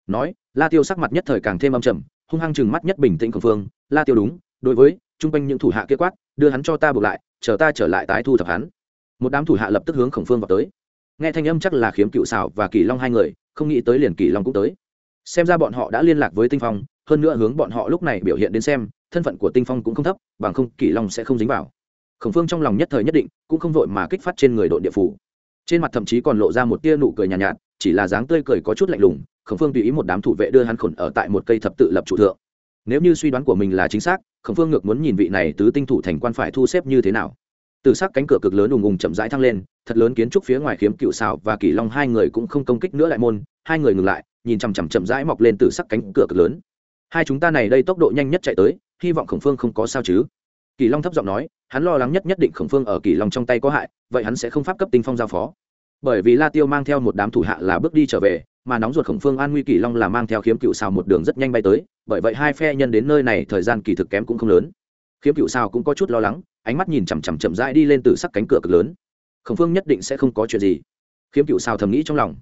Nói, la tiêu sắc mặt nhất thời càng thêm âm trầm, hung hăng chừng mắt nhất bình tĩnh khổng phương, la tiêu đúng, đối với chung quanh những thủ hạ kia quát, đưa hắn cho ta buộc lại, chờ ta trở lại tái thu thập hắn. Một đám thủ hạ lập tức hướng khổng phương vào tới. Nghe thanh âm chắc là khiếm cựu xảo và kỳ long hai người, không nghĩ tới liền kỳ long cũng tới. Xem ra bọn họ đã liên lạc với tinh phong, hơn nữa hướng bọn họ lúc này biểu hiện đến xem, thân phận của tinh phong cũng không thấp, bằng không kỳ long sẽ không dính vào khổng phương trong lòng nhất thời nhất định cũng không vội mà kích phát trên người đội địa phủ. Trên mặt thậm chí còn lộ ra một tia nụ cười nhàn nhạt, nhạt chỉ là dáng tươi cười có chút lạnh lùng khổng phương tùy ý một đám thủ vệ đưa hắn khổn ở tại một cây thập tự lập trụ thượng. Nếu như suy đoán của mình là chính xác khổng phương ngược muốn nhìn vị này tứ tinh thủ thành quan phải thu xếp như thế nào. Từ sắc cánh cửa cực lớn ùng ùng chậm rãi thăng lên thật lớn kiến trúc phía ngoài khiếm cựu xào và kỳ long hai người cũng không công kích nữa lại môn hai người ngừng lại nhìn chằm chằm chậm rãi mọc lên từ sắc cánh cửa cực lớn. Hai chúng ta này đây tốc độ nhanh nhất chạy tới hy vọng khổng phương không có sao chứ. Kỳ long thấp giọng nói hắn lo lắng nhất nhất định khổng phương ở kỳ long trong tay có hại, vậy hắn sẽ không pháp cấp tinh phong giao phó. Bởi vì la tiêu mang theo một đám thủ hạ là bước đi trở về, mà nóng ruột khổng phương an nguy kỳ long là mang theo khiếm cựu xào một đường rất nhanh bay tới, bởi vậy hai phe nhân đến nơi này thời gian kỳ thực kém cũng không lớn. Khiếm cựu xào cũng có chút lo lắng, ánh mắt nhìn chằm chằm chậm rãi đi lên từ sắc cánh cửa cực lớn. Khổng phương nhất định sẽ không có chuyện gì. Khiếm cựu xào thầm nghĩ trong lòng.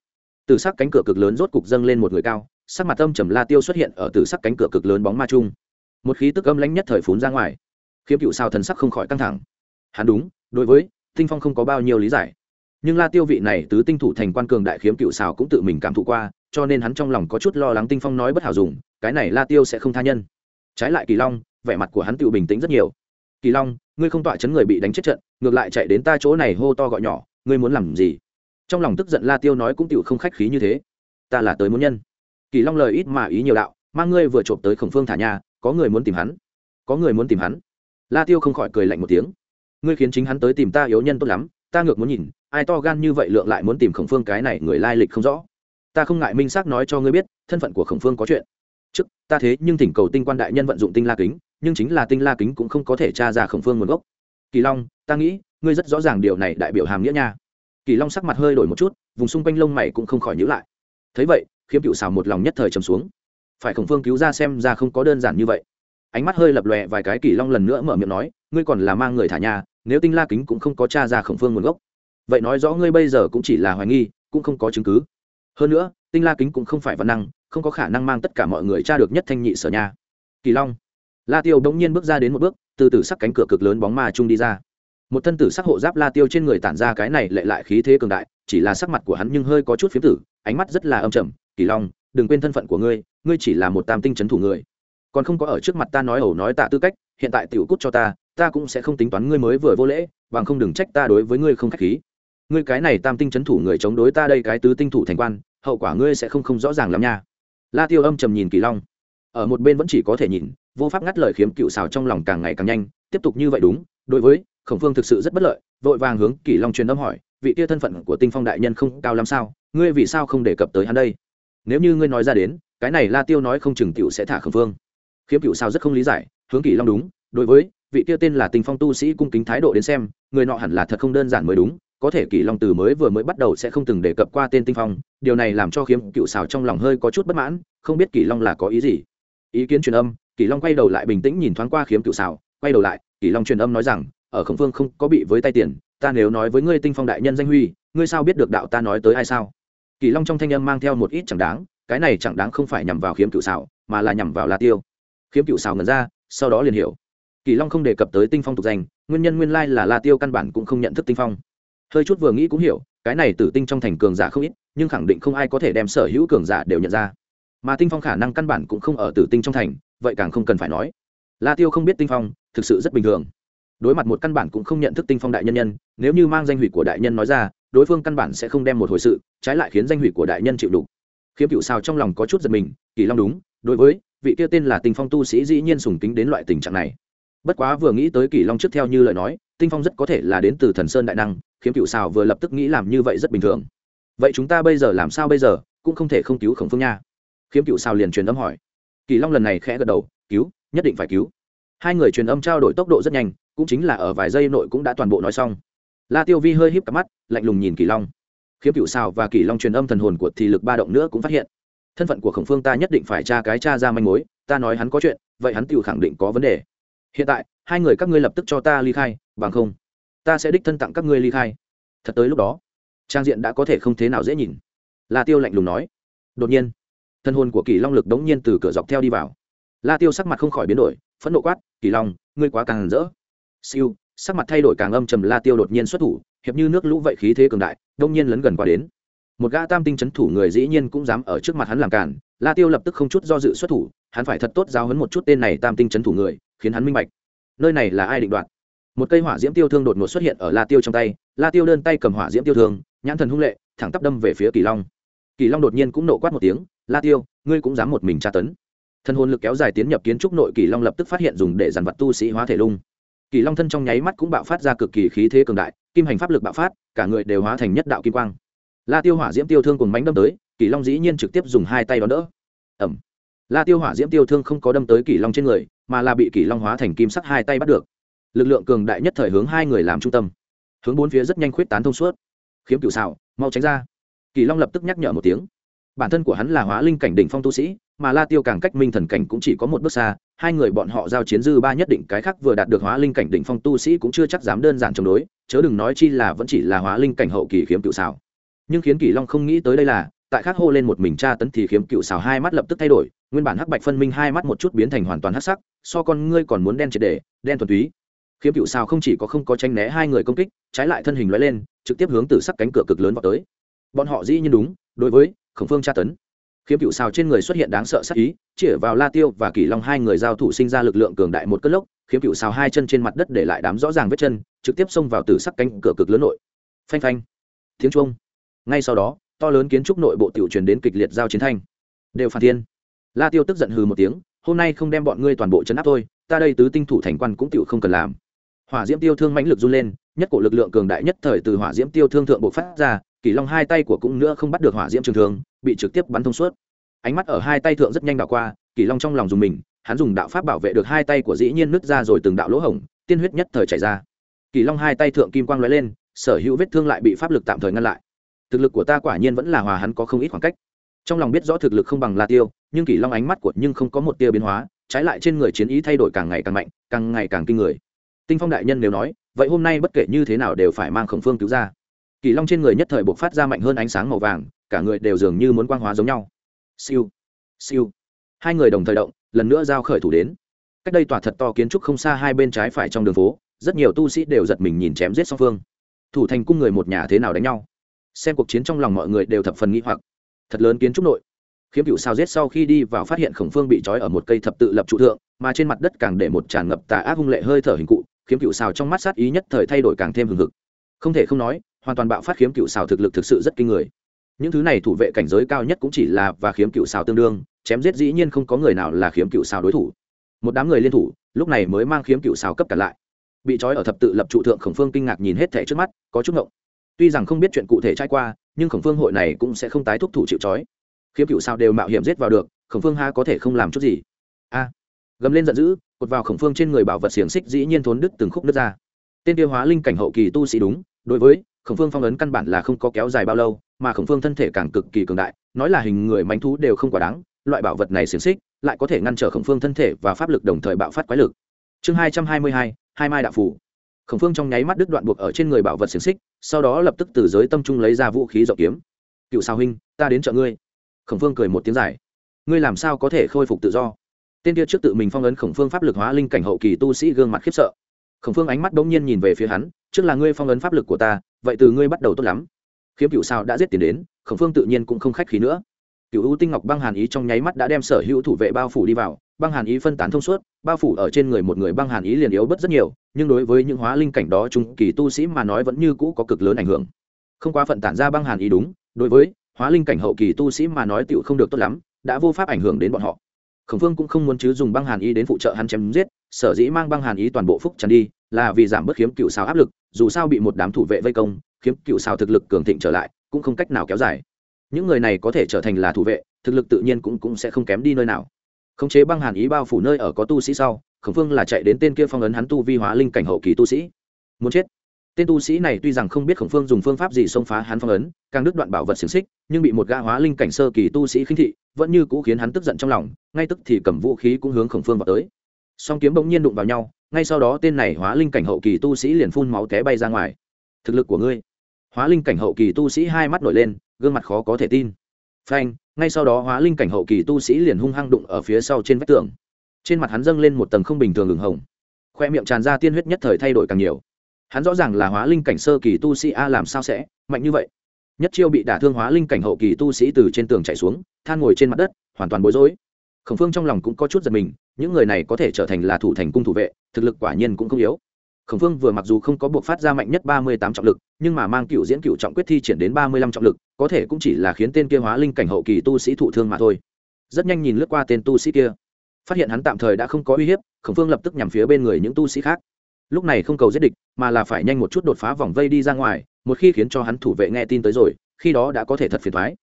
Từ sắc cánh cửa cực lớn rốt cục dâng lên một người cao, sắc mặt âm trầm la tiêu xuất hiện ở từ sắc cánh cửa cực lớn bóng ma chung. Một khí tức âm lãnh nhất thời phún ra ngoài khiếm cựu sao thần sắc không khỏi căng thẳng. Hắn đúng, đối với tinh phong không có bao nhiêu lý giải. Nhưng la tiêu vị này tứ tinh thủ thành quan cường đại khiếm cựu xào cũng tự mình cảm thụ qua, cho nên hắn trong lòng có chút lo lắng tinh phong nói bất hảo dùng, cái này la tiêu sẽ không tha nhân. Trái lại kỳ long, vẻ mặt của hắn tự bình tĩnh rất nhiều. Kỳ long, ngươi không tọa chấn người bị đánh chết trận, ngược lại chạy đến ta chỗ này hô to gọi nhỏ, ngươi muốn làm gì? Trong lòng tức giận la tiêu nói cũng tự không khách khí như thế. Ta là tới muốn nhân. Kỳ long lời ít mà ý nhiều đạo, mang ngươi vừa trộm tới khổng phương thả nhà có người muốn tìm hắn. Có người muốn tìm hắn la tiêu không khỏi cười lạnh một tiếng. Ngươi khiến chính hắn tới tìm ta yếu nhân tốt lắm, ta ngược muốn nhìn, ai to gan như vậy lượng lại muốn tìm khổng phương cái này người lai lịch không rõ. Ta không ngại minh xác nói cho ngươi biết, thân phận của khổng phương có chuyện. Trước, ta thế nhưng thỉnh cầu tinh quan đại nhân vận dụng tinh la kính, nhưng chính là tinh la kính cũng không có thể tra ra khổng phương nguồn gốc. Kỳ long, ta nghĩ, ngươi rất rõ ràng điều này đại biểu hàm nghĩa nha. Kỳ long sắc mặt hơi đổi một chút, vùng xung quanh lông mày cũng không khỏi nhữ lại. Thấy vậy, khiếm cựu xào một lòng nhất thời trầm xuống. Phải khổng phương cứu ra xem ra không có đơn giản như vậy ánh mắt hơi lập lòe vài cái kỳ long lần nữa mở miệng nói, ngươi còn là mang người thả nhà, nếu tinh la kính cũng không có t r a ra khổng phương nguồn gốc. Vậy nói rõ ngươi bây giờ cũng chỉ là hoài nghi, cũng không có chứng cứ. Hơn nữa, tinh la kính cũng không phải văn năng, không có khả năng mang tất cả mọi người tra được nhất thanh nhị sở nhà. Kỳ long. La tiêu bỗng nhiên bước ra đến một bước, từ từ sắc cánh cửa cực lớn bóng ma trung đi ra. Một thân tử sắc hộ giáp la tiêu trên người tản ra cái này lệ lại khí thế cường đại, chỉ là sắc mặt của hắn nhưng hơi có chút phiếm tử, ánh mắt rất là âm trầm. Kỳ long, đừng quên thân phận của ngươi ngươi chỉ là một tam tinh c h ấ n thủ người còn không có ở trước mặt ta nói ẩu nói tạ tư cách, hiện tại tiểu cút cho ta ta cũng sẽ không tính toán ngươi mới vừa vô lễ, bằng không đừng trách ta đối với ngươi không k h á c h khí. Ngươi cái này tam tinh c h ấ n thủ người chống đối ta đây cái tứ tinh thủ thành quan, hậu quả ngươi sẽ không không rõ ràng lắm nha. La tiêu âm trầm nhìn kỳ long. Ở một bên vẫn chỉ có thể nhìn, vô pháp ngắt lời khiếm cựu xào trong lòng càng ngày càng nhanh, tiếp tục như vậy đúng, đối với, khổng phương thực sự rất bất lợi, vội vàng hướng kỳ long truyền âm hỏi, vị tia thân phận của tinh phong đại nhân không cao lắm sao, ngươi vì sao không đề cập tới hắn đây? Nếu như ngươi nói ra đến, cái này la tiêu nói không chừng tiểu sẽ thả khổng phương khiếm cựu sao rất không lý giải, hướng kỳ long đúng, đối với vị tiêu tên là tinh phong tu sĩ cung kính thái độ đến xem, người nọ hẳn là thật không đơn giản mới đúng, có thể kỳ long từ mới vừa mới bắt đầu sẽ không từng đề cập qua tên tinh phong, điều này làm cho khiếm cựu xào trong lòng hơi có chút bất mãn, không biết kỳ long là có ý gì. Ý kiến truyền âm, kỳ long quay đầu lại bình tĩnh nhìn thoáng qua khiếm cựu xào quay đầu lại, kỳ long truyền âm nói rằng, ở khổng phương không có bị với tay tiền, ta nếu nói với ngươi tinh phong đại nhân danh huy, ngươi sao biết được đạo ta nói tới ai sao? Kỳ long trong thanh âm mang theo một ít chẳng đáng, cái này chẳng đáng không phải nhằm vào khiếm cựu xào mà là nhằm vào la tiêu khiếm cựu xào ngần ra, sau đó liền hiểu. Kỳ long không đề cập tới tinh phong tục danh, nguyên nhân nguyên lai là la tiêu căn bản cũng không nhận thức tinh phong. Hơi chút vừa nghĩ cũng hiểu, cái này tử tinh trong thành cường giả không ít, nhưng khẳng định không ai có thể đem sở hữu cường giả đều nhận ra. Mà tinh phong khả năng căn bản cũng không ở tử tinh trong thành, vậy càng không cần phải nói. La tiêu không biết tinh phong, thực sự rất bình thường. Đối mặt một căn bản cũng không nhận thức tinh phong đại nhân nhân, nếu như mang danh hủy của đại nhân nói ra, đối phương căn bản sẽ không đem một hồi sự, trái lại khiến danh hủy của đại nhân chịu đủ. Khiếm cựu sao trong lòng có chút giật mình, kỳ long đúng, đối với vị kia tên là tinh phong tu sĩ dĩ nhiên sùng kính đến loại tình trạng này. Bất quá vừa nghĩ tới kỳ long trước theo như lời nói, tinh phong rất có thể là đến từ thần sơn đại năng, khiếm cựu xào vừa lập tức nghĩ làm như vậy rất bình thường. Vậy chúng ta bây giờ làm sao bây giờ, cũng không thể không cứu khổng phương nha. Khiếm cựu xào liền truyền âm hỏi. Kỳ long lần này khẽ gật đầu, cứu, nhất định phải cứu. Hai người truyền âm trao đổi tốc độ rất nhanh, cũng chính là ở vài giây nội cũng đã toàn bộ nói xong. La tiêu vi hơi híp cặp mắt, lạnh lùng nhìn kỳ long. Khiếm cựu xào và kỳ long truyền âm thần hồn của thì lực ba động nữa cũng phát hiện thân phận của khổng phương ta nhất định phải tra cái tra ra manh mối, ta nói hắn có chuyện, vậy hắn tự khẳng định có vấn đề. Hiện tại, hai người các ngươi lập tức cho ta ly khai, bằng không, ta sẽ đích thân tặng các ngươi ly khai. Thật tới lúc đó, trang diện đã có thể không thế nào dễ nhìn. La tiêu lạnh lùng nói. Đột nhiên, thân hồn của kỳ long lực đống nhiên từ cửa dọc theo đi vào. La tiêu sắc mặt không khỏi biến đổi, phẫn nộ quát, kỳ long, ngươi quá càng rỡ. Siêu, sắc mặt thay đổi càng âm trầm, la tiêu đột nhiên xuất thủ, hiệp như nước lũ vậy khí thế cường đại đông nhiên lấn gần qua đến một gã tam tinh c h ấ n thủ người dĩ nhiên cũng dám ở trước mặt hắn làm cản la tiêu lập tức không chút do dự xuất thủ, hắn phải thật tốt giao hấn một chút tên này tam tinh c h ấ n thủ người, khiến hắn minh bạch. Nơi này là ai định đoạt? Một cây hỏa diễm tiêu thương đột ngột xuất hiện ở la tiêu trong tay, la tiêu đơn tay cầm hỏa diễm tiêu thương, nhãn thần hung lệ, thẳng tắp đâm về phía kỳ long. Kỳ long đột nhiên cũng nộ quát một tiếng, la tiêu, ngươi cũng dám một mình tra tấn. Thân hồn lực kéo dài tiến nhập kiến trúc nội kỳ long lập tức phát hiện dùng để dàn vật tu sĩ hóa thể lung. Kỳ long thân trong nháy mắt cũng bạo phát ra cực kỳ khí thế cường đại, kim hành pháp lực bạo phát, cả người đều hóa thành nhất đạo kim quang la tiêu hỏa diễm tiêu thương cùng mãnh đâm tới kỳ long dĩ nhiên trực tiếp dùng hai tay đón đỡ. Ẩm la tiêu hỏa diễm tiêu thương không có đâm tới kỳ long trên người, mà là bị kỳ long hóa thành kim sắc hai tay bắt được. Lực lượng cường đại nhất thời hướng hai người làm trung tâm. Hướng bốn phía rất nhanh khuyết tán thông suốt. Khiếm cửu xảo, mau tránh ra. Kỳ long lập tức nhắc nhở một tiếng. Bản thân của hắn là hóa linh cảnh đỉnh phong tu sĩ, mà la tiêu càng cách minh thần cảnh cũng chỉ có một bước xa, hai người bọn họ giao chiến dư ba nhất định cái khác vừa đạt được hóa linh cảnh đỉnh phong tu sĩ cũng chưa chắc dám đơn giản chống đối, chớ đừng nói chi là vẫn chỉ là hóa linh cảnh hậu kỳ khiếm cựu xảo nhưng khiến kỷ long không nghĩ tới đây là, tại khắc hô lên một mình tra tấn thì khiếm cựu xào hai mắt lập tức thay đổi, nguyên bản hắc bạch phân minh hai mắt một chút biến thành hoàn toàn hắc sắc, so con ngươi còn muốn đen triệt đề đen thuần túy. Khiếm cựu xào không chỉ có không có tranh né hai người công kích, trái lại thân hình lóe lên, trực tiếp hướng từ sắc cánh cửa cực lớn vào tới. Bọn họ dĩ nhiên đúng, đối với khổng phương tra tấn. Khiếm cựu xào trên người xuất hiện đáng sợ sắc ý, chĩa vào la tiêu và kỷ long hai người giao thủ sinh ra lực lượng cường đại một cất lốc, khiếm cựu xào hai chân trên mặt đất để lại đám rõ ràng vết chân, trực tiếp xông vào từ sắc cánh cửa cực lớn nội. Phanh phanh. Tiếng chuông ngay sau đó, to lớn kiến trúc nội bộ tiểu truyền đến kịch liệt giao chiến thanh. Đều phản thiên. La tiêu tức giận hừ một tiếng, hôm nay không đem bọn ngươi toàn bộ chấn áp thôi, ta đây tứ tinh thủ thành quan cũng tiểu không cần làm. Hỏa diễm tiêu thương mãnh lực run lên, nhất cổ lực lượng cường đại nhất thời từ hỏa diễm tiêu thương thượng bộ phát ra, kỳ long hai tay của cũng nữa không bắt được hỏa diễm trường thương, bị trực tiếp bắn thông suốt. Ánh mắt ở hai tay thượng rất nhanh đảo qua, kỳ long trong lòng dùng mình, hắn dùng đạo pháp bảo vệ được hai tay của dĩ nhiên nứt ra rồi từng đạo lỗ hổng, tiên huyết nhất thời chảy ra. Kỳ long hai tay thượng kim quang lóe lên, sở hữu vết thương lại bị pháp lực tạm thời ngăn lại thực lực của ta quả nhiên vẫn là hòa hắn có không ít khoảng cách. Trong lòng biết rõ thực lực không bằng la tiêu, nhưng kỳ long ánh mắt của nhưng không có một tia biến hóa, trái lại trên người chiến ý thay đổi càng ngày càng mạnh, càng ngày càng kinh người. Tinh phong đại nhân nếu nói, vậy hôm nay bất kể như thế nào đều phải mang khổng phương cứu ra. Kỳ long trên người nhất thời buộc phát ra mạnh hơn ánh sáng màu vàng, cả người đều dường như muốn quang hóa giống nhau. Siêu siêu. Hai người đồng thời động, lần nữa giao khởi thủ đến. Cách đây tòa thật to kiến trúc không xa hai bên trái phải trong đường phố, rất nhiều tu sĩ đều giật mình nhìn chém giết song phương. Thủ thành cung người một nhà thế nào đánh nhau? Xem cuộc chiến trong lòng mọi người đều thập phần nghĩ hoặc. Thật lớn kiến trúc nội. Khiếm cựu sao giết sau khi đi vào phát hiện khổng phương bị trói ở một cây thập tự lập trụ thượng, mà trên mặt đất càng để một tràn ngập tà ác hung lệ hơi thở hình cụ, khiếm cựu sao trong mắt sát ý nhất thời thay đổi càng thêm hừng hực. Không thể không nói, hoàn toàn bạo phát khiếm cựu sao thực lực thực sự rất kinh người. Những thứ này thủ vệ cảnh giới cao nhất cũng chỉ là và khiếm cựu sao tương đương, chém giết dĩ nhiên không có người nào là khiếm cựu sao đối thủ. Một đám người liên thủ, lúc này mới mang khiếm cựu sao cấp cả lại. Bị trói ở thập tự lập trụ thượng khổng phương kinh ngạc nhìn hết thẻ trước mắt, có chút ngộng tuy rằng không biết chuyện cụ thể trải qua, nhưng khổng phương hội này cũng sẽ không tái thúc thủ chịu trói. Khiếm cựu sao đều mạo hiểm giết vào được, khổng phương ha có thể không làm chút gì? A. Gầm lên giận dữ, cột vào khổng phương trên người bảo vật xiềng xích dĩ nhiên thốn đứt từng khúc đứt ra. Tên tiêu hóa linh cảnh hậu kỳ tu sĩ đúng, đối với khổng phương phong ấn căn bản là không có kéo dài bao lâu, mà khổng phương thân thể càng cực kỳ cường đại, nói là hình người mánh thú đều không quá đáng, loại bảo vật này xiềng xích lại có thể ngăn trở khổng phương thân thể và pháp lực đồng thời bạo phát quái lực. Chương hai trăm hai mươi hai hai mai đạo phủ. Khổng phương trong nháy mắt đứt đoạn buộc ở trên người bảo vật xiềng xích sau đó lập tức từ giới tâm trung lấy ra vũ khí dọc kiếm. Cựu sao huynh, ta đến chợ ngươi. Khổng phương cười một tiếng dài ngươi làm sao có thể khôi phục tự do? Tên kia trước tự mình phong ấn khổng phương pháp lực hóa linh cảnh hậu kỳ tu sĩ gương mặt khiếp sợ. Khổng phương ánh mắt bỗng nhiên nhìn về phía hắn, trước là ngươi phong ấn pháp lực của ta, vậy từ ngươi bắt đầu tốt lắm. Khiếm cựu sao đã giết tiền đến, khổng phương tự nhiên cũng không khách khí nữa cựu ưu tinh ngọc băng hàn ý trong nháy mắt đã đem sở hữu thủ vệ bao phủ đi vào, băng hàn ý phân tán thông suốt, bao phủ ở trên người một người băng hàn ý liền yếu bớt rất nhiều, nhưng đối với những hóa linh cảnh đó trung kỳ tu sĩ mà nói vẫn như cũ có cực lớn ảnh hưởng. Không quá phận tản ra băng hàn ý đúng, đối với hóa linh cảnh hậu kỳ tu sĩ mà nói tựu không được tốt lắm, đã vô pháp ảnh hưởng đến bọn họ. Khổng phương cũng không muốn chứ dùng băng hàn ý đến phụ trợ hắn chém giết, sở dĩ mang băng hàn ý toàn bộ phúc tràn đi, là vì giảm bớt khiếm cựu xào áp lực, dù sao bị một đám thủ vệ vây công, khiếm cựu xào thực lực cường thịnh trở lại, cũng không cách nào kéo dài những người này có thể trở thành là thủ vệ thực lực tự nhiên cũng, cũng sẽ không kém đi nơi nào. Khống chế băng hàn ý bao phủ nơi ở có tu sĩ sau khổng phương là chạy đến tên kia phong ấn hắn tu vi hóa linh cảnh hậu kỳ tu sĩ. Muốn chết. Tên tu sĩ này tuy rằng không biết khổng phương dùng phương pháp gì xông phá hắn phong ấn càng đứt đoạn bảo vật xiềng xích nhưng bị một gã hóa linh cảnh sơ kỳ tu sĩ khinh thị vẫn như cũ khiến hắn tức giận trong lòng ngay tức thì cầm vũ khí cũng hướng khổng phương vào tới. Song kiếm bỗng nhiên đụng vào nhau ngay sau đó tên này hóa linh cảnh hậu kỳ tu sĩ liền phun máu té bay ra ngoài. Thực lực của ngươi. Hóa linh cảnh hậu kỳ tu sĩ hai mắt nổi lên gương mặt khó có thể tin. Phanh, ngay sau đó hóa linh cảnh hậu kỳ tu sĩ liền hung hăng đụng ở phía sau trên vách tường. Trên mặt hắn dâng lên một tầng không bình thường ửng hồng. Khoe miệng tràn ra tiên huyết nhất thời thay đổi càng nhiều. Hắn rõ ràng là hóa linh cảnh sơ kỳ tu sĩ a làm sao sẽ mạnh như vậy? Nhất chiêu bị đả thương hóa linh cảnh hậu kỳ tu sĩ từ trên tường chạy xuống, than ngồi trên mặt đất, hoàn toàn bối rối. Khổng phương trong lòng cũng có chút giật mình, những người này có thể trở thành là thủ thành cung thủ vệ, thực lực quả nhiên cũng không yếu khổng phương vừa mặc dù không có buộc phát ra mạnh nhất ba mươi tám trọng lực, nhưng mà mang cựu diễn cựu trọng quyết thi triển đến ba mươi lăm trọng lực, có thể cũng chỉ là khiến tên kia hóa linh cảnh hậu kỳ tu sĩ thụ thương mà thôi. Rất nhanh nhìn lướt qua tên tu sĩ kia, phát hiện hắn tạm thời đã không có uy hiếp, khổng phương lập tức nhằm phía bên người những tu sĩ khác. Lúc này không cầu giết địch, mà là phải nhanh một chút đột phá vòng vây đi ra ngoài, một khi khiến cho hắn thủ vệ nghe tin tới rồi, khi đó đã có thể thật phiền thoái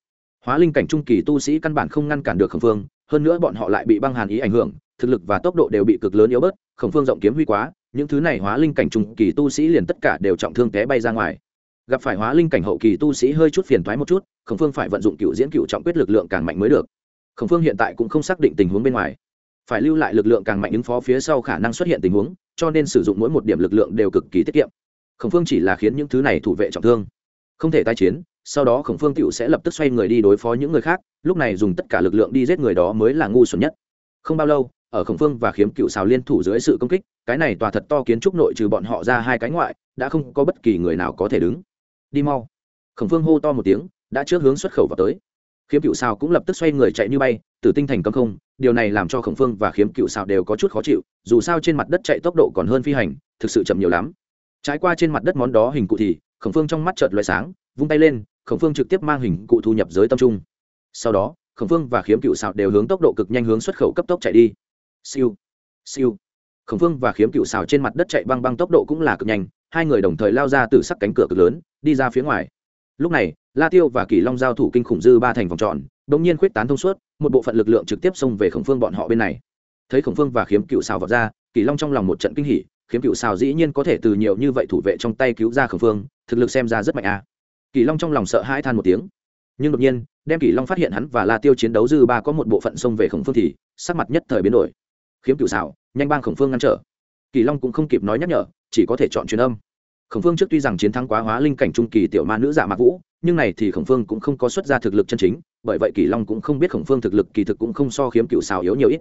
hóa linh cảnh trung kỳ tu sĩ căn bản không ngăn cản được khổng phương hơn nữa bọn họ lại bị băng hàn ý ảnh hưởng, thực lực và tốc độ đều bị cực lớn yếu bớt, khổng phương rộng kiếm huy quá những thứ này hóa linh cảnh trung kỳ tu sĩ liền tất cả đều trọng thương té bay ra ngoài. Gặp phải hóa linh cảnh hậu kỳ tu sĩ hơi chút phiền thoái một chút, khổng phương phải vận dụng cựu diễn cựu trọng quyết lực lượng càng mạnh mới được. Khổng phương hiện tại cũng không xác định tình huống bên ngoài. Phải lưu lại lực lượng càng mạnh ứng phó phía sau khả năng xuất hiện tình huống, cho nên sử dụng mỗi một điểm lực lượng đều cực kỳ tiết kiệm. Khổng phương chỉ là khiến những thứ này thủ vệ trọng thương. Không thể tái chiến, sau đó khổng phương tựu sẽ lập tức xoay người đi đối phó những người khác, lúc này dùng tất cả lực lượng đi giết người đó mới là ngu xuẩn nhất. Không bao lâu, ở khổng phương và khiếm cựu xào liên thủ dưới sự công kích cái này tòa thật to kiến trúc nội trừ bọn họ ra hai cái ngoại, đã không có bất kỳ người nào có thể đứng. Đi mau. Khổng phương hô to một tiếng, đã trước hướng xuất khẩu vào tới. Khiếm cựu xào cũng lập tức xoay người chạy như bay từ tinh thành cấm không, điều này làm cho khổng phương và khiếm cựu xào đều có chút khó chịu, dù sao trên mặt đất chạy tốc độ còn hơn phi hành, thực sự chậm nhiều lắm. Trái qua trên mặt đất món đó hình cụ thì, khổng phương trong mắt chợt loại sáng, vung tay lên, khổng phương trực tiếp mang hình cụ thu nhập giới tâm trung. Sau đó, khổng phương và khiếm cựu xào đều hướng tốc độ cực nhanh hướng xuất khẩu cấp tốc chạy đi. Siêu. Siêu khổng phương và khiếm cựu xào trên mặt đất chạy băng băng tốc độ cũng là cực nhanh, hai người đồng thời lao ra từ sắc cánh cửa cực lớn, đi ra phía ngoài. Lúc này, la tiêu và kỳ long giao thủ kinh khủng dư ba thành vòng tròn, đột nhiên khuyết tán thông suốt, một bộ phận lực lượng trực tiếp xông về khổng phương bọn họ bên này. Thấy khổng phương và khiếm cựu xào vọt ra, kỳ long trong lòng một trận kinh hỉ, khiếm cựu xào dĩ nhiên có thể từ nhiều như vậy thủ vệ trong tay cứu ra khổng phương thực lực xem ra rất mạnh a. À. kỳ long trong lòng sợ hãi than một tiếng. Nhưng đột nhiên, đem kỳ long phát hiện hắn và la tiêu chiến đấu dư ba có một bộ phận xông về khổng phương thì, sắc mặt nhất thời biến đổi khiếm cựu xảo, nhanh bang khổng phương ngăn trở. Kỳ long cũng không kịp nói nhắc nhở, chỉ có thể chọn truyền âm. Khổng phương trước tuy rằng chiến thắng quá hóa linh cảnh trung kỳ tiểu ma nữ dạ mạc vũ, nhưng này thì khổng phương cũng không có xuất ra thực lực chân chính, bởi vậy kỳ long cũng không biết khổng phương thực lực kỳ thực cũng không so khiếm cựu xào yếu nhiều ít.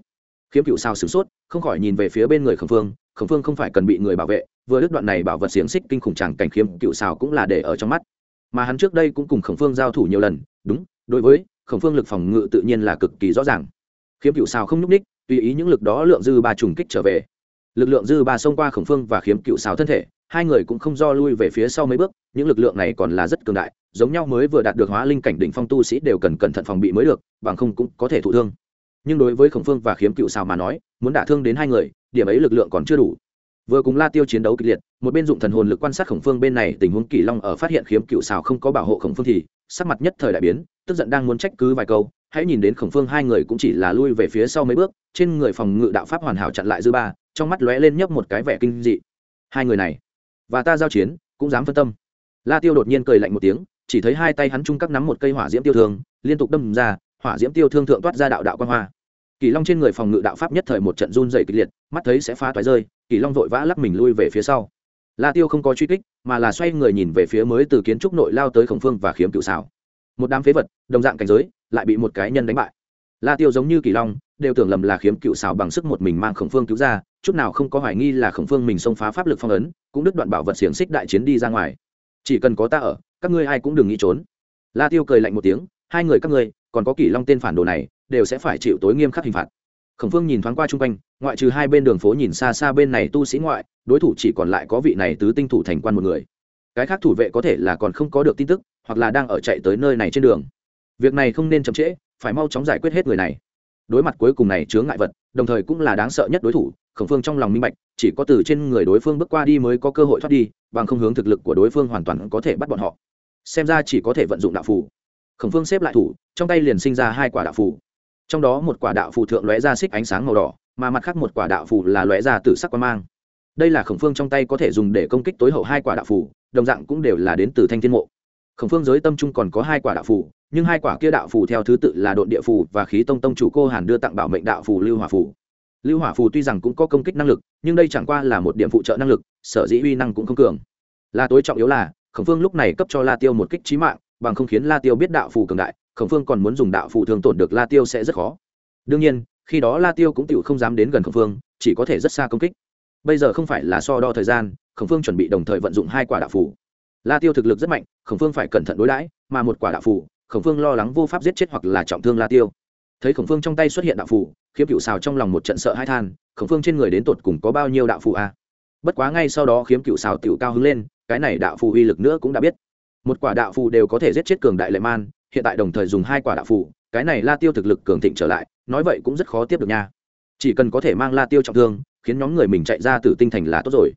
Khiếm cựu xào sửng sốt, không khỏi nhìn về phía bên người khổng phương khổng phương không phải cần bị người bảo vệ, vừa đứt đoạn này bảo vật xiềng xích kinh khủng tràng cảnh khiếm cựu xào cũng là để ở trong mắt. Mà hắn trước đây cũng cùng khổng phương giao thủ nhiều lần, đúng, đối với khổng phương lực phòng ngự tự nhiên là cực kỳ rõ ràng. Khiếm cựu xào không nhúc ních tùy ý những lực đó lượng dư ba trùng kích trở về. Lực lượng dư ba xông qua khổng phương và khiếm cựu xào thân thể, hai người cũng không do lui về phía sau mấy bước, những lực lượng này còn là rất cường đại, giống nhau mới vừa đạt được hóa linh cảnh đỉnh phong tu sĩ đều cần cẩn thận phòng bị mới được, bằng không cũng có thể thụ thương. Nhưng đối với khổng phương và khiếm cựu xào mà nói, muốn đả thương đến hai người, điểm ấy lực lượng còn chưa đủ. Vừa cùng la tiêu chiến đấu kịch liệt, một bên dụng thần hồn lực quan sát khổng phương bên này, tình huống kỳ long ở phát hiện khiếm cựu xào không có bảo hộ khổng phương thì sắc mặt nhất thời đại biến, tức giận đang muốn trách cứ vài câu hãy nhìn đến khổng phương hai người cũng chỉ là lui về phía sau mấy bước, trên người phòng ngự đạo pháp hoàn hảo chặn lại dư ba, trong mắt lóe lên nhấp một cái vẻ kinh dị. Hai người này, và ta giao chiến, cũng dám phân tâm. La tiêu đột nhiên cười lạnh một tiếng, chỉ thấy hai tay hắn chung các nắm một cây hỏa diễm tiêu thương, liên tục đâm ra, hỏa diễm tiêu thương thượng toát ra đạo đạo quan hoa. Kỳ long trên người phòng ngự đạo pháp nhất thời một trận run dày kịch liệt, mắt thấy sẽ phá toái rơi, kỳ long vội vã lắc mình lui về phía sau. La tiêu không có truy kích, mà là xoay người nhìn về phía mới từ kiến trúc nội lao tới khổng phương và khiếm cựu xảo một đám phế vật, đồng dạng cảnh giới, lại bị một cái nhân đánh bại. La tiêu giống như kỳ long, đều tưởng lầm là khiếm cựu xảo bằng sức một mình mang khổng phương cứu ra, chút nào không có hoài nghi là khổng phương mình xông phá pháp lực phong ấn, cũng đứt đoạn bảo vật xiềng xích đại chiến đi ra ngoài. Chỉ cần có ta ở, các ngươi ai cũng đừng nghĩ trốn. La tiêu cười lạnh một tiếng, hai người các ngươi, còn có kỳ long tên phản đồ này, đều sẽ phải chịu tối nghiêm khắc hình phạt. Khổng phương nhìn thoáng qua chung quanh, ngoại trừ hai bên đường phố nhìn xa xa bên này tu sĩ ngoại, đối thủ chỉ còn lại có vị này tứ tinh thủ thành quan một người. Cái khác thủ vệ có thể là còn không có được tin tức hoặc là đang ở chạy tới nơi này trên đường. Việc này không nên chậm trễ, phải mau chóng giải quyết hết người này. Đối mặt cuối cùng này chướng ngại vật, đồng thời cũng là đáng sợ nhất đối thủ, khổng phương trong lòng minh bạch, chỉ có từ trên người đối phương bước qua đi mới có cơ hội thoát đi, bằng không hướng thực lực của đối phương hoàn toàn có thể bắt bọn họ. Xem ra chỉ có thể vận dụng đạo phù. Khổng phương xếp lại thủ, trong tay liền sinh ra hai quả đạo phù. Trong đó một quả đạo phù thượng lóe ra xích ánh sáng màu đỏ, mà mặt khác một quả đạo phù là lóe ra từ sắc quan mang. Đây là khổng phương trong tay có thể dùng để công kích tối hậu hai quả đạo phù, đồng dạng cũng đều là đến từ thanh thiên mộ khổng phương giới tâm trung còn có hai quả đạo phủ nhưng hai quả kia đạo phủ theo thứ tự là độn địa phủ và khí tông tông chủ cô hàn đưa tặng bảo mệnh đạo phủ lưu hỏa phủ lưu hỏa phù tuy rằng cũng có công kích năng lực, nhưng đây chẳng qua là một điểm phụ trợ năng lực, sở dĩ uy năng cũng không cường. Là tối trọng yếu là, khổng phương lúc này cấp cho la tiêu một kích trí mạng, bằng không khiến la tiêu biết đạo phù cường đại, khổng phương còn muốn dùng đạo phù thường tổn được la tiêu sẽ rất khó. Đương nhiên, khi đó la tiêu cũng tự không dám đến gần khổng phương, chỉ có thể rất xa công kích. Bây giờ không phải là so đo thời gian, khổng phương chuẩn bị đồng thời vận dụng hai quả đạo phù la tiêu thực lực rất mạnh, khổng phương phải cẩn thận đối đãi, mà một quả đạo phù, khổng phương lo lắng vô pháp giết chết hoặc là trọng thương la tiêu. Thấy khổng phương trong tay xuất hiện đạo phù, khiếm cựu xào trong lòng một trận sợ hai than, khổng phương trên người đến tột cùng có bao nhiêu đạo phù a à? bất quá ngay sau đó khiếm cựu xào tiểu cao hứng lên, cái này đạo phù uy lực nữa cũng đã biết. Một quả đạo phù đều có thể giết chết cường đại lệ man, hiện tại đồng thời dùng hai quả đạo phù, cái này la tiêu thực lực cường thịnh trở lại, nói vậy cũng rất khó tiếp được nha. Chỉ cần có thể mang la tiêu trọng thương, khiến nhóm người mình chạy ra từ tinh thành là tốt rồi.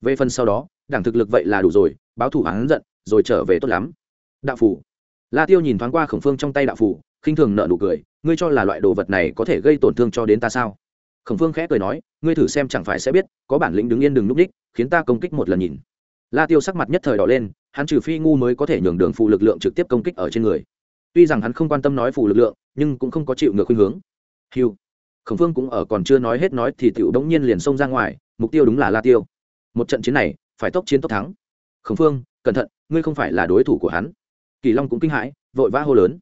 Về phần sau đó, đảng thực lực vậy là đủ rồi báo thủ hắn giận, rồi trở về tốt lắm. Đạo phù. La tiêu nhìn thoáng qua khổng phương trong tay đạo phù, khinh thường nợ nụ cười, ngươi cho là loại đồ vật này có thể gây tổn thương cho đến ta sao? Khổng phương khẽ cười nói, ngươi thử xem chẳng phải sẽ biết, có bản lĩnh đứng yên đừng núp đích, khiến ta công kích một lần nhìn. La tiêu sắc mặt nhất thời đỏ lên, hắn trừ phi ngu mới có thể nhường đường phụ lực lượng trực tiếp công kích ở trên người. Tuy rằng hắn không quan tâm nói phụ lực lượng, nhưng cũng không có chịu ngược khuynh hướng. Hiu khổng phương cũng ở còn chưa nói hết nói thì tiểu đống nhiên liền xông ra ngoài, mục tiêu đúng là la tiêu. Một trận chiến này, phải tốc chiến tốc thắng khổng phương, cẩn thận, ngươi không phải là đối thủ của hắn. Kỳ long cũng kinh hãi, vội vã hô lớn.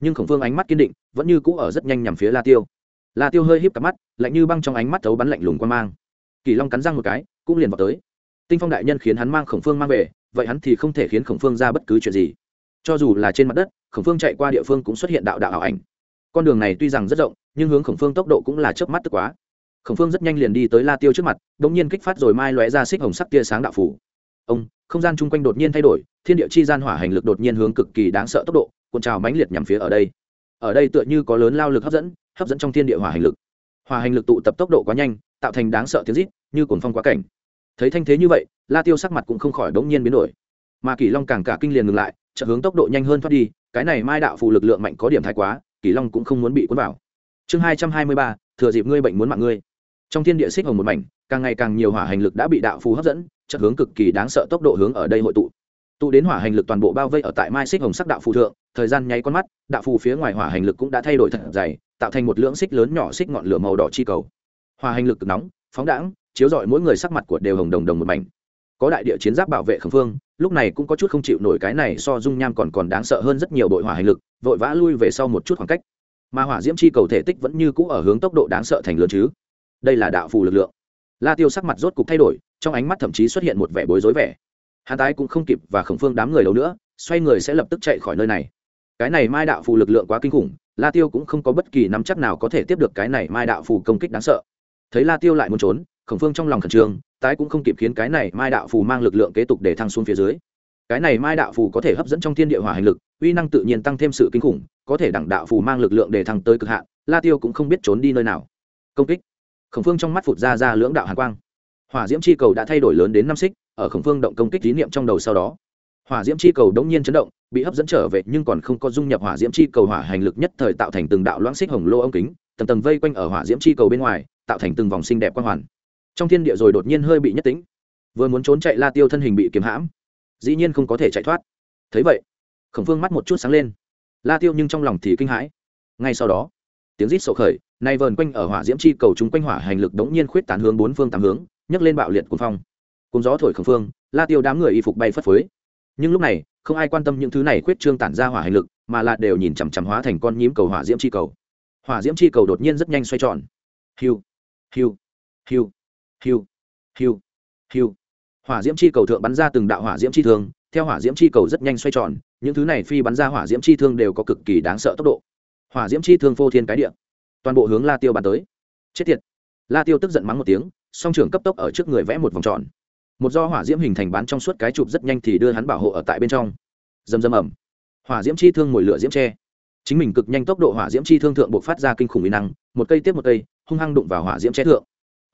Nhưng khổng phương ánh mắt kiên định, vẫn như cũ ở rất nhanh nhằm phía la tiêu. La tiêu hơi híp cặp mắt, lạnh như băng trong ánh mắt thấu bắn lạnh lùng quan mang. Kỳ long cắn răng một cái, cũng liền vào tới. Tinh phong đại nhân khiến hắn mang khổng phương mang về, vậy hắn thì không thể khiến khổng phương ra bất cứ chuyện gì. Cho dù là trên mặt đất, khổng phương chạy qua địa phương cũng xuất hiện đạo đạo ảo ảnh. Con đường này tuy rằng rất rộng, nhưng hướng khổng phương tốc độ cũng là chớp mắt tức quá. Khổng phương rất nhanh liền đi tới la tiêu trước mặt đ ỗ n g nhiên kích phát rồi mai lóe ra xích hồng sắc tia sáng đạo phủ ông, không gian chung quanh đột nhiên thay đổi, thiên địa chi gian hỏa hành lực đột nhiên hướng cực kỳ đáng sợ tốc độ, cuộn trào mãnh liệt nhằm phía ở đây. Ở đây tựa như có lớn lao lực hấp dẫn hấp dẫn trong thiên địa hỏa hành lực. Hỏa hành lực tụ tập tốc độ quá nhanh, tạo thành đáng sợ tiếng rít, như cuồng phong quá cảnh. Thấy thanh thế như vậy, la tiêu sắc mặt cũng không khỏi đống nhiên biến đổi. Mà kỳ long càng cả kinh liền ngừng lại trợ hướng tốc độ nhanh hơn thoát đi, cái này mai đạo phù lực lượng mạnh có điểm thái quá kỳ long cũng không muốn bị cuốn vào. Chương hai trăm hai mươi ba, thừa dịp ngươi bệnh muốn mạng ngươi. Trong thiên địa xích hồng một mảnh, càng ngày càng nhiều hỏa hành lực đã bị đạo phù hấp dẫn chất hướng cực kỳ đáng sợ tốc độ hướng ở đây hội tụ. Tụ đến hỏa hành lực toàn bộ bao vây ở tại mai xích hồng sắc đạo phù thượng, thời gian nháy con mắt, đạo phù phía ngoài hỏa hành lực cũng đã thay đổi thật dày, tạo thành một lưỡng xích lớn nhỏ xích ngọn lửa màu đỏ chi cầu. Hỏa hành lực cực nóng, phóng đãng, chiếu rọi mỗi người sắc mặt của đều hồng đồng đồng một mảnh. Có đại địa chiến giáp bảo vệ khẩn phương, lúc này cũng có chút không chịu nổi cái này so dung nham còn còn đáng sợ hơn rất nhiều đội hỏa hành lực, vội vã lui về sau một chút khoảng cách. Mà hỏa diễm chi cầu thể tích vẫn như cũ ở hướng tốc độ đáng sợ thành lớn chứ. Đây là đạo phù lực lượng. La tiêu sắc mặt rốt cục thay đổi trong ánh mắt thậm chí xuất hiện một vẻ bối rối vẻ. Hắn tái cũng không kịp và khổng phương đám người đâu nữa, xoay người sẽ lập tức chạy khỏi nơi này. Cái này mai đạo phù lực lượng quá kinh khủng, la tiêu cũng không có bất kỳ nắm chắc nào có thể tiếp được cái này mai đạo phù công kích đáng sợ. Thấy la tiêu lại muốn trốn, khổng phương trong lòng khẩn trương, tái cũng không kịp khiến cái này mai đạo phù mang lực lượng kế tục để thăng xuống phía dưới. Cái này mai đạo phù có thể hấp dẫn trong thiên địa hỏa hành lực, uy năng tự nhiên tăng thêm sự kinh khủng, có thể đẳng đạo phù mang lực lượng để thăng tới cực hạn, la tiêu cũng không biết trốn đi nơi nào. Công kích. Khổng phương trong mắt phụt ra ra lưỡng đạo hàn quang hỏa diễm chi cầu đã thay đổi lớn đến năm xích, ở khổng phương động công kích tín niệm trong đầu sau đó. Hỏa diễm chi cầu đống nhiên chấn động, bị hấp dẫn trở về, nhưng còn không có dung nhập hỏa diễm chi cầu hỏa hành lực nhất thời tạo thành từng đạo loãng xích hồng lô ống kính, tầng tầng vây quanh ở hỏa diễm chi cầu bên ngoài, tạo thành từng vòng xinh đẹp quang hoàn. Trong thiên địa rồi đột nhiên hơi bị nhất tính vừa muốn trốn chạy la tiêu thân hình bị kiếm hãm, dĩ nhiên không có thể chạy thoát. Thấy vậy, khổng phương mắt một chút sáng lên. La tiêu nhưng trong lòng thì kinh hãi. Ngay sau đó, tiếng rít sổ khởi, nay vờn quanh ở hỏa diễm chi cầu chúng quanh hỏa hành lực đống nhiên khuyết tán hướng bốn phương tám hướng nhấc lên bạo liệt cuồng phong. Cùng gió thổi khổng phương, la tiêu đám người y phục bay phất phới. Nhưng lúc này, không ai quan tâm những thứ này khuyết trương tản ra hỏa hành lực, mà là đều nhìn chằm chằm hóa thành con nhím cầu hỏa diễm chi cầu. Hỏa diễm chi cầu đột nhiên rất nhanh xoay tròn. Hiu hiu hiu hiu hiu hiu. Hỏa diễm chi cầu thượng bắn ra từng đạo hỏa diễm chi thương, theo hỏa diễm chi cầu rất nhanh xoay tròn, những thứ này phi bắn ra hỏa diễm chi thương đều có cực kỳ đáng sợ tốc độ. Hỏa diễm chi thương phô thiên cái địa. Toàn bộ hướng la tiêu bắn tới. Chết tiệt. La tiêu tức giận mắng một tiếng song trưởng cấp tốc ở trước người vẽ một vòng tròn. Một do hỏa diễm hình thành bán trong suốt cái chụp rất nhanh thì đưa hắn bảo hộ ở tại bên trong. Dầm dầm ẩm hỏa diễm chi thương mồi lửa diễm tre chính mình cực nhanh tốc độ hỏa diễm chi thương thượng buộc phát ra kinh khủng mỹ năng, một cây tiếp một cây, hung hăng đụng vào hỏa diễm tre thượng.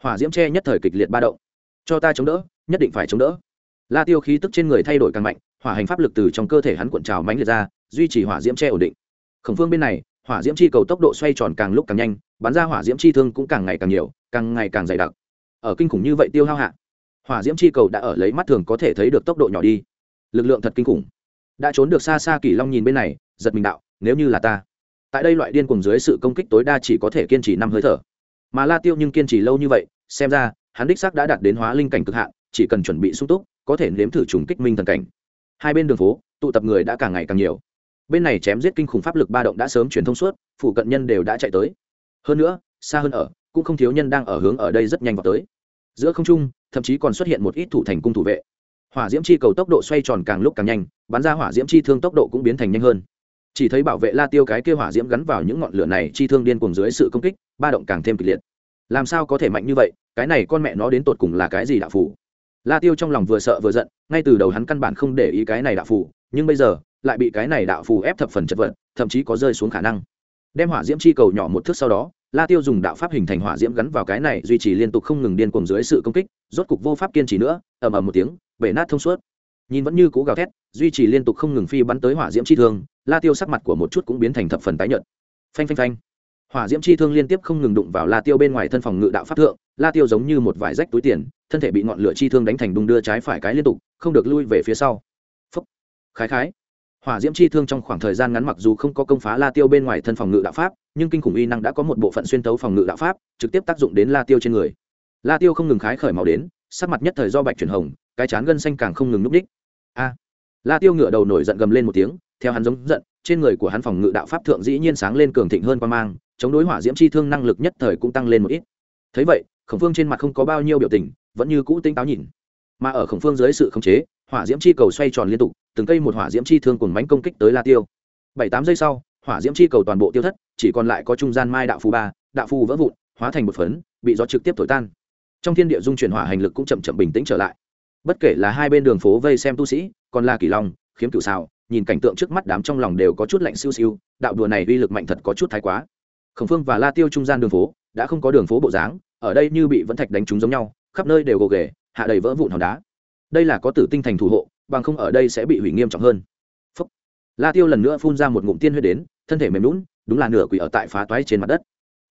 Hỏa diễm tre nhất thời kịch liệt ba động. Cho ta chống đỡ, nhất định phải chống đỡ. La tiêu khí tức trên người thay đổi càng mạnh, hỏa hành pháp lực từ trong cơ thể hắn cuộn trào mánh liệt ra, duy trì hỏa diễm tre ổn định. Khổng phương bên này, hỏa diễm chi cầu tốc độ xoay tròn càng lúc càng nhanh, bắn ra hỏa diễm chi thương cũng càng ngày càng nhiều, càng ngày càng dày đặc ở kinh khủng như vậy tiêu hao hạ. Hỏa diễm chi cầu đã ở lấy mắt thường có thể thấy được tốc độ nhỏ đi. Lực lượng thật kinh khủng. Đã trốn được xa xa kỳ long nhìn bên này, giật mình đạo, nếu như là ta, tại đây loại điên cùng dưới sự công kích tối đa chỉ có thể kiên trì năm hơi thở. Mà la tiêu nhưng kiên trì lâu như vậy, xem ra, hắn đích xác đã đạt đến hóa linh cảnh cực hạn, chỉ cần chuẩn bị sung túc, có thể nếm thử trùng kích minh thần cảnh. Hai bên đường phố, tụ tập người đã càng ngày càng nhiều. Bên này chém giết kinh khủng pháp lực ba động đã sớm truyền thông suốt, phụ cận nhân đều đã chạy tới. Hơn nữa, xa hơn ở cũng không thiếu nhân đang ở hướng ở đây rất nhanh vào tới. Giữa không trung, thậm chí còn xuất hiện một ít thủ thành cung thủ vệ. Hỏa diễm chi cầu tốc độ xoay tròn càng lúc càng nhanh, bắn ra hỏa diễm chi thương tốc độ cũng biến thành nhanh hơn. Chỉ thấy bảo vệ la tiêu cái kia hỏa diễm gắn vào những ngọn lửa này chi thương điên cùng dưới sự công kích, ba động càng thêm kịch liệt. Làm sao có thể mạnh như vậy, cái này con mẹ nó đến tột cùng là cái gì đạo phủ la tiêu trong lòng vừa sợ vừa giận, ngay từ đầu hắn căn bản không để ý cái này đạo phủ nhưng bây giờ, lại bị cái này đạo phù ép thập phần chật vật, thậm chí có rơi xuống khả năng. Đem hỏa diễm chi cầu nhỏ một thước sau đó la tiêu dùng đạo pháp hình thành hỏa diễm gắn vào cái này, duy trì liên tục không ngừng điên cuồng dưới sự công kích, rốt cục vô pháp kiên trì nữa, ầm ầm một tiếng, bể nát thông suốt. Nhìn vẫn như cố gào thét, duy trì liên tục không ngừng phi bắn tới hỏa diễm chi thương, la tiêu sắc mặt của một chút cũng biến thành thập phần tái nhợt. Phanh phanh phanh. Hỏa diễm chi thương liên tiếp không ngừng đụng vào la tiêu bên ngoài thân phòng ngự đạo pháp thượng, la tiêu giống như một vải rách túi tiền, thân thể bị ngọn lửa chi thương đánh thành đung đưa trái phải cái liên tục, không được lui về phía sau. Phúc. Khái khái. Hỏa diễm chi thương trong khoảng thời gian ngắn mặc dù không có công phá la tiêu bên ngoài thân phòng ngự đạo pháp nhưng kinh khủng uy năng đã có một bộ phận xuyên tấu phòng ngự đạo pháp, trực tiếp tác dụng đến la tiêu trên người. La tiêu không ngừng khái khởi màu đến, sắc mặt nhất thời do bạch chuyển hồng, cái chán gân xanh càng không ngừng núp đích. A! La tiêu ngựa đầu nổi giận gầm lên một tiếng, theo hắn giống giận, trên người của hắn phòng ngự đạo pháp thượng dĩ nhiên sáng lên cường thịnh hơn qua mang, chống đối hỏa diễm chi thương năng lực nhất thời cũng tăng lên một ít. Thấy vậy, khổng phương trên mặt không có bao nhiêu biểu tình, vẫn như cũ tinh táo nhìn. Mà ở khổng phương dưới sự khống chế, hỏa diễm chi cầu xoay tròn liên tục, từng cây một hỏa diễm chi thương cùng bánh công kích tới la tiêu. Bảy tám giây sau hỏa diễm chi cầu toàn bộ tiêu thất, chỉ còn lại có trung gian mai đạo phù ba, đạo phù vỡ vụn, hóa thành một phấn, bị gió trực tiếp thổi tan. Trong thiên địa dung chuyển hỏa hành lực cũng chậm chậm bình tĩnh trở lại. Bất kể là hai bên đường phố vây xem tu sĩ, còn là kỳ long, khiếm cửu xào nhìn cảnh tượng trước mắt đám trong lòng đều có chút lạnh siêu siêu, đạo đùa này uy lực mạnh thật có chút thái quá. Khổng phương và la tiêu trung gian đường phố, đã không có đường phố bộ dáng, ở đây như bị vẫn thạch đánh trúng giống nhau, khắp nơi đều gồ ghề, hạ đầy vỡ vụn hòn đá. Đây là có tử tinh thành thủ hộ, bằng không ở đây sẽ bị hủy nghiêm trọng hơn la tiêu lần nữa phun ra một ngụm tiên huyết đến, thân thể mềm lún đúng là nửa quỷ ở tại phá toái trên mặt đất.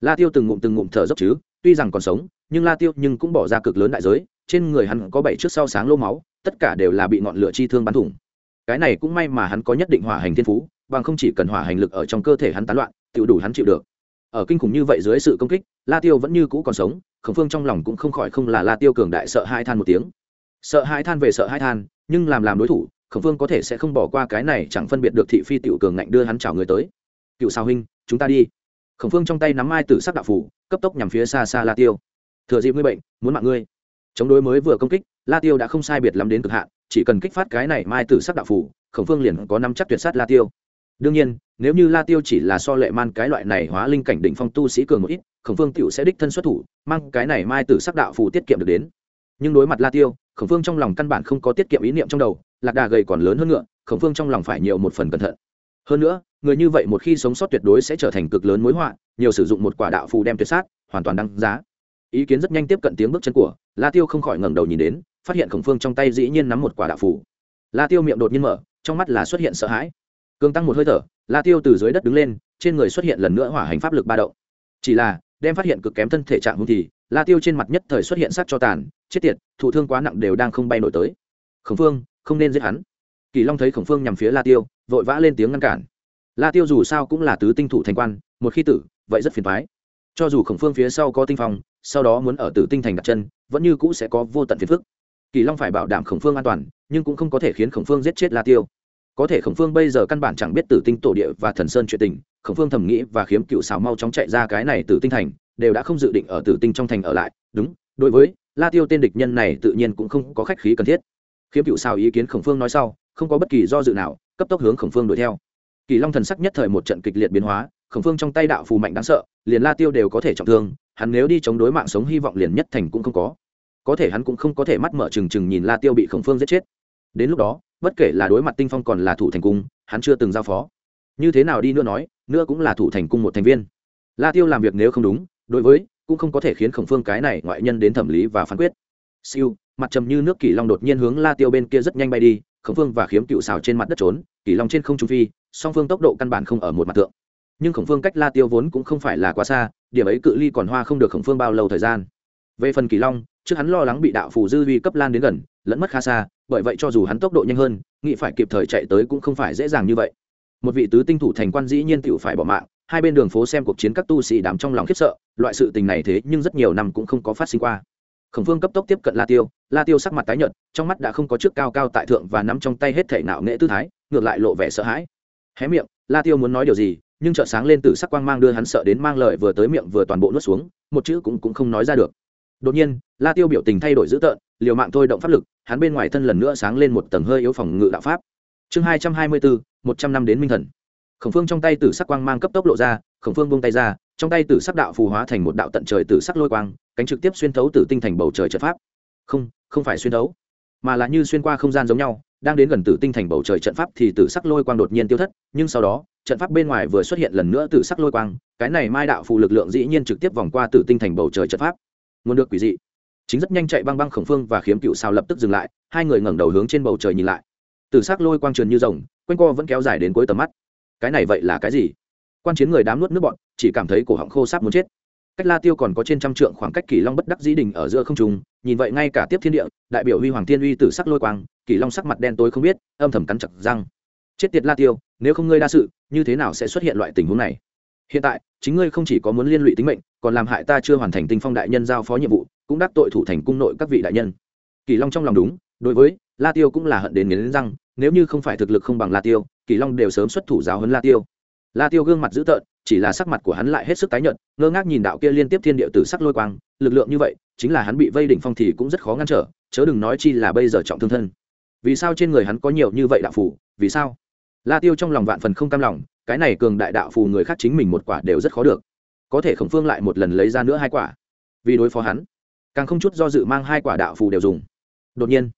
La tiêu từng ngụm từng ngụm thở dốc chứ, tuy rằng còn sống, nhưng la tiêu nhưng cũng bỏ ra cực lớn đại giới, trên người hắn có bảy trước sau sáng lô máu, tất cả đều là bị ngọn lửa chi thương bắn thủng. Cái này cũng may mà hắn có nhất định hỏa hành thiên phú, bằng không chỉ cần hỏa hành lực ở trong cơ thể hắn tán loạn tự đủ hắn chịu được. Ở kinh khủng như vậy dưới sự công kích, la tiêu vẫn như cũ còn sống, khổng phương trong lòng cũng không khỏi không là la tiêu cường đại sợ hai than một tiếng. Sợ hai than về sợ hai than, nhưng làm làm đối thủ khổng phương có thể sẽ không bỏ qua cái này, chẳng phân biệt được thị phi tiểu cường ngạnh đưa hắn chào người tới. Cựu sao huynh, chúng ta đi. Khổng phương trong tay nắm mai tử sắc đạo phủ, cấp tốc nhằm phía xa xa la tiêu. Thừa dịp ngươi bệnh, muốn mạng ngươi. Chống đối mới vừa công kích, la tiêu đã không sai biệt lắm đến cực hạn, chỉ cần kích phát cái này mai tử sắc đạo phủ, khổng phương liền có năm chắc tuyệt sát la tiêu. Đương nhiên, nếu như la tiêu chỉ là so lệ man cái loại này hóa linh cảnh đỉnh phong tu sĩ cường một ít, khổng phương tựu sẽ đích thân xuất thủ, mang cái này mai tử sắc đạo Phủ tiết kiệm được đến. Nhưng đối mặt la tiêu khổng phương trong lòng căn bản không có tiết kiệm ý niệm trong đầu, lạc đà gầy còn lớn hơn ngựa, khổng phương trong lòng phải nhiều một phần cẩn thận. Hơn nữa, người như vậy một khi sống sót tuyệt đối sẽ trở thành cực lớn mối họa, nhiều sử dụng một quả đạo phù đem tuyệt sát, hoàn toàn đăng giá. Ý kiến rất nhanh tiếp cận tiếng bước chân của la tiêu không khỏi ngẩng đầu nhìn đến, phát hiện khổng phương trong tay dĩ nhiên nắm một quả đạo phù. La tiêu miệng đột nhiên mở, trong mắt là xuất hiện sợ hãi. Cường tăng một hơi thở, la tiêu từ dưới đất đứng lên, trên người xuất hiện lần nữa hỏa hành pháp lực ba động. Chỉ là, đem phát hiện cực kém thân thể trạng hung thì la tiêu trên mặt nhất thời xuất hiện sắc cho tàn, chết tiệt, thụ thương quá nặng đều đang không bay nổi tới. Khổng phương, không nên giết hắn. Kỳ long thấy khổng phương nhằm phía la tiêu, vội vã lên tiếng ngăn cản. La tiêu dù sao cũng là tứ tinh thủ thành quan, một khi tử, vậy rất phiền thoái cho dù khổng phương phía sau có tinh phong, sau đó muốn ở tử tinh thành đặt chân, vẫn như cũ sẽ có vô tận phiền phức. Kỳ long phải bảo đảm khổng phương an toàn, nhưng cũng không có thể khiến khổng phương giết chết la tiêu. Có thể khổng phương bây giờ căn bản chẳng biết tử tinh tổ địa và thần sơn chuyện tình, khổng phương thầm nghĩ và khiếm cựu xào mau chóng chạy ra cái này tử tinh thành đều đã không dự định ở tử tinh trong thành ở lại, đúng, đối với, la tiêu tên địch nhân này tự nhiên cũng không có khách khí cần thiết. Khiếm cựu sao ý kiến khổng phương nói sau, không có bất kỳ do dự nào, cấp tốc hướng khổng phương đuổi theo. Kỳ long thần sắc nhất thời một trận kịch liệt biến hóa, khổng phương trong tay đạo phù mạnh đáng sợ, liền la tiêu đều có thể trọng thương, hắn nếu đi chống đối mạng sống hy vọng liền nhất thành cũng không có. Có thể hắn cũng không có thể mắt mở trừng trừng nhìn la tiêu bị khổng phương giết chết. Đến lúc đó, bất kể là đối mặt tinh phong còn là thủ thành cung, hắn chưa từng giao phó. Như thế nào đi nữa nói, nữa cũng là thủ thành cung một thành viên. La tiêu làm việc nếu không đúng đối với, cũng không có thể khiến khổng phương cái này ngoại nhân đến thẩm lý và phán quyết. Siêu, mặt trầm như nước kỷ long đột nhiên hướng la tiêu bên kia rất nhanh bay đi, khổng phương và khiếm cựu xào trên mặt đất trốn kỷ long trên không trung phi, song phương tốc độ căn bản không ở một mặt tượng. Nhưng khổng phương cách la tiêu vốn cũng không phải là quá xa, điểm ấy cự ly còn hoa không được khổng phương bao lâu thời gian. Về phần kỳ long, trước hắn lo lắng bị đạo phù dư vi cấp lan đến gần, lẫn mất khá xa, bởi vậy cho dù hắn tốc độ nhanh hơn, nghĩ phải kịp thời chạy tới cũng không phải dễ dàng như vậy. Một vị tứ tinh thủ thành quan dĩ nhiên tựu phải bỏ mạng hai bên đường phố xem cuộc chiến các tu sĩ đám trong lòng khiếp sợ, loại sự tình này thế nhưng rất nhiều năm cũng không có phát sinh qua. Khổng phương cấp tốc tiếp cận la tiêu la tiêu sắc mặt tái nhợt, trong mắt đã không có trước cao cao tại thượng và nắm trong tay hết thể nạo nghệ tư thái, ngược lại lộ vẻ sợ hãi. Hé miệng, la tiêu muốn nói điều gì, nhưng chợt sáng lên từ sắc quang mang đưa hắn sợ đến mang lời vừa tới miệng vừa toàn bộ nuốt xuống, một chữ cũng cũng không nói ra được. Đột nhiên, la tiêu biểu tình thay đổi dữ tợn, liều mạng thôi động pháp lực, hắn bên ngoài thân lần nữa sáng lên một tầng hơi yếu phòng ngự đạo pháp. Chương hai trăm hai mươi bốn một trăm năm đến minh thần khổng phương trong tay tử sắc quang mang cấp tốc lộ ra, khổng phương buông tay ra, trong tay tử sắc đạo phù hóa thành một đạo tận trời tử sắc lôi quang, cánh trực tiếp xuyên thấu tử tinh thành bầu trời trận pháp. Không không phải xuyên thấu, mà là như xuyên qua không gian giống nhau, đang đến gần tử tinh thành bầu trời trận pháp thì tử sắc lôi quang đột nhiên tiêu thất, nhưng sau đó, trận pháp bên ngoài vừa xuất hiện lần nữa tử sắc lôi quang, cái này mai đạo phù lực lượng dĩ nhiên trực tiếp vòng qua tử tinh thành bầu trời trận pháp. Nguồn được quỷ dị. Chính rất nhanh chạy băng băng khổng phương và khiếm cựu sao lập tức dừng lại, hai người ngẩng đầu hướng trên bầu trời nhìn lại. Tử sắc lôi quang truyền như rồng, quanh co vẫn kéo dài đến cuối tầm mắt cái này vậy là cái gì? Quan chiến người đám nuốt nước bọn, chỉ cảm thấy cổ họng khô sáp muốn chết. Cách la tiêu còn có trên trăm trượng khoảng cách kỳ long bất đắc dĩ đình ở giữa không trung, nhìn vậy ngay cả tiếp thiên địa, đại biểu huy hoàng thiên uy tử sắc lôi quang, kỳ long sắc mặt đen tối không biết, âm thầm cắn chặt răng. Chết tiệt la tiêu, nếu không ngươi đa sự, như thế nào sẽ xuất hiện loại tình huống này? Hiện tại, chính ngươi không chỉ có muốn liên lụy tính mệnh, còn làm hại ta chưa hoàn thành tinh phong đại nhân giao phó nhiệm vụ, cũng đắc tội thủ thành cung nội các vị đại nhân. Kỳ long trong lòng đúng, đối với la tiêu cũng là hận đến nghiến răng nếu như không phải thực lực không bằng la tiêu, kỳ long đều sớm xuất thủ giáo huấn la tiêu. La tiêu gương mặt dữ tợn, chỉ là sắc mặt của hắn lại hết sức tái nhợt, ngơ ngác nhìn đạo kia liên tiếp thiên địa tử sắc lôi quang, lực lượng như vậy, chính là hắn bị vây đỉnh phong thì cũng rất khó ngăn trở, chớ đừng nói chi là bây giờ trọng thương thân. Vì sao trên người hắn có nhiều như vậy đạo phù, vì sao? La tiêu trong lòng vạn phần không cam lòng, cái này cường đại đạo phù người khác chính mình một quả đều rất khó được. Có thể khổng phương lại một lần lấy ra nữa hai quả. Vì đối phó hắn, càng không chút do dự mang hai quả đạo phù đều dùng. Đột nhiên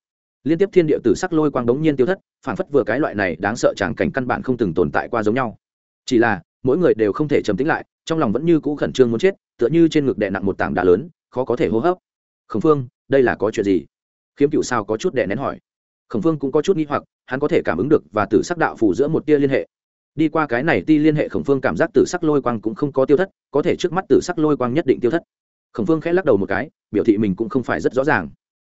liên tiếp thiên địa tử sắc lôi quang đống nhiên tiêu thất phản phất vừa cái loại này đáng sợ chẳng cảnh căn bản không từng tồn tại qua giống nhau. Chỉ là, mỗi người đều không thể trầm tĩnh lại, trong lòng vẫn như cũ khẩn trương muốn chết, tựa như trên ngực đè nặng một tảng đá lớn, khó có thể hô hấp. Khổng phương, đây là có chuyện gì? Khiếm cựu sao có chút đè nén hỏi. Khổng phương cũng có chút nghi hoặc, hắn có thể cảm ứng được và tử sắc đạo phủ giữa một tia liên hệ. Đi qua cái này ti liên hệ, khổng phương cảm giác tử sắc lôi quang cũng không có tiêu thất, có thể trước mắt tử sắc lôi quang nhất định tiêu thất. Khổng phương khẽ lắc đầu một cái, biểu thị mình cũng không phải rất rõ ràng.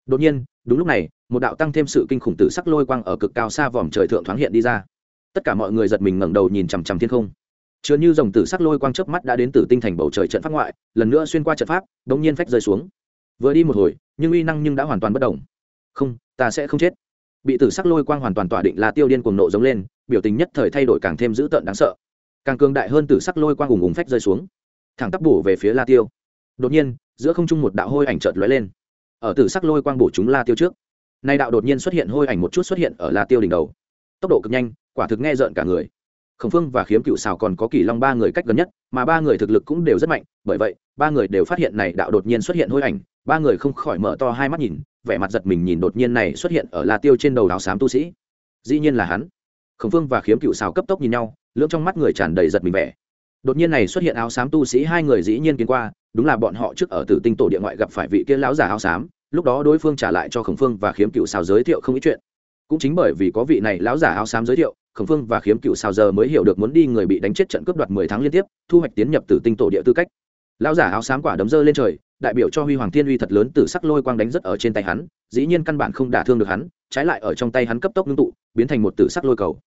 Đột nhiên, đúng lúc này một đạo tăng thêm sự kinh khủng tử sắc lôi quang ở cực cao xa vòm trời thượng thoáng hiện đi ra. Tất cả mọi người giật mình ngẩng đầu nhìn chằm chằm thiên không. Chứa như dòng tử sắc lôi quang chớp mắt đã đến từ tinh thành bầu trời trận pháp ngoại, lần nữa xuyên qua trận pháp, đống nhiên phách rơi xuống. Vừa đi một hồi, nhưng uy năng nhưng đã hoàn toàn bất động. Không, ta sẽ không chết. Bị tử sắc lôi quang hoàn toàn tỏa định là tiêu điên cuồng nộ giống lên, biểu tình nhất thời thay đổi càng thêm dữ tợn đáng sợ. Càng cường đại hơn tử sắc lôi quang ùng ùng phách rơi xuống. Thẳng tắp bổ về phía la tiêu. Đột nhiên, giữa không trung một đạo hôi ảnh chợt lóe lên. Ở tử sắc lôi quang bổ chúng la tiêu trước nay đạo đột nhiên xuất hiện hôi ảnh một chút xuất hiện ở la tiêu đỉnh đầu. Tốc độ cực nhanh, quả thực nghe rợn cả người. Khổng phương và khiếm cựu xào còn có kỳ long ba người cách gần nhất, mà ba người thực lực cũng đều rất mạnh, bởi vậy, ba người đều phát hiện này đạo đột nhiên xuất hiện hôi ảnh, ba người không khỏi mở to hai mắt nhìn, vẻ mặt giật mình nhìn đột nhiên này xuất hiện ở la tiêu trên đầu áo xám tu sĩ. Dĩ nhiên là hắn. Khổng phương và khiếm cựu xào cấp tốc nhìn nhau, lưỡng trong mắt người tràn đầy giật mình vẻ. Đột nhiên này xuất hiện áo xám tu sĩ hai người dĩ nhiên kiến qua, đúng là bọn họ trước ở tử tinh tổ địa ngoại gặp phải vị kia lão giả áo xám lúc đó đối phương trả lại cho khổng phương và khiếm cựu xào giới thiệu không ít chuyện. Cũng chính bởi vì có vị này lão giả áo xám giới thiệu, khổng phương và khiếm cựu xào giờ mới hiểu được muốn đi người bị đánh chết trận cướp đoạt mười tháng liên tiếp, thu hoạch tiến nhập tử tinh tổ địa tư cách. Lão giả áo xám quả đấm dơ lên trời, đại biểu cho huy hoàng thiên uy thật lớn từ sắc lôi quang đánh rất ở trên tay hắn, dĩ nhiên căn bản không đả thương được hắn, trái lại ở trong tay hắn cấp tốc ngưng tụ, biến thành một tử sắc lôi cầu.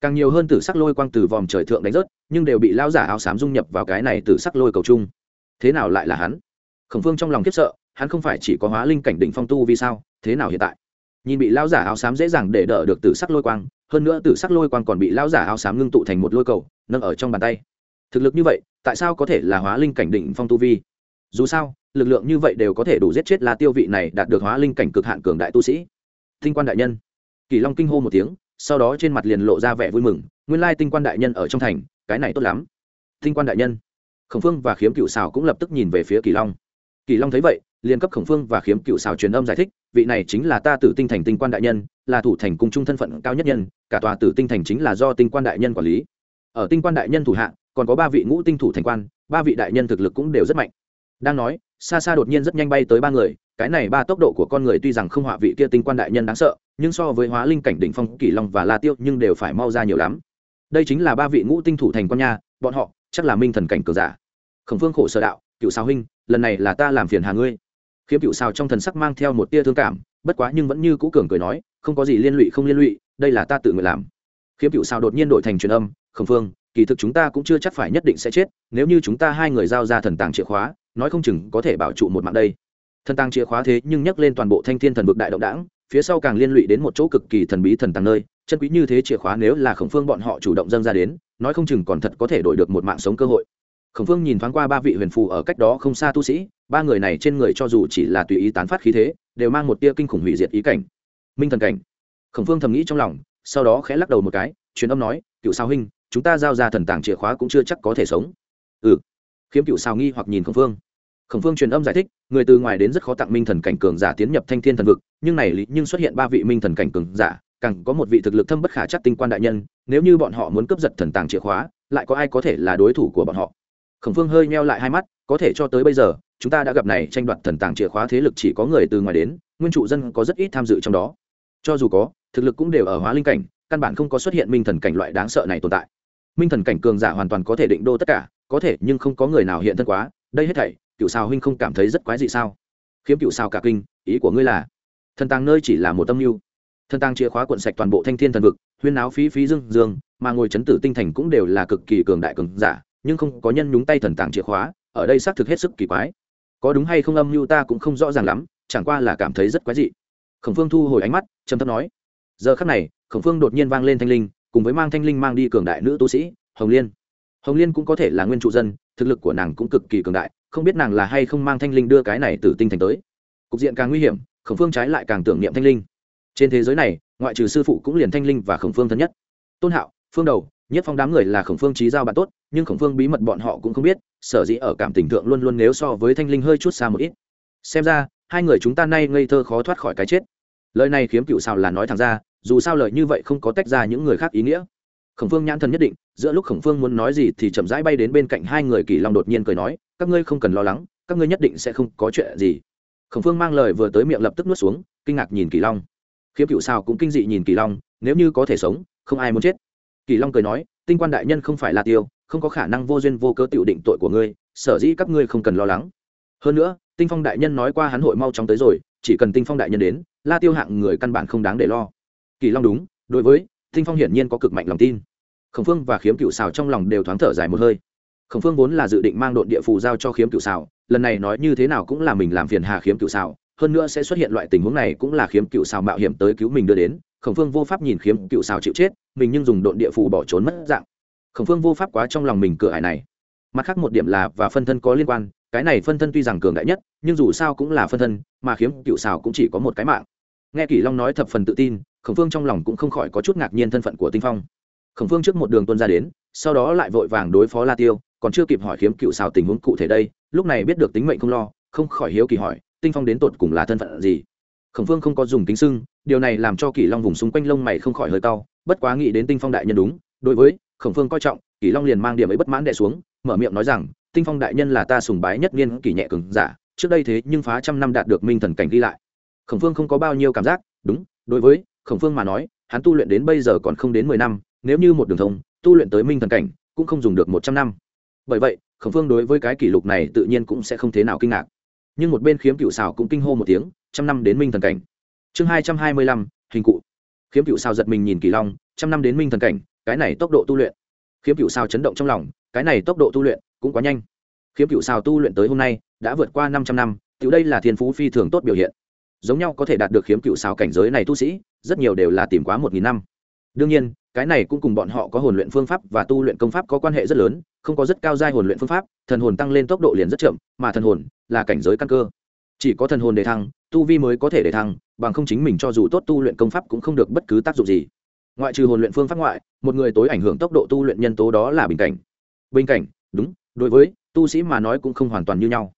Càng nhiều hơn tử sắc lôi quang từ vòm trời thượng đánh rớt, nhưng đều bị lão giả áo xám dung nhập vào cái này tử sắc lôi cầu chung. Thế nào lại là hắn? Khổng phương trong lòng khiếp sợ hắn không phải chỉ có hóa linh cảnh đỉnh phong tu vì sao, thế nào hiện tại? Nhìn bị lão giả áo xám dễ dàng để đỡ được tử sắc lôi quang, hơn nữa tử sắc lôi quang còn bị lão giả áo xám ngưng tụ thành một lôi cầu, nâng ở trong bàn tay. Thực lực như vậy, tại sao có thể là hóa linh cảnh đỉnh phong tu vi? Dù sao, lực lượng như vậy đều có thể đủ giết chết la tiêu vị này đạt được hóa linh cảnh cực hạn cường đại tu sĩ. Tinh quan đại nhân. Kỳ long kinh hô một tiếng, sau đó trên mặt liền lộ ra vẻ vui mừng, nguyên lai tinh quan đại nhân ở trong thành, cái này tốt lắm. Tinh quan đại nhân. Khổng phương và khiếm cựu xào cũng lập tức nhìn về phía kỳ long kỳ long thấy vậy, liền cấp khổng phương và khiếm cựu xào truyền âm giải thích, vị này chính là ta tử tinh thành tinh quan đại nhân, là thủ thành cung trung thân phận cao nhất nhân, cả tòa tử tinh thành chính là do tinh quan đại nhân quản lý. Ở tinh quan đại nhân thủ hạ, còn có ba vị ngũ tinh thủ thành quan, ba vị đại nhân thực lực cũng đều rất mạnh. Đang nói xa xa đột nhiên rất nhanh bay tới ba người, cái này ba tốc độ của con người tuy rằng không họa vị kia tinh quan đại nhân đáng sợ, nhưng so với hóa linh cảnh đỉnh phong Kỳ long và la tiêu nhưng đều phải mau ra nhiều lắm. Đây chính là ba vị ngũ tinh thủ thành quan nha, bọn họ chắc là minh thần cảnh cường giả. Khổng phương khổ sở đạo, cựu sao huynh lần này là ta làm phiền hà ngươi. Khiếm cựu sao trong thần sắc mang theo một tia thương cảm, bất quá nhưng vẫn như cũ cường cười nói, không có gì liên lụy không liên lụy, đây là ta tự nguyện làm. Khiếm cựu sao đột nhiên đổi thành truyền âm, khổng phương, kỳ thực chúng ta cũng chưa chắc phải nhất định sẽ chết, nếu như chúng ta hai người giao ra thần tàng chìa khóa, nói không chừng có thể bảo trụ một mạng đây. Thần tàng chìa khóa thế nhưng nhắc lên toàn bộ thanh thiên thần vực đại động đảng, phía sau càng liên lụy đến một chỗ cực kỳ thần bí thần tàng nơi, chân quý như thế chìa khóa nếu là khổng phương bọn họ chủ động dâng ra đến, nói không chừng còn thật có thể đổi được một mạng sống cơ hội khổng phương nhìn thoáng qua ba vị huyền phù ở cách đó không xa tu sĩ, ba người này trên người cho dù chỉ là tùy ý tán phát khí thế, đều mang một tia kinh khủng hủy diệt ý cảnh. Minh thần cảnh. Khổng phương thầm nghĩ trong lòng, sau đó khẽ lắc đầu một cái, truyền âm nói cựu sao huynh, chúng ta giao ra thần tàng chìa khóa cũng chưa chắc có thể sống. Ừ. Khiếm cựu sao nghi hoặc nhìn khổng phương. Khổng phương truyền âm giải thích, người từ ngoài đến rất khó tặng minh thần cảnh cường giả tiến nhập thanh thiên thần vực, nhưng này lý, nhưng xuất hiện ba vị minh thần cảnh cường giả, càng có một vị thực lực thâm bất khả chắc tinh quan đại nhân, nếu như bọn họ muốn cướp giật thần tàng chìa khóa, lại có ai có thể là đối thủ của bọn họ? Khổng phương hơi meo lại hai mắt, có thể cho tới bây giờ, chúng ta đã gặp này tranh đoạt thần tàng chìa khóa thế lực chỉ có người từ ngoài đến, nguyên trụ dân có rất ít tham dự trong đó. Cho dù có, thực lực cũng đều ở hóa linh cảnh, căn bản không có xuất hiện minh thần cảnh loại đáng sợ này tồn tại. Minh thần cảnh cường giả hoàn toàn có thể định đô tất cả, có thể, nhưng không có người nào hiện thân quá, đây hết thảy cựu sao huynh không cảm thấy rất quái dị sao? Khiếm cựu sao cả kinh, ý của ngươi là? Thần tàng nơi chỉ là một tâm mưu. Thần tàng chìa khóa cuộn sạch toàn bộ thanh thiên thần vực, huyên áo phí phí dương dương mà ngồi chấn tử tinh thành cũng đều là cực kỳ cường đại cường giả nhưng không có nhân nhúng tay thần tàng chìa khóa, ở đây xác thực hết sức kỳ quái. Có đúng hay không âm mưu ta cũng không rõ ràng lắm, chẳng qua là cảm thấy rất quái dị. Khổng phương thu hồi ánh mắt, trầm thấp nói. Giờ khắc này, khổng phương đột nhiên vang lên thanh linh, cùng với mang thanh linh mang đi cường đại nữ tu sĩ, hồng liên. Hồng liên cũng có thể là nguyên trụ dân, thực lực của nàng cũng cực kỳ cường đại, không biết nàng là hay không mang thanh linh đưa cái này từ tinh thành tới. Cục diện càng nguy hiểm, khổng phương trái lại càng tưởng niệm thanh linh. Trên thế giới này, ngoại trừ sư phụ cũng liền thanh linh và khổng phương thân nhất. Tôn hạo, phương đầu, nhất phong đám người là khổng phương trí giao bạn tốt nhưng khổng phương bí mật bọn họ cũng không biết, sở dĩ ở cảm tình thượng luôn luôn nếu so với thanh linh hơi chút xa một ít. Xem ra, hai người chúng ta nay ngây thơ khó thoát khỏi cái chết. Lời này khiếm cựu sao là nói thẳng ra, dù sao lời như vậy không có tách ra những người khác ý nghĩa. Khổng phương nhãn thần nhất định, giữa lúc khổng phương muốn nói gì thì chậm rãi bay đến bên cạnh hai người kỳ long đột nhiên cười nói, các ngươi không cần lo lắng, các ngươi nhất định sẽ không có chuyện gì. Khổng phương mang lời vừa tới miệng lập tức nuốt xuống, kinh ngạc nhìn kỳ long. Khiếm cựu sao cũng kinh dị nhìn kỳ long, nếu như có thể sống, không ai muốn chết. Kỳ long cười nói, tinh quan đại nhân không phải là tiêu không có khả năng vô duyên vô cớ tiểu định tội của ngươi, sở dĩ các ngươi không cần lo lắng. Hơn nữa, tinh phong đại nhân nói qua hắn hội mau chóng tới rồi, chỉ cần tinh phong đại nhân đến, la tiêu hạng người căn bản không đáng để lo. Kỳ long đúng, đối với tinh phong hiển nhiên có cực mạnh lòng tin. Khổng phương và khiếm cựu xào trong lòng đều thoáng thở dài một hơi. Khổng phương vốn là dự định mang đội địa phù giao cho khiếm cựu xào lần này nói như thế nào cũng là mình làm phiền hà khiếm cựu xào hơn nữa sẽ xuất hiện loại tình huống này cũng là khiếm cựu xào mạo hiểm tới cứu mình đưa đến. Khổng phương vô pháp nhìn khiếm cựu xào chịu chết, mình nhưng dùng đội địa phù bỏ trốn mất dạng khổng phương vô pháp quá trong lòng mình cửa hải này. Mặt khác một điểm là và phân thân có liên quan, cái này phân thân tuy rằng cường đại nhất, nhưng dù sao cũng là phân thân, mà khiếm cựu xào cũng chỉ có một cái mạng. Nghe kỷ long nói thập phần tự tin, khổng phương trong lòng cũng không khỏi có chút ngạc nhiên thân phận của tinh phong. Khổng phương trước một đường tuân ra đến, sau đó lại vội vàng đối phó la tiêu, còn chưa kịp hỏi khiếm cựu xào tình huống cụ thể đây, lúc này biết được tính mệnh không lo, không khỏi hiếu kỳ hỏi, tinh phong đến tột cùng là thân phận gì? Khổng phương không có dùng tính xưng điều này làm cho kỷ long vùng xung quanh lông mày không khỏi hơi cao bất quá nghĩ đến tinh phong đại nhân đúng, đối với khổng phương coi trọng, kỷ long liền mang điểm ấy bất mãn đệ xuống, mở miệng nói rằng, tinh phong đại nhân là ta sùng bái nhất niên kỷ nhẹ cường giả, trước đây thế nhưng phá trăm năm đạt được minh thần cảnh ghi lại. Khổng phương không có bao nhiêu cảm giác, đúng, đối với khổng phương mà nói, hắn tu luyện đến bây giờ còn không đến mười năm, nếu như một đường thông, tu luyện tới minh thần cảnh, cũng không dùng được một trăm năm. Bởi vậy, khổng phương đối với cái kỷ lục này tự nhiên cũng sẽ không thế nào kinh ngạc. Nhưng một bên khiếm cựu xào cũng kinh hô một tiếng, trăm năm đến minh thần cảnh. Chương hai trăm hai mươi lăm, hình cụ. Khiếm cựu xào giật mình nhìn kỳ long, trăm năm đến minh thần cảnh cái này tốc độ tu luyện. Khiếm cựu sao chấn động trong lòng, cái này tốc độ tu luyện cũng quá nhanh. Khiếm cựu sao tu luyện tới hôm nay, đã vượt qua năm trăm năm, tiểu đây là thiên phú phi thường tốt biểu hiện. Giống nhau có thể đạt được khiếm cựu sao cảnh giới này tu sĩ, rất nhiều đều là tìm quá một nghìn năm. Đương nhiên, cái này cũng cùng bọn họ có hồn luyện phương pháp và tu luyện công pháp có quan hệ rất lớn, không có rất cao giai hồn luyện phương pháp, thần hồn tăng lên tốc độ liền rất chậm, mà thần hồn là cảnh giới căn cơ. Chỉ có thần hồn để thăng, tu vi mới có thể để thăng, bằng không chính mình cho dù tốt tu luyện công pháp cũng không được bất cứ tác dụng gì ngoại trừ hồn luyện phương pháp ngoại, một người tối ảnh hưởng tốc độ tu luyện nhân tố đó là bình cảnh. Bình cảnh, đúng, đối với tu sĩ mà nói cũng không hoàn toàn như nhau.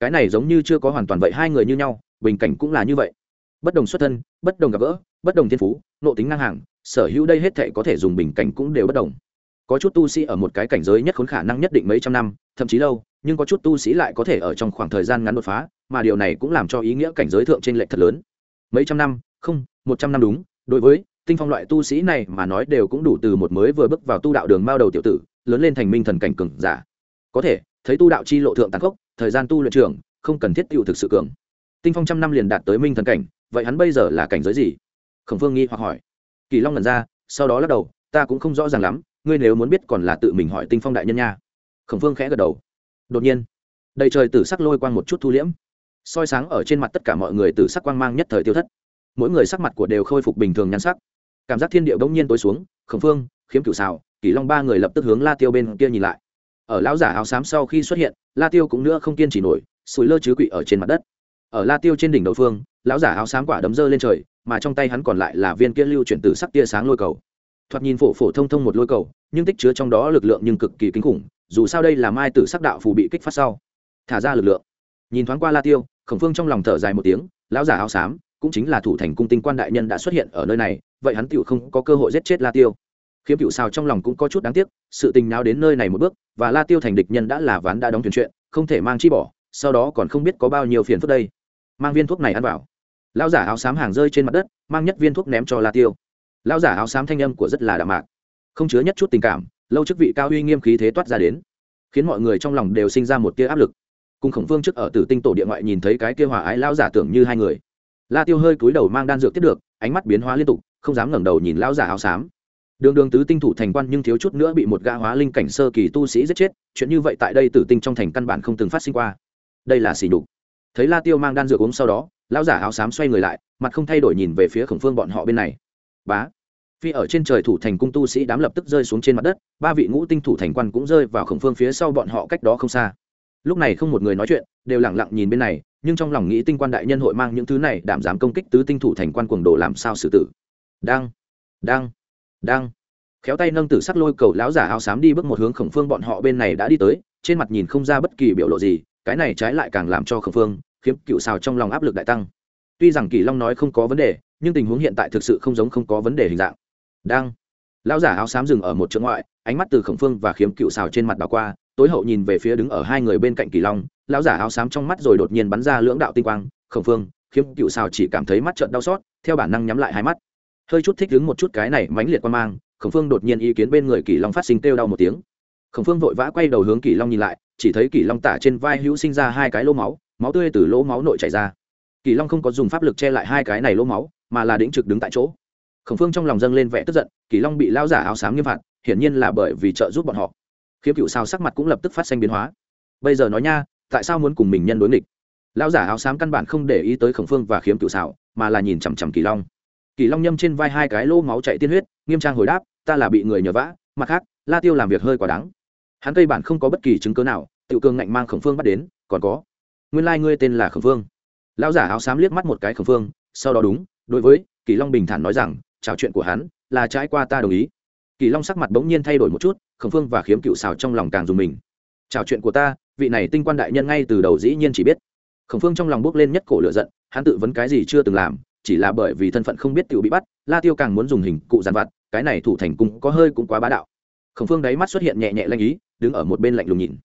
Cái này giống như chưa có hoàn toàn vậy hai người như nhau, bình cảnh cũng là như vậy. Bất đồng xuất thân, bất đồng gặp gỡ, bất đồng thiên phú, nộ tính năng hàng, sở hữu đây hết thể có thể dùng bình cảnh cũng đều bất đồng. Có chút tu sĩ ở một cái cảnh giới nhất khốn khả năng nhất định mấy trăm năm, thậm chí lâu, nhưng có chút tu sĩ lại có thể ở trong khoảng thời gian ngắn đột phá, mà điều này cũng làm cho ý nghĩa cảnh giới thượng trên lệch thật lớn. Mấy trăm năm, không, một trăm năm đúng, đối với tinh phong loại tu sĩ này mà nói đều cũng đủ từ một mới vừa bước vào tu đạo đường mao đầu tiểu tử, lớn lên thành minh thần cảnh cường giả. Có thể, thấy tu đạo chi lộ thượng tàn khốc, thời gian tu luyện trường không cần thiết tiêu thực sự cường. Tinh phong trăm năm liền đạt tới minh thần cảnh, vậy hắn bây giờ là cảnh giới gì? Khổng phương nghi hoặc hỏi. Kỳ long lần ra, sau đó lắc đầu, ta cũng không rõ ràng lắm, ngươi nếu muốn biết còn là tự mình hỏi tinh phong đại nhân nha. Khổng phương khẽ gật đầu. Đột nhiên, đầy trời tử sắc lôi quang một chút thu liễm. Soi sáng ở trên mặt tất cả mọi người tử sắc quang mang nhất thời tiêu thất. Mỗi người sắc mặt của đều khôi phục bình thường nhan sắc cảm giác thiên địa bỗng nhiên tối xuống, khổng phương, khiếm cửu xào kỳ long ba người lập tức hướng la tiêu bên kia nhìn lại. Ở lão giả áo xám sau khi xuất hiện, la tiêu cũng nữa không kiên trì nổi, sủi lơ chứ quỵ ở trên mặt đất. Ở la tiêu trên đỉnh đầu phương, lão giả áo xám quả đấm dơ lên trời, mà trong tay hắn còn lại là viên kia lưu chuyển từ sắc tia sáng lôi cầu. Thoạt nhìn phổ phổ thông thông một lôi cầu, nhưng tích chứa trong đó lực lượng nhưng cực kỳ kinh khủng, dù sao đây là mai tử sắc đạo phù bị kích phát sau. Thả ra lực lượng. Nhìn thoáng qua la tiêu, khổng phương trong lòng thở dài một tiếng, lão giả áo xám, cũng chính là thủ thành cung tinh quan đại nhân đã xuất hiện ở nơi này vậy hắn tựu không có cơ hội giết chết la tiêu. Khiếm cựu sao trong lòng cũng có chút đáng tiếc, sự tình nào đến nơi này một bước, và la tiêu thành địch nhân đã là ván đã đóng thuyền chuyện, không thể mang chi bỏ, sau đó còn không biết có bao nhiêu phiền phức đây. Mang viên thuốc này ăn vào. Lão giả áo xám hàng rơi trên mặt đất, mang nhất viên thuốc ném cho la tiêu. Lão giả áo xám thanh âm của rất là đạm mạc. Không chứa nhất chút tình cảm, lâu chức vị cao uy nghiêm khí thế toát ra đến, khiến mọi người trong lòng đều sinh ra một tia áp lực. Cùng khổng phương trước ở tử tinh tổ địa ngoại nhìn thấy cái kia hòa ái lão giả tưởng như hai người. La tiêu hơi cúi đầu mang đan dược tiếp được, ánh mắt biến hóa liên tục không dám ngẩng đầu nhìn lão giả áo xám. Đường đường tứ tinh thủ thành quan nhưng thiếu chút nữa bị một gã hóa linh cảnh sơ kỳ tu sĩ giết chết, chuyện như vậy tại đây tử tinh trong thành căn bản không từng phát sinh qua. Đây là xỉ nhục. Thấy la tiêu mang đan dược uống sau đó, lão giả áo xám xoay người lại, mặt không thay đổi nhìn về phía khổng phương bọn họ bên này. Bá. Phi ở trên trời thủ thành cung tu sĩ đám lập tức rơi xuống trên mặt đất, ba vị ngũ tinh thủ thành quan cũng rơi vào khổng phương phía sau bọn họ cách đó không xa. Lúc này không một người nói chuyện, đều lẳng lặng nhìn bên này, nhưng trong lòng nghĩ tinh quan đại nhân hội mang những thứ này, đảm dám công kích tứ tinh thủ thành quan cuồng đồ làm sao xử tử đang đang đang. Khéo tay nâng tử sắc lôi cầu lão giả áo xám đi bước một hướng khổng phương bọn họ bên này đã đi tới, trên mặt nhìn không ra bất kỳ biểu lộ gì, cái này trái lại càng làm cho khổng phương khiếm cựu xào trong lòng áp lực đại tăng. Tuy rằng kỳ long nói không có vấn đề, nhưng tình huống hiện tại thực sự không giống không có vấn đề hình dạng. Đang. Lão giả áo xám dừng ở một chỗ ngoại, ánh mắt từ khổng phương và khiếm cựu xào trên mặt bà qua, tối hậu nhìn về phía đứng ở hai người bên cạnh kỳ long, lão giả áo xám trong mắt rồi đột nhiên bắn ra lưỡng đạo tinh quang. Khổng phương, khiếm cựu xào chỉ cảm thấy mắt trợn đau xót, theo bản năng nhắm lại hai mắt hơi chút thích đứng một chút cái này mãnh liệt quan mang, khổng phương đột nhiên ý kiến bên người kỳ long phát sinh kêu đau một tiếng. Khổng phương vội vã quay đầu hướng kỳ long nhìn lại, chỉ thấy kỳ long tả trên vai hữu sinh ra hai cái lỗ máu máu tươi từ lỗ máu nội chảy ra. Kỳ long không có dùng pháp lực che lại hai cái này lỗ máu, mà là đĩnh trực đứng tại chỗ. Khổng phương trong lòng dâng lên vẻ tức giận kỳ long bị lao giả áo xám nghiêm phạt, hiển nhiên là bởi vì trợ giúp bọn họ. Khiếm cựu sao sắc mặt cũng lập tức phát sinh biến hóa. Bây giờ nói nha, tại sao muốn cùng mình nhân đối nghịch? Lao giả áo xám căn bản không để ý tới khổng phương và khiếm cựu xảo mà là nhìn chằm chằm kỳ long kỳ long nhâm trên vai hai cái lỗ máu chạy tiên huyết, nghiêm trang hồi đáp, ta là bị người nhờ vã, mặt khác, la tiêu làm việc hơi quá đáng. Hắn cây bản không có bất kỳ chứng cớ nào tự cường ngạnh mang khổng phương bắt đến, còn có, nguyên lai、like、ngươi tên là khổng phương. Lão giả áo xám liếc mắt một cái khổng phương, sau đó đúng, đối với kỳ long bình thản nói rằng trào chuyện của hắn, là trái qua ta đồng ý. Kỳ long sắc mặt bỗng nhiên thay đổi một chút, khổng phương và khiếm cựu xào trong lòng càng dùng mình. Trào chuyện của ta, vị này tinh quan đại nhân ngay từ đầu dĩ nhiên chỉ biết. Khổng phương trong lòng bước lên nhất cổ lựa giận, hắn tự vấn cái gì chưa từng làm chỉ là bởi vì thân phận không biết tiểu bị bắt, la tiêu càng muốn dùng hình cụ giàn vặt, cái này thủ thành cung có hơi cũng quá bá đạo. Khổng phương đáy mắt xuất hiện nhẹ nhẹ lanh ý, đứng ở một bên lạnh lùng nhìn.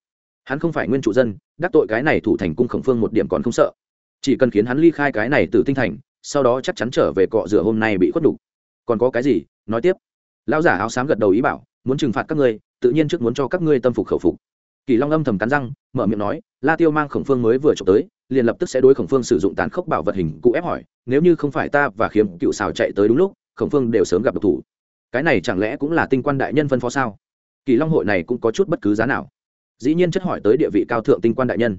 Hắn không phải nguyên chủ dân, đắc tội cái này thủ thành cung khổng phương một điểm còn không sợ. Chỉ cần khiến hắn ly khai cái này từ tinh thành, sau đó chắc chắn trở về cọ rửa hôm nay bị khuất đục còn có cái gì? Nói tiếp. Lão giả áo xám gật đầu ý bảo, muốn trừng phạt các ngươi, tự nhiên trước muốn cho các ngươi tâm phục khẩu phục. Kỳ long âm thầm cắn răng, mở miệng nói, la tiêu mang khổng phương mới vừa trộm tới liền lập tức sẽ đối khổng phương sử dụng tàn khốc bảo vật hình cụ ép hỏi, nếu như không phải ta và khiếm cựu xào chạy tới đúng lúc, khổng phương đều sớm gặp độc thủ. Cái này chẳng lẽ cũng là tinh quan đại nhân phân phó sao? Kỳ long hội này cũng có chút bất cứ giá nào. Dĩ nhiên chất hỏi tới địa vị cao thượng tinh quan đại nhân.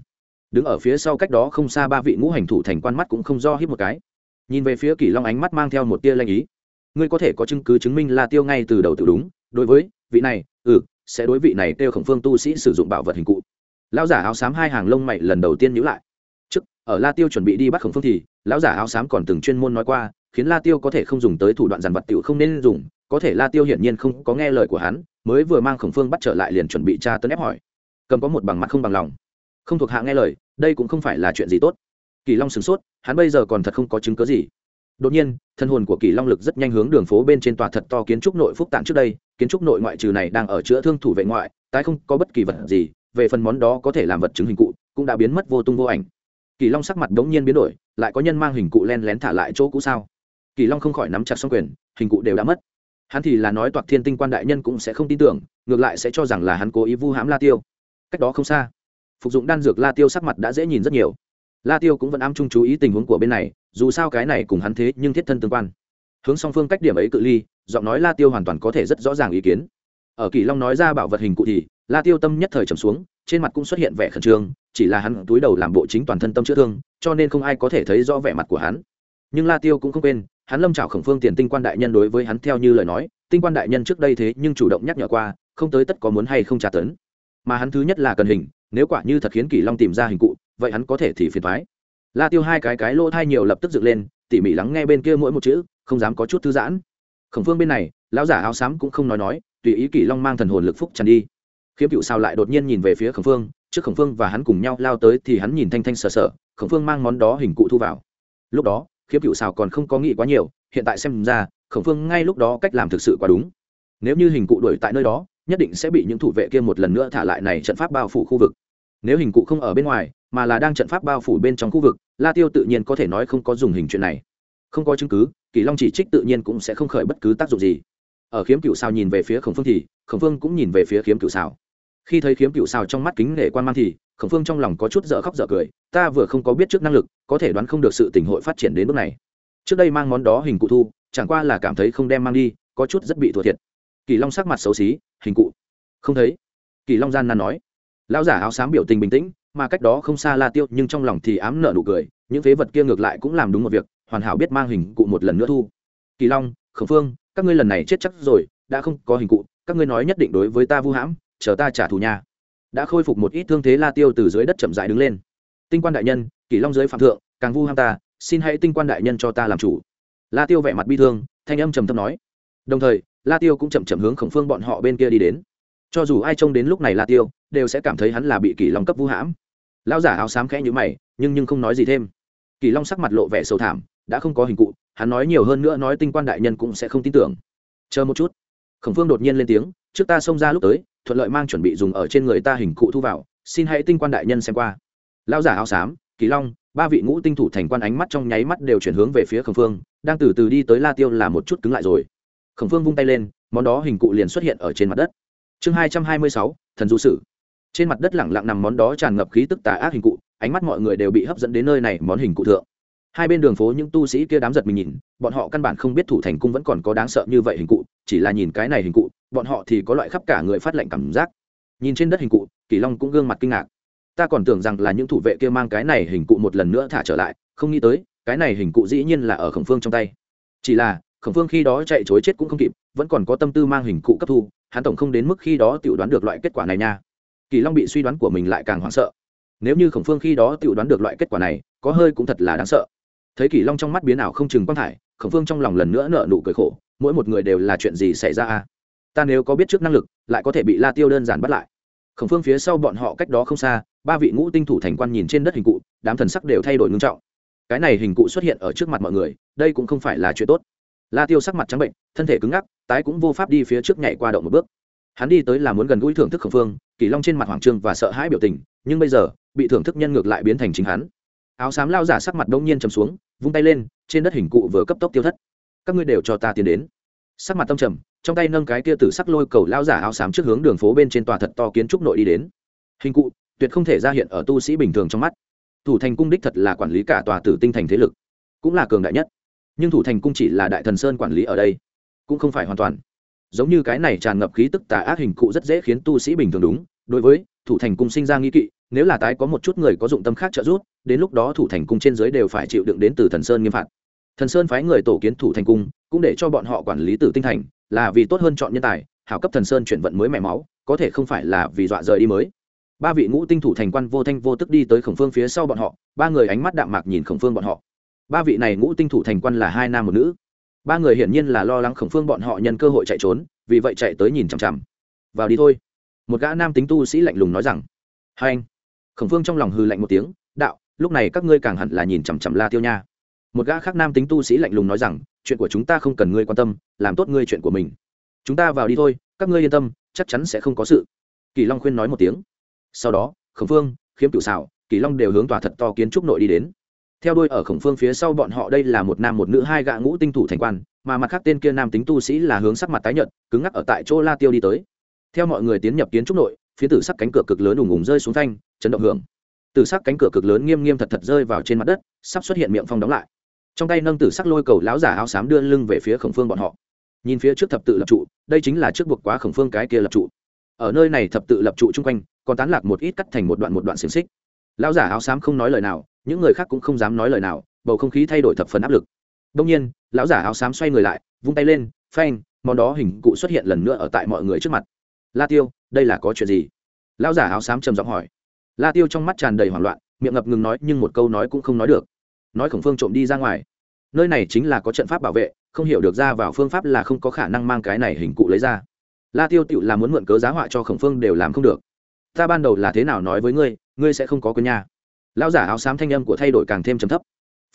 Đứng ở phía sau cách đó không xa ba vị ngũ hành thủ thành quan mắt cũng không do hít một cái. Nhìn về phía kỳ long ánh mắt mang theo một tia lanh ý. Ngươi có thể có chứng cứ chứng minh là tiêu ngay từ đầu tự đúng, đối với vị này ừ sẽ đối vị này kêu khổng phương tu sĩ sử dụng bảo vật hình cụ. Lão giả áo xám hai hàng lông mày lần đầu tiên nhữ lại ở la tiêu chuẩn bị đi bắt khổng phương thì, lão giả áo xám còn từng chuyên môn nói qua, khiến la tiêu có thể không dùng tới thủ đoạn giàn vật tiểu không nên dùng, có thể la tiêu hiển nhiên không có nghe lời của hắn, mới vừa mang khổng phương bắt trở lại liền chuẩn bị tra tấn ép hỏi. Cầm có một bằng mặt không bằng lòng. Không thuộc hạ nghe lời, đây cũng không phải là chuyện gì tốt. Kỳ long sửng sốt, hắn bây giờ còn thật không có chứng cớ gì. Đột nhiên, thân hồn của kỳ long lực rất nhanh hướng đường phố bên trên tòa thật to kiến trúc nội phúc tạng trước đây, kiến trúc nội ngoại trừ này đang ở chữa thương thủ vệ ngoại, tái không có bất kỳ vật gì, về phần món đó có thể làm vật chứng hình cụ, cũng đã biến mất vô tung vô ảnh kỳ long sắc mặt đ ố n g nhiên biến đổi, lại có nhân mang hình cụ len lén thả lại chỗ cũ sao? Kỳ long không khỏi nắm chặt xong quyền, hình cụ đều đã mất. Hắn thì là nói toạc thiên tinh quan đại nhân cũng sẽ không tin tưởng, ngược lại sẽ cho rằng là hắn cố ý vu hãm la tiêu. Cách đó không xa, phục dụng đan dược la tiêu sắc mặt đã dễ nhìn rất nhiều. La tiêu cũng vẫn am chung chú ý tình huống của bên này, dù sao cái này cùng hắn thế nhưng thiết thân tương quan. Hướng song phương cách điểm ấy cự ly, giọng nói la tiêu hoàn toàn có thể rất rõ ràng ý kiến. Ở kỳ long nói ra bảo vật hình cụ thì, la tiêu tâm nhất thời trầm xuống trên mặt cũng xuất hiện vẻ khẩn trương, chỉ là hắn túi đầu làm bộ chính toàn thân tâm chữa thương, cho nên không ai có thể thấy rõ vẻ mặt của hắn. Nhưng la tiêu cũng không quên, hắn lâm trào khổng phương tiền tinh quan đại nhân đối với hắn theo như lời nói, tinh quan đại nhân trước đây thế nhưng chủ động nhắc nhở qua, không tới tất có muốn hay không trả tấn. Mà hắn thứ nhất là cần hình, nếu quả như thật khiến kỳ long tìm ra hình cụ, vậy hắn có thể thì phiền thoái la tiêu hai cái cái lỗ thai nhiều lập tức dựng lên, tỉ mỉ lắng nghe bên kia mỗi một chữ, không dám có chút thư giãn. Khổng phương bên này, lão giả áo xám cũng không nói nói, tùy ý kỳ long mang thần hồn lực phúc tràn đi khiếm cựu sao lại đột nhiên nhìn về phía khổng phương, trước khổng phương và hắn cùng nhau lao tới thì hắn nhìn thanh thanh sờ sờ, khổng phương mang món đó hình cụ thu vào. Lúc đó, khiếm cựu sao còn không có nghĩ quá nhiều, hiện tại xem ra, khổng phương ngay lúc đó cách làm thực sự quá đúng. Nếu như hình cụ đuổi tại nơi đó, nhất định sẽ bị những thủ vệ kia một lần nữa thả lại này trận pháp bao phủ khu vực. Nếu hình cụ không ở bên ngoài, mà là đang trận pháp bao phủ bên trong khu vực, la tiêu tự nhiên có thể nói không có dùng hình chuyện này. Không có chứng cứ, kỳ long chỉ trích tự nhiên cũng sẽ không khởi bất cứ tác dụng gì. Ở khiếm cựu sao nhìn về phía khổng phương thì khổng phương cũng nhìn về phía khiếm cựu xào khi thấy khiếm cựu xào trong mắt kính nể quan mang thì, khổng phương trong lòng có chút dở khóc dở cười, ta vừa không có biết trước năng lực, có thể đoán không được sự tình hội phát triển đến mức này. Trước đây mang món đó hình cụ thu, chẳng qua là cảm thấy không đem mang đi, có chút rất bị thua thiệt. Kỳ long sắc mặt xấu xí, hình cụ? Không thấy. Kỳ long gian nan nói, lão giả áo xám biểu tình bình tĩnh, mà cách đó không xa la tiêu, nhưng trong lòng thì ám nợ nụ cười, những phế vật kia ngược lại cũng làm đúng một việc, hoàn hảo biết mang hình cụ một lần nữa thu. Kỳ long, khổng phương, các ngươi lần này chết chắc rồi đã không có hình cụ, các ngươi nói nhất định đối với ta vu hãm, chờ ta trả thù nhà. đã khôi phục một ít thương thế la tiêu từ dưới đất chậm dại đứng lên. Tinh quan đại nhân, kỷ long dưới phạm thượng, càng vu ham ta, xin hãy tinh quan đại nhân cho ta làm chủ. La tiêu vẻ mặt bi thương, thanh âm trầm thấp nói. Đồng thời, la tiêu cũng chậm chậm hướng khổng phương bọn họ bên kia đi đến. Cho dù ai trông đến lúc này la tiêu, đều sẽ cảm thấy hắn là bị kỷ long cấp vu hãm. Lão giả áo xám khẽ nhữ mày, nhưng nhưng không nói gì thêm. Kỷ long sắc mặt lộ vẻ sầu thảm, đã không có hình cụ, hắn nói nhiều hơn nữa nói tinh quan đại nhân cũng sẽ không tin tưởng. Chờ một chút khổng phương đột nhiên lên tiếng, trước ta xông ra lúc tới, thuận lợi mang chuẩn bị dùng ở trên người ta hình cụ thu vào, xin hãy tinh quan đại nhân xem qua. Lao giả áo xám, kỳ long, ba vị ngũ tinh thủ thành quan ánh mắt trong nháy mắt đều chuyển hướng về phía khổng phương, đang từ từ đi tới la tiêu là một chút cứng lại rồi. Khổng phương vung tay lên, món đó hình cụ liền xuất hiện ở trên mặt đất. Chương hai trăm hai mươi sáu, thần du sử. Trên mặt đất lẳng lặng nằm món đó tràn ngập khí tức tà ác hình cụ, ánh mắt mọi người đều bị hấp dẫn đến nơi này món hình cụ thượng. Hai bên đường phố những tu sĩ kia đám giật mình nhìn, bọn họ căn bản không biết thủ thành cung vẫn còn có đáng sợ như vậy hình cụ chỉ là nhìn cái này hình cụ, bọn họ thì có loại khắp cả người phát lệnh cảm giác. Nhìn trên đất hình cụ, kỳ long cũng gương mặt kinh ngạc. Ta còn tưởng rằng là những thủ vệ kia mang cái này hình cụ một lần nữa thả trở lại, không nghĩ tới, cái này hình cụ dĩ nhiên là ở khổng phương trong tay. Chỉ là, khổng phương khi đó chạy chối chết cũng không kịp, vẫn còn có tâm tư mang hình cụ cấp thu, hắn tổng không đến mức khi đó tự đoán được loại kết quả này nha. Kỳ long bị suy đoán của mình lại càng hoảng sợ. Nếu như khổng phương khi đó tự đoán được loại kết quả này, có hơi cũng thật là đáng sợ. Thấy kỳ long trong mắt biến ảo không chừng quang thải, khổng phương trong lòng lần nữa nợ nụ cười khổ mỗi một người đều là chuyện gì xảy ra a? Ta nếu có biết trước năng lực, lại có thể bị la tiêu đơn giản bắt lại. Khổng phương phía sau bọn họ cách đó không xa, ba vị ngũ tinh thủ thành quan nhìn trên đất hình cụ, đám thần sắc đều thay đổi ngưng trọng. Cái này hình cụ xuất hiện ở trước mặt mọi người, đây cũng không phải là chuyện tốt. La tiêu sắc mặt trắng bệnh, thân thể cứng ngắc, tái cũng vô pháp đi phía trước nhảy qua động một bước. Hắn đi tới là muốn gần gũi thưởng thức khổng phương kỳ long trên mặt hoàng trương và sợ hãi biểu tình, nhưng bây giờ, bị thưởng thức nhân ngược lại biến thành chính hắn. Áo xám lao giả sắc mặt đông nhiên chầm xuống, vung tay lên, trên đất hình cụ vừa cấp tốc tiêu thất các ngươi đều cho ta tiến đến. Sắc mặt tâm trầm, trong tay nâng cái kia tử sắc lôi cầu lao giả áo xám trước hướng đường phố bên trên tòa thật to kiến trúc nội đi đến. Hình cụ, tuyệt không thể ra hiện ở tu sĩ bình thường trong mắt. Thủ thành cung đích thật là quản lý cả tòa tử tinh thành thế lực, cũng là cường đại nhất. Nhưng thủ thành cung chỉ là đại thần sơn quản lý ở đây, cũng không phải hoàn toàn. Giống như cái này tràn ngập khí tức tà ác hình cụ rất dễ khiến tu sĩ bình thường đúng. Đối với thủ thành cung sinh ra nghi kỵ, nếu là tái có một chút người có dụng tâm khác trợ giúp, đến lúc đó thủ thành cung trên dưới đều phải chịu đựng đến từ thần sơn nghiêm phạt thần sơn phái người tổ kiến thủ thành cung, cũng để cho bọn họ quản lý tử tinh thành, là vì tốt hơn chọn nhân tài, hảo cấp thần sơn chuyển vận mới mẻ máu, có thể không phải là vì dọa rời đi mới. Ba vị ngũ tinh thủ thành quan vô thanh vô tức đi tới khổng phương phía sau bọn họ, ba người ánh mắt đạm mạc nhìn khổng phương bọn họ. Ba vị này ngũ tinh thủ thành quan là hai nam một nữ. Ba người hiển nhiên là lo lắng khổng phương bọn họ nhân cơ hội chạy trốn, vì vậy chạy tới nhìn chằm chằm. Vào đi thôi. Một gã nam tính tu sĩ lạnh lùng nói rằng. Hai anh. Khổng phương trong lòng hư lạnh một tiếng, đạo, lúc này các ngươi càng hẳn là nhìn chằm chằm la tiêu nha một gã khác nam tính tu sĩ lạnh lùng nói rằng, chuyện của chúng ta không cần ngươi quan tâm, làm tốt ngươi chuyện của mình. Chúng ta vào đi thôi, các ngươi yên tâm, chắc chắn sẽ không có sự. Kỳ long khuyên nói một tiếng. Sau đó, khổng phương khiếm cựu xảo kỳ long đều hướng tòa thật to kiến trúc nội đi đến. Theo đuôi ở khổng phương phía sau bọn họ, đây là một nam một nữ hai gã ngũ tinh thủ thành quan, mà mặt khác tên kia nam tính tu sĩ là hướng sắc mặt tái nhợt, cứng ngắc ở tại chỗ la tiêu đi tới. Theo mọi người tiến nhập kiến trúc nội, phía tử sắc cánh cửa cực lớn ùng ùng rơi xuống thanh chấn động hưởng. Tử sắc cánh cửa cực lớn nghiêm nghiêm thật thật rơi vào trên mặt đất, sắp xuất hiện miệng phong đóng lại trong tay nâng tử sắc lôi cầu lão giả áo xám đưa lưng về phía khổng phương bọn họ. Nhìn phía trước thập tự lập trụ, đây chính là trước buộc quá khổng phương cái kia lập trụ. Ở nơi này thập tự lập trụ chung quanh, còn tán lạc một ít cắt thành một đoạn một đoạn xiềng xích. Lão giả áo xám không nói lời nào, những người khác cũng không dám nói lời nào, bầu không khí thay đổi thập phần áp lực. Đông nhiên, lão giả áo xám xoay người lại, vung tay lên, phanh, món đó hình cụ xuất hiện lần nữa ở tại mọi người trước mặt. La tiêu, đây là có chuyện gì? Lão giả áo xám trầm giọng hỏi. La tiêu trong mắt tràn đầy hoảng loạn, miệng ngập ngừng nói nhưng một câu nói cũng không nói được nói khổng phương trộm đi ra ngoài. Nơi này chính là có trận pháp bảo vệ, không hiểu được ra vào phương pháp là không có khả năng mang cái này hình cụ lấy ra. La tiêu tựu là muốn mượn cớ giá họa cho khổng phương đều làm không được. Ta ban đầu là thế nào nói với ngươi ngươi sẽ không có quân nhà lão giả áo xám thanh âm của thay đổi càng thêm trầm thấp.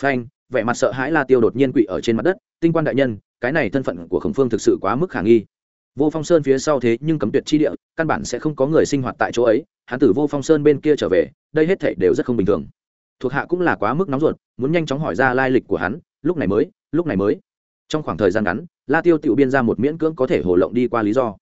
Phanh, vẻ mặt sợ hãi la tiêu đột nhiên quỵ ở trên mặt đất, tinh quan đại nhân, cái này thân phận của khổng phương thực sự quá mức khả nghi. Vô phong sơn phía sau thế nhưng cấm tuyệt chi địa, căn bản sẽ không có người sinh hoạt tại chỗ ấy, hắn tử vô phong sơn bên kia trở về, đây hết thảy đều rất không bình thường thuộc hạ cũng là quá mức nóng ruột, muốn nhanh chóng hỏi ra lai lịch của hắn, lúc này mới, lúc này mới. Trong khoảng thời gian ngắn, la tiêu tự biên ra một miễn cưỡng có thể hồ lộng đi qua lý do.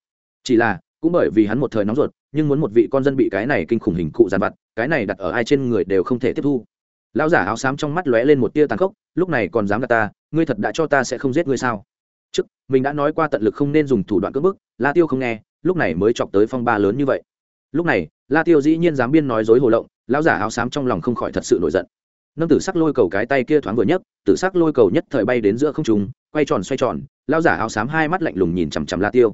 Chỉ là, cũng bởi vì hắn một thời nóng ruột, nhưng muốn một vị con dân bị cái này kinh khủng hình cụ giàn vặt, cái này đặt ở ai trên người đều không thể tiếp thu. Lão giả áo xám trong mắt lóe lên một tia tàn khốc, lúc này còn dám gạt ta, ngươi thật đã cho ta sẽ không giết ngươi sao? Trước, mình đã nói qua tận lực không nên dùng thủ đoạn cưỡng bức, la tiêu không nghe, lúc này mới chọc tới phong ba lớn như vậy. Lúc này, la tiêu dĩ nhiên dám biên nói dối hồ lộng lão giả áo xám trong lòng không khỏi thật sự nổi giận. Nâng tử sắc lôi cầu cái tay kia thoáng vừa nhấc, tử sắc lôi cầu nhất thời bay đến giữa không trung, quay tròn xoay tròn, lão giả áo xám hai mắt lạnh lùng nhìn chằm chằm la tiêu.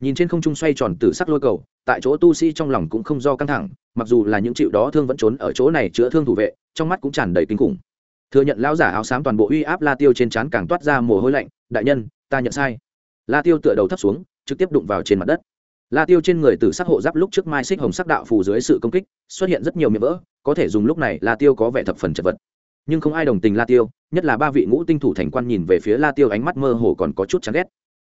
Nhìn trên không trung xoay tròn tử sắc lôi cầu, tại chỗ tu sĩ trong lòng cũng không do căng thẳng, mặc dù là những chịu đó thương vẫn trốn ở chỗ này chữa thương thủ vệ, trong mắt cũng tràn đầy kinh khủng. Thừa nhận lão giả áo xám toàn bộ uy áp la tiêu trên trán càng toát ra mồ hôi lạnh, đại nhân, ta nhận sai. La tiêu tựa đầu thấp xuống, trực tiếp đụng vào trên mặt đất la tiêu trên người tử sắc hộ giáp lúc trước mai xích hồng sắc đạo phù dưới sự công kích, xuất hiện rất nhiều miệng vỡ, có thể dùng lúc này la tiêu có vẻ thập phần chật vật. Nhưng không ai đồng tình la tiêu, nhất là ba vị ngũ tinh thủ thành quan nhìn về phía la tiêu ánh mắt mơ hồ còn có chút chán ghét.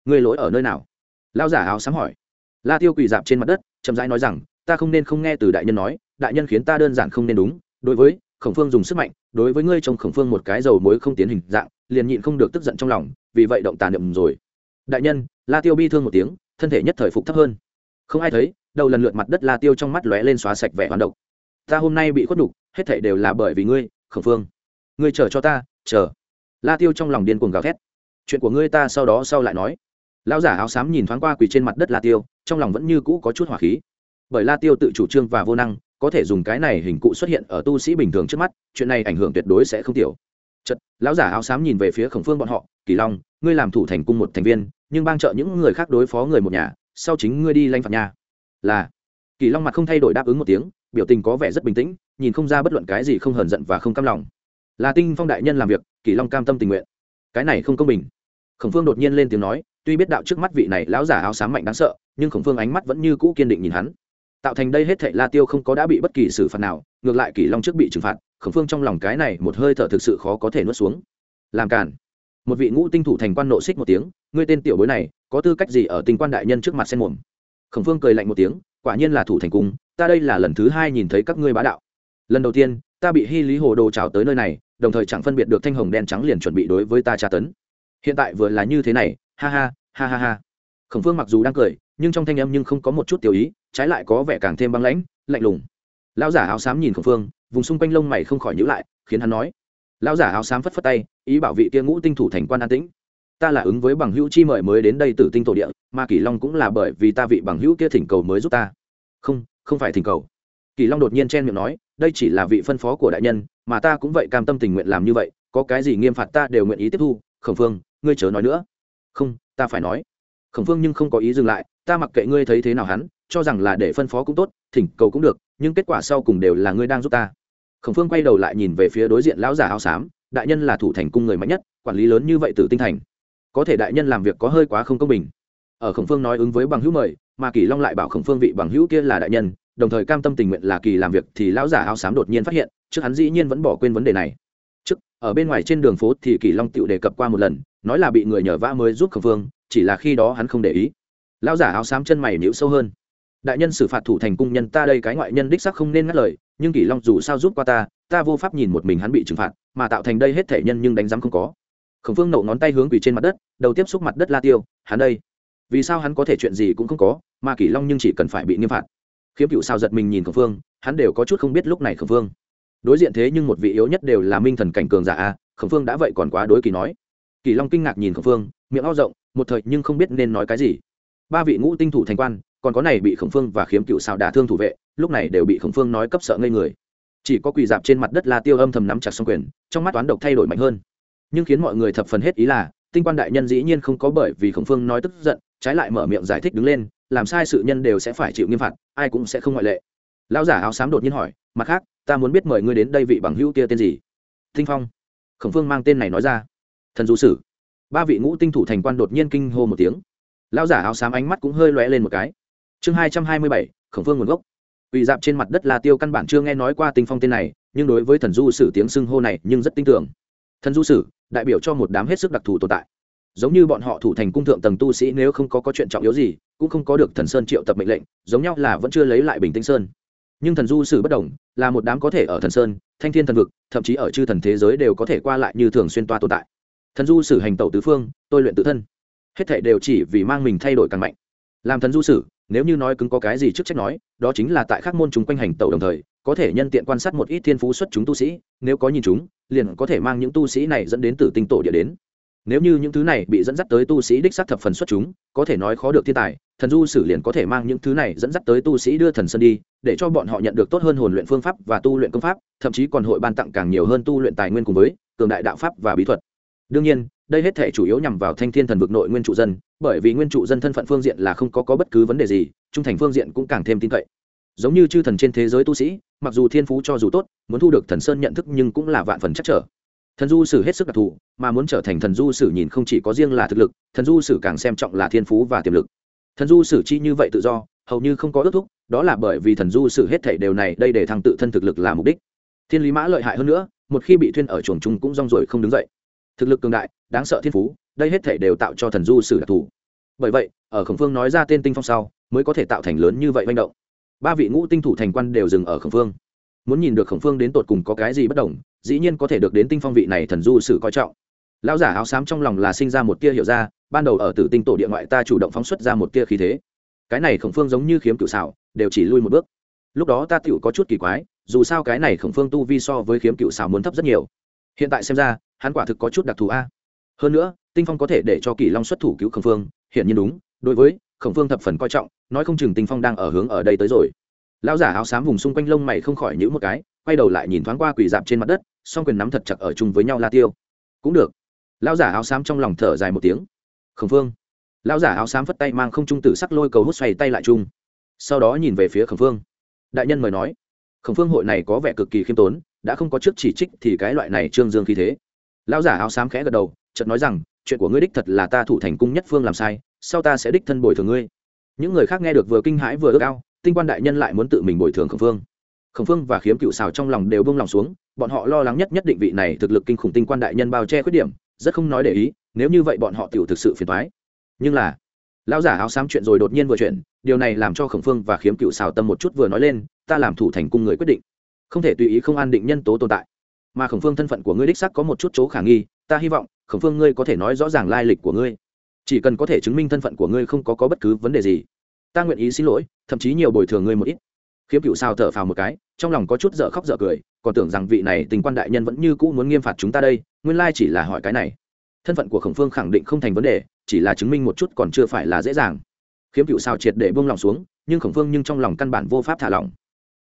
Người lỗi ở nơi nào? Lão giả áo sáng hỏi. La tiêu quỳ dạp trên mặt đất, chậm rãi nói rằng, ta không nên không nghe từ đại nhân nói, đại nhân khiến ta đơn giản không nên đúng, đối với khổng phương dùng sức mạnh, đối với ngươi trong khổng phương một cái dầu muối không tiến hình dạng, liền nhịn không được tức giận trong lòng, vì vậy động tàn niệm rồi. Đại nhân, la tiêu bi thương một tiếng, thân thể nhất thời phục thấp hơn không ai thấy, đầu lần lượt mặt đất la tiêu trong mắt lóe lên xóa sạch vẻ hoán độc. Ta hôm nay bị khuất đục hết thảy đều là bởi vì ngươi khẩn phương. Ngươi chờ cho ta, chờ. La tiêu trong lòng điên cuồng gào thét. Chuyện của ngươi ta sau đó sau lại nói. Lão giả áo xám nhìn thoáng qua quỳ trên mặt đất la tiêu, trong lòng vẫn như cũ có chút hỏa khí. Bởi la tiêu tự chủ trương và vô năng, có thể dùng cái này hình cụ xuất hiện ở tu sĩ bình thường trước mắt, chuyện này ảnh hưởng tuyệt đối sẽ không tiểu. Chật lão giả áo xám nhìn về phía khổng phương bọn họ, kỳ long, ngươi làm thủ thành cung một thành viên, nhưng bang trợ những người khác đối phó người một nhà sau chính ngươi đi lanh phạt nhà là. Kỳ long mặt không thay đổi đáp ứng một tiếng, biểu tình có vẻ rất bình tĩnh, nhìn không ra bất luận cái gì không hờn giận và không cam lòng. Là tinh phong đại nhân làm việc, kỳ long cam tâm tình nguyện. Cái này không công bình. Khổng phương đột nhiên lên tiếng nói, tuy biết đạo trước mắt vị này lão giả áo xám mạnh đáng sợ, nhưng khổng phương ánh mắt vẫn như cũ kiên định nhìn hắn. Tạo thành đây hết thệ la tiêu không có đã bị bất kỳ xử phạt nào, ngược lại kỳ long trước bị trừng phạt, khổng phương trong lòng cái này một hơi thở thực sự khó có thể nuốt xuống. Làm cản một vị ngũ tinh thủ thành quan nộ xích một tiếng, ngươi tên tiểu bối này có tư cách gì ở tình quan đại nhân trước mặt xen mồm? Khổng phương cười lạnh một tiếng, quả nhiên là thủ thành cung, ta đây là lần thứ hai nhìn thấy các ngươi bá đạo. Lần đầu tiên, ta bị hy lý hồ đồ trào tới nơi này, đồng thời chẳng phân biệt được thanh hồng đen trắng liền chuẩn bị đối với ta tra tấn. Hiện tại vừa là như thế này, ha ha ha ha ha. Khổng phương mặc dù đang cười, nhưng trong thanh âm nhưng không có một chút tiểu ý, trái lại có vẻ càng thêm băng lãnh, lạnh lùng. Lão giả áo xám nhìn khổng phương, vùng xung quanh lông mày không khỏi nhữ lại, khiến hắn nói. Lão giả áo xám phất phất tay, ý bảo vị kia ngũ tinh thủ thành quan an tĩnh ta là ứng với bằng hữu chi mời mới đến đây từ tinh tổ địa, mà kỳ long cũng là bởi vì ta vị bằng hữu kia thỉnh cầu mới giúp ta. Không không phải thỉnh cầu. Kỳ long đột nhiên chen miệng nói, đây chỉ là vị phân phó của đại nhân, mà ta cũng vậy cam tâm tình nguyện làm như vậy, có cái gì nghiêm phạt ta đều nguyện ý tiếp thu. Khổng phương, ngươi chớ nói nữa. Không, ta phải nói. Khổng phương nhưng không có ý dừng lại, ta mặc kệ ngươi thấy thế nào hắn, cho rằng là để phân phó cũng tốt, thỉnh cầu cũng được, nhưng kết quả sau cùng đều là ngươi đang giúp ta. Khổng phương quay đầu lại nhìn về phía đối diện lão giả áo xám, đại nhân là thủ thành cung người mạnh nhất, quản lý lớn như vậy từ tinh thành có thể đại nhân làm việc có hơi quá không công bình. Ở khổng phương nói ứng với bằng hữu mời, mà kỳ long lại bảo khổng phương vị bằng hữu kia là đại nhân, đồng thời cam tâm tình nguyện là kỳ làm việc thì lão giả áo xám đột nhiên phát hiện, trước hắn dĩ nhiên vẫn bỏ quên vấn đề này. Trước, ở bên ngoài trên đường phố thì kỳ long tựu đề cập qua một lần, nói là bị người nhờ vã mới giúp khổng phương, chỉ là khi đó hắn không để ý. Lão giả áo xám chân mày nhíu sâu hơn. Đại nhân xử phạt thủ thành cung nhân ta đây cái ngoại nhân đích sắc không nên ngắt lời, nhưng kỳ long dù sao giúp qua ta ta vô pháp nhìn một mình hắn bị trừng phạt, mà tạo thành đây hết thể nhân nhưng đánh giám không có khổng phương nổ ngón tay hướng quỳ trên mặt đất, đầu tiếp xúc mặt đất la tiêu, hắn đây, vì sao hắn có thể chuyện gì cũng không có, mà kỷ long nhưng chỉ cần phải bị nghiêm phạt? Khiếm cựu sao giật mình nhìn khổng phương, hắn đều có chút không biết lúc này khổng phương. Đối diện thế nhưng một vị yếu nhất đều là minh thần cảnh cường giả a, khổng phương đã vậy còn quá đối kỳ nói. Kỳ long kinh ngạc nhìn khổng phương, miệng ao rộng, một thời nhưng không biết nên nói cái gì. Ba vị ngũ tinh thủ thành quan, còn có này bị khổng phương và khiếm cựu xào đả thương thủ vệ, lúc này đều bị khổng phương nói cấp sợ ngây người. Chỉ có quỳ dạp trên mặt đất la tiêu âm thầm nắm chặt xong quyền, trong mắt toán độc thay đổi mạnh hơn nhưng khiến mọi người thập phần hết ý là tinh quan đại nhân dĩ nhiên không có bởi vì khổng phương nói tức giận trái lại mở miệng giải thích đứng lên làm sai sự nhân đều sẽ phải chịu nghiêm phạt ai cũng sẽ không ngoại lệ. Lão giả áo xám đột nhiên hỏi mặt khác ta muốn biết mời ngươi đến đây vị bằng hữu kia tên gì? Thinh phong. Khổng phương mang tên này nói ra. Thần du sử. Ba vị ngũ tinh thủ thành quan đột nhiên kinh hô một tiếng. Lão giả áo xám ánh mắt cũng hơi lóe lên một cái. Chương hai trăm hai mươi bảy khổng phương nguồn gốc. Quỳ dạp trên mặt đất La Tiêu căn bản chưa nghe nói qua Tinh Phong tên này, nhưng đối với thần du sử tiếng xưng hô này nhưng rất tin tưởng. Thần du sử, đại biểu cho một đám hết sức đặc thù tồn tại. Giống như bọn họ thủ thành cung thượng tầng tu sĩ nếu không có có chuyện trọng yếu gì, cũng không có được thần sơn triệu tập mệnh lệnh, giống nhau là vẫn chưa lấy lại bình tĩnh sơn. Nhưng thần du sử bất đồng, là một đám có thể ở thần sơn, thanh thiên thần vực, thậm chí ở chư thần thế giới đều có thể qua lại như thường xuyên toa tồn tại. Thần du sử hành tẩu tứ phương, tôi luyện tự thân. Hết thảy đều chỉ vì mang mình thay đổi càng mạnh. Làm thần du sử, nếu như nói cứng có cái gì trước trách nói đó chính là tại các môn chúng quanh hành tẩu đồng thời có thể nhân tiện quan sát một ít thiên phú xuất chúng tu sĩ nếu có nhìn chúng liền có thể mang những tu sĩ này dẫn đến tử tinh tổ địa đến. Nếu như những thứ này bị dẫn dắt tới tu sĩ đích xác thập phần xuất chúng có thể nói khó được thiên tài thần du sử liền có thể mang những thứ này dẫn dắt tới tu sĩ đưa thần sơn đi để cho bọn họ nhận được tốt hơn hồn luyện phương pháp và tu luyện công pháp thậm chí còn hội ban tặng càng nhiều hơn tu luyện tài nguyên cùng với cường đại đạo pháp và bí thuật. Đương nhiên đây hết thể chủ yếu nhằm vào thanh thiên thần vực nội nguyên trụ dân bởi vì nguyên trụ dân thân phận phương diện là không có, có bất cứ vấn đề gì trung thành phương diện cũng càng thêm tin cậy giống như chư thần trên thế giới tu sĩ, mặc dù thiên phú cho dù tốt, muốn thu được thần sơn nhận thức nhưng cũng là vạn phần chắc trở. Thần du sử hết sức đặc thù, mà muốn trở thành thần du sử nhìn không chỉ có riêng là thực lực, thần du sử càng xem trọng là thiên phú và tiềm lực. Thần du sử chi như vậy tự do, hầu như không có ước thúc, đó là bởi vì thần du sử hết thảy đều này, đây để thăng tự thân thực lực là mục đích. Thiên lý mã lợi hại hơn nữa, một khi bị thuyên ở chuồng chung cũng rong rồi không đứng dậy. Thực lực cường đại, đáng sợ thiên phú, đây hết thể đều tạo cho thần du sử đặc thù. Bởi vậy, ở khổng phương nói ra tên tinh phong sau, mới có thể tạo thành lớn như vậy manh động ba vị ngũ tinh thủ thành quan đều dừng ở khổng phương. Muốn nhìn được khổng phương đến tột cùng có cái gì bất đồng, dĩ nhiên có thể được đến tinh phong vị này thần du sử coi trọng. Lão giả áo xám trong lòng là sinh ra một tia hiểu ra, ban đầu ở tử tinh tổ địa ngoại ta chủ động phóng xuất ra một tia khí thế. Cái này khổng phương giống như khiếm cựu xảo, đều chỉ lui một bước. Lúc đó ta tựu có chút kỳ quái, dù sao cái này khổng phương tu vi so với khiếm cựu xảo muốn thấp rất nhiều. Hiện tại xem ra, hắn quả thực có chút đặc thù a. Hơn nữa, tinh phong có thể để cho kỳ long xuất thủ cứu khổng phương hiện nhiên đúng, đối với khổng phương thập phần coi trọng, nói không chừng tinh phong đang ở hướng ở đây tới rồi. Lão giả áo xám vùng xung quanh lông mày không khỏi nhữ một cái, quay đầu lại nhìn thoáng qua quỷ dạp trên mặt đất, song quyền nắm thật chặt ở chung với nhau la tiêu. Cũng được. Lão giả áo xám trong lòng thở dài một tiếng. Khổng phương. Lão giả áo xám phất tay mang không trung tử sắc lôi cầu hút xoay tay lại chung. Sau đó nhìn về phía khổng phương. Đại nhân mời nói. Khổng phương hội này có vẻ cực kỳ khiêm tốn, đã không có trước chỉ trích thì cái loại này trương dương khí thế. Lão giả áo xám khẽ gật đầu, chợt nói rằng, chuyện của ngươi đích thật là ta thủ thành cung nhất phương làm sai sau ta sẽ đích thân bồi thường ngươi. Những người khác nghe được vừa kinh hãi vừa ước ao, tinh quan đại nhân lại muốn tự mình bồi thường khổng phương. Khổng phương và khiếm cựu xào trong lòng đều bông lòng xuống, bọn họ lo lắng nhất nhất định vị này thực lực kinh khủng tinh quan đại nhân bao che khuyết điểm, rất không nói để ý, nếu như vậy bọn họ tiểu thực sự phiền thoái nhưng là, lão giả áo xám chuyện rồi đột nhiên vừa chuyện điều này làm cho khổng phương và khiếm cựu xào tâm một chút vừa nói lên, ta làm thủ thành cung người quyết định. Không thể tùy ý không an định nhân tố tồn tại. Mà khổng phương thân phận của ngươi đích sắc có một chút chỗ khả nghi, ta hy vọng, khổng phương ngươi có thể nói rõ ràng lai lịch của ngươi chỉ cần có thể chứng minh thân phận của ngươi không có, có bất cứ vấn đề gì. Ta nguyện ý xin lỗi thậm chí nhiều bồi thường ngươi một ít. Khiếm cựu sao thở phào một cái trong lòng có chút dở khóc dở cười còn tưởng rằng vị này tình quan đại nhân vẫn như cũ muốn nghiêm phạt chúng ta đây nguyên lai chỉ là hỏi cái này. Thân phận của khổng phương khẳng định không thành vấn đề chỉ là chứng minh một chút còn chưa phải là dễ dàng. Khiếm cựu sao triệt để buông lòng xuống nhưng khổng phương nhưng trong lòng căn bản vô pháp thả lỏng.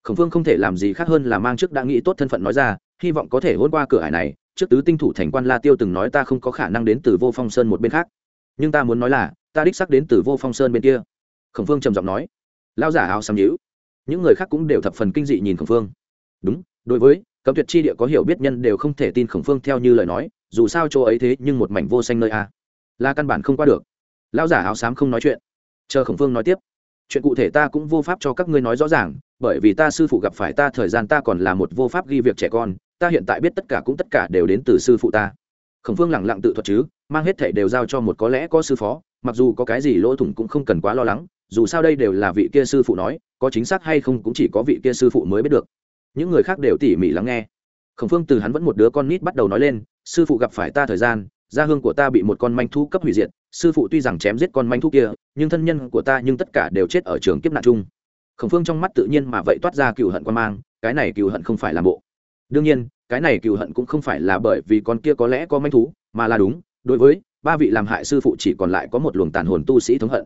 Khổng phương không thể làm gì khác hơn là mang trước đã nghĩ tốt thân phận nói ra hy vọng có thể hôn qua cửa hải này trước tứ tinh thủ thành quan la tiêu từng nói ta không có khả năng đến từ vô phong sơn một bên khác nhưng ta muốn nói là, ta đích sắc đến từ vô phong sơn bên kia. Khổng phương trầm giọng nói. Lao giả áo xăm nhữ những người khác cũng đều thập phần kinh dị nhìn khổng phương. Đúng, đối với, cấm tuyệt chi địa có hiểu biết nhân đều không thể tin khổng phương theo như lời nói, dù sao chỗ ấy thế nhưng một mảnh vô xanh nơi a. Là căn bản không qua được. Lao giả áo xám không nói chuyện. Chờ khổng phương nói tiếp. Chuyện cụ thể ta cũng vô pháp cho các ngươi nói rõ ràng, bởi vì ta sư phụ gặp phải ta thời gian ta còn là một vô pháp ghi việc trẻ con, ta hiện tại biết tất cả cũng tất cả đều đến từ sư phụ ta khổng phương lẳng lặng tự thuật chứ, mang hết thệ đều giao cho một có lẽ có sư phó, mặc dù có cái gì lỗ thủng cũng không cần quá lo lắng, dù sao đây đều là vị kia sư phụ nói, có chính xác hay không cũng chỉ có vị kia sư phụ mới biết được. Những người khác đều tỉ mỉ lắng nghe. Khổng phương từ hắn vẫn một đứa con nít bắt đầu nói lên, sư phụ gặp phải ta thời gian, gia hương của ta bị một con manh thu cấp hủy diệt, sư phụ tuy rằng chém giết con manh thu kia, nhưng thân nhân của ta nhưng tất cả đều chết ở trường kiếp nạn chung. Khổng phương trong mắt tự nhiên mà vậy toát ra cựu hận quan mang, cái này cựu hận không phải là bộ. Đương nhiên cái này cựu hận cũng không phải là bởi vì con kia có lẽ có manh thú, mà là đúng, đối với ba vị làm hại sư phụ chỉ còn lại có một luồng tàn hồn tu sĩ thống hận.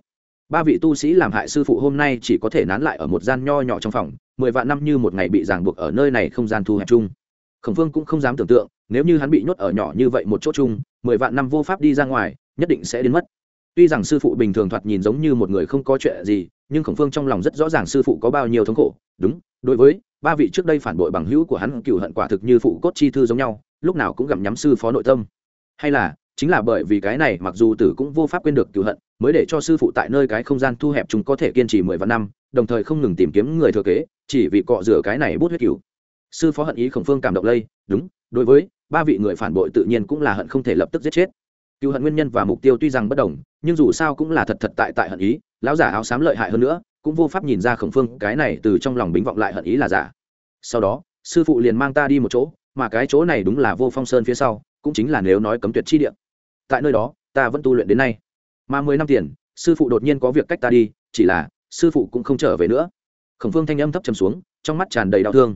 Ba vị tu sĩ làm hại sư phụ hôm nay chỉ có thể nán lại ở một gian nho nhỏ trong phòng, mười vạn năm như một ngày bị ràng buộc ở nơi này không gian thu hẹp chung. Khổng phương cũng không dám tưởng tượng, nếu như hắn bị nhốt ở nhỏ như vậy một chỗ chung, mười vạn năm vô pháp đi ra ngoài, nhất định sẽ đến mất. Tuy rằng sư phụ bình thường thoạt nhìn giống như một người không có chuyện gì, nhưng khổng phương trong lòng rất rõ ràng sư phụ có bao nhiêu thống khổ. Đúng, đối với ba vị trước đây phản bội bằng hữu của hắn cựu hận quả thực như phụ cốt chi thư giống nhau, lúc nào cũng gặm nhắm sư phó nội tâm. Hay là, chính là bởi vì cái này mặc dù tử cũng vô pháp quên được cựu hận, mới để cho sư phụ tại nơi cái không gian thu hẹp chúng có thể kiên trì mười vạn năm, đồng thời không ngừng tìm kiếm người thừa kế, chỉ vì cọ rửa cái này bút huyết cựu sư phó hận ý khổng phương cảm động lây, đúng, đối với, ba vị người phản bội tự nhiên cũng là hận không thể lập tức giết chết. Cựu hận nguyên nhân và mục tiêu tuy rằng bất đồng, nhưng dù sao cũng là thật thật tại tại hận ý, lão giả áo xám lợi hại hơn nữa cũng vô pháp nhìn ra khổng phương, cái này từ trong lòng bính vọng lại hận ý là giả. Sau đó, sư phụ liền mang ta đi một chỗ, mà cái chỗ này đúng là vô phong sơn phía sau, cũng chính là nếu nói cấm tuyệt chi địa. Tại nơi đó, ta vẫn tu luyện đến nay. Mà mười năm tiền, sư phụ đột nhiên có việc cách ta đi, chỉ là, sư phụ cũng không trở về nữa. Khổng phương thanh âm thấp trầm xuống, trong mắt tràn đầy đau thương.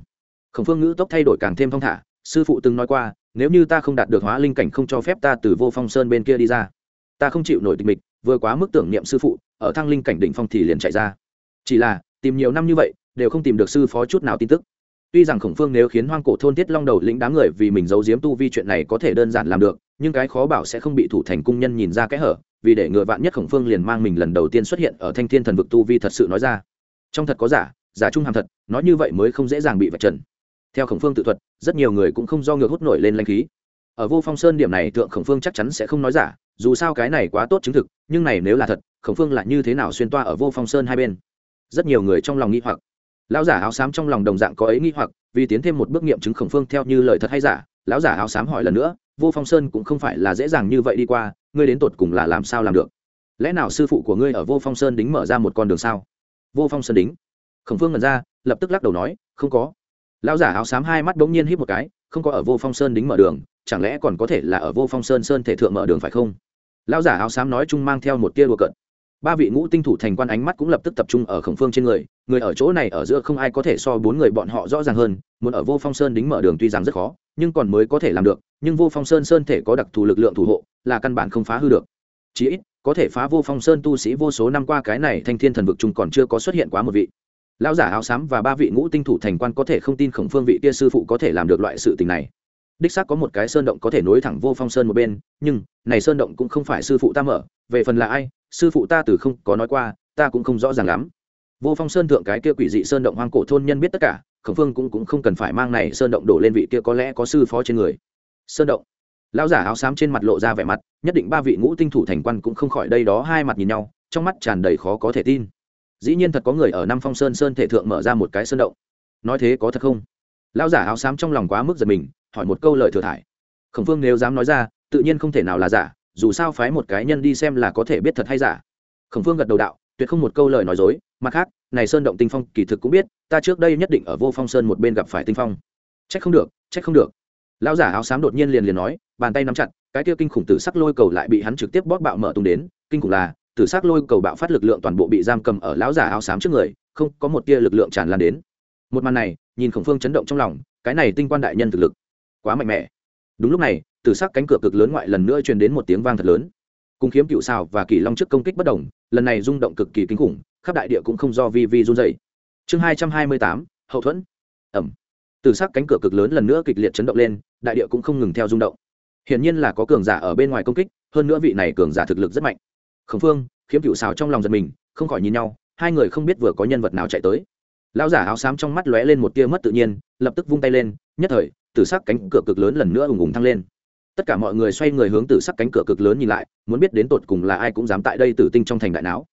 Khổng phương ngữ tốc thay đổi càng thêm thong thả, sư phụ từng nói qua, nếu như ta không đạt được hóa linh cảnh không cho phép ta từ vô phong sơn bên kia đi ra. Ta không chịu nổi tịch mịch, vừa quá mức tưởng niệm sư phụ, ở thăng linh cảnh đỉnh phong thì liền chạy ra chỉ là, tìm nhiều năm như vậy, đều không tìm được sư phó chút nào tin tức. Tuy rằng khổng phương nếu khiến hoang cổ thôn thiết long đầu lĩnh đám người vì mình giấu giếm tu vi chuyện này có thể đơn giản làm được, nhưng cái khó bảo sẽ không bị thủ thành cung nhân nhìn ra cái hở, vì để ngựa vạn nhất khổng phương liền mang mình lần đầu tiên xuất hiện ở thanh thiên thần vực tu vi thật sự nói ra. Trong thật có giả giả trung hàm thật, nói như vậy mới không dễ dàng bị vạch trần. Theo khổng phương tự thuật, rất nhiều người cũng không do ngược hút nổi lên lanh khí. Ở vô phong sơn điểm này thượng khổng phương chắc chắn sẽ không nói giả, dù sao cái này quá tốt chứng thực, nhưng này nếu là thật, khổng phương lại như thế nào xuyên toa ở vô phong sơn hai bên? Rất nhiều người trong lòng nghi hoặc. Lão giả áo xám trong lòng đồng dạng có ấy nghi hoặc, vì tiến thêm một bước nghiệm chứng khổng phương theo như lời thật hay giả, lão giả áo xám hỏi lần nữa, vô phong sơn cũng không phải là dễ dàng như vậy đi qua, ngươi đến tột cùng là làm sao làm được? Lẽ nào sư phụ của ngươi ở vô phong sơn đính mở ra một con đường sao? Vô phong sơn đính? Khổng phương ngần ra, lập tức lắc đầu nói, không có. Lão giả áo xám hai mắt bỗng nhiên hít một cái, không có ở vô phong sơn đính mở đường, chẳng lẽ còn có thể là ở vô phong sơn sơn thể thượng mở đường phải không? Lão giả áo xám nói chung mang theo một tia đùa cận ba vị ngũ tinh thủ thành quan ánh mắt cũng lập tức tập trung ở khổng phương trên người người ở chỗ này ở giữa không ai có thể so bốn người bọn họ rõ ràng hơn, muốn ở vô phong sơn đính mở đường tuy rằng rất khó, nhưng còn mới có thể làm được, nhưng vô phong sơn sơn thể có đặc thù lực lượng thủ hộ, là căn bản không phá hư được. Chí ít, có thể phá vô phong sơn tu sĩ vô số năm qua cái này thanh thiên thần vực chung còn chưa có xuất hiện quá một vị. Lão giả áo xám và ba vị ngũ tinh thủ thành quan có thể không tin khổng phương vị kia sư phụ có thể làm được loại sự tình này đích xác có một cái sơn động có thể nối thẳng vô phong sơn một bên nhưng này sơn động cũng không phải sư phụ ta mở về phần là ai sư phụ ta từ không có nói qua ta cũng không rõ ràng lắm. Vô phong sơn thượng cái kia quỷ dị sơn động hoang cổ thôn nhân biết tất cả khổng phương cũng, cũng không cần phải mang này sơn động đổ lên vị kia có lẽ có sư phó trên người. Sơn động. Lão giả áo xám trên mặt lộ ra vẻ mặt nhất định ba vị ngũ tinh thủ thành quan cũng không khỏi đây đó hai mặt nhìn nhau trong mắt tràn đầy khó có thể tin. Dĩ nhiên thật có người ở năm phong sơn sơn thể thượng mở ra một cái sơn động. Nói thế có thật không? Lão giả áo xám trong lòng quá mức giật mình, hỏi một câu lời thừa thải. Khổng phương nếu dám nói ra, tự nhiên không thể nào là giả, dù sao phái một cái nhân đi xem là có thể biết thật hay giả. Khổng phương gật đầu đạo, tuyệt không một câu lời nói dối, mặt khác, này sơn động tinh phong kỳ thực cũng biết, ta trước đây nhất định ở vô phong sơn một bên gặp phải tinh phong. Trách không được, trách không được. Lão giả áo xám đột nhiên liền liền nói, bàn tay nắm chặt, cái kia kinh khủng tử sắc lôi cầu lại bị hắn trực tiếp bóp bạo mở tung đến, kinh khủng là, tử sắc lôi cầu bạo phát lực lượng toàn bộ bị giam cầm ở lão giả áo xám trước người, không có một tia lực lượng tràn lan đến một màn này, nhìn khổng phương chấn động trong lòng, cái này tinh quan đại nhân thực lực quá mạnh mẽ. Đúng lúc này, tử sắc cánh cửa cực lớn ngoại lần nữa truyền đến một tiếng vang thật lớn. Cùng kiếm cựu xào và kỳ long trước công kích bất đồng, lần này rung động cực kỳ kinh khủng, khắp đại địa cũng không do vi vi run dày chương hai trăm hai mươi tám, hậu thuẫn. Ẩm. Từ sắc cánh cửa cực lớn lần nữa kịch liệt chấn động lên, đại địa cũng không ngừng theo rung động. Hiển nhiên là có cường giả ở bên ngoài công kích, hơn nữa vị này cường giả thực lực rất mạnh. Khẩn phương, khiếm cựu xào trong lòng giật mình, không khỏi nhìn nhau, hai người không biết vừa có nhân vật nào chạy tới lão giả áo xám trong mắt lóe lên một tia mất tự nhiên, lập tức vung tay lên, nhất thời, tử sắc cánh cửa cực lớn lần nữa ùng ùng thăng lên. Tất cả mọi người xoay người hướng tử sắc cánh cửa cực lớn nhìn lại, muốn biết đến tột cùng là ai cũng dám tại đây tử tinh trong thành đại não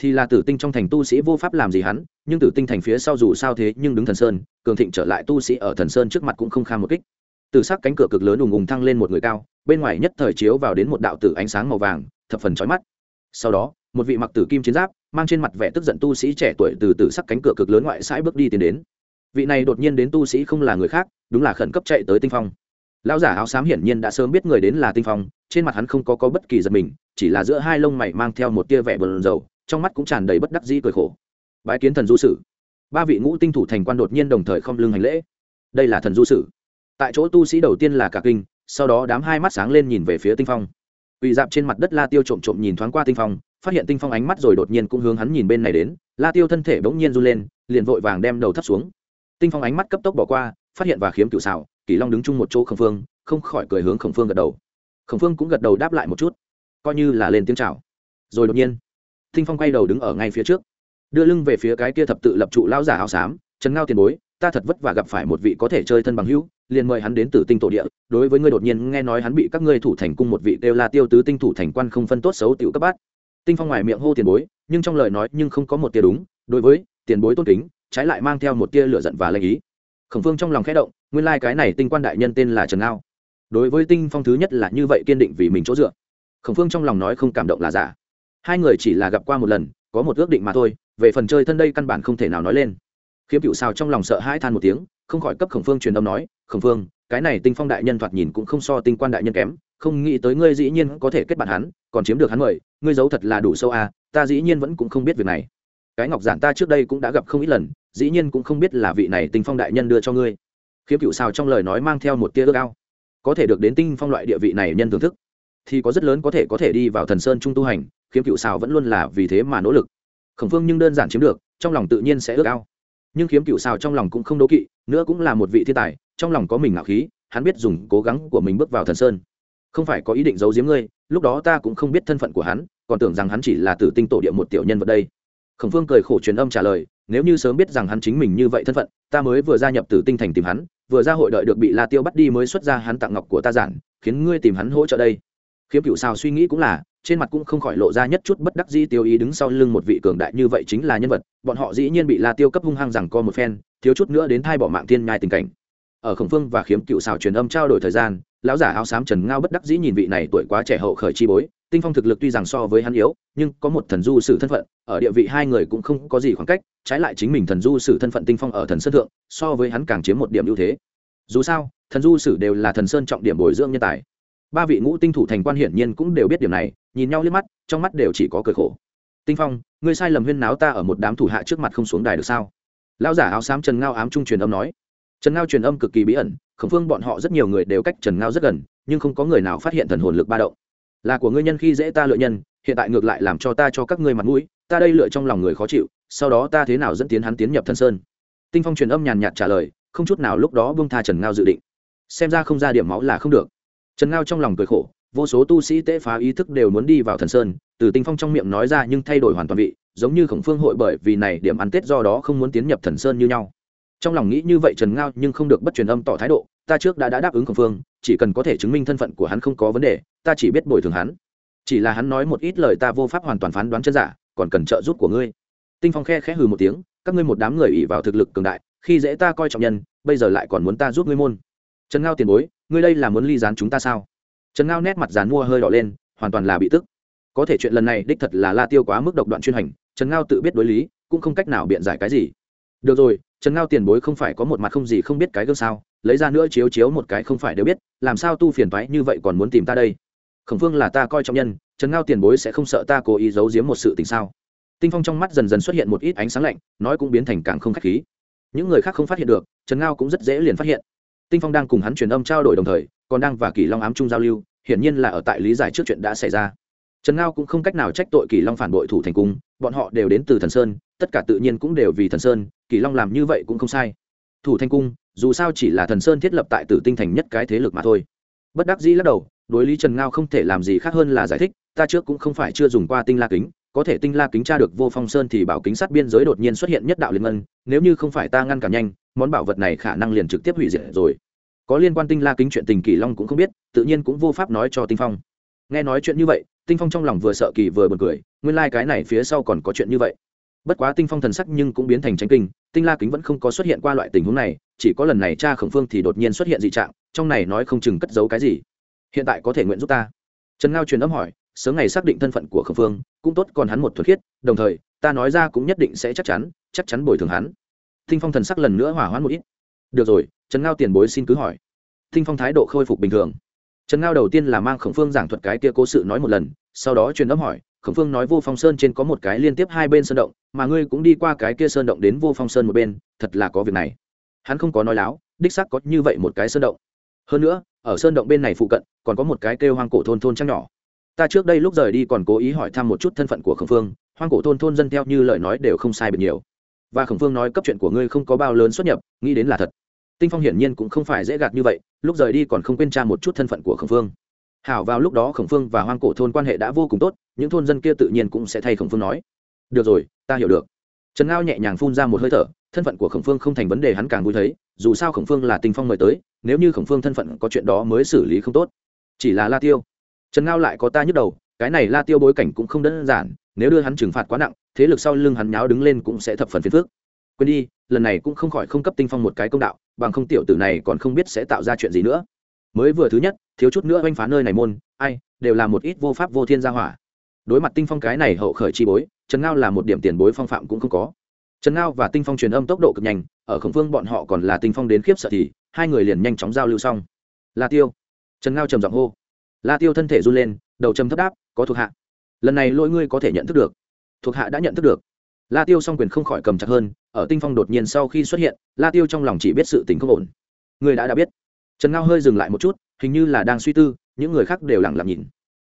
thì là tử tinh trong thành tu sĩ vô pháp làm gì hắn, nhưng tử tinh thành phía sau dù sao thế nhưng đứng thần sơn, cường thịnh trở lại tu sĩ ở thần sơn trước mặt cũng không kham một kích. Tử sắc cánh cửa cực lớn ùng ùng thăng lên một người cao, bên ngoài nhất thời chiếu vào đến một đạo tử ánh sáng màu vàng, thập phần chói mắt. Sau đó một vị mặc tử kim chiến giáp mang trên mặt vẻ tức giận tu sĩ trẻ tuổi từ từ sắc cánh cửa cực lớn ngoại sãi bước đi tiến đến. Vị này đột nhiên đến tu sĩ không là người khác đúng là khẩn cấp chạy tới tinh phong. Lão giả áo xám hiển nhiên đã sớm biết người đến là tinh phong trên mặt hắn không có có bất kỳ giật mình chỉ là giữa hai lông mày mang theo một tia vẻ bờn dầu trong mắt cũng tràn đầy bất đắc dĩ cười khổ. Bái kiến thần du sử. Ba vị ngũ tinh thủ thành quan đột nhiên đồng thời không lưng hành lễ. Đây là thần du sử. Tại chỗ tu sĩ đầu tiên là cả kinh sau đó đám hai mắt sáng lên nhìn về phía tinh phong. Quỳ dạp trên mặt đất La Tiêu trộm trộm nhìn thoáng qua Tinh Phong, phát hiện Tinh Phong ánh mắt rồi đột nhiên cũng hướng hắn nhìn bên này đến, La Tiêu thân thể bỗng nhiên run lên, liền vội vàng đem đầu thấp xuống. Tinh Phong ánh mắt cấp tốc bỏ qua, phát hiện và khiếm cựu xảo, Kỳ Long đứng chung một chỗ Khổng Phương, không khỏi cười hướng Khổng Phương gật đầu. Khổng Phương cũng gật đầu đáp lại một chút, coi như là lên tiếng chào. Rồi đột nhiên, Tinh Phong quay đầu đứng ở ngay phía trước, đưa lưng về phía cái kia thập tự lập trụ lão giả áo xám, trần ngao tiền bối, ta thật vất vả gặp phải một vị có thể chơi thân bằng hữu, liền mời hắn đến tử tinh tổ địa đối với ngươi đột nhiên nghe nói hắn bị các ngươi thủ thành cung một vị đều là tiêu tứ tinh thủ thành quan không phân tốt xấu tiểu cấp bát tinh phong ngoài miệng hô tiền bối, nhưng trong lời nói nhưng không có một tia đúng, đối với tiền bối tôn kính, trái lại mang theo một tia lửa giận và lệnh ý. Khổng phương trong lòng khẽ động, nguyên lai cái này tinh quan đại nhân tên là trần ngao. Đối với tinh phong thứ nhất là như vậy kiên định vì mình chỗ dựa. Khổng phương trong lòng nói không cảm động là giả. Hai người chỉ là gặp qua một lần, có một ước định mà thôi, về phần chơi thân đây căn bản không thể nào nói lên. Khiếm cựu sao trong lòng sợ hãi than một tiếng, không khỏi cấp khổng phương truyền âm nói, khổng phương, cái này tinh phong đại nhân thoạt nhìn cũng không so tinh quan đại nhân kém không nghĩ tới ngươi dĩ nhiên có thể kết bạn hắn, còn chiếm được hắn mời, ngươi giấu thật là đủ sâu à ta dĩ nhiên vẫn cũng không biết việc này. Cái ngọc giản ta trước đây cũng đã gặp không ít lần, dĩ nhiên cũng không biết là vị này tinh phong đại nhân đưa cho ngươi. Khiếm cựu sao trong lời nói mang theo một tia ước ao. Có thể được đến tinh phong loại địa vị này nhân thưởng thức, thì có rất lớn có thể có thể đi vào thần sơn trung tu hành, khiếm cựu sao vẫn luôn là vì thế mà nỗ lực. Khổng phương nhưng đơn giản chiếm được, trong lòng tự nhiên sẽ ước ao. Nhưng khiếm cựu sao trong lòng cũng không đố kỵ, nữa cũng là một vị thiên tài, trong lòng có mình ngạo khí, hắn biết dùng cố gắng của mình bước vào thần sơn không phải có ý định giấu giếm ngươi, lúc đó ta cũng không biết thân phận của hắn, còn tưởng rằng hắn chỉ là tử tinh tổ địa một tiểu nhân vật đây. Khổng phương cười khổ truyền âm trả lời, nếu như sớm biết rằng hắn chính mình như vậy thân phận, ta mới vừa gia nhập tử tinh thành tìm hắn, vừa ra hội đợi được bị la tiêu bắt đi mới xuất ra hắn tặng ngọc của ta giản, khiến ngươi tìm hắn hỗ trợ đây. Khiếm cựu sao suy nghĩ cũng là, trên mặt cũng không khỏi lộ ra nhất chút bất đắc dĩ tiêu ý đứng sau lưng một vị cường đại như vậy chính là nhân vật, bọn họ dĩ nhiên bị la tiêu cấp hung hăng rằng co một phen, thiếu chút nữa đến thai bỏ mạng thiên nhai tình cảnh. Ở khổng phương và khiếm cựu xào truyền âm trao đổi thời gian lão giả áo xám trần ngao bất đắc dĩ nhìn vị này tuổi quá trẻ hậu khởi chi bối, tinh phong thực lực tuy rằng so với hắn yếu, nhưng có một thần du sử thân phận, ở địa vị hai người cũng không có gì khoảng cách, trái lại chính mình thần du sử thân phận tinh phong ở thần sơn thượng, so với hắn càng chiếm một điểm ưu thế. Dù sao, thần du sử đều là thần sơn trọng điểm bồi dưỡng nhân tài. Ba vị ngũ tinh thủ thành quan hiển nhiên cũng đều biết điểm này, nhìn nhau liếc mắt, trong mắt đều chỉ có cười khổ. Tinh phong, ngươi sai lầm huyên náo ta ở một đám thủ hạ trước mặt không xuống đài được sao? Lão giả áo xám trần ngao ám trung truyền âm nói trần ngao truyền âm cực kỳ bí ẩn, khổng phương bọn họ rất nhiều người đều cách trần ngao rất gần, nhưng không có người nào phát hiện thần hồn lực ba động. Là của ngươi nhân khi dễ ta lựa nhân, hiện tại ngược lại làm cho ta cho các ngươi mặt mũi, ta đây lựa trong lòng người khó chịu, sau đó ta thế nào dẫn tiến hắn tiến nhập thần sơn? Tinh phong truyền âm nhàn nhạt trả lời, không chút nào lúc đó buông tha trần ngao dự định. Xem ra không ra điểm máu là không được. Trần ngao trong lòng cười khổ, vô số tu sĩ tế phá ý thức đều muốn đi vào thần sơn, từ tinh phong trong miệng nói ra nhưng thay đổi hoàn toàn vị, giống như khổng phương hội bởi vì này điểm ăn tết do đó không muốn tiến nhập thần sơn như nhau trong lòng nghĩ như vậy trần ngao nhưng không được bất truyền âm tỏ thái độ ta trước đã, đã đáp ứng khổng phương chỉ cần có thể chứng minh thân phận của hắn không có vấn đề ta chỉ biết bồi thường hắn. Chỉ là hắn nói một ít lời ta vô pháp hoàn toàn phán đoán chân giả còn cần trợ giúp của ngươi. Tinh phong khe khẽ hừ một tiếng các ngươi một đám người ỉ vào thực lực cường đại khi dễ ta coi trọng nhân bây giờ lại còn muốn ta giúp ngươi môn. Trần ngao tiền bối ngươi đây là muốn ly gián chúng ta sao? Trần ngao nét mặt dán mua hơi đỏ lên hoàn toàn là bị tức. Có thể chuyện lần này đích thật là la tiêu quá mức độc đoạn chuyên hành trần ngao tự biết đối lý cũng không cách nào biện giải cái gì. Được rồi trần ngao tiền bối không phải có một mặt không gì không biết cái gương sao, lấy ra nữa chiếu chiếu một cái không phải đều biết, làm sao tu phiền toái như vậy còn muốn tìm ta đây? Khổng phương là ta coi trọng nhân, trần ngao tiền bối sẽ không sợ ta cố ý giấu giếm một sự tình sao? Tinh phong trong mắt dần dần xuất hiện một ít ánh sáng lạnh, nói cũng biến thành càng không k h á c h khí. Những người khác không phát hiện được, trần ngao cũng rất dễ liền phát hiện. Tinh phong đang cùng hắn truyền âm trao đổi đồng thời, còn đang và kỳ long ám chung giao lưu, hiển nhiên là ở tại lý giải trước chuyện đã xảy ra trần ngao cũng không cách nào trách tội kỳ long phản bội thủ thành cung, bọn họ đều đến từ thần sơn, tất cả tự nhiên cũng đều vì thần sơn, kỳ long làm như vậy cũng không sai. Thủ thanh cung, dù sao chỉ là thần sơn thiết lập tại tử tinh thành nhất cái thế lực mà thôi. Bất đắc dĩ lắc đầu, đối lý trần ngao không thể làm gì khác hơn là giải thích, ta trước cũng không phải chưa dùng qua tinh la kính, có thể tinh la kính tra được vô phong sơn thì bảo kính sát biên giới đột nhiên xuất hiện nhất đạo liên ngân, nếu như không phải ta ngăn cản nhanh, món bảo vật này khả năng liền trực tiếp hủy diệt rồi. Có liên quan tinh la kính chuyện tình kỳ long cũng không biết, tự nhiên cũng vô pháp nói cho tinh phong nghe nói chuyện như vậy, tinh phong trong lòng vừa sợ kỳ vừa b u ồ n cười, nguyên lai、like、cái này phía sau còn có chuyện như vậy. Bất quá tinh phong thần sắc nhưng cũng biến thành tranh kinh, tinh la kính vẫn không có xuất hiện qua loại tình huống này, chỉ có lần này cha khổng phương thì đột nhiên xuất hiện dị trạng, trong này nói không chừng cất giấu cái gì. Hiện tại có thể nguyện giúp ta. Trần ngao truyền âm hỏi, sớm ngày xác định thân phận của khổng phương, cũng tốt còn hắn một thuật khiết, đồng thời, ta nói ra cũng nhất định sẽ chắc chắn chắc chắn bồi thường hắn. Tinh phong thần sắc lần nữa hỏa hoãn một ít. Được rồi, trần ngao tiền bối xin cứ hỏi. Tinh phong thái độ khôi phục bình thường trần ngao đầu tiên là mang khổng phương giảng thuật cái kia cố sự nói một lần, sau đó truyền âm hỏi, khổng phương nói vô phong sơn trên có một cái liên tiếp hai bên sơn động, mà ngươi cũng đi qua cái kia sơn động đến vô phong sơn một bên, thật là có việc này. Hắn không có nói láo, đích xác có như vậy một cái sơn động. Hơn nữa, ở sơn động bên này phụ cận, còn có một cái kêu hoang cổ thôn thôn trăng nhỏ. Ta trước đây lúc rời đi còn cố ý hỏi thăm một chút thân phận của khổng phương, hoang cổ thôn thôn dân theo như lời nói đều không sai biệt nhiều. Và khổng phương nói cấp chuyện của ngươi không có bao lớn xuất nhập, nghĩ đến là thật tinh phong hiển nhiên cũng không phải dễ gạt như vậy, lúc rời đi còn không quên tra một chút thân phận của khổng phương. Hảo vào lúc đó khổng phương và hoang cổ thôn quan hệ đã vô cùng tốt, những thôn dân kia tự nhiên cũng sẽ thay khổng phương nói. Được rồi, ta hiểu được. Trần ngao nhẹ nhàng phun ra một hơi thở, thân phận của khổng phương không thành vấn đề hắn càng vui thấy, dù sao khổng phương là tinh phong mời tới, nếu như khổng phương thân phận có chuyện đó mới xử lý không tốt. Chỉ là la tiêu. Trần ngao lại có ta nhức đầu, cái này la tiêu bối cảnh cũng không đơn giản, nếu đưa hắn trừng phạt quá nặng, thế lực sau lưng hắn nháo đứng lên cũng sẽ thập phần phiền phức quên đi, lần này cũng không khỏi không cấp tinh phong một cái công đạo, bằng không tiểu tử này còn không biết sẽ tạo ra chuyện gì nữa. Mới vừa thứ nhất, thiếu chút nữa oanh phá nơi này môn, ai, đều là một ít vô pháp vô thiên gia hỏa. Đối mặt tinh phong cái này hậu khởi chi bối, trần ngao là một điểm tiền bối phong phạm cũng không có. Trần ngao và tinh phong truyền âm tốc độ cực nhanh, ở khổng phương bọn họ còn là tinh phong đến khiếp sợ thì, hai người liền nhanh chóng giao lưu xong. La tiêu. Trần ngao trầm giọng hô. La tiêu thân thể run lên, đầu trầm thấp đáp, có thuộc hạ. Lần này lỗi ngươi có thể nhận thức được. Thuộc hạ đã nhận thức được. La tiêu song quyền không khỏi cầm chặt hơn ở tinh phong đột nhiên sau khi xuất hiện, la tiêu trong lòng chỉ biết sự tình không ổn. Người đã đã biết. Trần ngao hơi dừng lại một chút, hình như là đang suy tư, những người khác đều lặng lặng nhìn.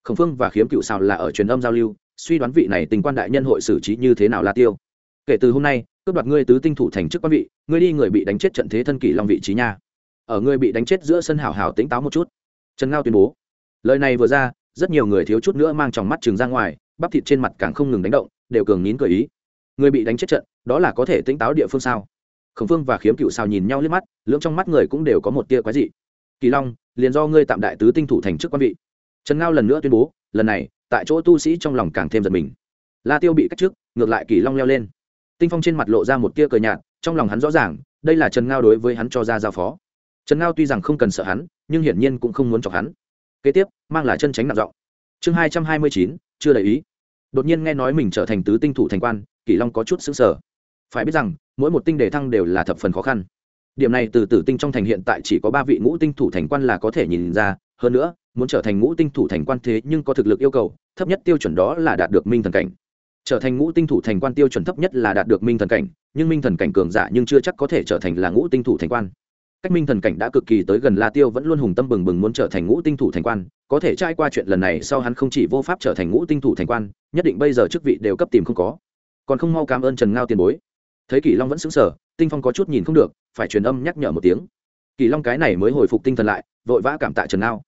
Khổng phương và khiếm cựu xào là ở truyền âm giao lưu, suy đoán vị này tình quan đại nhân hội xử trí như thế nào la tiêu. Kể từ hôm nay, cướp đoạt ngươi tứ tinh thủ thành chức quan vị, ngươi đi người bị đánh chết trận thế thân kỷ long vị trí nha. Ở ngươi bị đánh chết giữa sân hào hào tỉnh táo một chút. Trần ngao tuyên bố. Lời này vừa ra, rất nhiều người thiếu chút nữa mang trong mắt trường ra ngoài, bắp thịt trên mặt càng không ngừng đánh động, đều cường nín cười ý người bị đánh chết trận, đó là có thể tỉnh táo địa phương sao? Khổng phương và khiếm cựu sao nhìn nhau liếc mắt, lưỡng trong mắt người cũng đều có một tia quái dị. Kỳ long, liền do ngươi tạm đại tứ tinh thủ thành chức quan vị. Trần ngao lần nữa tuyên bố, lần này, tại chỗ tu sĩ trong lòng càng thêm giật mình. La tiêu bị cách trước ngược lại kỳ long leo lên. Tinh phong trên mặt lộ ra một tia cờ nhạt, trong lòng hắn rõ ràng, đây là trần ngao đối với hắn cho ra giao phó. Trần ngao tuy rằng không cần sợ hắn, nhưng hiển nhiên cũng không muốn chọc hắn. Kế tiếp, mang là chân tránh nặng giọng. Chương hai trăm hai mươi chín, chưa đầy ý đột nhiên nghe nói mình trở thành tứ tinh thủ thành quan, kỷ long có chút xứng sở phải biết rằng, mỗi một tinh đề thăng đều là thập phần khó khăn. Điểm này từ tử tinh trong thành hiện tại chỉ có ba vị ngũ tinh thủ thành quan là có thể nhìn ra, hơn nữa, muốn trở thành ngũ tinh thủ thành quan thế nhưng có thực lực yêu cầu, thấp nhất tiêu chuẩn đó là đạt được minh thần cảnh. Trở thành ngũ tinh thủ thành quan tiêu chuẩn thấp nhất là đạt được minh thần cảnh, nhưng minh thần cảnh cường giả nhưng chưa chắc có thể trở thành là ngũ tinh thủ thành quan. Cách minh thần cảnh đã cực kỳ tới gần la tiêu vẫn luôn hùng tâm bừng bừng muốn trở thành ngũ tinh thủ thành quan có thể trải qua chuyện lần này sau hắn không chỉ vô pháp trở thành ngũ tinh thủ thành quan nhất định bây giờ chức vị đều cấp tìm không có. Còn không mau cảm ơn trần ngao tiền bối. Thấy kỳ long vẫn xứng sở tinh phong có chút nhìn không được phải truyền âm nhắc nhở một tiếng. Kỳ long cái này mới hồi phục tinh thần lại vội vã cảm tạ trần ngao.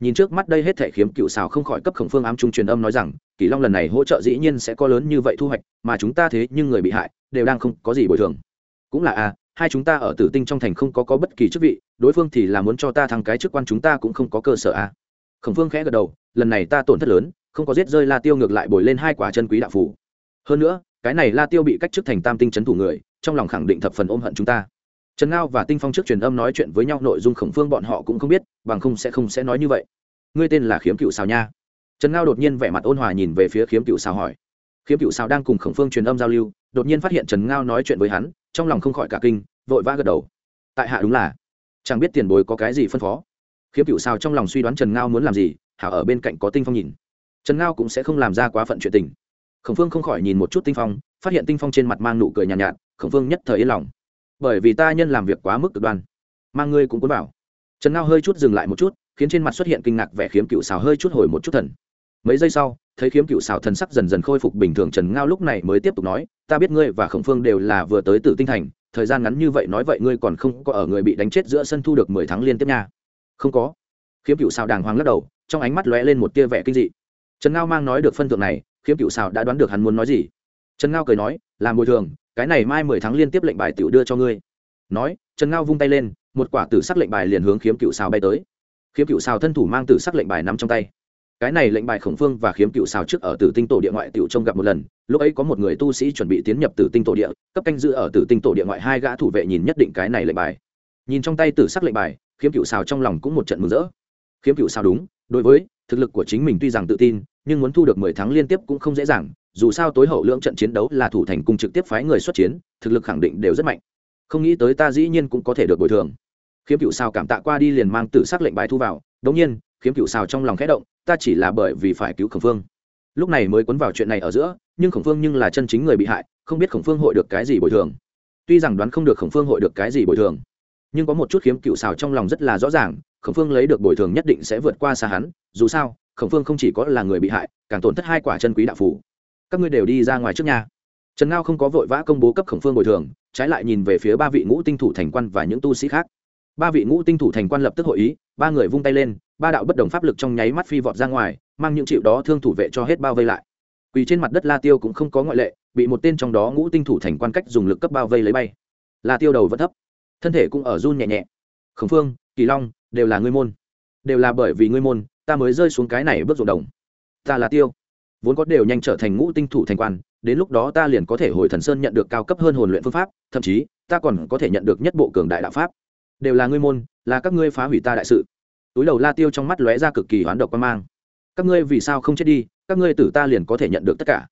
Nhìn trước mắt đây hết thể khiếm cựu xào không khỏi cấp khổng phương ám trung truyền âm nói rằng kỳ long lần này hỗ trợ dĩ nhiên sẽ có lớn như vậy thu hoạch mà chúng ta thế nhưng người bị hại đều đang không có gì bồi thường. Cũng là a à, hai chúng ta ở tử tinh trong thành không có có bất kỳ chức vị đối phương thì là muốn cho ta thăng cái chức quan chúng ta cũng không có cơ sở a à khổng phương khẽ gật đầu, lần này ta tổn thất lớn, không có giết rơi la tiêu ngược lại bồi lên hai quả chân quý đạo phủ hơn nữa, cái này la tiêu bị cách chức thành tam tinh c thủ người, trong lòng khẳng định thập phần ôm hận chúng ta. Trần ngao và tinh phong trước truyền âm nói chuyện với nhau, nội dung khổng phương bọn họ cũng không biết, bằng không sẽ không sẽ nói như vậy. Ngươi tên là khiếm cựu xào nha. Trần ngao đột nhiên vẻ mặt ôn hòa nhìn về phía khiếm cựu xào hỏi. Khiếm cựu xào đang cùng khổng phương truyền âm giao lưu, đột nhiên phát hiện trần ngao nói chuyện với hắn, trong lòng không khỏi cả kinh, vội vã gật đầu. Tại hạ đúng là. Chẳng biết tiền bối có cái gì phân phó khiếm cựu xào trong lòng suy đoán trần ngao muốn làm gì hảo ở bên cạnh có tinh phong nhìn. Trần ngao cũng sẽ không làm ra quá phận chuyện tình. Khổng phương không khỏi nhìn một chút tinh phong phát hiện tinh phong trên mặt mang nụ cười nhàn nhạt, nhạt khổng phương nhất thời yên lòng. Bởi vì ta nhân làm việc quá mức cực đoan mang ngươi cũng cuốn vào. Trần ngao hơi chút dừng lại một chút khiến trên mặt xuất hiện kinh ngạc vẻ khiếm cựu xào hơi chút hồi một chút thần. Mấy giây sau thấy khiếm cựu xào thần sắc dần dần khôi phục bình thường trần ngao lúc này mới tiếp tục nói ta biết ngươi và khổng phương đều là vừa tới từ tinh thành thời gian ngắn như vậy nói vậy ngươi còn không có ở người bị đánh chết giữa sân thu được mười tháng liên tiếp nha không có. Khiếm cựu xào đàng hoàng lắc đầu, trong ánh mắt lóe lên một tia vẻ kinh dị. Trần ngao mang nói được phân thượng này, khiếm cựu xào đã đoán được hắn muốn nói gì. Trần ngao cười nói làm bồi thường, cái này mai mười tháng liên tiếp lệnh bài tiểu đưa cho ngươi. Nói, trần ngao vung tay lên, một quả tử sắc lệnh bài liền hướng khiếm cựu xào bay tới. Khiếm cựu xào thân thủ mang tử sắc lệnh bài nắm trong tay. Cái này lệnh bài khổng phương và khiếm cựu xào trước ở tử tinh tổ địa ngoại tiểu trông gặp một lần, lúc ấy có một người tu sĩ chuẩn bị tiến nhập tử tinh tổ địa, cấp canh giữ ở tử tinh tổ địa ngoại hai gã thủ vệ nhìn nhất định cái này lệnh bài. Nhìn trong tay tử sắc lệnh bài khiếm cựu xào trong lòng cũng một trận mừng rỡ. Khiếm cựu xào đúng, đối với, thực lực của chính mình tuy rằng tự tin, nhưng muốn thu được mười tháng liên tiếp cũng không dễ dàng, dù sao tối hậu lưỡng trận chiến đấu là thủ thành cùng trực tiếp phái người xuất chiến, thực lực khẳng định đều rất mạnh. Không nghĩ tới ta dĩ nhiên cũng có thể được bồi thường. Khiếm cựu sao cảm tạ qua đi liền mang tử c lệnh bài thu vào, đống nhiên, khiếm cựu sao trong lòng khẽ động, ta chỉ là bởi vì phải cứu khổng phương. Lúc này mới quấn vào chuyện này ở giữa, nhưng khổng phương nhưng là chân chính người bị hại, không biết khổng phương hội được cái gì bồi thường. Tuy rằng đoán không được khổng phương hội được cái gì bồi thường nhưng có một chút khiếm cựu xào trong lòng rất là rõ ràng, khổng phương lấy được bồi thường nhất định sẽ vượt qua xa hắn, dù sao, khổng phương không chỉ có là người bị hại, càng tổn thất hai quả chân quý đạo phủ các ngươi đều đi ra ngoài trước nhà trần ngao không có vội vã công bố cấp khổng phương bồi thường, trái lại nhìn về phía ba vị ngũ tinh thủ thành quan và những tu sĩ khác. Ba vị ngũ tinh thủ thành quan lập tức hội ý, ba người vung tay lên, ba đạo bất đồng pháp lực trong nháy mắt phi vọt ra ngoài, mang những chịu đó thương thủ vệ cho hết bao vây lại. Quỳ trên mặt đất la tiêu cũng không có ngoại lệ, bị một tên trong đó ngũ tinh thủ thành quan cách dùng lực cấp bao vây lấy bay. La tiêu đầu vẫn thấp thân thể cũng ở run nhẹ nhẹ. Khổng phương, kỳ long, đều là ngươi môn. Đều là bởi vì ngươi môn, ta mới rơi xuống cái này bước ruộng đồng. Ta là tiêu. Vốn có đều nhanh trở thành ngũ tinh thủ thành quan, đến lúc đó ta liền có thể hồi thần sơn nhận được cao cấp hơn hồn luyện phương pháp, thậm chí, ta còn có thể nhận được nhất bộ cường đại đạo pháp. Đều là ngươi môn, là các ngươi phá hủy ta đại sự. Túi đầu la tiêu trong mắt lóe ra cực kỳ hoán độc quan mang. Các ngươi vì sao không chết đi, các ngươi tử ta liền có thể nhận được tất cả.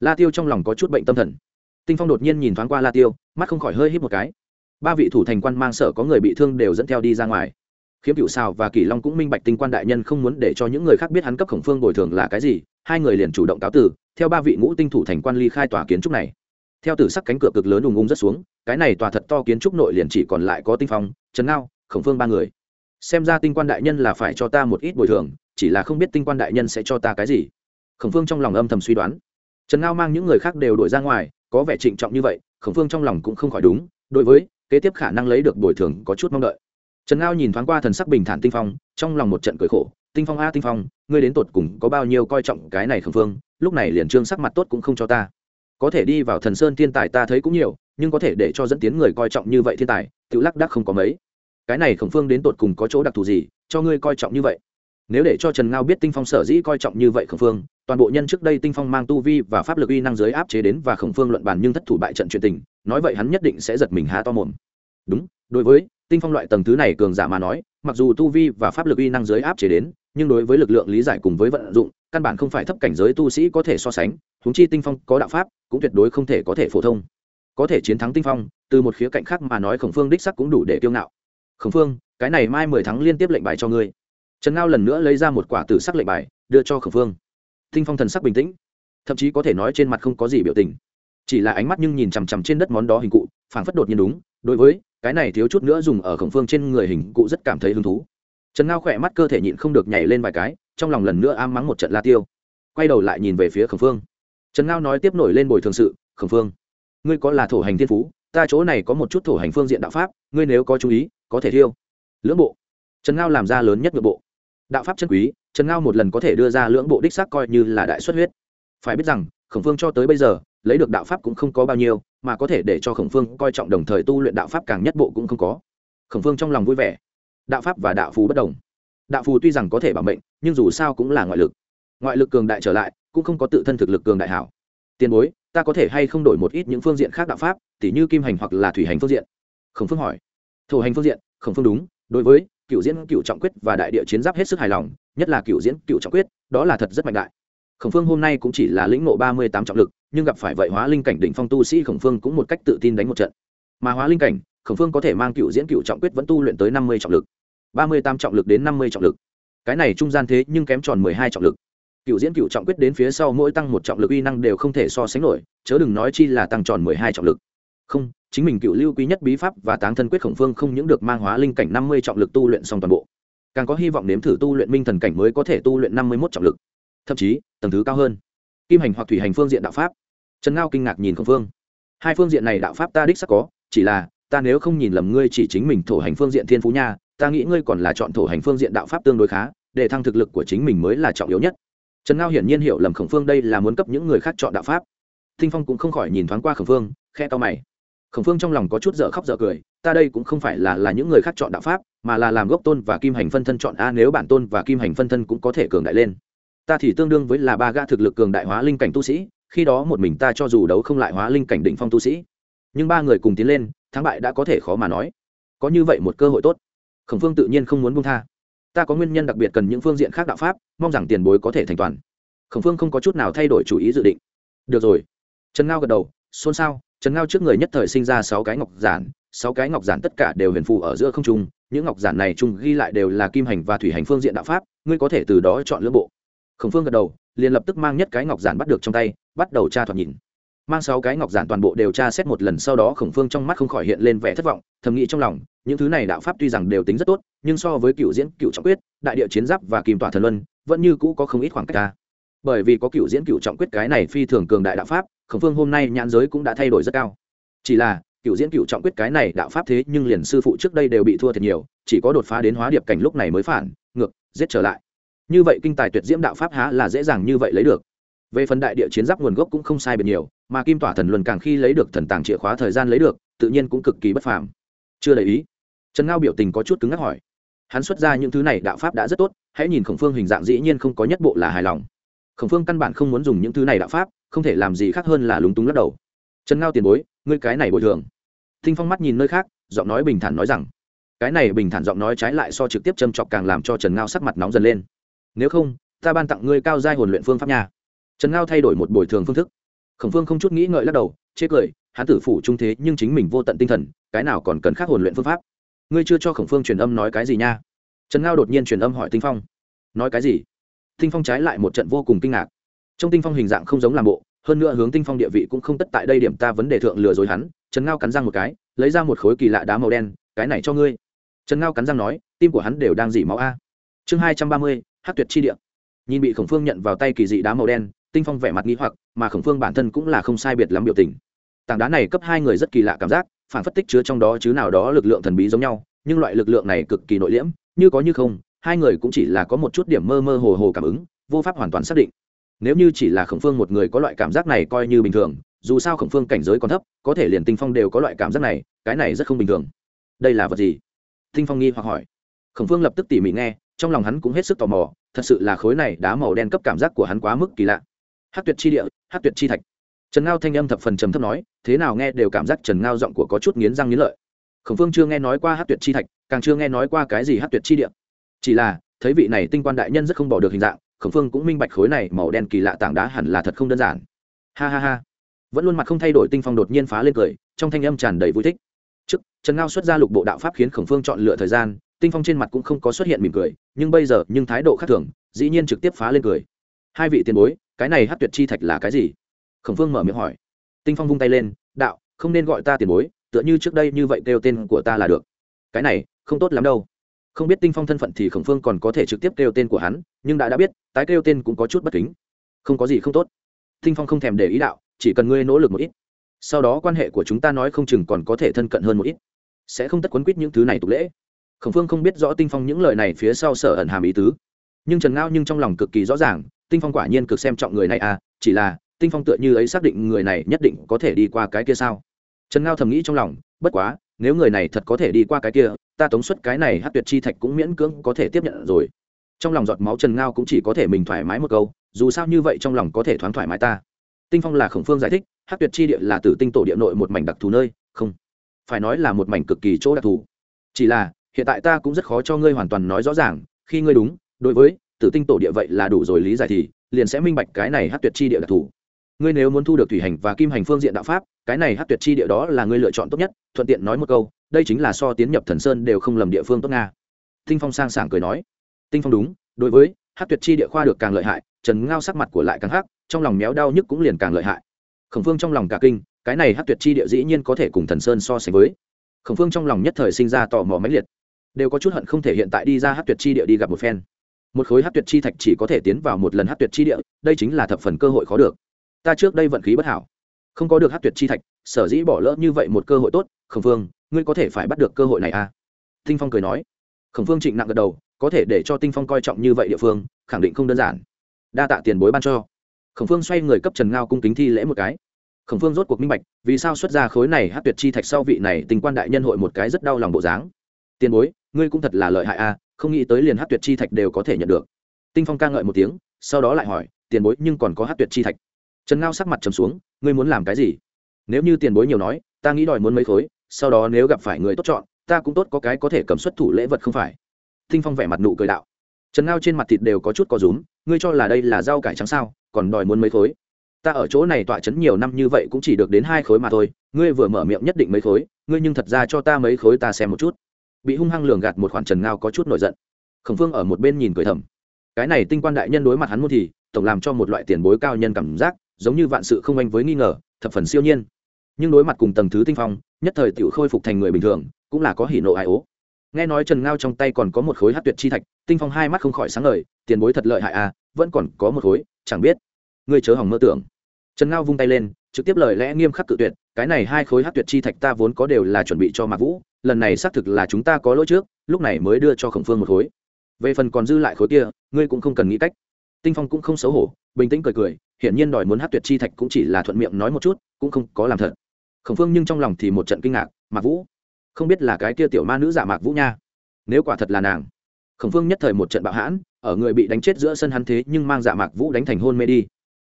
La tiêu trong lòng có chút bệnh tâm thần. Tinh phong đột nhiên nhìn thoáng qua la tiêu, mắt không khỏi hơi hít một cái ba vị thủ thành quan mang sở có người bị thương đều dẫn theo đi ra ngoài. Khiếm cựu xào và kỷ long cũng minh bạch tinh quan đại nhân không muốn để cho những người khác biết hắn cấp khổng phương bồi thường là cái gì, hai người liền chủ động cáo từ. theo ba vị ngũ tinh thủ thành quan ly khai tòa kiến trúc này. Theo tử sắc cánh cửa cực lớn ùng ung rất xuống, cái này tòa thật to kiến trúc nội liền chỉ còn lại có tinh phong, trần ngao, khổng phương ba người. Xem ra tinh quan đại nhân là phải cho ta một ít bồi thường, chỉ là không biết tinh quan đại nhân sẽ cho ta cái gì. Khổng phương trong lòng âm thầm suy đoán. Trần ngao mang những người khác đều đổi ra ngoài, có vẻ trịnh trọng như vậy, khổng phương trong lòng cũng không khỏi đúng, đối với kế tiếp khả năng lấy được bồi thường có chút mong đợi. Trần ngao nhìn thoáng qua thần sắc bình thản tinh phong, trong lòng một trận cười khổ, tinh phong a, tinh phong, ngươi đến tột cùng có bao nhiêu coi trọng cái này khẩn phương lúc này liền trương sắc mặt tốt cũng không cho ta. Có thể đi vào thần sơn thiên tài ta thấy cũng nhiều, nhưng có thể để cho dẫn tiến người coi trọng như vậy thiên tài, tự lắc đắc không có mấy. Cái này khổng phương đến tột cùng có chỗ đặc thù gì, cho ngươi coi trọng như vậy? Nếu để cho trần ngao biết tinh phong sở dĩ coi trọng như vậy khổng phương toàn bộ nhân trước đây tinh phong mang tu vi và pháp lực uy năng giới áp chế đến và khổng phương luận bàn nhưng thất thủ bại trận chuyện tình nói vậy hắn nhất định sẽ giật mình há to mồm. Đúng, đối với tinh phong loại tầng thứ này cường giả mà nói, mặc dù tu vi và pháp lực uy năng giới áp chế đến, nhưng đối với lực lượng lý giải cùng với vận dụng, căn bản không phải thấp cảnh giới tu sĩ có thể so sánh, huống chi tinh phong có đạo pháp, cũng tuyệt đối không thể có thể phổ thông. Có thể chiến thắng tinh phong, từ một khía cạnh khác mà nói khổng phương đích sắc cũng đủ để kiêu ngạo. Khổng phương, cái này mai mười tháng liên tiếp lệnh bài cho ngươi. Trần ngao lần nữa lấy ra một quả tử sắc lệnh bài, đưa cho khổng phương. Tinh phong thần sắc bình tĩnh, thậm chí có thể nói trên mặt không có gì biểu tình chỉ là ánh mắt nhưng nhìn chằm chằm trên đất món đó hình cụ, phảng phất đột nhiên đúng, đối với, cái này thiếu chút nữa dùng ở khổng phương trên người hình cụ rất cảm thấy hứng thú. Trần ngao khỏe mắt cơ thể nhịn không được nhảy lên vài cái, trong lòng lần nữa am mắng một trận la tiêu. Quay đầu lại nhìn về phía khổng phương. Trần ngao nói tiếp nổi lên bồi thường sự, khổng phương, ngươi có là thổ hành thiên phú, ta chỗ này có một chút thổ hành phương diện đạo pháp, ngươi nếu có chú ý, có thể thiêu. Lưỡng bộ? Trần ngao làm ra lớn nhất nội bộ. Đạo pháp chân quý, trần ngao một lần có thể đưa ra lưỡng bộ đích xác coi như là đại xuất huyết. Phải biết rằng, khổng phương cho tới bây giờ lấy được đạo pháp cũng không có bao nhiêu, mà có thể để cho khổng phương coi trọng đồng thời tu luyện đạo pháp càng nhất bộ cũng không có. Khổng phương trong lòng vui vẻ. Đạo pháp và đạo phù bất đồng. Đạo phù tuy rằng có thể bảo mệnh, nhưng dù sao cũng là ngoại lực. Ngoại lực cường đại trở lại, cũng không có tự thân thực lực cường đại hảo. Tiền bối, ta có thể hay không đổi một ít những phương diện khác đạo pháp, tỉ như kim hành hoặc là thủy hành phương diện? Khổng phương hỏi. Thổ hành phương diện, khổng phương đúng, đối với cựu diễn cựu trọng quyết và đại địa chiến giáp hết sức hài lòng, nhất là cựu diễn cựu trọng quyết, đó là thật rất mạnh đại khổng phương hôm nay cũng chỉ là lĩnh ngộ ba mươi tám trọng lực, nhưng gặp phải vậy hóa linh cảnh đỉnh phong tu sĩ khổng phương cũng một cách tự tin đánh một trận. Mà hóa linh cảnh, khổng phương có thể mang cựu diễn cựu trọng quyết vẫn tu luyện tới năm mươi trọng lực. ba mươi tám trọng lực đến năm mươi trọng lực. Cái này trung gian thế nhưng kém tròn mười hai trọng lực. Cựu diễn cựu trọng quyết đến phía sau mỗi tăng một trọng lực uy năng đều không thể so sánh nổi, chớ đừng nói chi là tăng tròn mười hai trọng lực. Không, chính mình cựu lưu quý nhất bí pháp và táng thân quyết khổng phương không những được mang hóa linh cảnh năm mươi trọng lực tu luyện xong toàn bộ, càng có hy vọng nếm thử tu luyện minh thần cảnh mới có thể tu luyện năm mươi một trọng lực thậm chí tầng thứ cao hơn. Kim hành hoặc thủy hành phương diện đạo pháp. Trần ngao kinh ngạc nhìn khổng phương. Hai phương diện này đạo pháp ta đích sắc có, chỉ là ta nếu không nhìn lầm ngươi chỉ chính mình thổ hành phương diện thiên phú nha, ta nghĩ ngươi còn là chọn thổ hành phương diện đạo pháp tương đối khá, để thăng thực lực của chính mình mới là trọng yếu nhất. Trần ngao hiển nhiên hiểu lầm khổng phương đây là muốn cấp những người khác chọn đạo pháp. Thinh phong cũng không khỏi nhìn thoáng qua khổng phương khe to mày. Khổng phương trong lòng có chút dở khóc dở cười, ta đây cũng không phải là là những người khác chọn đạo pháp, mà là làm gốc tôn và kim hành phân thân chọn a, nếu bản tôn và kim hành phân thân cũng có thể cường đại lên ta thì tương đương với là ba gã thực lực cường đại hóa linh cảnh tu sĩ, khi đó một mình ta cho dù đấu không lại hóa linh cảnh định phong tu sĩ. Nhưng ba người cùng tiến lên, thắng bại đã có thể khó mà nói. Có như vậy một cơ hội tốt. Khổng phương tự nhiên không muốn buông tha. Ta có nguyên nhân đặc biệt cần những phương diện khác đạo pháp, mong rằng tiền bối có thể thành toàn. Khổng phương không có chút nào thay đổi chủ ý dự định. Được rồi. Trần ngao gật đầu, xôn xao, trần ngao trước người nhất thời sinh ra sáu cái ngọc giản, sáu cái ngọc giản tất cả đều huyền phù ở giữa không trung, những ngọc giản này chung ghi lại đều là kim hành và thủy hành phương diện đạo pháp, ngươi có thể từ đó chọn lưỡng bộ khổng phương gật đầu, liền lập tức mang nhất cái ngọc giản bắt được trong tay, bắt đầu tra thoạt nhìn. Mang sáu cái ngọc giản toàn bộ đều tra xét một lần, sau đó khổng phương trong mắt không khỏi hiện lên vẻ thất vọng, thầm nghĩ trong lòng, những thứ này đạo pháp tuy rằng đều tính rất tốt, nhưng so với cựu diễn, cựu trọng quyết, đại địa chiến giáp và Kìm tỏa thần luân, vẫn như cũ có không ít khoảng cách ta bởi vì có cựu diễn, cựu trọng quyết cái này phi thường cường đại đạo pháp, khổng phương hôm nay nhãn giới cũng đã thay đổi rất cao. Chỉ là, cựu diễn, cựu trọng quyết cái này đạo pháp thế nhưng liền sư phụ trước đây đều bị thua thiệt nhiều, chỉ có đột phá đến hóa điệp cảnh lúc này mới phản, ngược, giết trở lại như vậy kinh tài tuyệt diễm đạo pháp há là dễ dàng như vậy lấy được. Về phần đại địa chiến giáp nguồn gốc cũng không sai biệt nhiều, mà kim tỏa thần luân càng khi lấy được thần tàng chìa khóa thời gian lấy được, tự nhiên cũng cực kỳ bất phàm. Chưa đầy ý, trần ngao biểu tình có chút cứng ngắc hỏi. Hắn xuất ra những thứ này đạo pháp đã rất tốt, hãy nhìn khổng phương hình dạng dĩ nhiên không có nhất bộ là hài lòng. Khổng phương căn bản không muốn dùng những thứ này đạo pháp, không thể làm gì khác hơn là lúng túng lắc đầu. Trần ngao tiền bối, ngươi cái này bồi thường. Thinh phong mắt nhìn nơi khác, giọng nói bình thản nói rằng, cái này bình thản giọng nói trái lại so trực tiếp châm chọc càng làm cho trần ngao sắc mặt nóng dần lên nếu không, ta ban tặng ngươi cao giai hồn luyện phương pháp nhà trần ngao thay đổi một bồi thường phương thức. Khổng phương không chút nghĩ ngợi lắc đầu, chê cười, hắn tử phủ trung thế nhưng chính mình vô tận tinh thần, cái nào còn cần khác hồn luyện phương pháp? Ngươi chưa cho khổng phương truyền âm nói cái gì nha? Trần ngao đột nhiên truyền âm hỏi tinh phong. Nói cái gì? Tinh phong trái lại một trận vô cùng kinh ngạc. Trong tinh phong hình dạng không giống làm bộ, hơn nữa hướng tinh phong địa vị cũng không tất tại đây điểm ta vấn đề thượng lừa dối hắn, trần ngao cắn răng một cái, lấy ra một khối kỳ lạ đá màu đen, cái này cho ngươi. Trần ngao cắn răng nói, tim của hắn đều đang dỉ máu a. Chương hai trăm ba mươi hát tuyệt chi địa. Nhìn bị khổng phương nhận vào tay kỳ dị đá màu đen, tinh phong vẻ mặt nghi hoặc, mà khổng phương bản thân cũng là không sai biệt lắm biểu tình. Tảng đá này cấp hai người rất kỳ lạ cảm giác, phản phất tích chứa trong đó chứ nào đó lực lượng thần bí giống nhau, nhưng loại lực lượng này cực kỳ nội liễm, như có như không, hai người cũng chỉ là có một chút điểm mơ mơ hồ hồ cảm ứng, vô pháp hoàn toàn xác định. Nếu như chỉ là khổng phương một người có loại cảm giác này coi như bình thường, dù sao khổng phương cảnh giới còn thấp, có thể liền tinh phong đều có loại cảm giác này, cái này rất không bình thường. Đây là vật gì? Tinh phong nghi hoặc hỏi. Khổng phương lập tức tỉ mỉ nghe trong lòng hắn cũng hết sức tò mò, thật sự là khối này đá màu đen cấp cảm giác của hắn quá mức kỳ lạ. Hát tuyệt chi địa hát tuyệt chi thạch. Trần ngao thanh âm thập phần trầm thấp nói, thế nào nghe đều cảm giác trần ngao giọng của có chút nghiến răng nghiến lợi. Khổng phương chưa nghe nói qua hát tuyệt chi thạch, càng chưa nghe nói qua cái gì hát tuyệt chi địa. Chỉ là, thấy vị này tinh quan đại nhân rất không bỏ được hình dạng, khổng phương cũng minh bạch khối này màu đen kỳ lạ tảng đá hẳn là thật không đơn giản. Ha ha ha. Vẫn luôn mặt không thay đổi tinh phong đột nhiên phá lên cười, trong thanh âm tràn đầy vui thích. Trước, trần ngao xuất ra lục bộ đạo pháp khiến khổng phương chọn lựa thời gian tinh phong trên mặt cũng không có xuất hiện mỉm cười, nhưng bây giờ nhưng thái độ khác thường, dĩ nhiên trực tiếp phá lên cười. Hai vị tiền bối, cái này hát tuyệt chi thạch là cái gì? Khổng phương mở miệng hỏi. Tinh phong vung tay lên, đạo, không nên gọi ta tiền bối, tựa như trước đây như vậy kêu tên của ta là được. Cái này, không tốt lắm đâu. Không biết tinh phong thân phận thì khổng phương còn có thể trực tiếp kêu tên của hắn, nhưng đã đã biết, tái kêu tên cũng có chút bất kính. Không có gì không tốt. Tinh phong không thèm để ý đạo, chỉ cần ngươi nỗ lực một ít, sau đó quan hệ của chúng ta nói không chừng còn có thể thân cận hơn một ít. Sẽ không tất quấn quýt những thứ này tục lễ khổng phương không biết rõ tinh phong những lời này phía sau sở ẩn hàm ý tứ. Nhưng trần ngao nhưng trong lòng cực kỳ rõ ràng, tinh phong quả nhiên cực xem trọng người này à chỉ là, tinh phong tựa như ấy xác định người này nhất định có thể đi qua cái kia sao? Trần ngao thầm nghĩ trong lòng, bất quá, nếu người này thật có thể đi qua cái kia, ta tống xuất cái này hát tuyệt chi thạch cũng miễn cưỡng có thể tiếp nhận rồi. Trong lòng giọt máu trần ngao cũng chỉ có thể mình thoải mái một câu, dù sao như vậy trong lòng có thể thoáng thoải mái ta. Tinh phong là khổng phương giải thích hát tuyệt chi địa là tử tinh tổ địa nội một mảnh đặc thù nơi, không, phải nói là một mảnh cực kỳ chỗ đặc thù. Chỉ là hiện tại ta cũng rất khó cho ngươi hoàn toàn nói rõ ràng, khi ngươi đúng, đối với tử tinh tổ địa vậy là đủ rồi lý giải thì liền sẽ minh bạch cái này hát tuyệt chi địa đặc thù ngươi nếu muốn thu được thủy hành và kim hành phương diện đạo pháp, cái này hát tuyệt chi địa đó là ngươi lựa chọn tốt nhất, thuận tiện nói một câu, đây chính là so tiến nhập thần sơn đều không lầm địa phương tốt nga. Tinh phong sang sảng cười nói. Tinh phong đúng, đối với hát tuyệt chi địa khoa được càng lợi hại, trần ngao sắc mặt của lại càng hắc, trong lòng méo đau nhức cũng liền càng lợi hại. Khổng phương trong lòng cả kinh, cái này hát tuyệt chi địa dĩ nhiên có thể cùng thần sơn so sánh với. Khổng phương trong lòng nhất thời sinh ra tò mò mãnh liệt đều có chút hận không thể hiện tại đi ra hát tuyệt chi địa đi gặp một phen. Một khối hát tuyệt chi thạch chỉ có thể tiến vào một lần hát tuyệt chi địa, đây chính là thập phần cơ hội khó được. Ta trước đây vận khí bất hảo, không có được hát tuyệt chi thạch, sở dĩ bỏ lỡ như vậy một cơ hội tốt. Khổng phương ngươi có thể phải bắt được cơ hội này à? Tinh phong cười nói. Khổng phương trịnh nặng gật đầu, có thể để cho tinh phong coi trọng như vậy địa phương, khẳng định không đơn giản. Đa tạ tiền bối ban cho. Khổng phương xoay người cấp trần ngao cung kính thi lễ một cái. Khổng phương rốt cuộc minh bạch, vì sao xuất ra khối này hát tuyệt chi thạch sau vị này tình quan đại nhân hội một cái rất đau lòng bộ dáng. Tiền bối ngươi cũng thật là lợi hại a à, không nghĩ tới liền hát tuyệt chi thạch đều có thể nhận được. Tinh phong ca ngợi một tiếng sau đó lại hỏi tiền bối nhưng còn có hát tuyệt chi thạch? Trần ngao sắc mặt trầm xuống ngươi muốn làm cái gì? Nếu như tiền bối nhiều nói ta nghĩ đòi muốn mấy khối sau đó nếu gặp phải người tốt chọn ta cũng tốt có cái có thể cầm xuất thủ lễ vật không phải. Tinh phong vẻ mặt nụ cười đạo. Trần ngao trên mặt thịt đều có chút có rúm ngươi cho là đây là rau cải trắng sao còn đòi muốn mấy khối? Ta ở chỗ này tọa chấn nhiều năm như vậy cũng chỉ được đến hai khối mà thôi ngươi vừa mở miệng nhất định mấy khối ngươi nhưng thật ra cho ta mấy khối ta xem một chút bị hung hăng lường gạt một khoản trần ngao có chút nổi giận. Khổng phương ở một bên nhìn cười thầm. Cái này tinh quan đại nhân đối mặt hắn muôn thì, tổng làm cho một loại tiền bối cao nhân cảm giác, giống như vạn sự không anh với nghi ngờ, thập phần siêu nhiên. Nhưng đối mặt cùng tầng thứ tinh phong, nhất thời tự khôi phục thành người bình thường, cũng là có hỉ nộ ai ố. Nghe nói trần ngao trong tay còn có một khối hát tuyệt chi thạch, tinh phong hai mắt không khỏi sáng ngời, tiền bối thật lợi hại à vẫn còn có một khối, chẳng biết. Ngươi chớ hỏng mơ tưởng. Trần ngao vung tay lên trực tiếp lời lẽ nghiêm khắc tự tuyệt, cái này hai khối hát tuyệt chi thạch ta vốn có đều là chuẩn bị cho mạc vũ, lần này xác thực là chúng ta có lỗi trước, lúc này mới đưa cho khổng phương một khối. Về phần còn dư lại khối kia, ngươi cũng không cần nghĩ cách. Tinh phong cũng không xấu hổ, bình tĩnh cười cười, hiển nhiên đòi muốn hát tuyệt chi thạch cũng chỉ là thuận miệng nói một chút, cũng không có làm thật. Khổng phương nhưng trong lòng thì một trận kinh ngạc, mạc vũ, không biết là cái kia tiểu ma nữ giả mạc vũ nha? Nếu quả thật là nàng. Khổng phương nhất thời một trận bạo hãn, ở người bị đánh chết giữa sân hắn thế nhưng mang giả mạc vũ đánh thành hôn mê đi.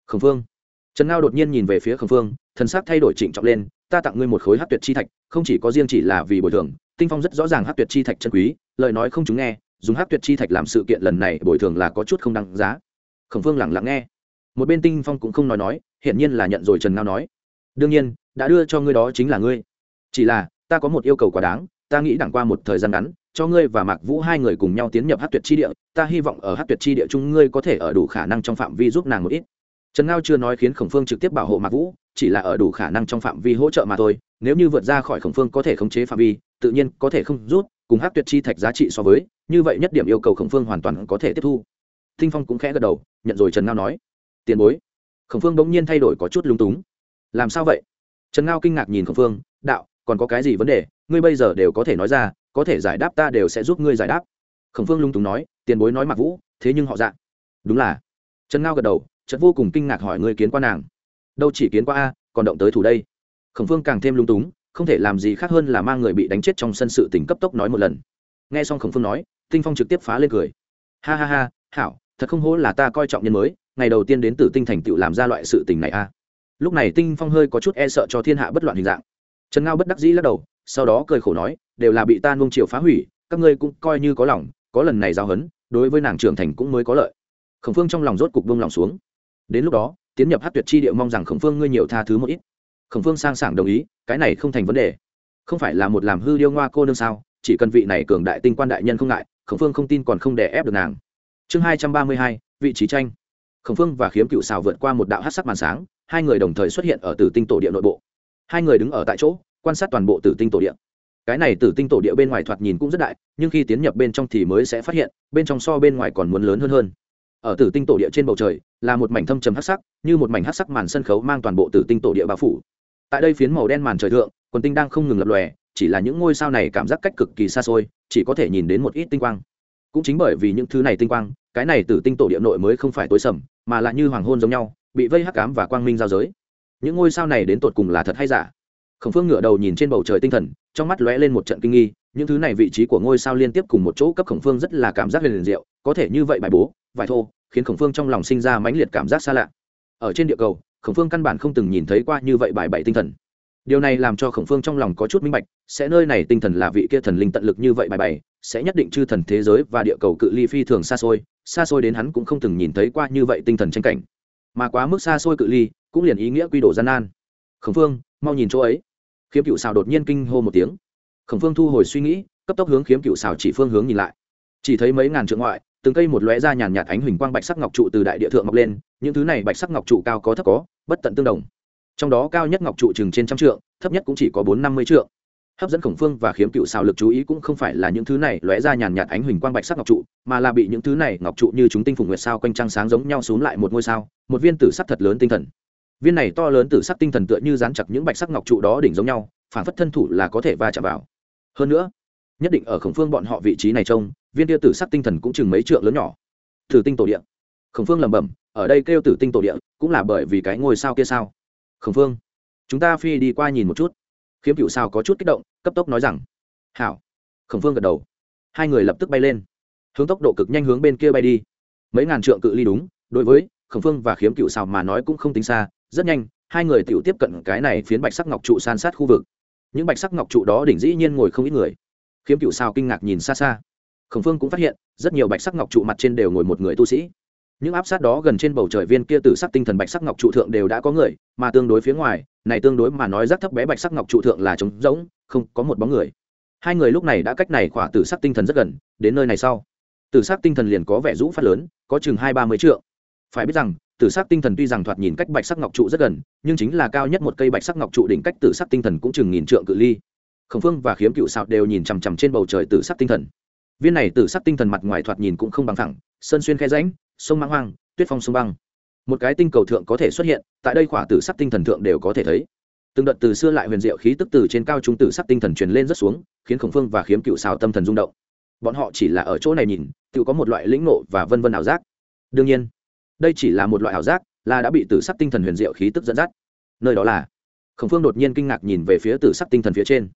Khổng phương trần ngao đột nhiên nhìn về phía khổng phương, thần sắc thay đổi trịnh trọng lên, ta tặng ngươi một khối hát tuyệt chi thạch, không chỉ có riêng chỉ là vì bồi thường, tinh phong rất rõ ràng hát tuyệt chi thạch chân quý, lời nói không chúng nghe, dùng hát tuyệt chi thạch làm sự kiện lần này bồi thường là có chút không đăng giá. Khổng phương lẳng lặng nghe. Một bên tinh phong cũng không nói nói, hiển nhiên là nhận rồi trần ngao nói. Đương nhiên, đã đưa cho ngươi đó chính là ngươi. Chỉ là, ta có một yêu cầu quá đáng, ta nghĩ đẳng qua một thời gian ngắn, cho ngươi và mạc vũ hai người cùng nhau tiến nhập hát tuyệt chi địa, ta hy vọng ở hát tuyệt chi địa chung ngươi có thể ở đủ khả năng trong phạm vi giúp nàng một ít trần ngao chưa nói khiến khổng phương trực tiếp bảo hộ mạc vũ, chỉ là ở đủ khả năng trong phạm vi hỗ trợ mà thôi. Nếu như vượt ra khỏi khổng phương có thể khống chế phạm vi, tự nhiên có thể không rút, cùng hát tuyệt chi thạch giá trị so với, như vậy nhất điểm yêu cầu khổng phương hoàn toàn có thể tiếp thu. Thinh phong cũng khẽ gật đầu, nhận rồi trần ngao nói. Tiền bối. Khổng phương bỗng nhiên thay đổi có chút lúng túng. Làm sao vậy? Trần ngao kinh ngạc nhìn khổng phương, đạo, còn có cái gì vấn đề? Ngươi bây giờ đều có thể nói ra, có thể giải đáp ta đều sẽ giúp ngươi giải đáp. Khổng phương lung túng nói, tiền bối nói mặc vũ, thế nhưng họ dạ. Đúng là. Trần ngao gật đầu chợt vô cùng kinh ngạc hỏi ngươi kiến qua nàng. Đâu chỉ kiến qua a, còn động tới thủ đây. Khổng phương càng thêm lung túng, không thể làm gì khác hơn là mang người bị đánh chết trong sân sự tỉnh cấp tốc nói một lần. Nghe xong khổng phương nói, tinh phong trực tiếp phá lên cười. Ha ha ha, hảo, thật không hổ là ta coi trọng nhân mới, ngày đầu tiên đến từ tinh thành tựu làm ra loại sự tình này a. Lúc này tinh phong hơi có chút e sợ cho thiên hạ bất loạn hình dạng. Trần ngao bất đắc dĩ lắc đầu, sau đó cười khổ nói, đều là bị ta nung chiều phá hủy, các ngươi cũng coi như có lòng, có lần này giao hấn đối với nàng trưởng thành cũng mới có lợi. Khổng phương trong lòng rốt cục buông lòng xuống đến lúc đó, tiến nhập hát tuyệt chi địa mong rằng khổng phương ngươi nhiều tha thứ một ít. Khổng phương sang sảng đồng ý, cái này không thành vấn đề. Không phải là một làm hư điêu ngoa cô nương sao, chỉ cần vị này cường đại tinh quan đại nhân không ngại, khổng phương không tin còn không đè ép được nàng. Chương hai trăm ba mươi hai, vị trí tranh. Khổng phương và khiếm cựu xào vượt qua một đạo hát sắc màn sáng, hai người đồng thời xuất hiện ở tử tinh tổ địa nội bộ. Hai người đứng ở tại chỗ, quan sát toàn bộ tử tinh tổ địa. Cái này tử tinh tổ địa bên ngoài thoạt nhìn cũng rất đại, nhưng khi tiến nhập bên trong thì mới sẽ phát hiện, bên trong so bên ngoài còn muốn lớn hơn hơn ở tử tinh tổ địa trên bầu trời, là một mảnh thâm trầm hắc sắc, như một mảnh hắc sắc màn sân khấu mang toàn bộ tử tinh tổ địa bao phủ. Tại đây phiến màu đen màn trời thượng, quần tinh đang không ngừng lập lòe, chỉ là những ngôi sao này cảm giác cách cực kỳ xa xôi, chỉ có thể nhìn đến một ít tinh quang. Cũng chính bởi vì những thứ này tinh quang, cái này tử tinh tổ địa nội mới không phải tối sầm, mà là như hoàng hôn giống nhau, bị vây hắc ám và quang minh giao giới. Những ngôi sao này đến tột cùng là thật hay giả? Khổng phương ngửa đầu nhìn trên bầu trời tinh thần, trong mắt lóe lên một trận kinh nghi, những thứ này vị trí của ngôi sao liên tiếp cùng một chỗ cấp khổng phương rất là cảm giác liền diệu, có thể như vậy bài bố, vài thô, khiến khổng phương trong lòng sinh ra mãnh liệt cảm giác xa lạ. Ở trên địa cầu, khổng phương căn bản không từng nhìn thấy qua như vậy bài bảy tinh thần. Điều này làm cho khổng phương trong lòng có chút minh bạch, sẽ nơi này tinh thần là vị kia thần linh tận lực như vậy bài bày sẽ nhất định chư thần thế giới và địa cầu cự ly phi thường xa xôi xa xôi đến hắn cũng không từng nhìn thấy qua như vậy tinh thần tranh cảnh. Mà quá mức xa xôi cự ly, cũng liền ý nghĩa quy đồ gian nan. Khổng phương, mau nhìn chỗ ấy khiếm cựu xào đột nhiên kinh hô một tiếng. Khổng phương thu hồi suy nghĩ, cấp tốc hướng khiếm cựu xào chỉ phương hướng nhìn lại. Chỉ thấy mấy ngàn trượng ngoại, từng cây một lóe ra nhàn nhạt ánh huỳnh quang bạch sắc ngọc trụ từ đại địa thượng mọc lên, những thứ này bạch sắc ngọc trụ cao có thấp có, bất tận tương đồng. Trong đó cao nhất ngọc trụ chừng trên trăm trượng, thấp nhất cũng chỉ có bốn năm mươi trượng. Hấp dẫn khổng phương và khiếm cựu xào lực chú ý cũng không phải là những thứ này lóe ra nhàn nhạt ánh huỳnh quang bạch sắc ngọc trụ, mà là bị những thứ này ngọc trụ như chúng tinh phùng nguyệt sao quanh trăng sáng giống nhau xuống lại một ngôi sao, một viên tử sắc thật lớn tinh thần viên này to lớn tử sắc tinh thần tựa như dán chặt những bạch sắc ngọc trụ đó đỉnh giống nhau, phản phất thân thủ là có thể va chạm vào. Hơn nữa, nhất định ở khổng phương bọn họ vị trí này trông, viên tia tử sắc tinh thần cũng chừng mấy trượng lớn nhỏ. Thử tinh tổ địa. Khổng phương lẩm bẩm, ở đây kêu tử tinh tổ địa, cũng là bởi vì cái ngôi sao kia sao? Khổng phương, chúng ta phi đi qua nhìn một chút. Khiếm cựu sao có chút kích động, cấp tốc nói rằng, hảo. Khổng phương gật đầu. Hai người lập tức bay lên. Hướng tốc độ cực nhanh hướng bên kia bay đi. Mấy ngàn trượng cự ly đúng, đối với khổng phương và khiếm cựu sao mà nói cũng không tính xa rất nhanh, hai người tự tiếp cận cái này phiến bạch sắc ngọc trụ san sát khu vực. Những bạch sắc ngọc trụ đó đỉnh dĩ nhiên ngồi không ít người. Khiếm cựu sao kinh ngạc nhìn xa xa. Khổng phương cũng phát hiện, rất nhiều bạch sắc ngọc trụ mặt trên đều ngồi một người tu sĩ. Những áp sát đó gần trên bầu trời viên kia từ sắc tinh thần bạch sắc ngọc trụ thượng đều đã có người, mà tương đối phía ngoài, này tương đối mà nói rất thấp bé bạch sắc ngọc trụ thượng là trống rỗng, không có một bóng người. Hai người lúc này đã cách này khỏa tử sắc tinh thần rất gần, đến nơi này sau. Tử sắc tinh thần liền có vẻ rũ phát lớn, có chừng hai ba mươi triệu phải biết rằng tử sắc tinh thần tuy rằng thoạt nhìn cách bạch sắc ngọc trụ rất gần, nhưng chính là cao nhất một cây bạch sắc ngọc trụ đỉnh cách tử sắc tinh thần cũng chừng nghìn trượng cự ly. Khổng phương và khiếm cựu sạo đều nhìn chằm chằm trên bầu trời tử sắc tinh thần. Viên này tử sắc tinh thần mặt ngoài thoạt nhìn cũng không bằng thẳng, sơn xuyên khe ránh sông mãng hoang, tuyết phong sông băng. Một cái tinh cầu thượng có thể xuất hiện, tại đây khỏa tử sắc tinh thần thượng đều có thể thấy. Từng đợt từ xưa lại huyền diệu khí tức từ trên cao trung tử sắc tinh thần truyền lên rất xuống, khiến khổng phương và khiếm cựu xào tâm thần rung động. Bọn họ chỉ là ở chỗ này nhìn, tự có một loại lĩnh nộ và vân vân ảo giác. Đương nhiên đây chỉ là một loại ảo giác, là đã bị tử sắc tinh thần huyền diệu khí tức dẫn dắt. Nơi đó là, khổng phương đột nhiên kinh ngạc nhìn về phía tử sắc tinh thần phía trên.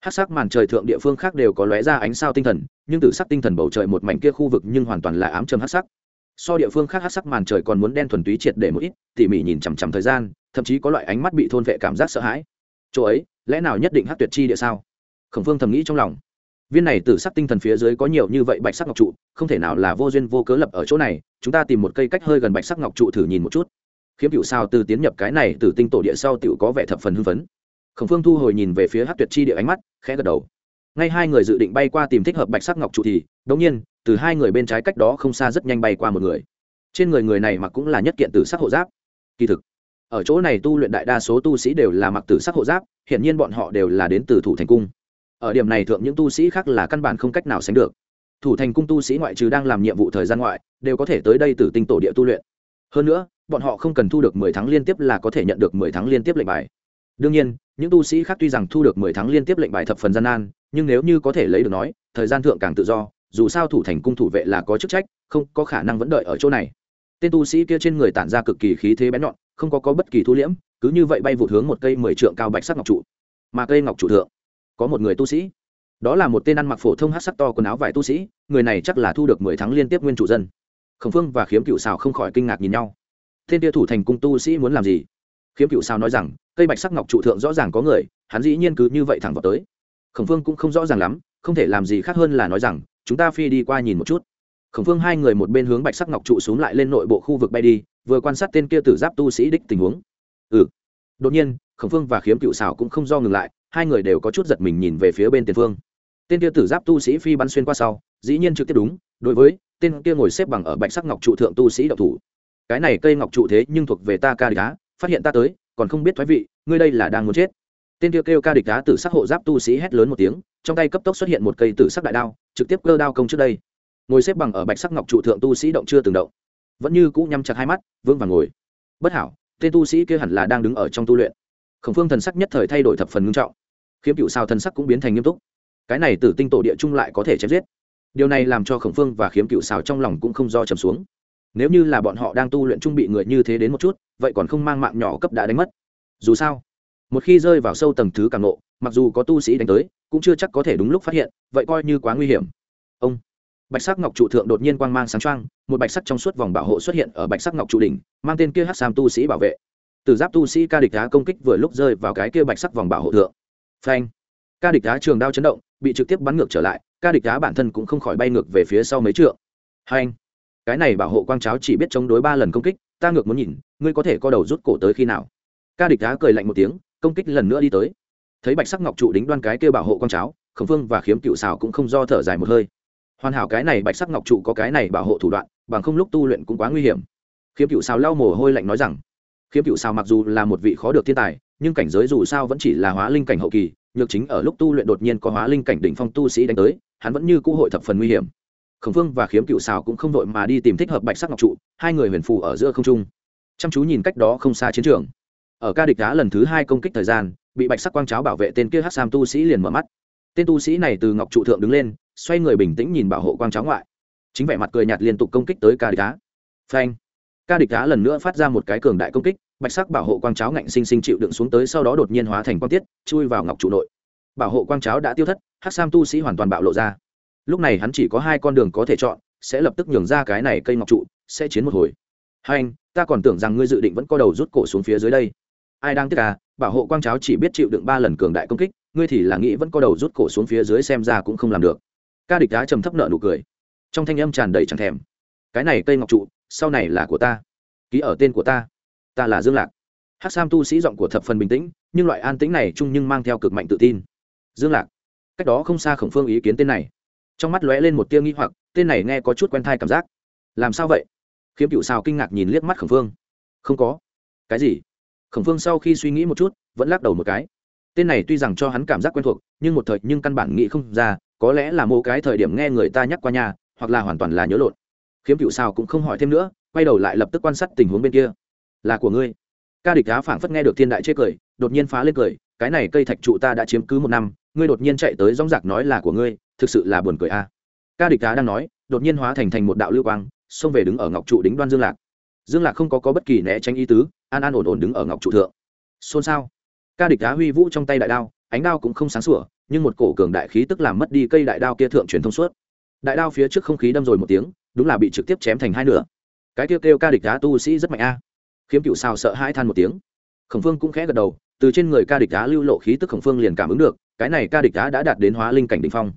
Hát sắc màn trời thượng địa phương khác đều có lóe ra ánh sao tinh thần, nhưng tử sắc tinh thần bầu trời một mảnh kia khu vực nhưng hoàn toàn là ám châm hát sắc. So địa phương khác hát sắc màn trời còn muốn đen thuần túy triệt để một ít, tỉ mỉ nhìn chằm chằm thời gian, thậm chí có loại ánh mắt bị thôn vệ cảm giác sợ hãi. Chỗ ấy, lẽ nào nhất định hát tuyệt chi địa sao? Khổng phương thầm nghĩ trong lòng viên này tử sắc tinh thần phía dưới có nhiều như vậy bạch sắc ngọc trụ, không thể nào là vô duyên vô cớ lập ở chỗ này, chúng ta tìm một cây cách hơi gần bạch sắc ngọc trụ thử nhìn một chút. Khiếm cựu sao từ tiến nhập cái này từ tinh tổ địa sau tựu có vẻ thập phần hưng phấn. Khổng phương thu hồi nhìn về phía hát tuyệt chi địa ánh mắt, khẽ gật đầu. Ngay hai người dự định bay qua tìm thích hợp bạch sắc ngọc trụ thì, đống nhiên, từ hai người bên trái cách đó không xa rất nhanh bay qua một người. Trên người người này mặc cũng là nhất kiện tử sắc hộ giáp. Kỳ thực, ở chỗ này tu luyện đại đa số tu sĩ đều là mặc tử sắc hộ giáp hiện nhiên bọn họ đều là đến từ thủ thành cung ở điểm này thượng những tu sĩ khác là căn bản không cách nào sánh được. Thủ thành cung tu sĩ ngoại trừ đang làm nhiệm vụ thời gian ngoại đều có thể tới đây từ tinh tổ địa tu luyện. Hơn nữa bọn họ không cần thu được mười tháng liên tiếp là có thể nhận được mười tháng liên tiếp lệnh bài. Đương nhiên những tu sĩ khác tuy rằng thu được mười tháng liên tiếp lệnh bài thập phần gian nan nhưng nếu như có thể lấy được nói thời gian thượng càng tự do dù sao thủ thành cung thủ vệ là có chức trách không có khả năng vẫn đợi ở chỗ này. Tên tu sĩ kia trên người tản ra cực kỳ khí thế bén nhọn không có, có bất kỳ thu liễm cứ như vậy bay vụt hướng một cây mười trượng cao bạch sắc ngọc trụ. Mà cây ngọc trụ thượng có một người tu sĩ. Đó là một tên ăn mặc phổ thông hát sắc to quần áo vải tu sĩ, người này chắc là thu được mười tháng liên tiếp nguyên chủ dân. Khổng phương và khiếm cựu xào không khỏi kinh ngạc nhìn nhau. Tên tia thủ thành cung tu sĩ muốn làm gì? Khiếm cựu xào nói rằng, cây bạch sắc ngọc trụ thượng rõ ràng có người, hắn dĩ nhiên cứ như vậy thẳng vào tới. Khổng phương cũng không rõ ràng lắm, không thể làm gì khác hơn là nói rằng, chúng ta phi đi qua nhìn một chút. Khổng phương hai người một bên hướng bạch sắc ngọc trụ xuống lại lên nội bộ khu vực bay đi, vừa quan sát tên kia tử giáp tu sĩ đích tình huống. Ừ. Đột nhiên, khổng phương và khiếm cựu xảo cũng không do ngừng lại hai người đều có chút giật mình nhìn về phía bên tiền phương. Tên kia tử giáp tu sĩ phi bắn xuyên qua sau, dĩ nhiên trực tiếp đúng, đối với tên kia ngồi xếp bằng ở bạch sắc ngọc trụ thượng tu sĩ đậu thủ. Cái này cây ngọc trụ thế nhưng thuộc về ta ca địch á phát hiện ta tới, còn không biết thoái vị, ngươi đây là đang muốn chết. Tên kia kêu ca địch á tử sắc hộ giáp tu sĩ hét lớn một tiếng, trong tay cấp tốc xuất hiện một cây tử sắc đại đao, trực tiếp cơ đao công trước đây. Ngồi xếp bằng ở bạch sắc ngọc trụ thượng tu sĩ động chưa từng động. Vẫn như cũ nhắm chặt hai mắt vương và ngồi. Bất hảo, tên tu sĩ kia hẳn là đang đứng ở trong tu luyện khổng phương thần sắc nhất thời thay đổi thập phần ngưng trọng. Khiếm cựu sao thần sắc cũng biến thành nghiêm túc. Cái này tử tinh tổ địa trung lại có thể chém giết. Điều này làm cho khổng phương và khiếm cựu xào trong lòng cũng không do trầm xuống. Nếu như là bọn họ đang tu luyện trung bị người như thế đến một chút, vậy còn không mang mạng nhỏ cấp đã đánh mất. Dù sao, một khi rơi vào sâu tầng thứ càng nộ mặc dù có tu sĩ đánh tới, cũng chưa chắc có thể đúng lúc phát hiện, vậy coi như quá nguy hiểm. Ông, bạch sắc ngọc trụ thượng đột nhiên quang mang sáng trang một bạch sắc trong suốt vòng bảo hộ xuất hiện ở bạch sắc ngọc trụ đỉnh, mang tên kia hát sam tu sĩ bảo vệ từ giáp tu sĩ ca địch đá công kích vừa lúc rơi vào cái kia bạch sắc vòng bảo hộ thượng. Phanh. Ca địch đá trường đao chấn động, bị trực tiếp bắn ngược trở lại, ca địch đá bản thân cũng không khỏi bay ngược về phía sau mấy trượng. Hai cái này bảo hộ quang cháo chỉ biết chống đối ba lần công kích, ta ngược muốn nhìn, ngươi có thể co đầu rút cổ tới khi nào. Ca địch đá cười lạnh một tiếng, công kích lần nữa đi tới. Thấy bạch sắc ngọc trụ đính đoan cái kêu bảo hộ quang cháo, khổng phương và khiếm cựu xào cũng không do thở dài một hơi. Hoàn hảo cái này bạch sắc ngọc trụ có cái này bảo hộ thủ đoạn, bằng không lúc tu luyện cũng quá nguy hiểm. Khiếm cựu xào lau mồ hôi lạnh nói rằng khiếm cựu xào mặc dù là một vị khó được thiên tài, nhưng cảnh giới dù sao vẫn chỉ là hóa linh cảnh hậu kỳ, nhược chính ở lúc tu luyện đột nhiên có hóa linh cảnh đỉnh phong tu sĩ đánh tới, hắn vẫn như cũ hội thập phần nguy hiểm. Khổng phương và khiếm cựu xào cũng không đội mà đi tìm thích hợp bạch sắc ngọc trụ, hai người huyền phù ở giữa không trung. Chăm chú nhìn cách đó không xa chiến trường. Ở ca địch đá lần thứ hai công kích thời gian, bị bạch sắc quang cháo bảo vệ tên kia hát sam tu sĩ liền mở mắt. Tên tu sĩ này từ ngọc trụ thượng đứng lên, xoay người bình tĩnh nhìn bảo hộ quang cháo ngoại. Chính vẻ mặt cười nhạt liên tục công kích tới ca địch đá. Phanh ca địch đá lần nữa phát ra một cái cường đại công kích, bạch sắc bảo hộ quang cháo ngạnh sinh sinh chịu đựng xuống tới sau đó đột nhiên hóa thành quang tiết, chui vào ngọc trụ nội. Bảo hộ quang cháo đã tiêu thất hát sam tu sĩ hoàn toàn bạo lộ ra. Lúc này hắn chỉ có hai con đường có thể chọn, sẽ lập tức nhường ra cái này cây ngọc trụ, sẽ chiến một hồi. Hai anh, ta còn tưởng rằng ngươi dự định vẫn có đầu rút cổ xuống phía dưới đây. Ai đang tiếc à bảo hộ quang cháo chỉ biết chịu đựng ba lần cường đại công kích, ngươi thì là nghĩ vẫn có đầu rút cổ xuống phía dưới xem ra cũng không làm được. Ca địch đá trầm thấp nợ nụ cười. Trong thanh âm tràn đầy chẳng thèm. Cái này cây ngọc trụ sau này là của ta. Ký ở tên của ta. Ta là dương lạc. Hát sam tu sĩ giọng của thập phần bình tĩnh, nhưng loại an tĩnh này chung nhưng mang theo cực mạnh tự tin. Dương lạc. Cách đó không xa khổng phương ý kiến tên này. Trong mắt lóe lên một tia nghi hoặc, tên này nghe có chút quen thai cảm giác. Làm sao vậy? Khiếm cựu xào kinh ngạc nhìn liếc mắt khổng phương. Không có. Cái gì? Khổng phương sau khi suy nghĩ một chút, vẫn lắc đầu một cái. Tên này tuy rằng cho hắn cảm giác quen thuộc, nhưng một thời nhưng căn bản nghĩ không ra, có lẽ là một cái thời điểm nghe người ta nhắc qua nhà, hoặc là hoàn toàn là nhớ lộn khiếm cựu sao cũng không hỏi thêm nữa quay đầu lại lập tức quan sát tình huống bên kia. Là của ngươi. Ca địch đá phảng phất nghe được thiên đại chê cười đột nhiên phá lên cười cái này cây thạch trụ ta đã chiếm cứ một năm ngươi đột nhiên chạy tới dóng giặc nói là của ngươi thực sự là buồn cười a. Ca địch đá đang nói đột nhiên hóa thành thành một đạo lưu quang xông về đứng ở ngọc trụ đính đoan dương lạc. Dương lạc không có, có bất kỳ né tránh ý tứ an an ổn ổn đứng ở ngọc trụ thượng. Xôn xao. Ca địch đá huy vũ trong tay đại đao ánh đao cũng không sáng sủa nhưng một cổ cường đại khí tức làm mất đi cây đại đao kia thượng truyền thông suốt. Đại đao phía trước không khí đâm rồi một tiếng đúng là bị trực tiếp chém thành hai nửa. Cái kêu kêu ca địch đá tu sĩ rất mạnh a. Khiếm cựu sao sợ hai than một tiếng. Khổng phương cũng khẽ gật đầu, từ trên người ca địch đá lưu lộ khí tức khổng phương liền cảm ứng được, cái này ca địch đá đã đạt đến hóa linh cảnh đỉnh phong.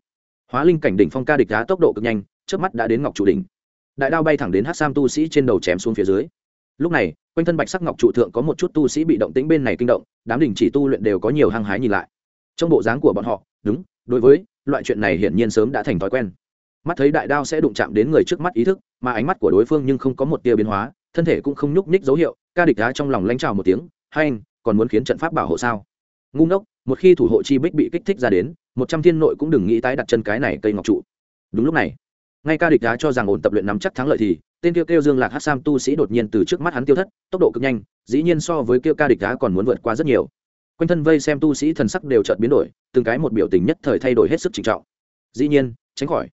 Hóa linh cảnh đỉnh phong ca địch đá tốc độ cực nhanh trước mắt đã đến ngọc trụ đỉnh. Đại đao bay thẳng đến hát sam tu sĩ trên đầu chém xuống phía dưới. Lúc này, quanh thân bạch sắc ngọc trụ thượng có một chút tu sĩ bị động tĩnh bên này kinh động, đám đình chỉ tu luyện đều có nhiều hăng hái nhìn lại. Trong bộ dáng của bọn họ, đúng, đối với loại chuyện này hiển nhiên sớm đã thành thói quen mắt thấy đại đao sẽ đụng chạm đến người trước mắt ý thức, mà ánh mắt của đối phương nhưng không có một tia biến hóa, thân thể cũng không nhúc nhích dấu hiệu, ca địch đá trong lòng lanh trào một tiếng hay anh, còn muốn khiến trận pháp bảo hộ sao? Ngu ngốc, một khi thủ hộ chi bích bị kích thích ra đến, một trăm thiên nội cũng đừng nghĩ tái đặt chân cái này cây ngọc trụ. Đúng lúc này, ngay ca địch đá cho rằng ổn tập luyện nắm chắc thắng lợi thì, tên kêu kêu dương lạc hát sam tu sĩ đột nhiên từ trước mắt hắn tiêu thất, tốc độ cực nhanh, dĩ nhiên so với kêu ca địch đá còn muốn vượt qua rất nhiều. Quanh thân vây xem tu sĩ thần sắc đều chợt biến đổi, từng cái một biểu tình nhất thời thay đổi hết sức trịnh trọng. Dĩ nhiên, tránh khỏi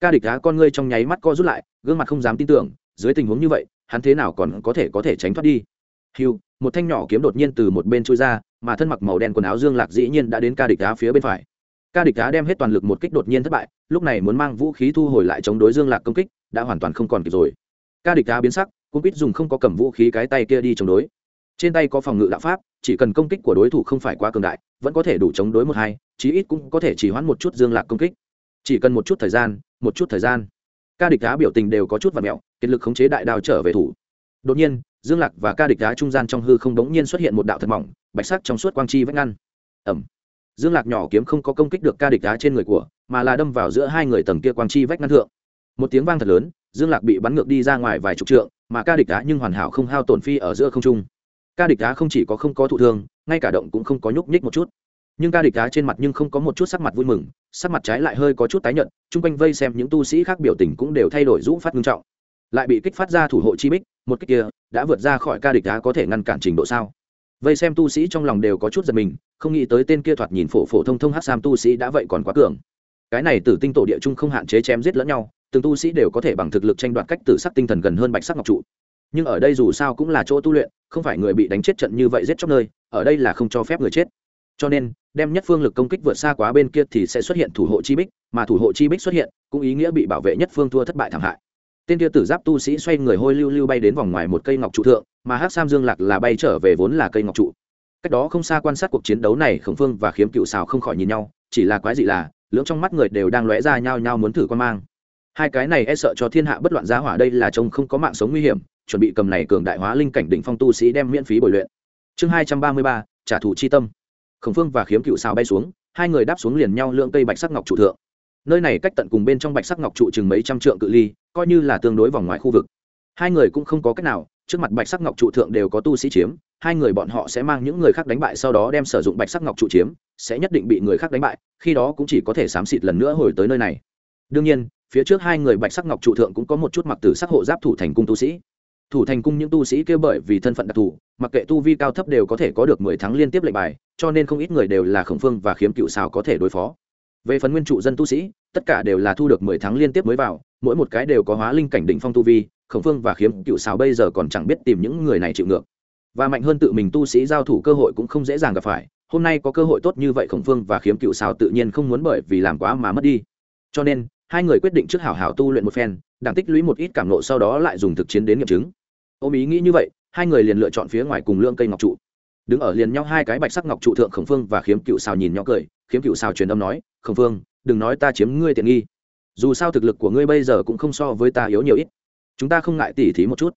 ca địch đá con ngươi trong nháy mắt co rút lại, gương mặt không dám tin tưởng, dưới tình huống như vậy, hắn thế nào còn có thể có thể tránh thoát đi? Hiu một thanh nhỏ kiếm đột nhiên từ một bên chui ra, mà thân mặc màu đen quần áo dương lạc dĩ nhiên đã đến ca địch đá phía bên phải. Ca địch đá đem hết toàn lực một kích đột nhiên thất bại, lúc này muốn mang vũ khí thu hồi lại chống đối dương lạc công kích, đã hoàn toàn không còn kịp rồi. Ca địch đá biến sắc cũng biết dùng không có cầm vũ khí cái tay kia đi chống đối. Trên tay có phòng ngự đạo pháp, chỉ cần công kích của đối thủ không phải quá cường đại, vẫn có thể đủ chống đối một hai, chí ít cũng có thể chỉ hoãn một chút dương lạc công kích. Chỉ cần một chút thời gian một chút thời gian. Ca địch đá biểu tình đều có chút và mẹo, kiệt lực khống chế đại đao trở về thủ. Đột nhiên, dương lạc và ca địch đá trung gian trong hư không đống nhiên xuất hiện một đạo thật mỏng, bạch sắc trong suốt quang chi vách ngăn. Ẩm dương lạc nhỏ kiếm không có công kích được ca địch đá trên người của, mà là đâm vào giữa hai người tầng kia quang chi vách ngăn thượng. Một tiếng vang thật lớn, dương lạc bị bắn ngược đi ra ngoài vài chục trượng, mà ca địch đá nhưng hoàn hảo không hao tổn phi ở giữa không trung. Ca địch đá không chỉ có không có thụ thương, ngay cả động cũng không có nhúc nhích một chút nhưng ca địch đá trên mặt nhưng không có một chút sắc mặt vui mừng, sắc mặt trái lại hơi có chút tái nhợt, chung quanh vây xem những tu sĩ khác biểu tình cũng đều thay đổi rũ phát nghiêm trọng. Lại bị kích phát ra thủ hộ chi bích, một cách kia đã vượt ra khỏi ca địch đá có thể ngăn cản trình độ sao? Vây xem tu sĩ trong lòng đều có chút giật mình, không nghĩ tới tên kia thoạt nhìn phổ phổ thông thông hát sam tu sĩ đã vậy còn quá cường. Cái này tử tinh tổ địa chung không hạn chế chém giết lẫn nhau, từng tu sĩ đều có thể bằng thực lực tranh đoạt cách tử sắc tinh thần gần hơn bạch sắc ngọc trụ. Nhưng ở đây dù sao cũng là chỗ tu luyện, không phải người bị đánh chết trận như vậy giết chóc nơi, ở đây là không cho phép người chết cho nên, đem nhất phương lực công kích vượt xa quá bên kia thì sẽ xuất hiện thủ hộ chi bích, mà thủ hộ chi bích xuất hiện, cũng ý nghĩa bị bảo vệ nhất phương thua thất bại thảm hại. Tên kia tử giáp tu sĩ xoay người hôi lưu lưu bay đến vòng ngoài một cây ngọc trụ thượng, mà hát sam dương lạc là bay trở về vốn là cây ngọc trụ. Cách đó không xa quan sát cuộc chiến đấu này, khổng phương và khiếm cựu xào không khỏi nhìn nhau, chỉ là quái dị là, lưỡng trong mắt người đều đang lóe ra nhau nhau muốn thử quan mang. Hai cái này e sợ cho thiên hạ bất loạn giá hỏa đây là trông không có mạng sống nguy hiểm, chuẩn bị cầm này cường đại hóa linh cảnh đỉnh phong tu sĩ đem miễn phí bồi luyện. Chương hai trăm ba mươi ba, trả thù chi tâm khổng phương và khiếm cựu xào bay xuống, hai người đáp xuống liền nhau lượng cây bạch sắc ngọc trụ thượng. Nơi này cách tận cùng bên trong bạch sắc ngọc trụ chừng mấy trăm trượng cự ly, coi như là tương đối vòng ngoài khu vực. Hai người cũng không có cách nào, trước mặt bạch sắc ngọc trụ thượng đều có tu sĩ chiếm, hai người bọn họ sẽ mang những người khác đánh bại sau đó đem sử dụng bạch sắc ngọc trụ chiếm, sẽ nhất định bị người khác đánh bại, khi đó cũng chỉ có thể xám xịt lần nữa hồi tới nơi này. Đương nhiên, phía trước hai người bạch sắc ngọc trụ thượng cũng có một chút mặc tử sắc hộ giáp thủ thành cung tu sĩ thủ thành cung những tu sĩ kêu bởi vì thân phận đặc thù, mặc kệ tu vi cao thấp đều có thể có được mười tháng liên tiếp lệnh bài, cho nên không ít người đều là khổng phương và khiếm cựu xào có thể đối phó. Về phần nguyên trụ dân tu sĩ, tất cả đều là thu được mười tháng liên tiếp mới vào, mỗi một cái đều có hóa linh cảnh đỉnh phong tu vi, khổng phương và khiếm cựu xào bây giờ còn chẳng biết tìm những người này chịu ngược. Và mạnh hơn tự mình tu sĩ giao thủ cơ hội cũng không dễ dàng gặp phải, hôm nay có cơ hội tốt như vậy khổng phương và khiếm cựu xào tự nhiên không muốn bởi vì làm quá mà mất đi. Cho nên, hai người quyết định trước hảo hảo tu luyện một phen đặng tích lũy một ít cảm nộ sau đó lại dùng thực chiến đến nghiệm chứng ôm ý nghĩ như vậy, hai người liền lựa chọn phía ngoài cùng lương cây ngọc trụ. Đứng ở liền nhau hai cái bạch sắc ngọc trụ thượng khổng phương và khiếm cựu xào nhìn nhau cười, khiếm cựu xào truyền âm nói, khổng phương, đừng nói ta chiếm ngươi tiện nghi. Dù sao thực lực của ngươi bây giờ cũng không so với ta yếu nhiều ít. Chúng ta không ngại tỉ thí một chút.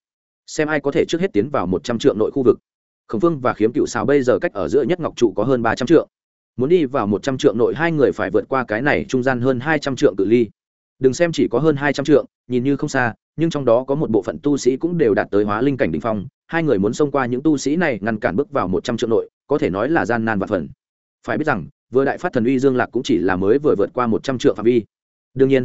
Xem ai có thể trước hết tiến vào một trăm triệu nội khu vực. Khổng phương và khiếm cựu xào bây giờ cách ở giữa nhất ngọc trụ có hơn ba trăm triệu muốn đi vào một trăm triệu nội, hai người phải vượt qua cái này trung gian hơn hai trăm triệu cự ly đừng xem chỉ có hơn hai trăm trượng, nhìn như không xa nhưng trong đó có một bộ phận tu sĩ cũng đều đạt tới hóa linh cảnh đ ỉ n h phong hai người muốn xông qua những tu sĩ này ngăn cản bước vào một trăm trượng nội có thể nói là gian nan và phần. Phải biết rằng vừa đại phát thần uy dương lạc cũng chỉ là mới vừa vượt qua một trăm trượng phạm vi. Đương nhiên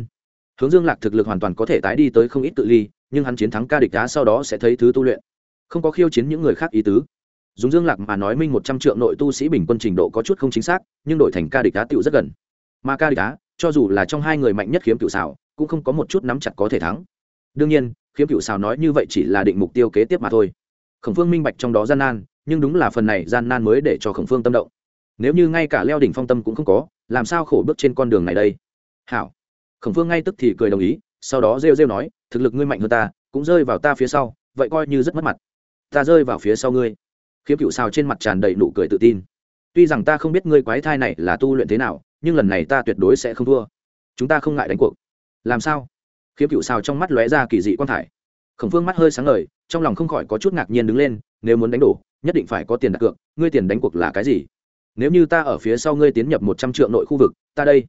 hướng dương lạc thực lực hoàn toàn có thể tái đi tới không ít tự ly nhưng hắn chiến thắng ca địch đá sau đó sẽ thấy thứ tu luyện. Không có khiêu chiến những người khác ý tứ. Dùng dương lạc mà nói minh một trăm triệu nội tu sĩ bình quân trình độ có chút không chính xác nhưng đổi thành ca địch đá tựu rất gần. Mà ca địch đá cho dù là trong hai người mạnh nhất khiếm cựu xào, cũng không có một chút nắm chặt có thể thắng. Đương nhiên, khiếm cựu xào nói như vậy chỉ là định mục tiêu kế tiếp mà thôi. Khổng phương minh bạch trong đó gian nan, nhưng đúng là phần này gian nan mới để cho khổng phương tâm động. Nếu như ngay cả leo đỉnh phong tâm cũng không có, làm sao khổ bước trên con đường này đây? Hảo. Khổng phương ngay tức thì cười đồng ý, sau đó rêu rêu nói, thực lực ngươi mạnh hơn ta, cũng rơi vào ta phía sau, vậy coi như rất mất mặt. Ta rơi vào phía sau ngươi. Khiếm cựu xào trên mặt tràn đầy nụ cười tự tin. Tuy rằng ta không biết ngươi quái thai này là tu luyện thế nào nhưng lần này ta tuyệt đối sẽ không thua. Chúng ta không ngại đánh cuộc. Làm sao? Khiếm cựu sao trong mắt lóe ra kỳ dị quan thải. Khổng phương mắt hơi sáng ngời, trong lòng không khỏi có chút ngạc nhiên đứng lên, nếu muốn đánh đổ, nhất định phải có tiền đặt cược, ngươi tiền đánh cuộc là cái gì? Nếu như ta ở phía sau ngươi tiến nhập một trăm triệu nội khu vực, ta đây.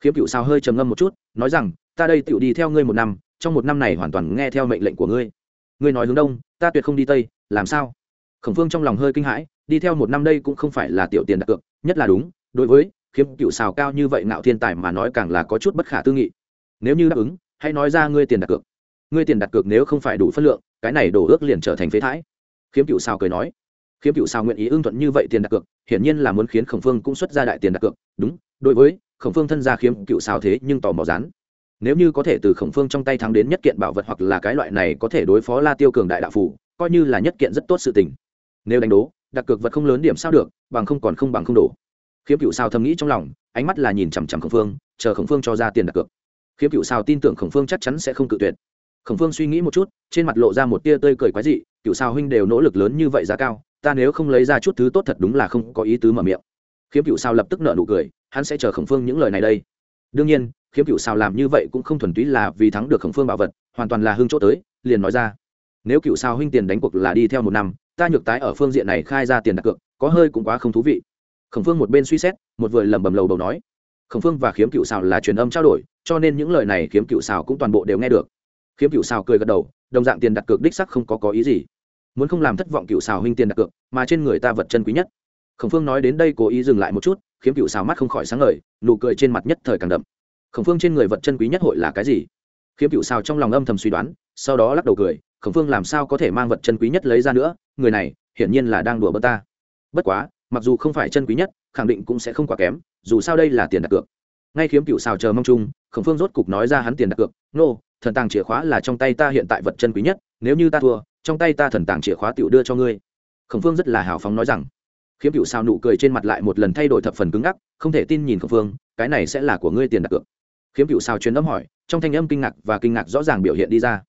Khiếm cựu sao hơi trầm ngâm một chút, nói rằng, ta đây tựu đi theo ngươi một năm, trong một năm này hoàn toàn nghe theo mệnh lệnh của ngươi. Ngươi nói hướng đông, ta tuyệt không đi tây, làm sao? Khổng phương trong lòng hơi kinh hãi, đi theo một năm đây cũng không phải là tiểu tiền đặt cược, nhất là đúng, đối với khiếm cựu xào cao như vậy ngạo thiên tài mà nói càng là có chút bất khả tư nghị. Nếu như đáp ứng, hãy nói ra ngươi tiền đặt cược. Ngươi tiền đặt cược nếu không phải đủ phân lượng, cái này đổ ước liền trở thành phế thái khiếm cựu xào cười nói. Khiếm cựu xào nguyện ý ưng thuận như vậy tiền đặt cược, hiển nhiên là muốn khiến khổng phương cũng xuất ra đại tiền đặt cược. Đúng, đối với khổng phương thân gia khiếm cựu xào thế nhưng tò mò rán nếu như có thể từ khổng phương trong tay thắng đến nhất kiện bảo vật hoặc là cái loại này có thể đối phó la tiêu cường đại đạo phủ coi như là nhất kiện rất tốt sự tình. Nếu đánh đố, đặt cược vật không lớn điểm sao được, bằng không còn không bằng không đổ khiếm cựu sao thầm nghĩ trong lòng, ánh mắt là nhìn chằm chằm khổng phương, chờ khổng phương cho ra tiền đặt cược. Khiếm cựu sao tin tưởng khổng phương chắc chắn sẽ không cự tuyệt. Khổng phương suy nghĩ một chút, trên mặt lộ ra một tia tươi cười quái dị, cựu sao huynh đều nỗ lực lớn như vậy giá cao, ta nếu không lấy ra chút thứ tốt thật đúng là không có ý tứ mở miệng. Khiếm cựu sao lập tức nợ nụ cười, hắn sẽ chờ khổng phương những lời này đây. Đương nhiên, khiếm cựu sao làm như vậy cũng không thuần túy là vì thắng được khổng phương bảo vật, hoàn toàn là hưng chỗ tới, liền nói ra. Nếu cựu sao huynh tiền đánh cuộc là đi theo một năm, ta nhược tái ở phương diện này khai ra tiền đặt cược, có hơi cũng quá không thú vị khổng phương một bên suy xét, một vừa lẩm bẩm lầu đầu nói, khổng phương và khiếm cựu xào là truyền âm trao đổi, cho nên những lời này khiếm cựu xào cũng toàn bộ đều nghe được. Khiếm cựu xào cười gật đầu, đồng dạng tiền đặt cược đích sắc không có có ý gì. Muốn không làm thất vọng cựu xào huynh tiền đặt cược, mà trên người ta vật chân quý nhất. Khổng phương nói đến đây cố ý dừng lại một chút, khiếm cựu xào mắt không khỏi sáng ngời, nụ cười trên mặt nhất thời càng đậm. Khổng phương trên người vật chân quý nhất hội là cái gì? Khiếm cựu xào trong lòng âm thầm suy đoán, sau đó lắc đầu cười, khổng phương làm sao có thể mang vật chân quý nhất lấy ra nữa? Người này hiển nhiên là đang đùa bơ ta. Bất quá mặc dù không phải chân quý nhất khẳng định cũng sẽ không quá kém dù sao đây là tiền đặt cược. Ngay khiếm cựu xào chờ mong chung khổng phương rốt cục nói ra hắn tiền đặt cược nô、no, thần tàng chìa khóa là trong tay ta hiện tại vật chân quý nhất nếu như ta thua trong tay ta thần tàng chìa khóa tựu đưa cho ngươi. Khổng phương rất là hào phóng nói rằng. Khiếm cựu xào nụ cười trên mặt lại một lần thay đổi thập phần cứng ngắc không thể tin nhìn khổng phương cái này sẽ là của ngươi tiền đặt cược. Khiếm cựu xào truyền âm hỏi trong thanh âm kinh ngạc và kinh ngạc rõ ràng biểu hiện đi ra.